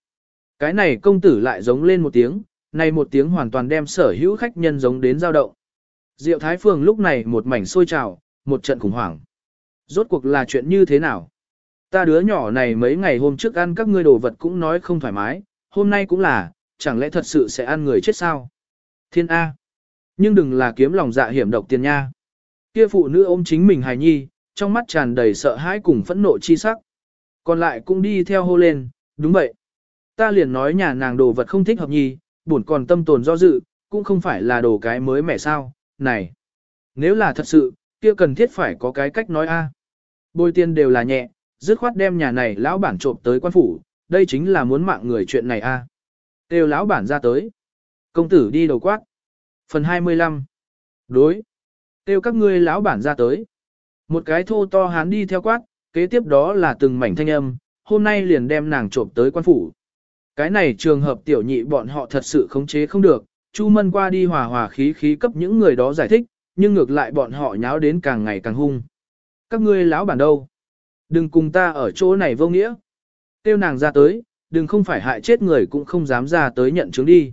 Cái này công tử lại giống lên một tiếng, này một tiếng hoàn toàn đem sở hữu khách nhân giống đến dao động. Diệu Thái Phường lúc này một mảnh sôi trào, một trận khủng hoảng. Rốt cuộc là chuyện như thế nào? Ta đứa nhỏ này mấy ngày hôm trước ăn các ngươi đồ vật cũng nói không thoải mái, hôm nay cũng là, chẳng lẽ thật sự sẽ ăn người chết sao? Thiên A. Nhưng đừng là kiếm lòng dạ hiểm độc tiền nha. Kia phụ nữ ôm chính mình hài nhi, trong mắt tràn đầy sợ hãi cùng phẫn nộ chi sắc. Còn lại cũng đi theo hô lên, đúng vậy. Ta liền nói nhà nàng đồ vật không thích hợp nhì buồn còn tâm tồn do dự, cũng không phải là đồ cái mới mẻ sao, này. Nếu là thật sự, kia cần thiết phải có cái cách nói a. Bôi tiền đều là nhẹ, dứt khoát đem nhà này lão bản trộm tới quan phủ, đây chính là muốn mạng người chuyện này a. À. Têu lão bản ra tới. Công tử đi đầu quát. Phần 25. Đối. Têu các ngươi lão bản ra tới. Một cái thô to hán đi theo quát, kế tiếp đó là từng mảnh thanh âm, hôm nay liền đem nàng trộm tới quan phủ. Cái này trường hợp tiểu nhị bọn họ thật sự khống chế không được, Chu Mân qua đi hòa hòa khí khí cấp những người đó giải thích, nhưng ngược lại bọn họ nháo đến càng ngày càng hung. Các ngươi lão bản đâu? Đừng cùng ta ở chỗ này vô nghĩa. Tiêu nàng ra tới, đừng không phải hại chết người cũng không dám ra tới nhận chứng đi.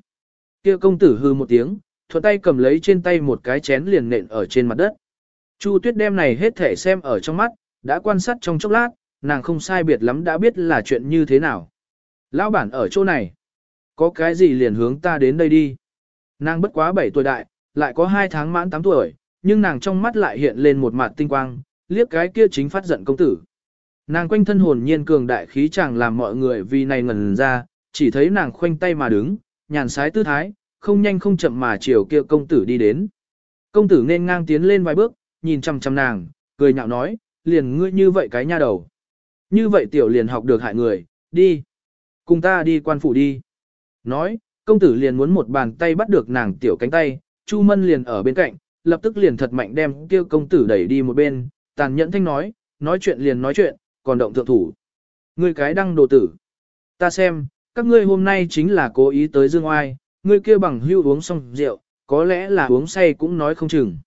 Kia công tử hư một tiếng, thuận tay cầm lấy trên tay một cái chén liền nện ở trên mặt đất. Chu tuyết đem này hết thể xem ở trong mắt, đã quan sát trong chốc lát, nàng không sai biệt lắm đã biết là chuyện như thế nào. Lão bản ở chỗ này. Có cái gì liền hướng ta đến đây đi. Nàng bất quá 7 tuổi đại, lại có 2 tháng mãn 8 tuổi, nhưng nàng trong mắt lại hiện lên một mặt tinh quang, liếc cái kia chính phát giận công tử. Nàng quanh thân hồn nhiên cường đại khí chẳng làm mọi người vì này ngẩn ra, chỉ thấy nàng khoanh tay mà đứng, nhàn sái tư thái, không nhanh không chậm mà chiều kia công tử đi đến. Công tử nên ngang tiến lên vài bước, nhìn chăm chăm nàng, cười nhạo nói, liền ngươi như vậy cái nha đầu. Như vậy tiểu liền học được hại người, đi. Cùng ta đi quan phủ đi. Nói, công tử liền muốn một bàn tay bắt được nàng tiểu cánh tay, Chu Mân liền ở bên cạnh, lập tức liền thật mạnh đem kêu công tử đẩy đi một bên, tàn nhẫn thanh nói, nói chuyện liền nói chuyện, còn động thượng thủ. Ngươi cái đăng đồ tử. Ta xem, các ngươi hôm nay chính là cố ý tới dương oai, ngươi kia bằng hưu uống xong rượu, có lẽ là uống say cũng nói không chừng.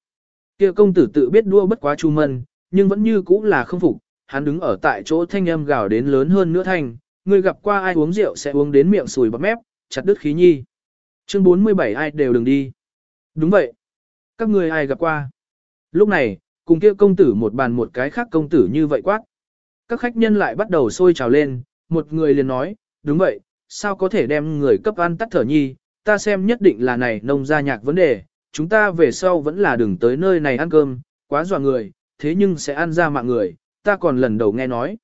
Kia công tử tự biết đua bất quá Chu Mân, nhưng vẫn như cũ là không phục, hắn đứng ở tại chỗ thanh âm gào đến lớn hơn nữa thanh, người gặp qua ai uống rượu sẽ uống đến miệng sùi bắp mép, chặt đứt khí nhi. Chương 47 ai đều đừng đi. Đúng vậy. Các ngươi ai gặp qua. Lúc này, cùng kia công tử một bàn một cái khác công tử như vậy quát. Các khách nhân lại bắt đầu sôi trào lên, một người liền nói, đúng vậy, sao có thể đem người cấp ăn tắt thở nhi, ta xem nhất định là này nông gia nhạc vấn đề, chúng ta về sau vẫn là đừng tới nơi này ăn cơm, quá dọa người, thế nhưng sẽ ăn ra mạng người, ta còn lần đầu nghe nói.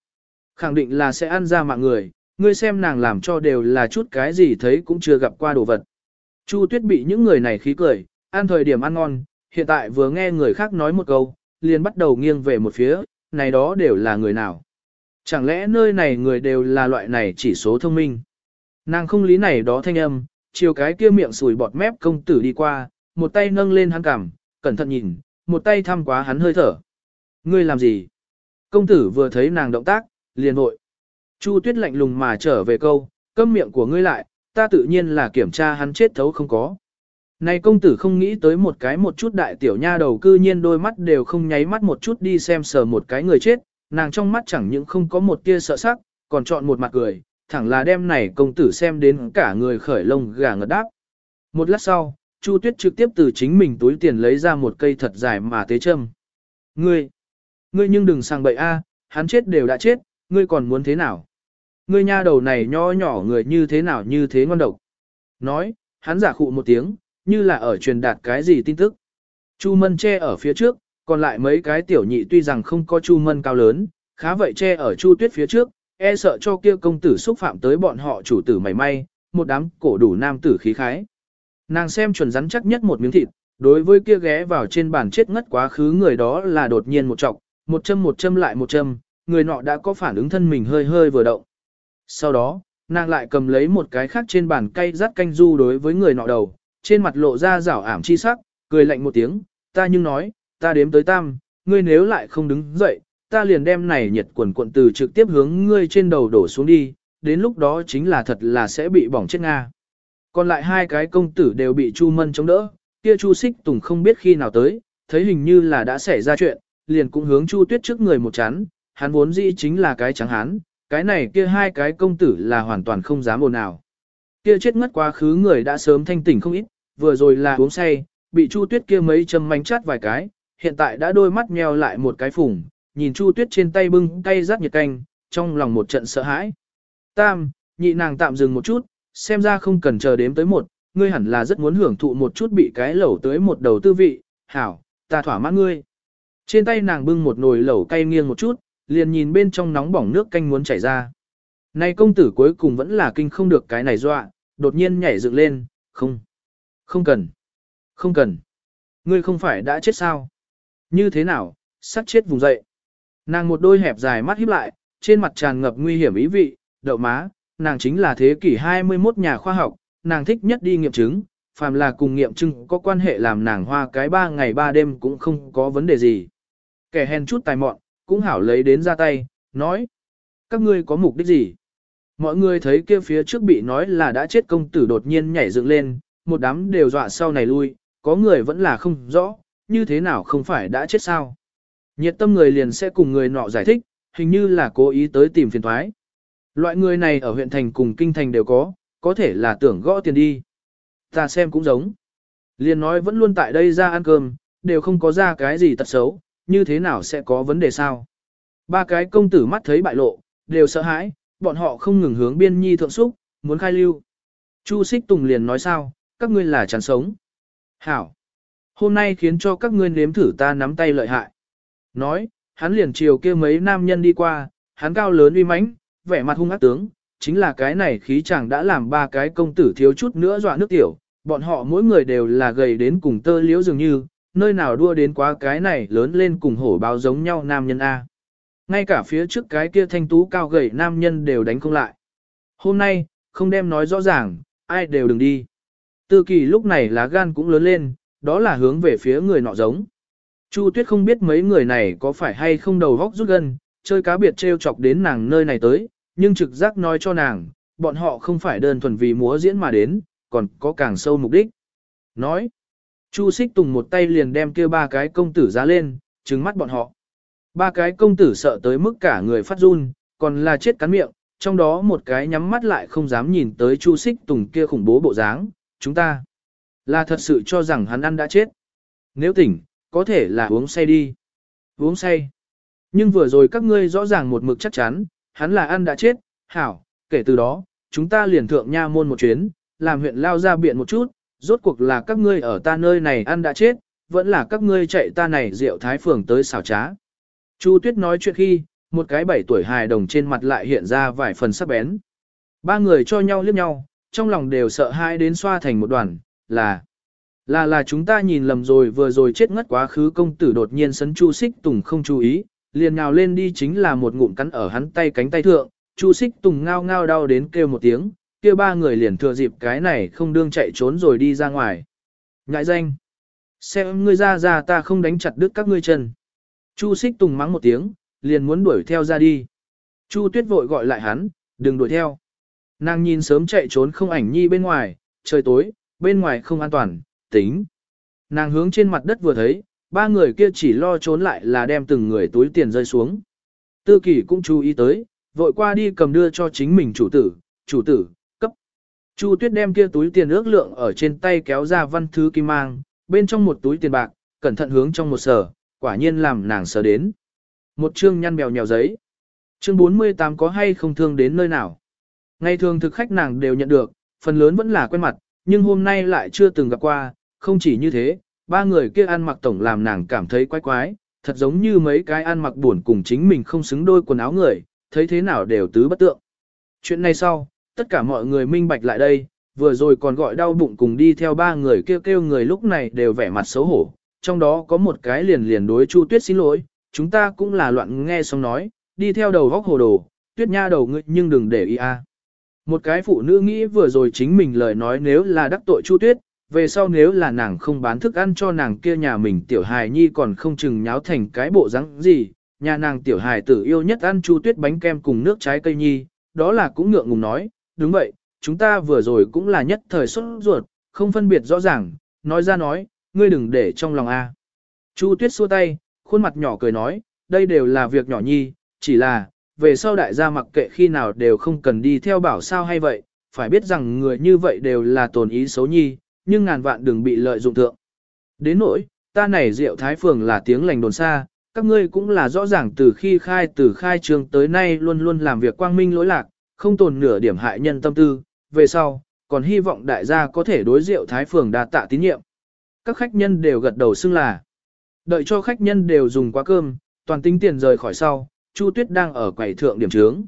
Khẳng định là sẽ ăn ra mạng người, ngươi xem nàng làm cho đều là chút cái gì thấy cũng chưa gặp qua đồ vật. Chu Tuyết bị những người này khí cười, ăn thời điểm ăn ngon, hiện tại vừa nghe người khác nói một câu, liền bắt đầu nghiêng về một phía, này đó đều là người nào. Chẳng lẽ nơi này người đều là loại này chỉ số thông minh. Nàng không lý này đó thanh âm, chiều cái kia miệng sùi bọt mép công tử đi qua, một tay nâng lên hắn cằm, cẩn thận nhìn, một tay thăm quá hắn hơi thở. Ngươi làm gì? Công tử vừa thấy nàng động tác, liền hội. Chu tuyết lạnh lùng mà trở về câu, câm miệng của ngươi lại, ta tự nhiên là kiểm tra hắn chết thấu không có. Này công tử không nghĩ tới một cái một chút đại tiểu nha đầu cư nhiên đôi mắt đều không nháy mắt một chút đi xem sờ một cái người chết, nàng trong mắt chẳng những không có một tia sợ sắc, còn chọn một mặt cười, thẳng là đem này công tử xem đến cả người khởi lông gà ngật đáp. Một lát sau, Chu Tuyết trực tiếp từ chính mình túi tiền lấy ra một cây thật dài mà tế châm. Ngươi, ngươi nhưng đừng sang bậy a, hắn chết đều đã chết, ngươi còn muốn thế nào? Ngươi nha đầu này nho nhỏ người như thế nào như thế ngon độc. Nói, hắn giả khụ một tiếng, như là ở truyền đạt cái gì tin tức. Chu Mân che ở phía trước, còn lại mấy cái tiểu nhị tuy rằng không có Chu Mân cao lớn, khá vậy che ở Chu Tuyết phía trước, e sợ cho kia công tử xúc phạm tới bọn họ chủ tử mảy may, một đám cổ đủ nam tử khí khái. Nàng xem chuẩn rắn chắc nhất một miếng thịt, đối với kia ghé vào trên bàn chết ngất quá khứ người đó là đột nhiên một trọng, một châm một châm lại một châm, người nọ đã có phản ứng thân mình hơi hơi vừa động. Sau đó, nàng lại cầm lấy một cái khác trên bàn cây rắt canh du đối với người nọ đầu, trên mặt lộ ra rảo ảm chi sắc, cười lạnh một tiếng, ta nhưng nói, ta đếm tới tam, ngươi nếu lại không đứng dậy, ta liền đem này nhiệt quần cuộn từ trực tiếp hướng ngươi trên đầu đổ xuống đi, đến lúc đó chính là thật là sẽ bị bỏng chết Nga. Còn lại hai cái công tử đều bị Chu Mân chống đỡ, kia Chu Xích Tùng không biết khi nào tới, thấy hình như là đã xảy ra chuyện, liền cũng hướng Chu Tuyết trước người một chán, hắn vốn dĩ chính là cái trắng hán, cái này kia hai cái công tử là hoàn toàn không dám ồn nào. Kia chết ngất quá khứ người đã sớm thanh tỉnh không ít, vừa rồi là uống say, bị Chu Tuyết kia mấy châm mánh chát vài cái, hiện tại đã đôi mắt nheo lại một cái phủng, nhìn Chu Tuyết trên tay bưng tay rát nhiệt canh, trong lòng một trận sợ hãi. Tam, nhị nàng tạm dừng một chút, xem ra không cần chờ đếm tới một, ngươi hẳn là rất muốn hưởng thụ một chút bị cái lẩu tới một đầu tư vị, hảo, ta thỏa mãn ngươi. Trên tay nàng bưng một nồi lẩu cay nghiêng một chút, liền nhìn bên trong nóng bỏng nước canh muốn chảy ra. Này công tử cuối cùng vẫn là kinh không được cái này dọa, đột nhiên nhảy dựng lên, không, không cần, không cần. Ngươi không phải đã chết sao? Như thế nào, sắp chết vùng dậy. Nàng một đôi hẹp dài mắt híp lại, trên mặt tràn ngập nguy hiểm ý vị, đậu má, nàng chính là thế kỷ 21 nhà khoa học, nàng thích nhất đi nghiệm chứng, phàm là cùng nghiệm chứng có quan hệ làm nàng hoa cái ba ngày ba đêm cũng không có vấn đề gì. Kẻ hèn chút tài mọn, cũng hảo lấy đến ra tay, nói. Các ngươi có mục đích gì? Mọi người thấy kia phía trước bị nói là đã chết công tử đột nhiên nhảy dựng lên, một đám đều dọa sau này lui, có người vẫn là không rõ, như thế nào không phải đã chết sao? Nhiệt tâm người liền sẽ cùng người nọ giải thích, hình như là cố ý tới tìm phiền thoái. Loại người này ở huyện thành cùng kinh thành đều có, có thể là tưởng gõ tiền đi. Ta xem cũng giống. Liền nói vẫn luôn tại đây ra ăn cơm, đều không có ra cái gì tật xấu, như thế nào sẽ có vấn đề sao? Ba cái công tử mắt thấy bại lộ, đều sợ hãi, bọn họ không ngừng hướng biên nhi thượng xúc, muốn khai lưu. Chu xích tùng liền nói sao, các ngươi là chán sống. Hảo! Hôm nay khiến cho các ngươi nếm thử ta nắm tay lợi hại. Nói, hắn liền chiều kia mấy nam nhân đi qua, hắn cao lớn uy mãnh, vẻ mặt hung ác tướng, chính là cái này khí chàng đã làm ba cái công tử thiếu chút nữa dọa nước tiểu, bọn họ mỗi người đều là gầy đến cùng tơ liễu dường như, nơi nào đua đến quá cái này lớn lên cùng hổ báo giống nhau nam nhân A. Ngay cả phía trước cái kia thanh tú cao gầy nam nhân đều đánh không lại. Hôm nay, không đem nói rõ ràng, ai đều đừng đi. Tư kỳ lúc này lá gan cũng lớn lên, đó là hướng về phía người nọ giống. Chu Tuyết không biết mấy người này có phải hay không đầu vóc rút gân, chơi cá biệt trêu chọc đến nàng nơi này tới, nhưng trực giác nói cho nàng, bọn họ không phải đơn thuần vì múa diễn mà đến, còn có càng sâu mục đích. Nói, Chu Xích Tùng một tay liền đem kia ba cái công tử giá lên, trừng mắt bọn họ. Ba cái công tử sợ tới mức cả người phát run, còn là chết cắn miệng, trong đó một cái nhắm mắt lại không dám nhìn tới Chu Xích Tùng kia khủng bố bộ dáng, chúng ta là thật sự cho rằng hắn ăn đã chết. Nếu tỉnh, có thể là uống say đi. Uống say. Nhưng vừa rồi các ngươi rõ ràng một mực chắc chắn, hắn là ăn đã chết, hảo, kể từ đó, chúng ta liền thượng nha môn một chuyến, làm huyện lao ra biện một chút, rốt cuộc là các ngươi ở ta nơi này ăn đã chết, vẫn là các ngươi chạy ta này rượu thái phường tới xào trá. Chu Tuyết nói chuyện khi, một cái bảy tuổi hài đồng trên mặt lại hiện ra vài phần sắc bén. Ba người cho nhau liếc nhau, trong lòng đều sợ hãi đến xoa thành một đoàn, là là là chúng ta nhìn lầm rồi vừa rồi chết ngất quá khứ công tử đột nhiên sấn Chu Xích Tùng không chú ý, liền nhào lên đi chính là một ngụm cắn ở hắn tay cánh tay thượng, Chu Xích Tùng ngao ngao đau đến kêu một tiếng, kia ba người liền thừa dịp cái này không đương chạy trốn rồi đi ra ngoài. Ngại danh. xem ngươi ra ra ta không đánh chặt đứt các ngươi chân. Chu xích tùng mắng một tiếng, liền muốn đuổi theo ra đi. Chu tuyết vội gọi lại hắn, đừng đuổi theo. Nàng nhìn sớm chạy trốn không ảnh nhi bên ngoài, trời tối, bên ngoài không an toàn, tính. Nàng hướng trên mặt đất vừa thấy, ba người kia chỉ lo trốn lại là đem từng người túi tiền rơi xuống. Tư kỷ cũng chú ý tới, vội qua đi cầm đưa cho chính mình chủ tử, chủ tử. Chu tuyết đem kia túi tiền ước lượng ở trên tay kéo ra văn thứ kim mang, bên trong một túi tiền bạc, cẩn thận hướng trong một sở, quả nhiên làm nàng sở đến. Một chương nhăn bèo nhèo giấy. Chương 48 có hay không thương đến nơi nào. Ngày thường thực khách nàng đều nhận được, phần lớn vẫn là quen mặt, nhưng hôm nay lại chưa từng gặp qua, không chỉ như thế, ba người kia ăn mặc tổng làm nàng cảm thấy quái quái, thật giống như mấy cái ăn mặc buồn cùng chính mình không xứng đôi quần áo người, thấy thế nào đều tứ bất tượng. Chuyện này sau, tất cả mọi người minh bạch lại đây, vừa rồi còn gọi đau bụng cùng đi theo ba người kêu kêu người lúc này đều vẻ mặt xấu hổ, trong đó có một cái liền liền đối Chu Tuyết xin lỗi, chúng ta cũng là loạn nghe xong nói, đi theo đầu góc hồ đồ, Tuyết nha đầu ngươi nhưng đừng để ý a. Một cái phụ nữ nghĩ vừa rồi chính mình lời nói nếu là đắc tội Chu Tuyết, về sau nếu là nàng không bán thức ăn cho nàng kia nhà mình tiểu hài nhi còn không chừng nháo thành cái bộ rắn gì, nhà nàng tiểu hài tử yêu nhất ăn Chu Tuyết bánh kem cùng nước trái cây nhi, đó là cũng ngượng ngùng nói, đúng vậy, chúng ta vừa rồi cũng là nhất thời xuất ruột, không phân biệt rõ ràng, nói ra nói, ngươi đừng để trong lòng a. Chu Tuyết xua tay, khuôn mặt nhỏ cười nói, đây đều là việc nhỏ nhi, chỉ là, về sau đại gia mặc kệ khi nào đều không cần đi theo bảo sao hay vậy, phải biết rằng người như vậy đều là tồn ý xấu nhi, nhưng ngàn vạn đừng bị lợi dụng thượng. Đến nỗi, ta này rượu thái phường là tiếng lành đồn xa, các ngươi cũng là rõ ràng từ khi khai từ khai trường tới nay luôn luôn làm việc quang minh lỗi lạc, không tồn nửa điểm hại nhân tâm tư, về sau, còn hy vọng đại gia có thể đối rượu thái phường đa tạ tín nhiệm. Các khách nhân đều gật đầu xưng là, đợi cho khách nhân đều dùng quá cơm, toàn tính tiền rời khỏi sau, Chu Tuyết đang ở quầy thượng điểm trướng.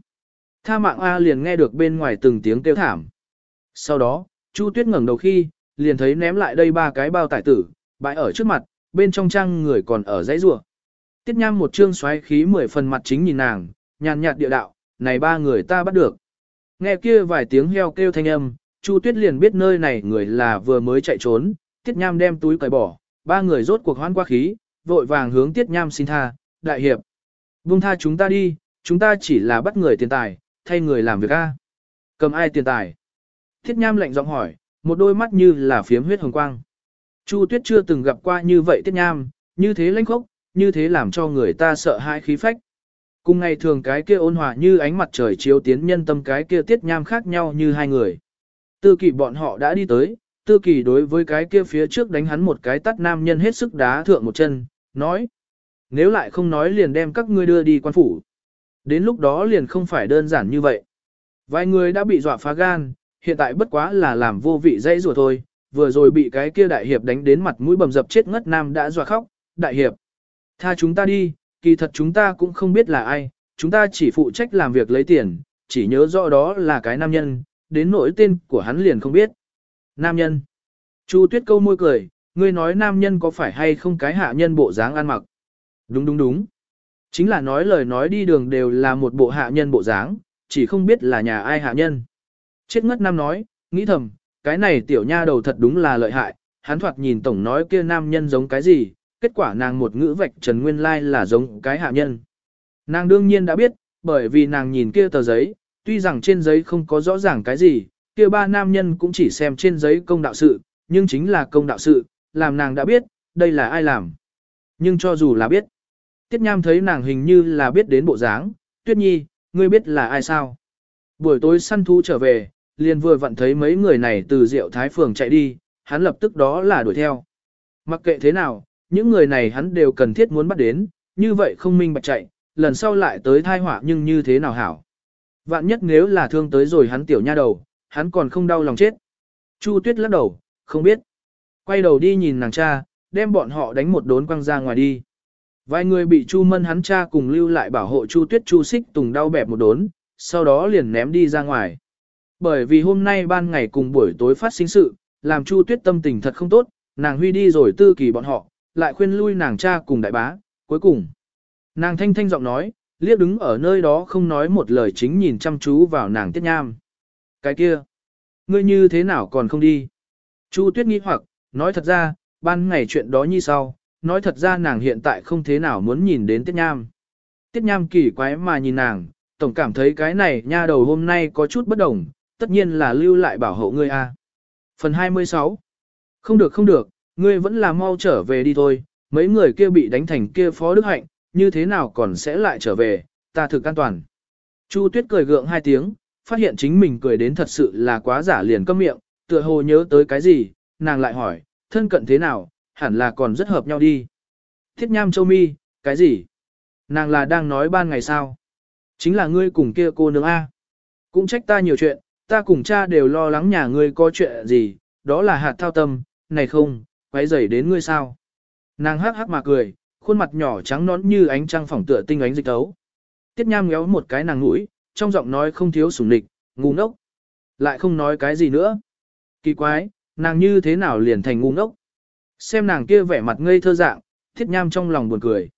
Tha mạng A liền nghe được bên ngoài từng tiếng kêu thảm. Sau đó, Chu Tuyết ngẩng đầu khi, liền thấy ném lại đây ba cái bao tải tử, bãi ở trước mặt, bên trong trang người còn ở dãy rùa. Tiết nham một trương xoáy khí mười phần mặt chính nhìn nàng, nhàn nhạt địa đạo, này ba người ta bắt được. Nghe kia vài tiếng heo kêu thanh âm, Chu Tuyết liền biết nơi này người là vừa mới chạy trốn, Tiết Nham đem túi cởi bỏ, ba người rốt cuộc hoan qua khí, vội vàng hướng Tiết Nham xin tha, đại hiệp. Buông tha chúng ta đi, chúng ta chỉ là bắt người tiền tài, thay người làm việc a. Cầm ai tiền tài? Tiết Nham lạnh giọng hỏi, một đôi mắt như là phiếm huyết hồng quang. Chu Tuyết chưa từng gặp qua như vậy Tiết Nham, như thế lãnh khốc, như thế làm cho người ta sợ hãi khí phách. Cùng ngày thường cái kia ôn hòa như ánh mặt trời chiếu tiến nhân tâm cái kia Tiết Nham khác nhau như hai người. Tư kỳ bọn họ đã đi tới, tư kỳ đối với cái kia phía trước đánh hắn một cái tắt nam nhân hết sức đá thượng một chân, nói. Nếu lại không nói liền đem các ngươi đưa đi quan phủ. Đến lúc đó liền không phải đơn giản như vậy. Vài người đã bị dọa phá gan, hiện tại bất quá là làm vô vị dây rùa thôi, vừa rồi bị cái kia đại hiệp đánh đến mặt mũi bầm dập chết ngất nam đã dọa khóc, đại hiệp. Tha chúng ta đi, kỳ thật chúng ta cũng không biết là ai, chúng ta chỉ phụ trách làm việc lấy tiền, chỉ nhớ rõ đó là cái nam nhân, đến nỗi tên của hắn liền không biết. Nam nhân. Chu tuyết câu môi cười, ngươi nói nam nhân có phải hay không cái hạ nhân bộ dáng ăn mặc. Đúng đúng đúng. Chính là nói lời nói đi đường đều là một bộ hạ nhân bộ dáng, chỉ không biết là nhà ai hạ nhân. Chết ngất nam nói, nghĩ thầm, cái này tiểu nha đầu thật đúng là lợi hại, hắn thoạt nhìn tổng nói kia nam nhân giống cái gì, kết quả nàng một ngữ vạch trần nguyên lai là giống cái hạ nhân. Nàng đương nhiên đã biết, bởi vì nàng nhìn kia tờ giấy, tuy rằng trên giấy không có rõ ràng cái gì, kia ba nam nhân cũng chỉ xem trên giấy công đạo sự, nhưng chính là công đạo sự, làm nàng đã biết, đây là ai làm. Nhưng cho dù là biết, Tiết Nham thấy nàng hình như là biết đến bộ dáng, Tuyết Nhi, ngươi biết là ai sao? Buổi tối săn thú trở về, liền vừa vặn thấy mấy người này từ Diệu Thái Phường chạy đi, hắn lập tức đó là đuổi theo. Mặc kệ thế nào, những người này hắn đều cần thiết muốn bắt đến, như vậy không minh bạch chạy, lần sau lại tới thai họa nhưng như thế nào hảo. Vạn nhất nếu là thương tới rồi hắn tiểu nha đầu, hắn còn không đau lòng chết. Chu Tuyết lắc đầu, không biết. Quay đầu đi nhìn nàng cha, đem bọn họ đánh một đốn quăng ra ngoài đi. Vài người bị Chu Mân hắn cha cùng lưu lại bảo hộ Chu Tuyết Chu Xích Tùng đau bẹp một đốn, sau đó liền ném đi ra ngoài. Bởi vì hôm nay ban ngày cùng buổi tối phát sinh sự, làm Chu Tuyết tâm tình thật không tốt, nàng huy đi rồi tư kỳ bọn họ, lại khuyên lui nàng cha cùng đại bá, cuối cùng. Nàng thanh thanh giọng nói, liếc đứng ở nơi đó không nói một lời chính nhìn chăm chú vào nàng tiết nham. Cái kia, ngươi như thế nào còn không đi? Chu Tuyết nghĩ hoặc, nói thật ra, ban ngày chuyện đó như sau, nói thật ra nàng hiện tại không thế nào muốn nhìn đến Tiết Nham. Tiết Nham kỳ quái mà nhìn nàng, tổng cảm thấy cái này nha đầu hôm nay có chút bất đồng, tất nhiên là lưu lại bảo hộ ngươi a. Phần 26 Không được không được, ngươi vẫn là mau trở về đi thôi, mấy người kia bị đánh thành kia phó đức hạnh, như thế nào còn sẽ lại trở về, ta thực an toàn. Chu Tuyết cười gượng hai tiếng, phát hiện chính mình cười đến thật sự là quá giả liền câm miệng, tựa hồ nhớ tới cái gì, nàng lại hỏi, thân cận thế nào, hẳn là còn rất hợp nhau đi. Thiết nham châu mi, cái gì? Nàng là đang nói ban ngày sao? Chính là ngươi cùng kia cô nương A. Cũng trách ta nhiều chuyện, ta cùng cha đều lo lắng nhà ngươi có chuyện gì, đó là hạt thao tâm, này không, quấy rầy đến ngươi sao? Nàng hắc hắc mà cười, khuôn mặt nhỏ trắng nõn như ánh trăng phỏng tựa tinh ánh dịch tấu. Tiết nham ngéo một cái nàng mũi, trong giọng nói không thiếu sủng nịch, ngu ngốc. Lại không nói cái gì nữa. Kỳ quái, nàng như thế nào liền thành ngu ngốc. Xem nàng kia vẻ mặt ngây thơ dạng, Tiết Nham trong lòng buồn cười.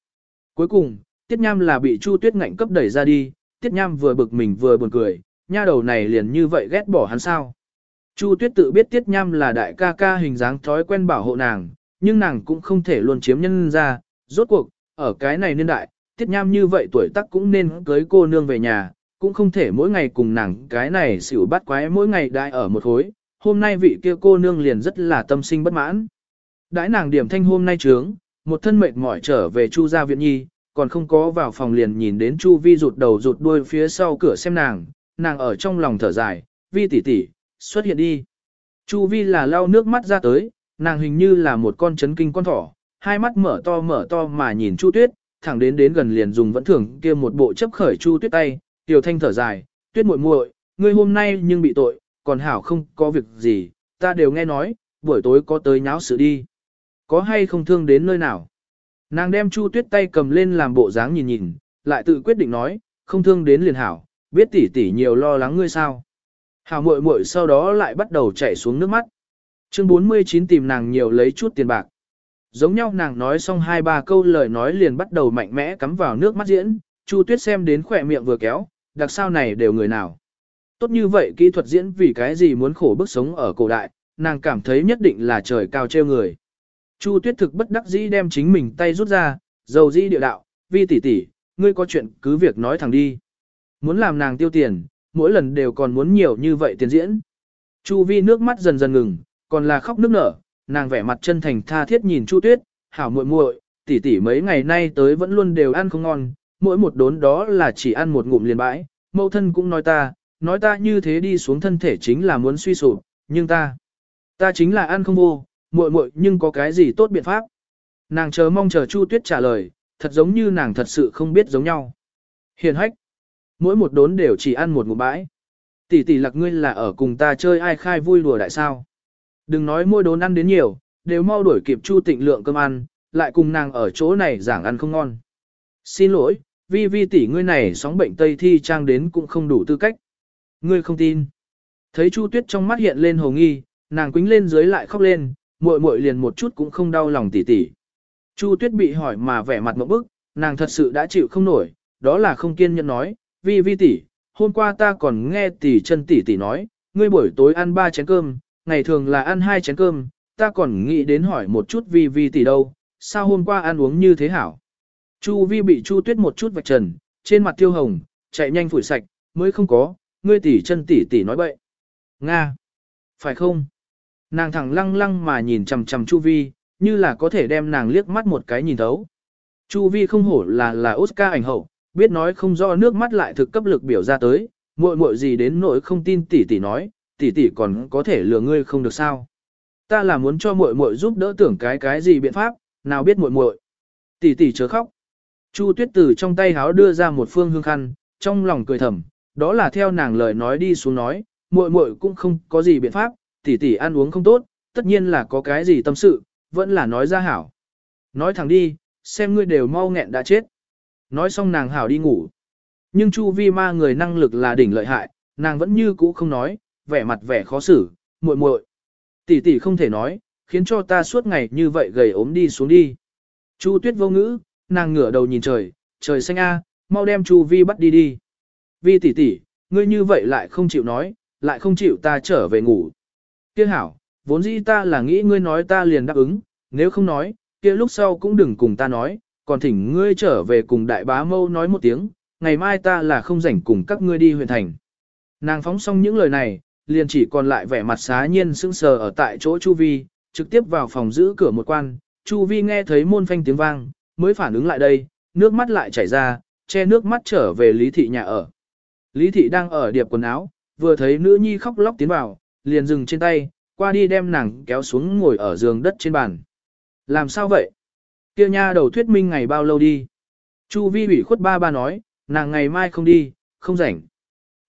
Cuối cùng, Tiết Nham là bị Chu Tuyết ngạnh cấp đẩy ra đi, Tiết Nham vừa bực mình vừa buồn cười, nha đầu này liền như vậy ghét bỏ hắn sao. Chu Tuyết tự biết Tiết Nham là đại ca ca hình dáng thói quen bảo hộ nàng, nhưng nàng cũng không thể luôn chiếm nhân ra, rốt cuộc, ở cái này niên đại, Tiết Nham như vậy tuổi tác cũng nên cưới cô nương về nhà, cũng không thể mỗi ngày cùng nàng cái này xỉu bắt quái mỗi ngày đại ở một hối. hôm nay vị kia cô nương liền rất là tâm sinh bất mãn. Đãi nàng điểm thanh hôm nay trướng, một thân mệt mỏi trở về Chu gia viện nhi, còn không có vào phòng liền nhìn đến Chu Vi rụt đầu rụt đuôi phía sau cửa xem nàng, nàng ở trong lòng thở dài, Vi tỷ tỷ, xuất hiện đi. Chu Vi là lau nước mắt ra tới, nàng hình như là một con chấn kinh con thỏ, hai mắt mở to mở to mà nhìn Chu Tuyết, thẳng đến đến gần liền dùng vẫn thường kia một bộ chấp khởi Chu Tuyết tay, Tiểu Thanh thở dài, Tuyết muội muội, ngươi hôm nay nhưng bị tội, còn hảo không có việc gì, ta đều nghe nói, buổi tối có tới nháo sự đi. Có hay không thương đến nơi nào? Nàng đem Chu Tuyết tay cầm lên làm bộ dáng nhìn nhìn, lại tự quyết định nói, không thương đến liền hảo, biết tỷ tỷ nhiều lo lắng ngươi sao. Hảo muội muội sau đó lại bắt đầu chảy xuống nước mắt. Chương 49 tìm nàng nhiều lấy chút tiền bạc. Giống nhau nàng nói xong hai ba câu lời nói liền bắt đầu mạnh mẽ cắm vào nước mắt diễn, Chu Tuyết xem đến khỏe miệng vừa kéo, đặc sao này đều người nào. Tốt như vậy kỹ thuật diễn vì cái gì muốn khổ bức sống ở cổ đại, nàng cảm thấy nhất định là trời cao treo người. Chu Tuyết thực bất đắc dĩ đem chính mình tay rút ra, dầu dĩ địa đạo, vi tỷ tỷ, ngươi có chuyện cứ việc nói thẳng đi. Muốn làm nàng tiêu tiền, mỗi lần đều còn muốn nhiều như vậy tiền diễn. Chu vi nước mắt dần dần ngừng, còn là khóc nước nở, nàng vẻ mặt chân thành tha thiết nhìn Chu Tuyết, hảo muội muội, tỷ tỷ mấy ngày nay tới vẫn luôn đều ăn không ngon, mỗi một đốn đó là chỉ ăn một ngụm liền bãi, mẫu thân cũng nói ta, nói ta như thế đi xuống thân thể chính là muốn suy sụp, nhưng ta, ta chính là ăn không vô, muội muội nhưng có cái gì tốt biện pháp? Nàng chờ mong chờ Chu Tuyết trả lời, thật giống như nàng thật sự không biết giống nhau. Hiền hách, mỗi một đốn đều chỉ ăn một ngụm bãi. Tỷ tỷ lạc ngươi là ở cùng ta chơi ai khai vui đùa đại sao? Đừng nói mỗi đốn ăn đến nhiều, đều mau đuổi kịp Chu Tịnh lượng cơm ăn, lại cùng nàng ở chỗ này giảng ăn không ngon. Xin lỗi, vi vi tỷ ngươi này sóng bệnh tây thi trang đến cũng không đủ tư cách. Ngươi không tin. Thấy Chu Tuyết trong mắt hiện lên hồ nghi, nàng quính lên dưới lại khóc lên, muội muội liền một chút cũng không đau lòng tỷ tỷ Chu Tuyết bị hỏi mà vẻ mặt ngộp bức, nàng thật sự đã chịu không nổi, đó là không kiên nhẫn nói, vi vi tỷ, hôm qua ta còn nghe tỷ chân tỷ tỷ nói, ngươi buổi tối ăn ba chén cơm, ngày thường là ăn hai chén cơm, ta còn nghĩ đến hỏi một chút vi vi tỷ đâu, sao hôm qua ăn uống như thế hảo. Chu vi bị Chu Tuyết một chút vạch trần, trên mặt tiêu hồng, chạy nhanh phủi sạch, mới không có, ngươi tỷ chân tỷ tỷ nói bậy. Nga! Phải không? Nàng thẳng lăng lăng mà nhìn chằm chằm Chu Vi, như là có thể đem nàng liếc mắt một cái nhìn thấu. Chu Vi không hổ là là Oscar ảnh hậu, biết nói không do nước mắt lại thực cấp lực biểu ra tới, muội muội gì đến nỗi không tin tỷ tỷ nói, tỷ tỷ còn có thể lừa ngươi không được sao? Ta là muốn cho muội muội giúp đỡ tưởng cái cái gì biện pháp, nào biết muội muội. Tỷ tỷ chớ khóc. Chu Tuyết từ trong tay háo đưa ra một phương hương khăn, trong lòng cười thầm, đó là theo nàng lời nói đi xuống nói, muội muội cũng không có gì biện pháp, tỷ tỷ ăn uống không tốt, tất nhiên là có cái gì tâm sự, vẫn là nói ra hảo. Nói thẳng đi, xem ngươi đều mau nghẹn đã chết. Nói xong nàng hảo đi ngủ. Nhưng Chu Vi ma người năng lực là đỉnh lợi hại, nàng vẫn như cũ không nói, vẻ mặt vẻ khó xử, muội muội. Tỷ tỷ không thể nói, khiến cho ta suốt ngày như vậy gầy ốm đi xuống đi. Chu Tuyết vô ngữ, nàng ngửa đầu nhìn trời, trời xanh a, mau đem Chu Vi bắt đi đi. Vi tỷ tỷ, ngươi như vậy lại không chịu nói, lại không chịu ta trở về ngủ kia hảo, vốn dĩ ta là nghĩ ngươi nói ta liền đáp ứng, nếu không nói, kia lúc sau cũng đừng cùng ta nói, còn thỉnh ngươi trở về cùng đại bá mâu nói một tiếng, ngày mai ta là không rảnh cùng các ngươi đi huyện thành. Nàng phóng xong những lời này, liền chỉ còn lại vẻ mặt xá nhiên sững sờ ở tại chỗ Chu Vi, trực tiếp vào phòng giữ cửa một quan, Chu Vi nghe thấy môn phanh tiếng vang, mới phản ứng lại đây, nước mắt lại chảy ra, che nước mắt trở về Lý Thị nhà ở. Lý Thị đang ở điệp quần áo, vừa thấy nữ nhi khóc lóc tiến vào, liền dừng trên tay, qua đi đem nàng kéo xuống ngồi ở giường đất trên bàn. Làm sao vậy? Kia nha đầu thuyết minh ngày bao lâu đi? Chu vi ủy khuất ba ba nói, nàng ngày mai không đi, không rảnh.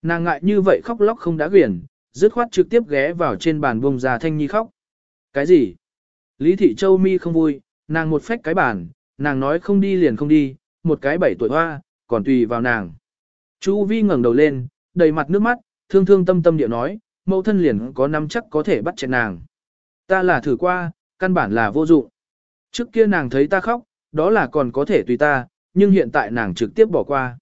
Nàng ngại như vậy khóc lóc không đã quyển, dứt khoát trực tiếp ghé vào trên bàn bông ra thanh nhi khóc. Cái gì? Lý Thị Châu mi không vui, nàng một phách cái bàn, nàng nói không đi liền không đi, một cái bảy tuổi hoa, còn tùy vào nàng. Chu vi ngẩng đầu lên, đầy mặt nước mắt, thương thương tâm tâm điệu nói, mẫu thân liền có nắm chắc có thể bắt chẹn nàng. Ta là thử qua, căn bản là vô dụng. Trước kia nàng thấy ta khóc, đó là còn có thể tùy ta, nhưng hiện tại nàng trực tiếp bỏ qua.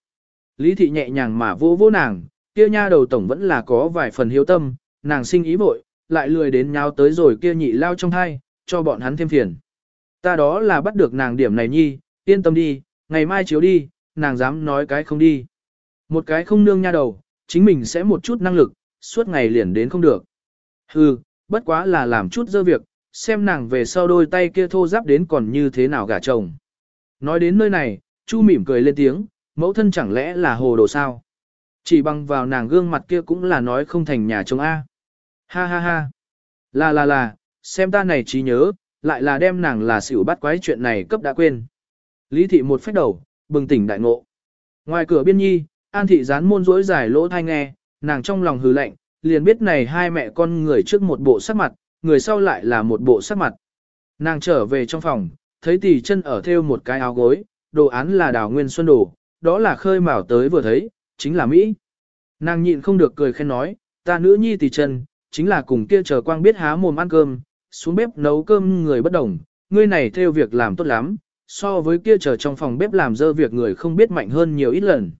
Lý thị nhẹ nhàng mà vô vô nàng, kia nha đầu tổng vẫn là có vài phần hiếu tâm, nàng sinh ý vội, lại lười đến nhau tới rồi kia nhị lao trong thai, cho bọn hắn thêm phiền. Ta đó là bắt được nàng điểm này nhi, yên tâm đi, ngày mai chiếu đi, nàng dám nói cái không đi. Một cái không nương nha đầu, chính mình sẽ một chút năng lực, suốt ngày liền đến không được. Hừ, bất quá là làm chút dơ việc, xem nàng về sau đôi tay kia thô giáp đến còn như thế nào gả chồng. Nói đến nơi này, Chu mỉm cười lên tiếng, mẫu thân chẳng lẽ là hồ đồ sao? Chỉ bằng vào nàng gương mặt kia cũng là nói không thành nhà chồng A. Ha ha ha. Là là là, xem ta này trí nhớ, lại là đem nàng là xỉu bắt quái chuyện này cấp đã quên. Lý thị một phép đầu, bừng tỉnh đại ngộ. Ngoài cửa biên nhi, An thị dán môn rỗi dài lỗ thai nghe, nàng trong lòng hừ lạnh, liền biết này hai mẹ con người trước một bộ sắc mặt, người sau lại là một bộ sắc mặt. Nàng trở về trong phòng, thấy tỷ chân ở theo một cái áo gối, đồ án là đào nguyên xuân đồ, đó là khơi mào tới vừa thấy, chính là Mỹ. Nàng nhịn không được cười khen nói, ta nữ nhi tỷ chân, chính là cùng kia chờ quang biết há mồm ăn cơm, xuống bếp nấu cơm người bất đồng, ngươi này theo việc làm tốt lắm, so với kia chờ trong phòng bếp làm dơ việc người không biết mạnh hơn nhiều ít lần.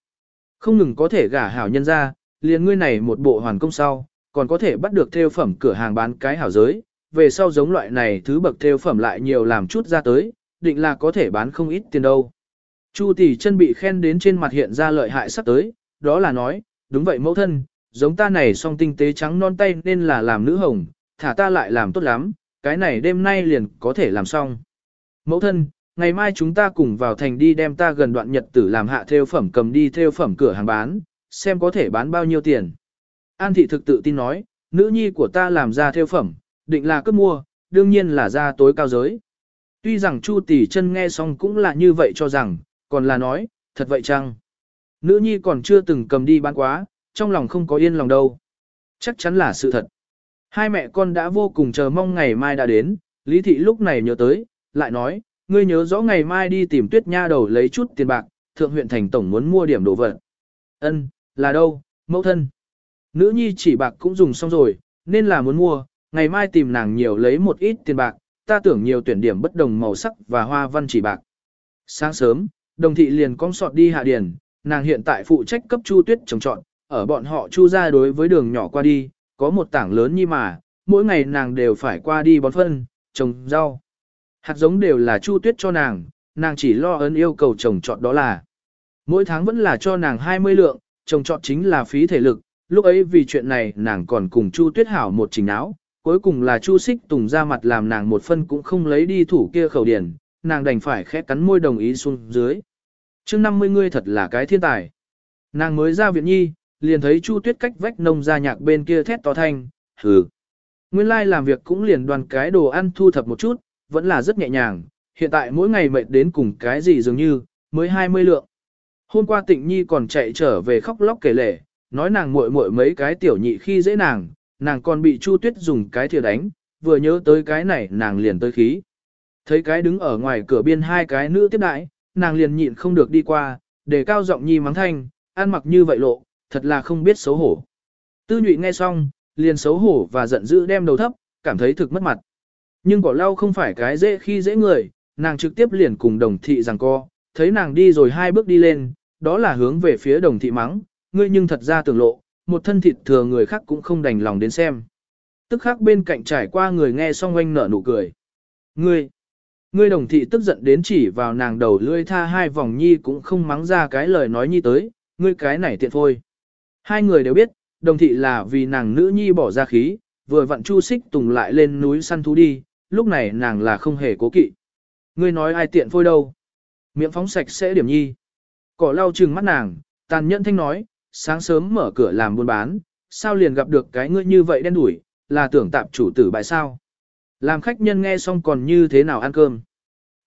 Không ngừng có thể gả hảo nhân ra, liền ngươi này một bộ hoàn công sau, còn có thể bắt được theo phẩm cửa hàng bán cái hảo giới, về sau giống loại này thứ bậc theo phẩm lại nhiều làm chút ra tới, định là có thể bán không ít tiền đâu. Chu tỷ chân bị khen đến trên mặt hiện ra lợi hại sắp tới, đó là nói, đúng vậy mẫu thân, giống ta này song tinh tế trắng non tay nên là làm nữ hồng, thả ta lại làm tốt lắm, cái này đêm nay liền có thể làm xong. Mẫu thân, ngày mai chúng ta cùng vào thành đi đem ta gần đoạn nhật tử làm hạ theo phẩm cầm đi theo phẩm cửa hàng bán, xem có thể bán bao nhiêu tiền. An thị thực tự tin nói, nữ nhi của ta làm ra theo phẩm, định là cướp mua, đương nhiên là ra tối cao giới. Tuy rằng Chu tỷ chân nghe xong cũng là như vậy cho rằng, còn là nói, thật vậy chăng? Nữ nhi còn chưa từng cầm đi bán quá, trong lòng không có yên lòng đâu. Chắc chắn là sự thật. Hai mẹ con đã vô cùng chờ mong ngày mai đã đến, Lý Thị lúc này nhớ tới, lại nói, ngươi nhớ rõ ngày mai đi tìm tuyết nha đầu lấy chút tiền bạc, thượng huyện thành tổng muốn mua điểm đồ vật. Ân, là đâu, mẫu thân. Nữ nhi chỉ bạc cũng dùng xong rồi, nên là muốn mua, ngày mai tìm nàng nhiều lấy một ít tiền bạc, ta tưởng nhiều tuyển điểm bất đồng màu sắc và hoa văn chỉ bạc. Sáng sớm, đồng thị liền cong sọt đi hạ điền, nàng hiện tại phụ trách cấp chu tuyết trồng trọn, ở bọn họ chu ra đối với đường nhỏ qua đi, có một tảng lớn như mà, mỗi ngày nàng đều phải qua đi bón phân, trồng rau. Hạt giống đều là chu tuyết cho nàng, nàng chỉ lo ấn yêu cầu trồng trọt đó là. Mỗi tháng vẫn là cho nàng 20 lượng, trồng trọt chính là phí thể lực, lúc ấy vì chuyện này nàng còn cùng chu tuyết hảo một trình áo, cuối cùng là chu xích tùng ra mặt làm nàng một phân cũng không lấy đi thủ kia khẩu điển, nàng đành phải khẽ cắn môi đồng ý xuống dưới. chương 50 ngươi thật là cái thiên tài. Nàng mới ra viện nhi, liền thấy chu tuyết cách vách nông ra nhạc bên kia thét to thanh, hừ. Nguyên lai like làm việc cũng liền đoàn cái đồ ăn thu thập một chút, vẫn là rất nhẹ nhàng, hiện tại mỗi ngày mệt đến cùng cái gì dường như, mới 20 lượng. Hôm qua tịnh nhi còn chạy trở về khóc lóc kể lể, nói nàng muội muội mấy cái tiểu nhị khi dễ nàng, nàng còn bị Chu Tuyết dùng cái thìa đánh, vừa nhớ tới cái này nàng liền tới khí. Thấy cái đứng ở ngoài cửa biên hai cái nữ tiếp đãi, nàng liền nhịn không được đi qua, để cao giọng nhi mắng thanh, ăn mặc như vậy lộ, thật là không biết xấu hổ. Tư nhụy nghe xong, liền xấu hổ và giận dữ đem đầu thấp, cảm thấy thực mất mặt. Nhưng cỏ lau không phải cái dễ khi dễ người, nàng trực tiếp liền cùng đồng thị rằng co, thấy nàng đi rồi hai bước đi lên, đó là hướng về phía đồng thị mắng, ngươi nhưng thật ra tưởng lộ, một thân thịt thừa người khác cũng không đành lòng đến xem. Tức khắc bên cạnh trải qua người nghe xong oanh nở nụ cười. Ngươi, Ngươi đồng thị tức giận đến chỉ vào nàng đầu lưỡi tha hai vòng nhi cũng không mắng ra cái lời nói nhi tới, ngươi cái này tiện thôi. Hai người đều biết, đồng thị là vì nàng nữ nhi bỏ ra khí, vừa vặn chu xích tùng lại lên núi săn thú đi, lúc này nàng là không hề cố kỵ. Ngươi nói ai tiện phôi đâu? Miệng phóng sạch sẽ điểm nhi. Cỏ lau trừng mắt nàng, tàn nhẫn thanh nói, sáng sớm mở cửa làm buôn bán, sao liền gặp được cái ngươi như vậy đen đủi, là tưởng tạp chủ tử bại sao. Làm khách nhân nghe xong còn như thế nào ăn cơm.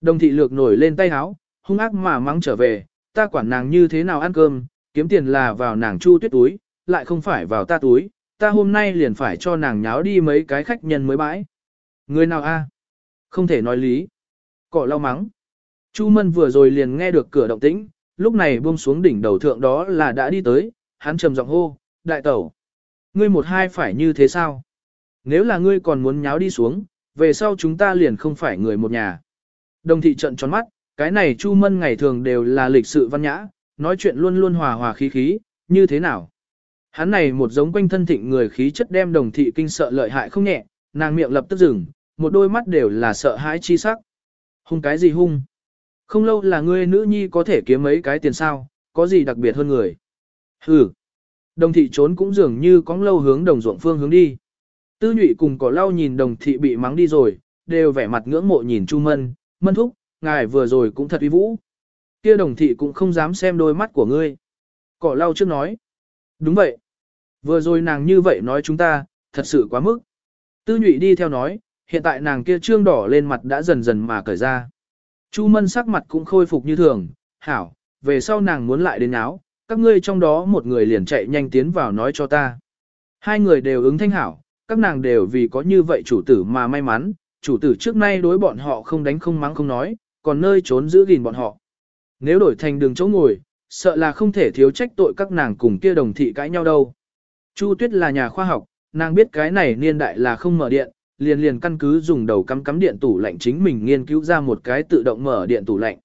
Đồng thị lược nổi lên tay háo, hung ác mà mắng trở về, ta quản nàng như thế nào ăn cơm, kiếm tiền là vào nàng chu tuyết túi, lại không phải vào ta túi, ta hôm nay liền phải cho nàng nháo đi mấy cái khách nhân mới bãi. Người nào a? Không thể nói lý. Cỏ lau mắng. Chu Mân vừa rồi liền nghe được cửa động tĩnh, lúc này buông xuống đỉnh đầu thượng đó là đã đi tới, hắn trầm giọng hô, đại tẩu. Ngươi một hai phải như thế sao? Nếu là ngươi còn muốn nháo đi xuống, về sau chúng ta liền không phải người một nhà. Đồng thị trận tròn mắt, cái này Chu Mân ngày thường đều là lịch sự văn nhã, nói chuyện luôn luôn hòa hòa khí khí, như thế nào? Hắn này một giống quanh thân thịnh người khí chất đem đồng thị kinh sợ lợi hại không nhẹ, nàng miệng lập tức dừng, một đôi mắt đều là sợ hãi chi sắc. Hung cái gì hung? Không lâu là ngươi nữ nhi có thể kiếm mấy cái tiền sao, có gì đặc biệt hơn người? Hừ. Đồng thị trốn cũng dường như có lâu hướng đồng ruộng phương hướng đi. Tư nhụy cùng cỏ lau nhìn đồng thị bị mắng đi rồi, đều vẻ mặt ngưỡng mộ nhìn Chu Mân, Mân Thúc, ngài vừa rồi cũng thật uy vũ. Kia đồng thị cũng không dám xem đôi mắt của ngươi. Cỏ lau trước nói. Đúng vậy. Vừa rồi nàng như vậy nói chúng ta, thật sự quá mức. Tư nhụy đi theo nói, hiện tại nàng kia trương đỏ lên mặt đã dần dần mà cởi ra. Chu Mân sắc mặt cũng khôi phục như thường, hảo, về sau nàng muốn lại đến áo, các ngươi trong đó một người liền chạy nhanh tiến vào nói cho ta. Hai người đều ứng thanh hảo, các nàng đều vì có như vậy chủ tử mà may mắn, chủ tử trước nay đối bọn họ không đánh không mắng không nói, còn nơi trốn giữ gìn bọn họ. Nếu đổi thành đường chỗ ngồi, sợ là không thể thiếu trách tội các nàng cùng kia đồng thị cãi nhau đâu. Chu Tuyết là nhà khoa học, nàng biết cái này niên đại là không mở điện, liền liền căn cứ dùng đầu cắm cắm điện tủ lạnh chính mình nghiên cứu ra một cái tự động mở điện tủ lạnh.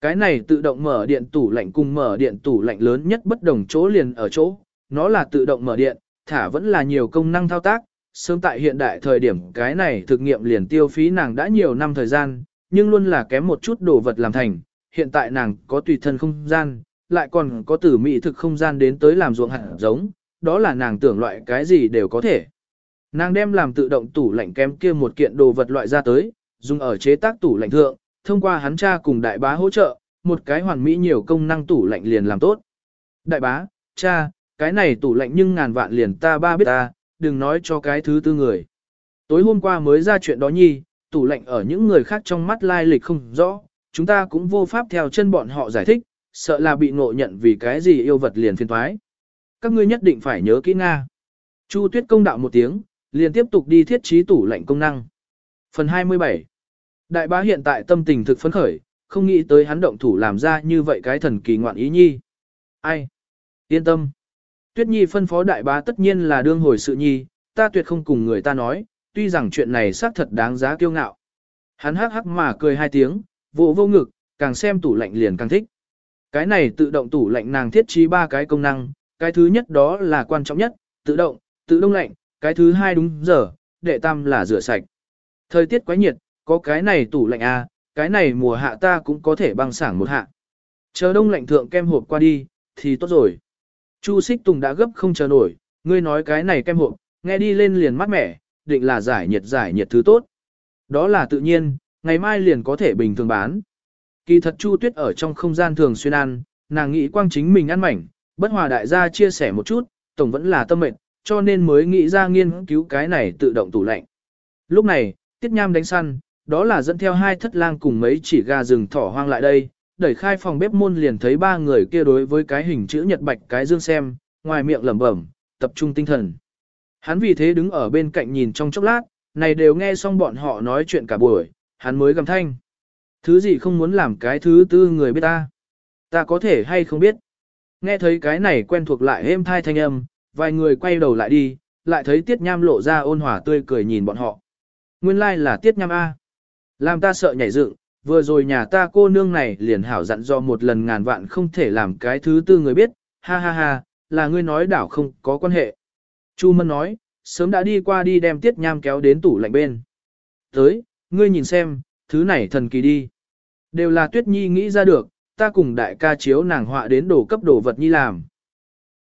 Cái này tự động mở điện tủ lạnh cùng mở điện tủ lạnh lớn nhất bất đồng chỗ liền ở chỗ, nó là tự động mở điện, thả vẫn là nhiều công năng thao tác, sớm tại hiện đại thời điểm cái này thực nghiệm liền tiêu phí nàng đã nhiều năm thời gian, nhưng luôn là kém một chút đồ vật làm thành, hiện tại nàng có tùy thân không gian, lại còn có tử mỹ thực không gian đến tới làm ruộng hạt giống, đó là nàng tưởng loại cái gì đều có thể. Nàng đem làm tự động tủ lạnh kém kia một kiện đồ vật loại ra tới, dùng ở chế tác tủ lạnh thượng, thông qua hắn cha cùng đại bá hỗ trợ, một cái hoàn mỹ nhiều công năng tủ lạnh liền làm tốt. Đại bá, cha, cái này tủ lạnh nhưng ngàn vạn liền ta ba biết ta, đừng nói cho cái thứ tư người. Tối hôm qua mới ra chuyện đó nhi, tủ lạnh ở những người khác trong mắt lai lịch không rõ, chúng ta cũng vô pháp theo chân bọn họ giải thích, sợ là bị ngộ nhận vì cái gì yêu vật liền phiền thoái. Các ngươi nhất định phải nhớ kỹ Nga. Chu Tuyết công đạo một tiếng, liền tiếp tục đi thiết trí tủ lạnh công năng. Phần 27 Đại bá hiện tại tâm tình thực phấn khởi, không nghĩ tới hắn động thủ làm ra như vậy cái thần kỳ ngoạn ý nhi. Ai? Yên tâm. Tuyết Nhi phân phó đại bá tất nhiên là đương hồi sự nhi, ta tuyệt không cùng người ta nói, tuy rằng chuyện này xác thật đáng giá kiêu ngạo. Hắn hắc hắc mà cười hai tiếng, vỗ vô ngực, càng xem tủ lạnh liền càng thích. Cái này tự động tủ lạnh nàng thiết trí ba cái công năng, cái thứ nhất đó là quan trọng nhất, tự động, tự đông lạnh, cái thứ hai đúng giờ, đệ tam là rửa sạch. Thời tiết quá nhiệt, có cái này tủ lạnh à, cái này mùa hạ ta cũng có thể băng sảng một hạ. Chờ đông lạnh thượng kem hộp qua đi, thì tốt rồi. Chu Xích Tùng đã gấp không chờ nổi, ngươi nói cái này kem hộp, nghe đi lên liền mát mẻ, định là giải nhiệt giải nhiệt thứ tốt. Đó là tự nhiên, ngày mai liền có thể bình thường bán. Kỳ thật Chu Tuyết ở trong không gian thường xuyên ăn, nàng nghĩ quang chính mình ăn mảnh, bất hòa đại gia chia sẻ một chút, tổng vẫn là tâm mệnh, cho nên mới nghĩ ra nghiên cứu cái này tự động tủ lạnh. Lúc này, Tiết Nham đánh săn, đó là dẫn theo hai thất lang cùng mấy chỉ gà rừng thỏ hoang lại đây, đẩy khai phòng bếp môn liền thấy ba người kia đối với cái hình chữ nhật bạch cái dương xem, ngoài miệng lẩm bẩm, tập trung tinh thần. Hắn vì thế đứng ở bên cạnh nhìn trong chốc lát, này đều nghe xong bọn họ nói chuyện cả buổi, hắn mới gầm thanh. Thứ gì không muốn làm cái thứ tư người biết ta? Ta có thể hay không biết? Nghe thấy cái này quen thuộc lại êm thai thanh âm, vài người quay đầu lại đi, lại thấy Tiết Nham lộ ra ôn hòa tươi cười nhìn bọn họ. Nguyên lai like là Tiết Nham A. Làm ta sợ nhảy dựng, vừa rồi nhà ta cô nương này liền hảo dặn do một lần ngàn vạn không thể làm cái thứ tư người biết, ha ha ha, là ngươi nói đảo không có quan hệ. Chu Mân nói, sớm đã đi qua đi đem Tiết Nham kéo đến tủ lạnh bên. Tới, ngươi nhìn xem, thứ này thần kỳ đi. Đều là tuyết nhi nghĩ ra được, ta cùng đại ca chiếu nàng họa đến đồ cấp đồ vật nhi làm,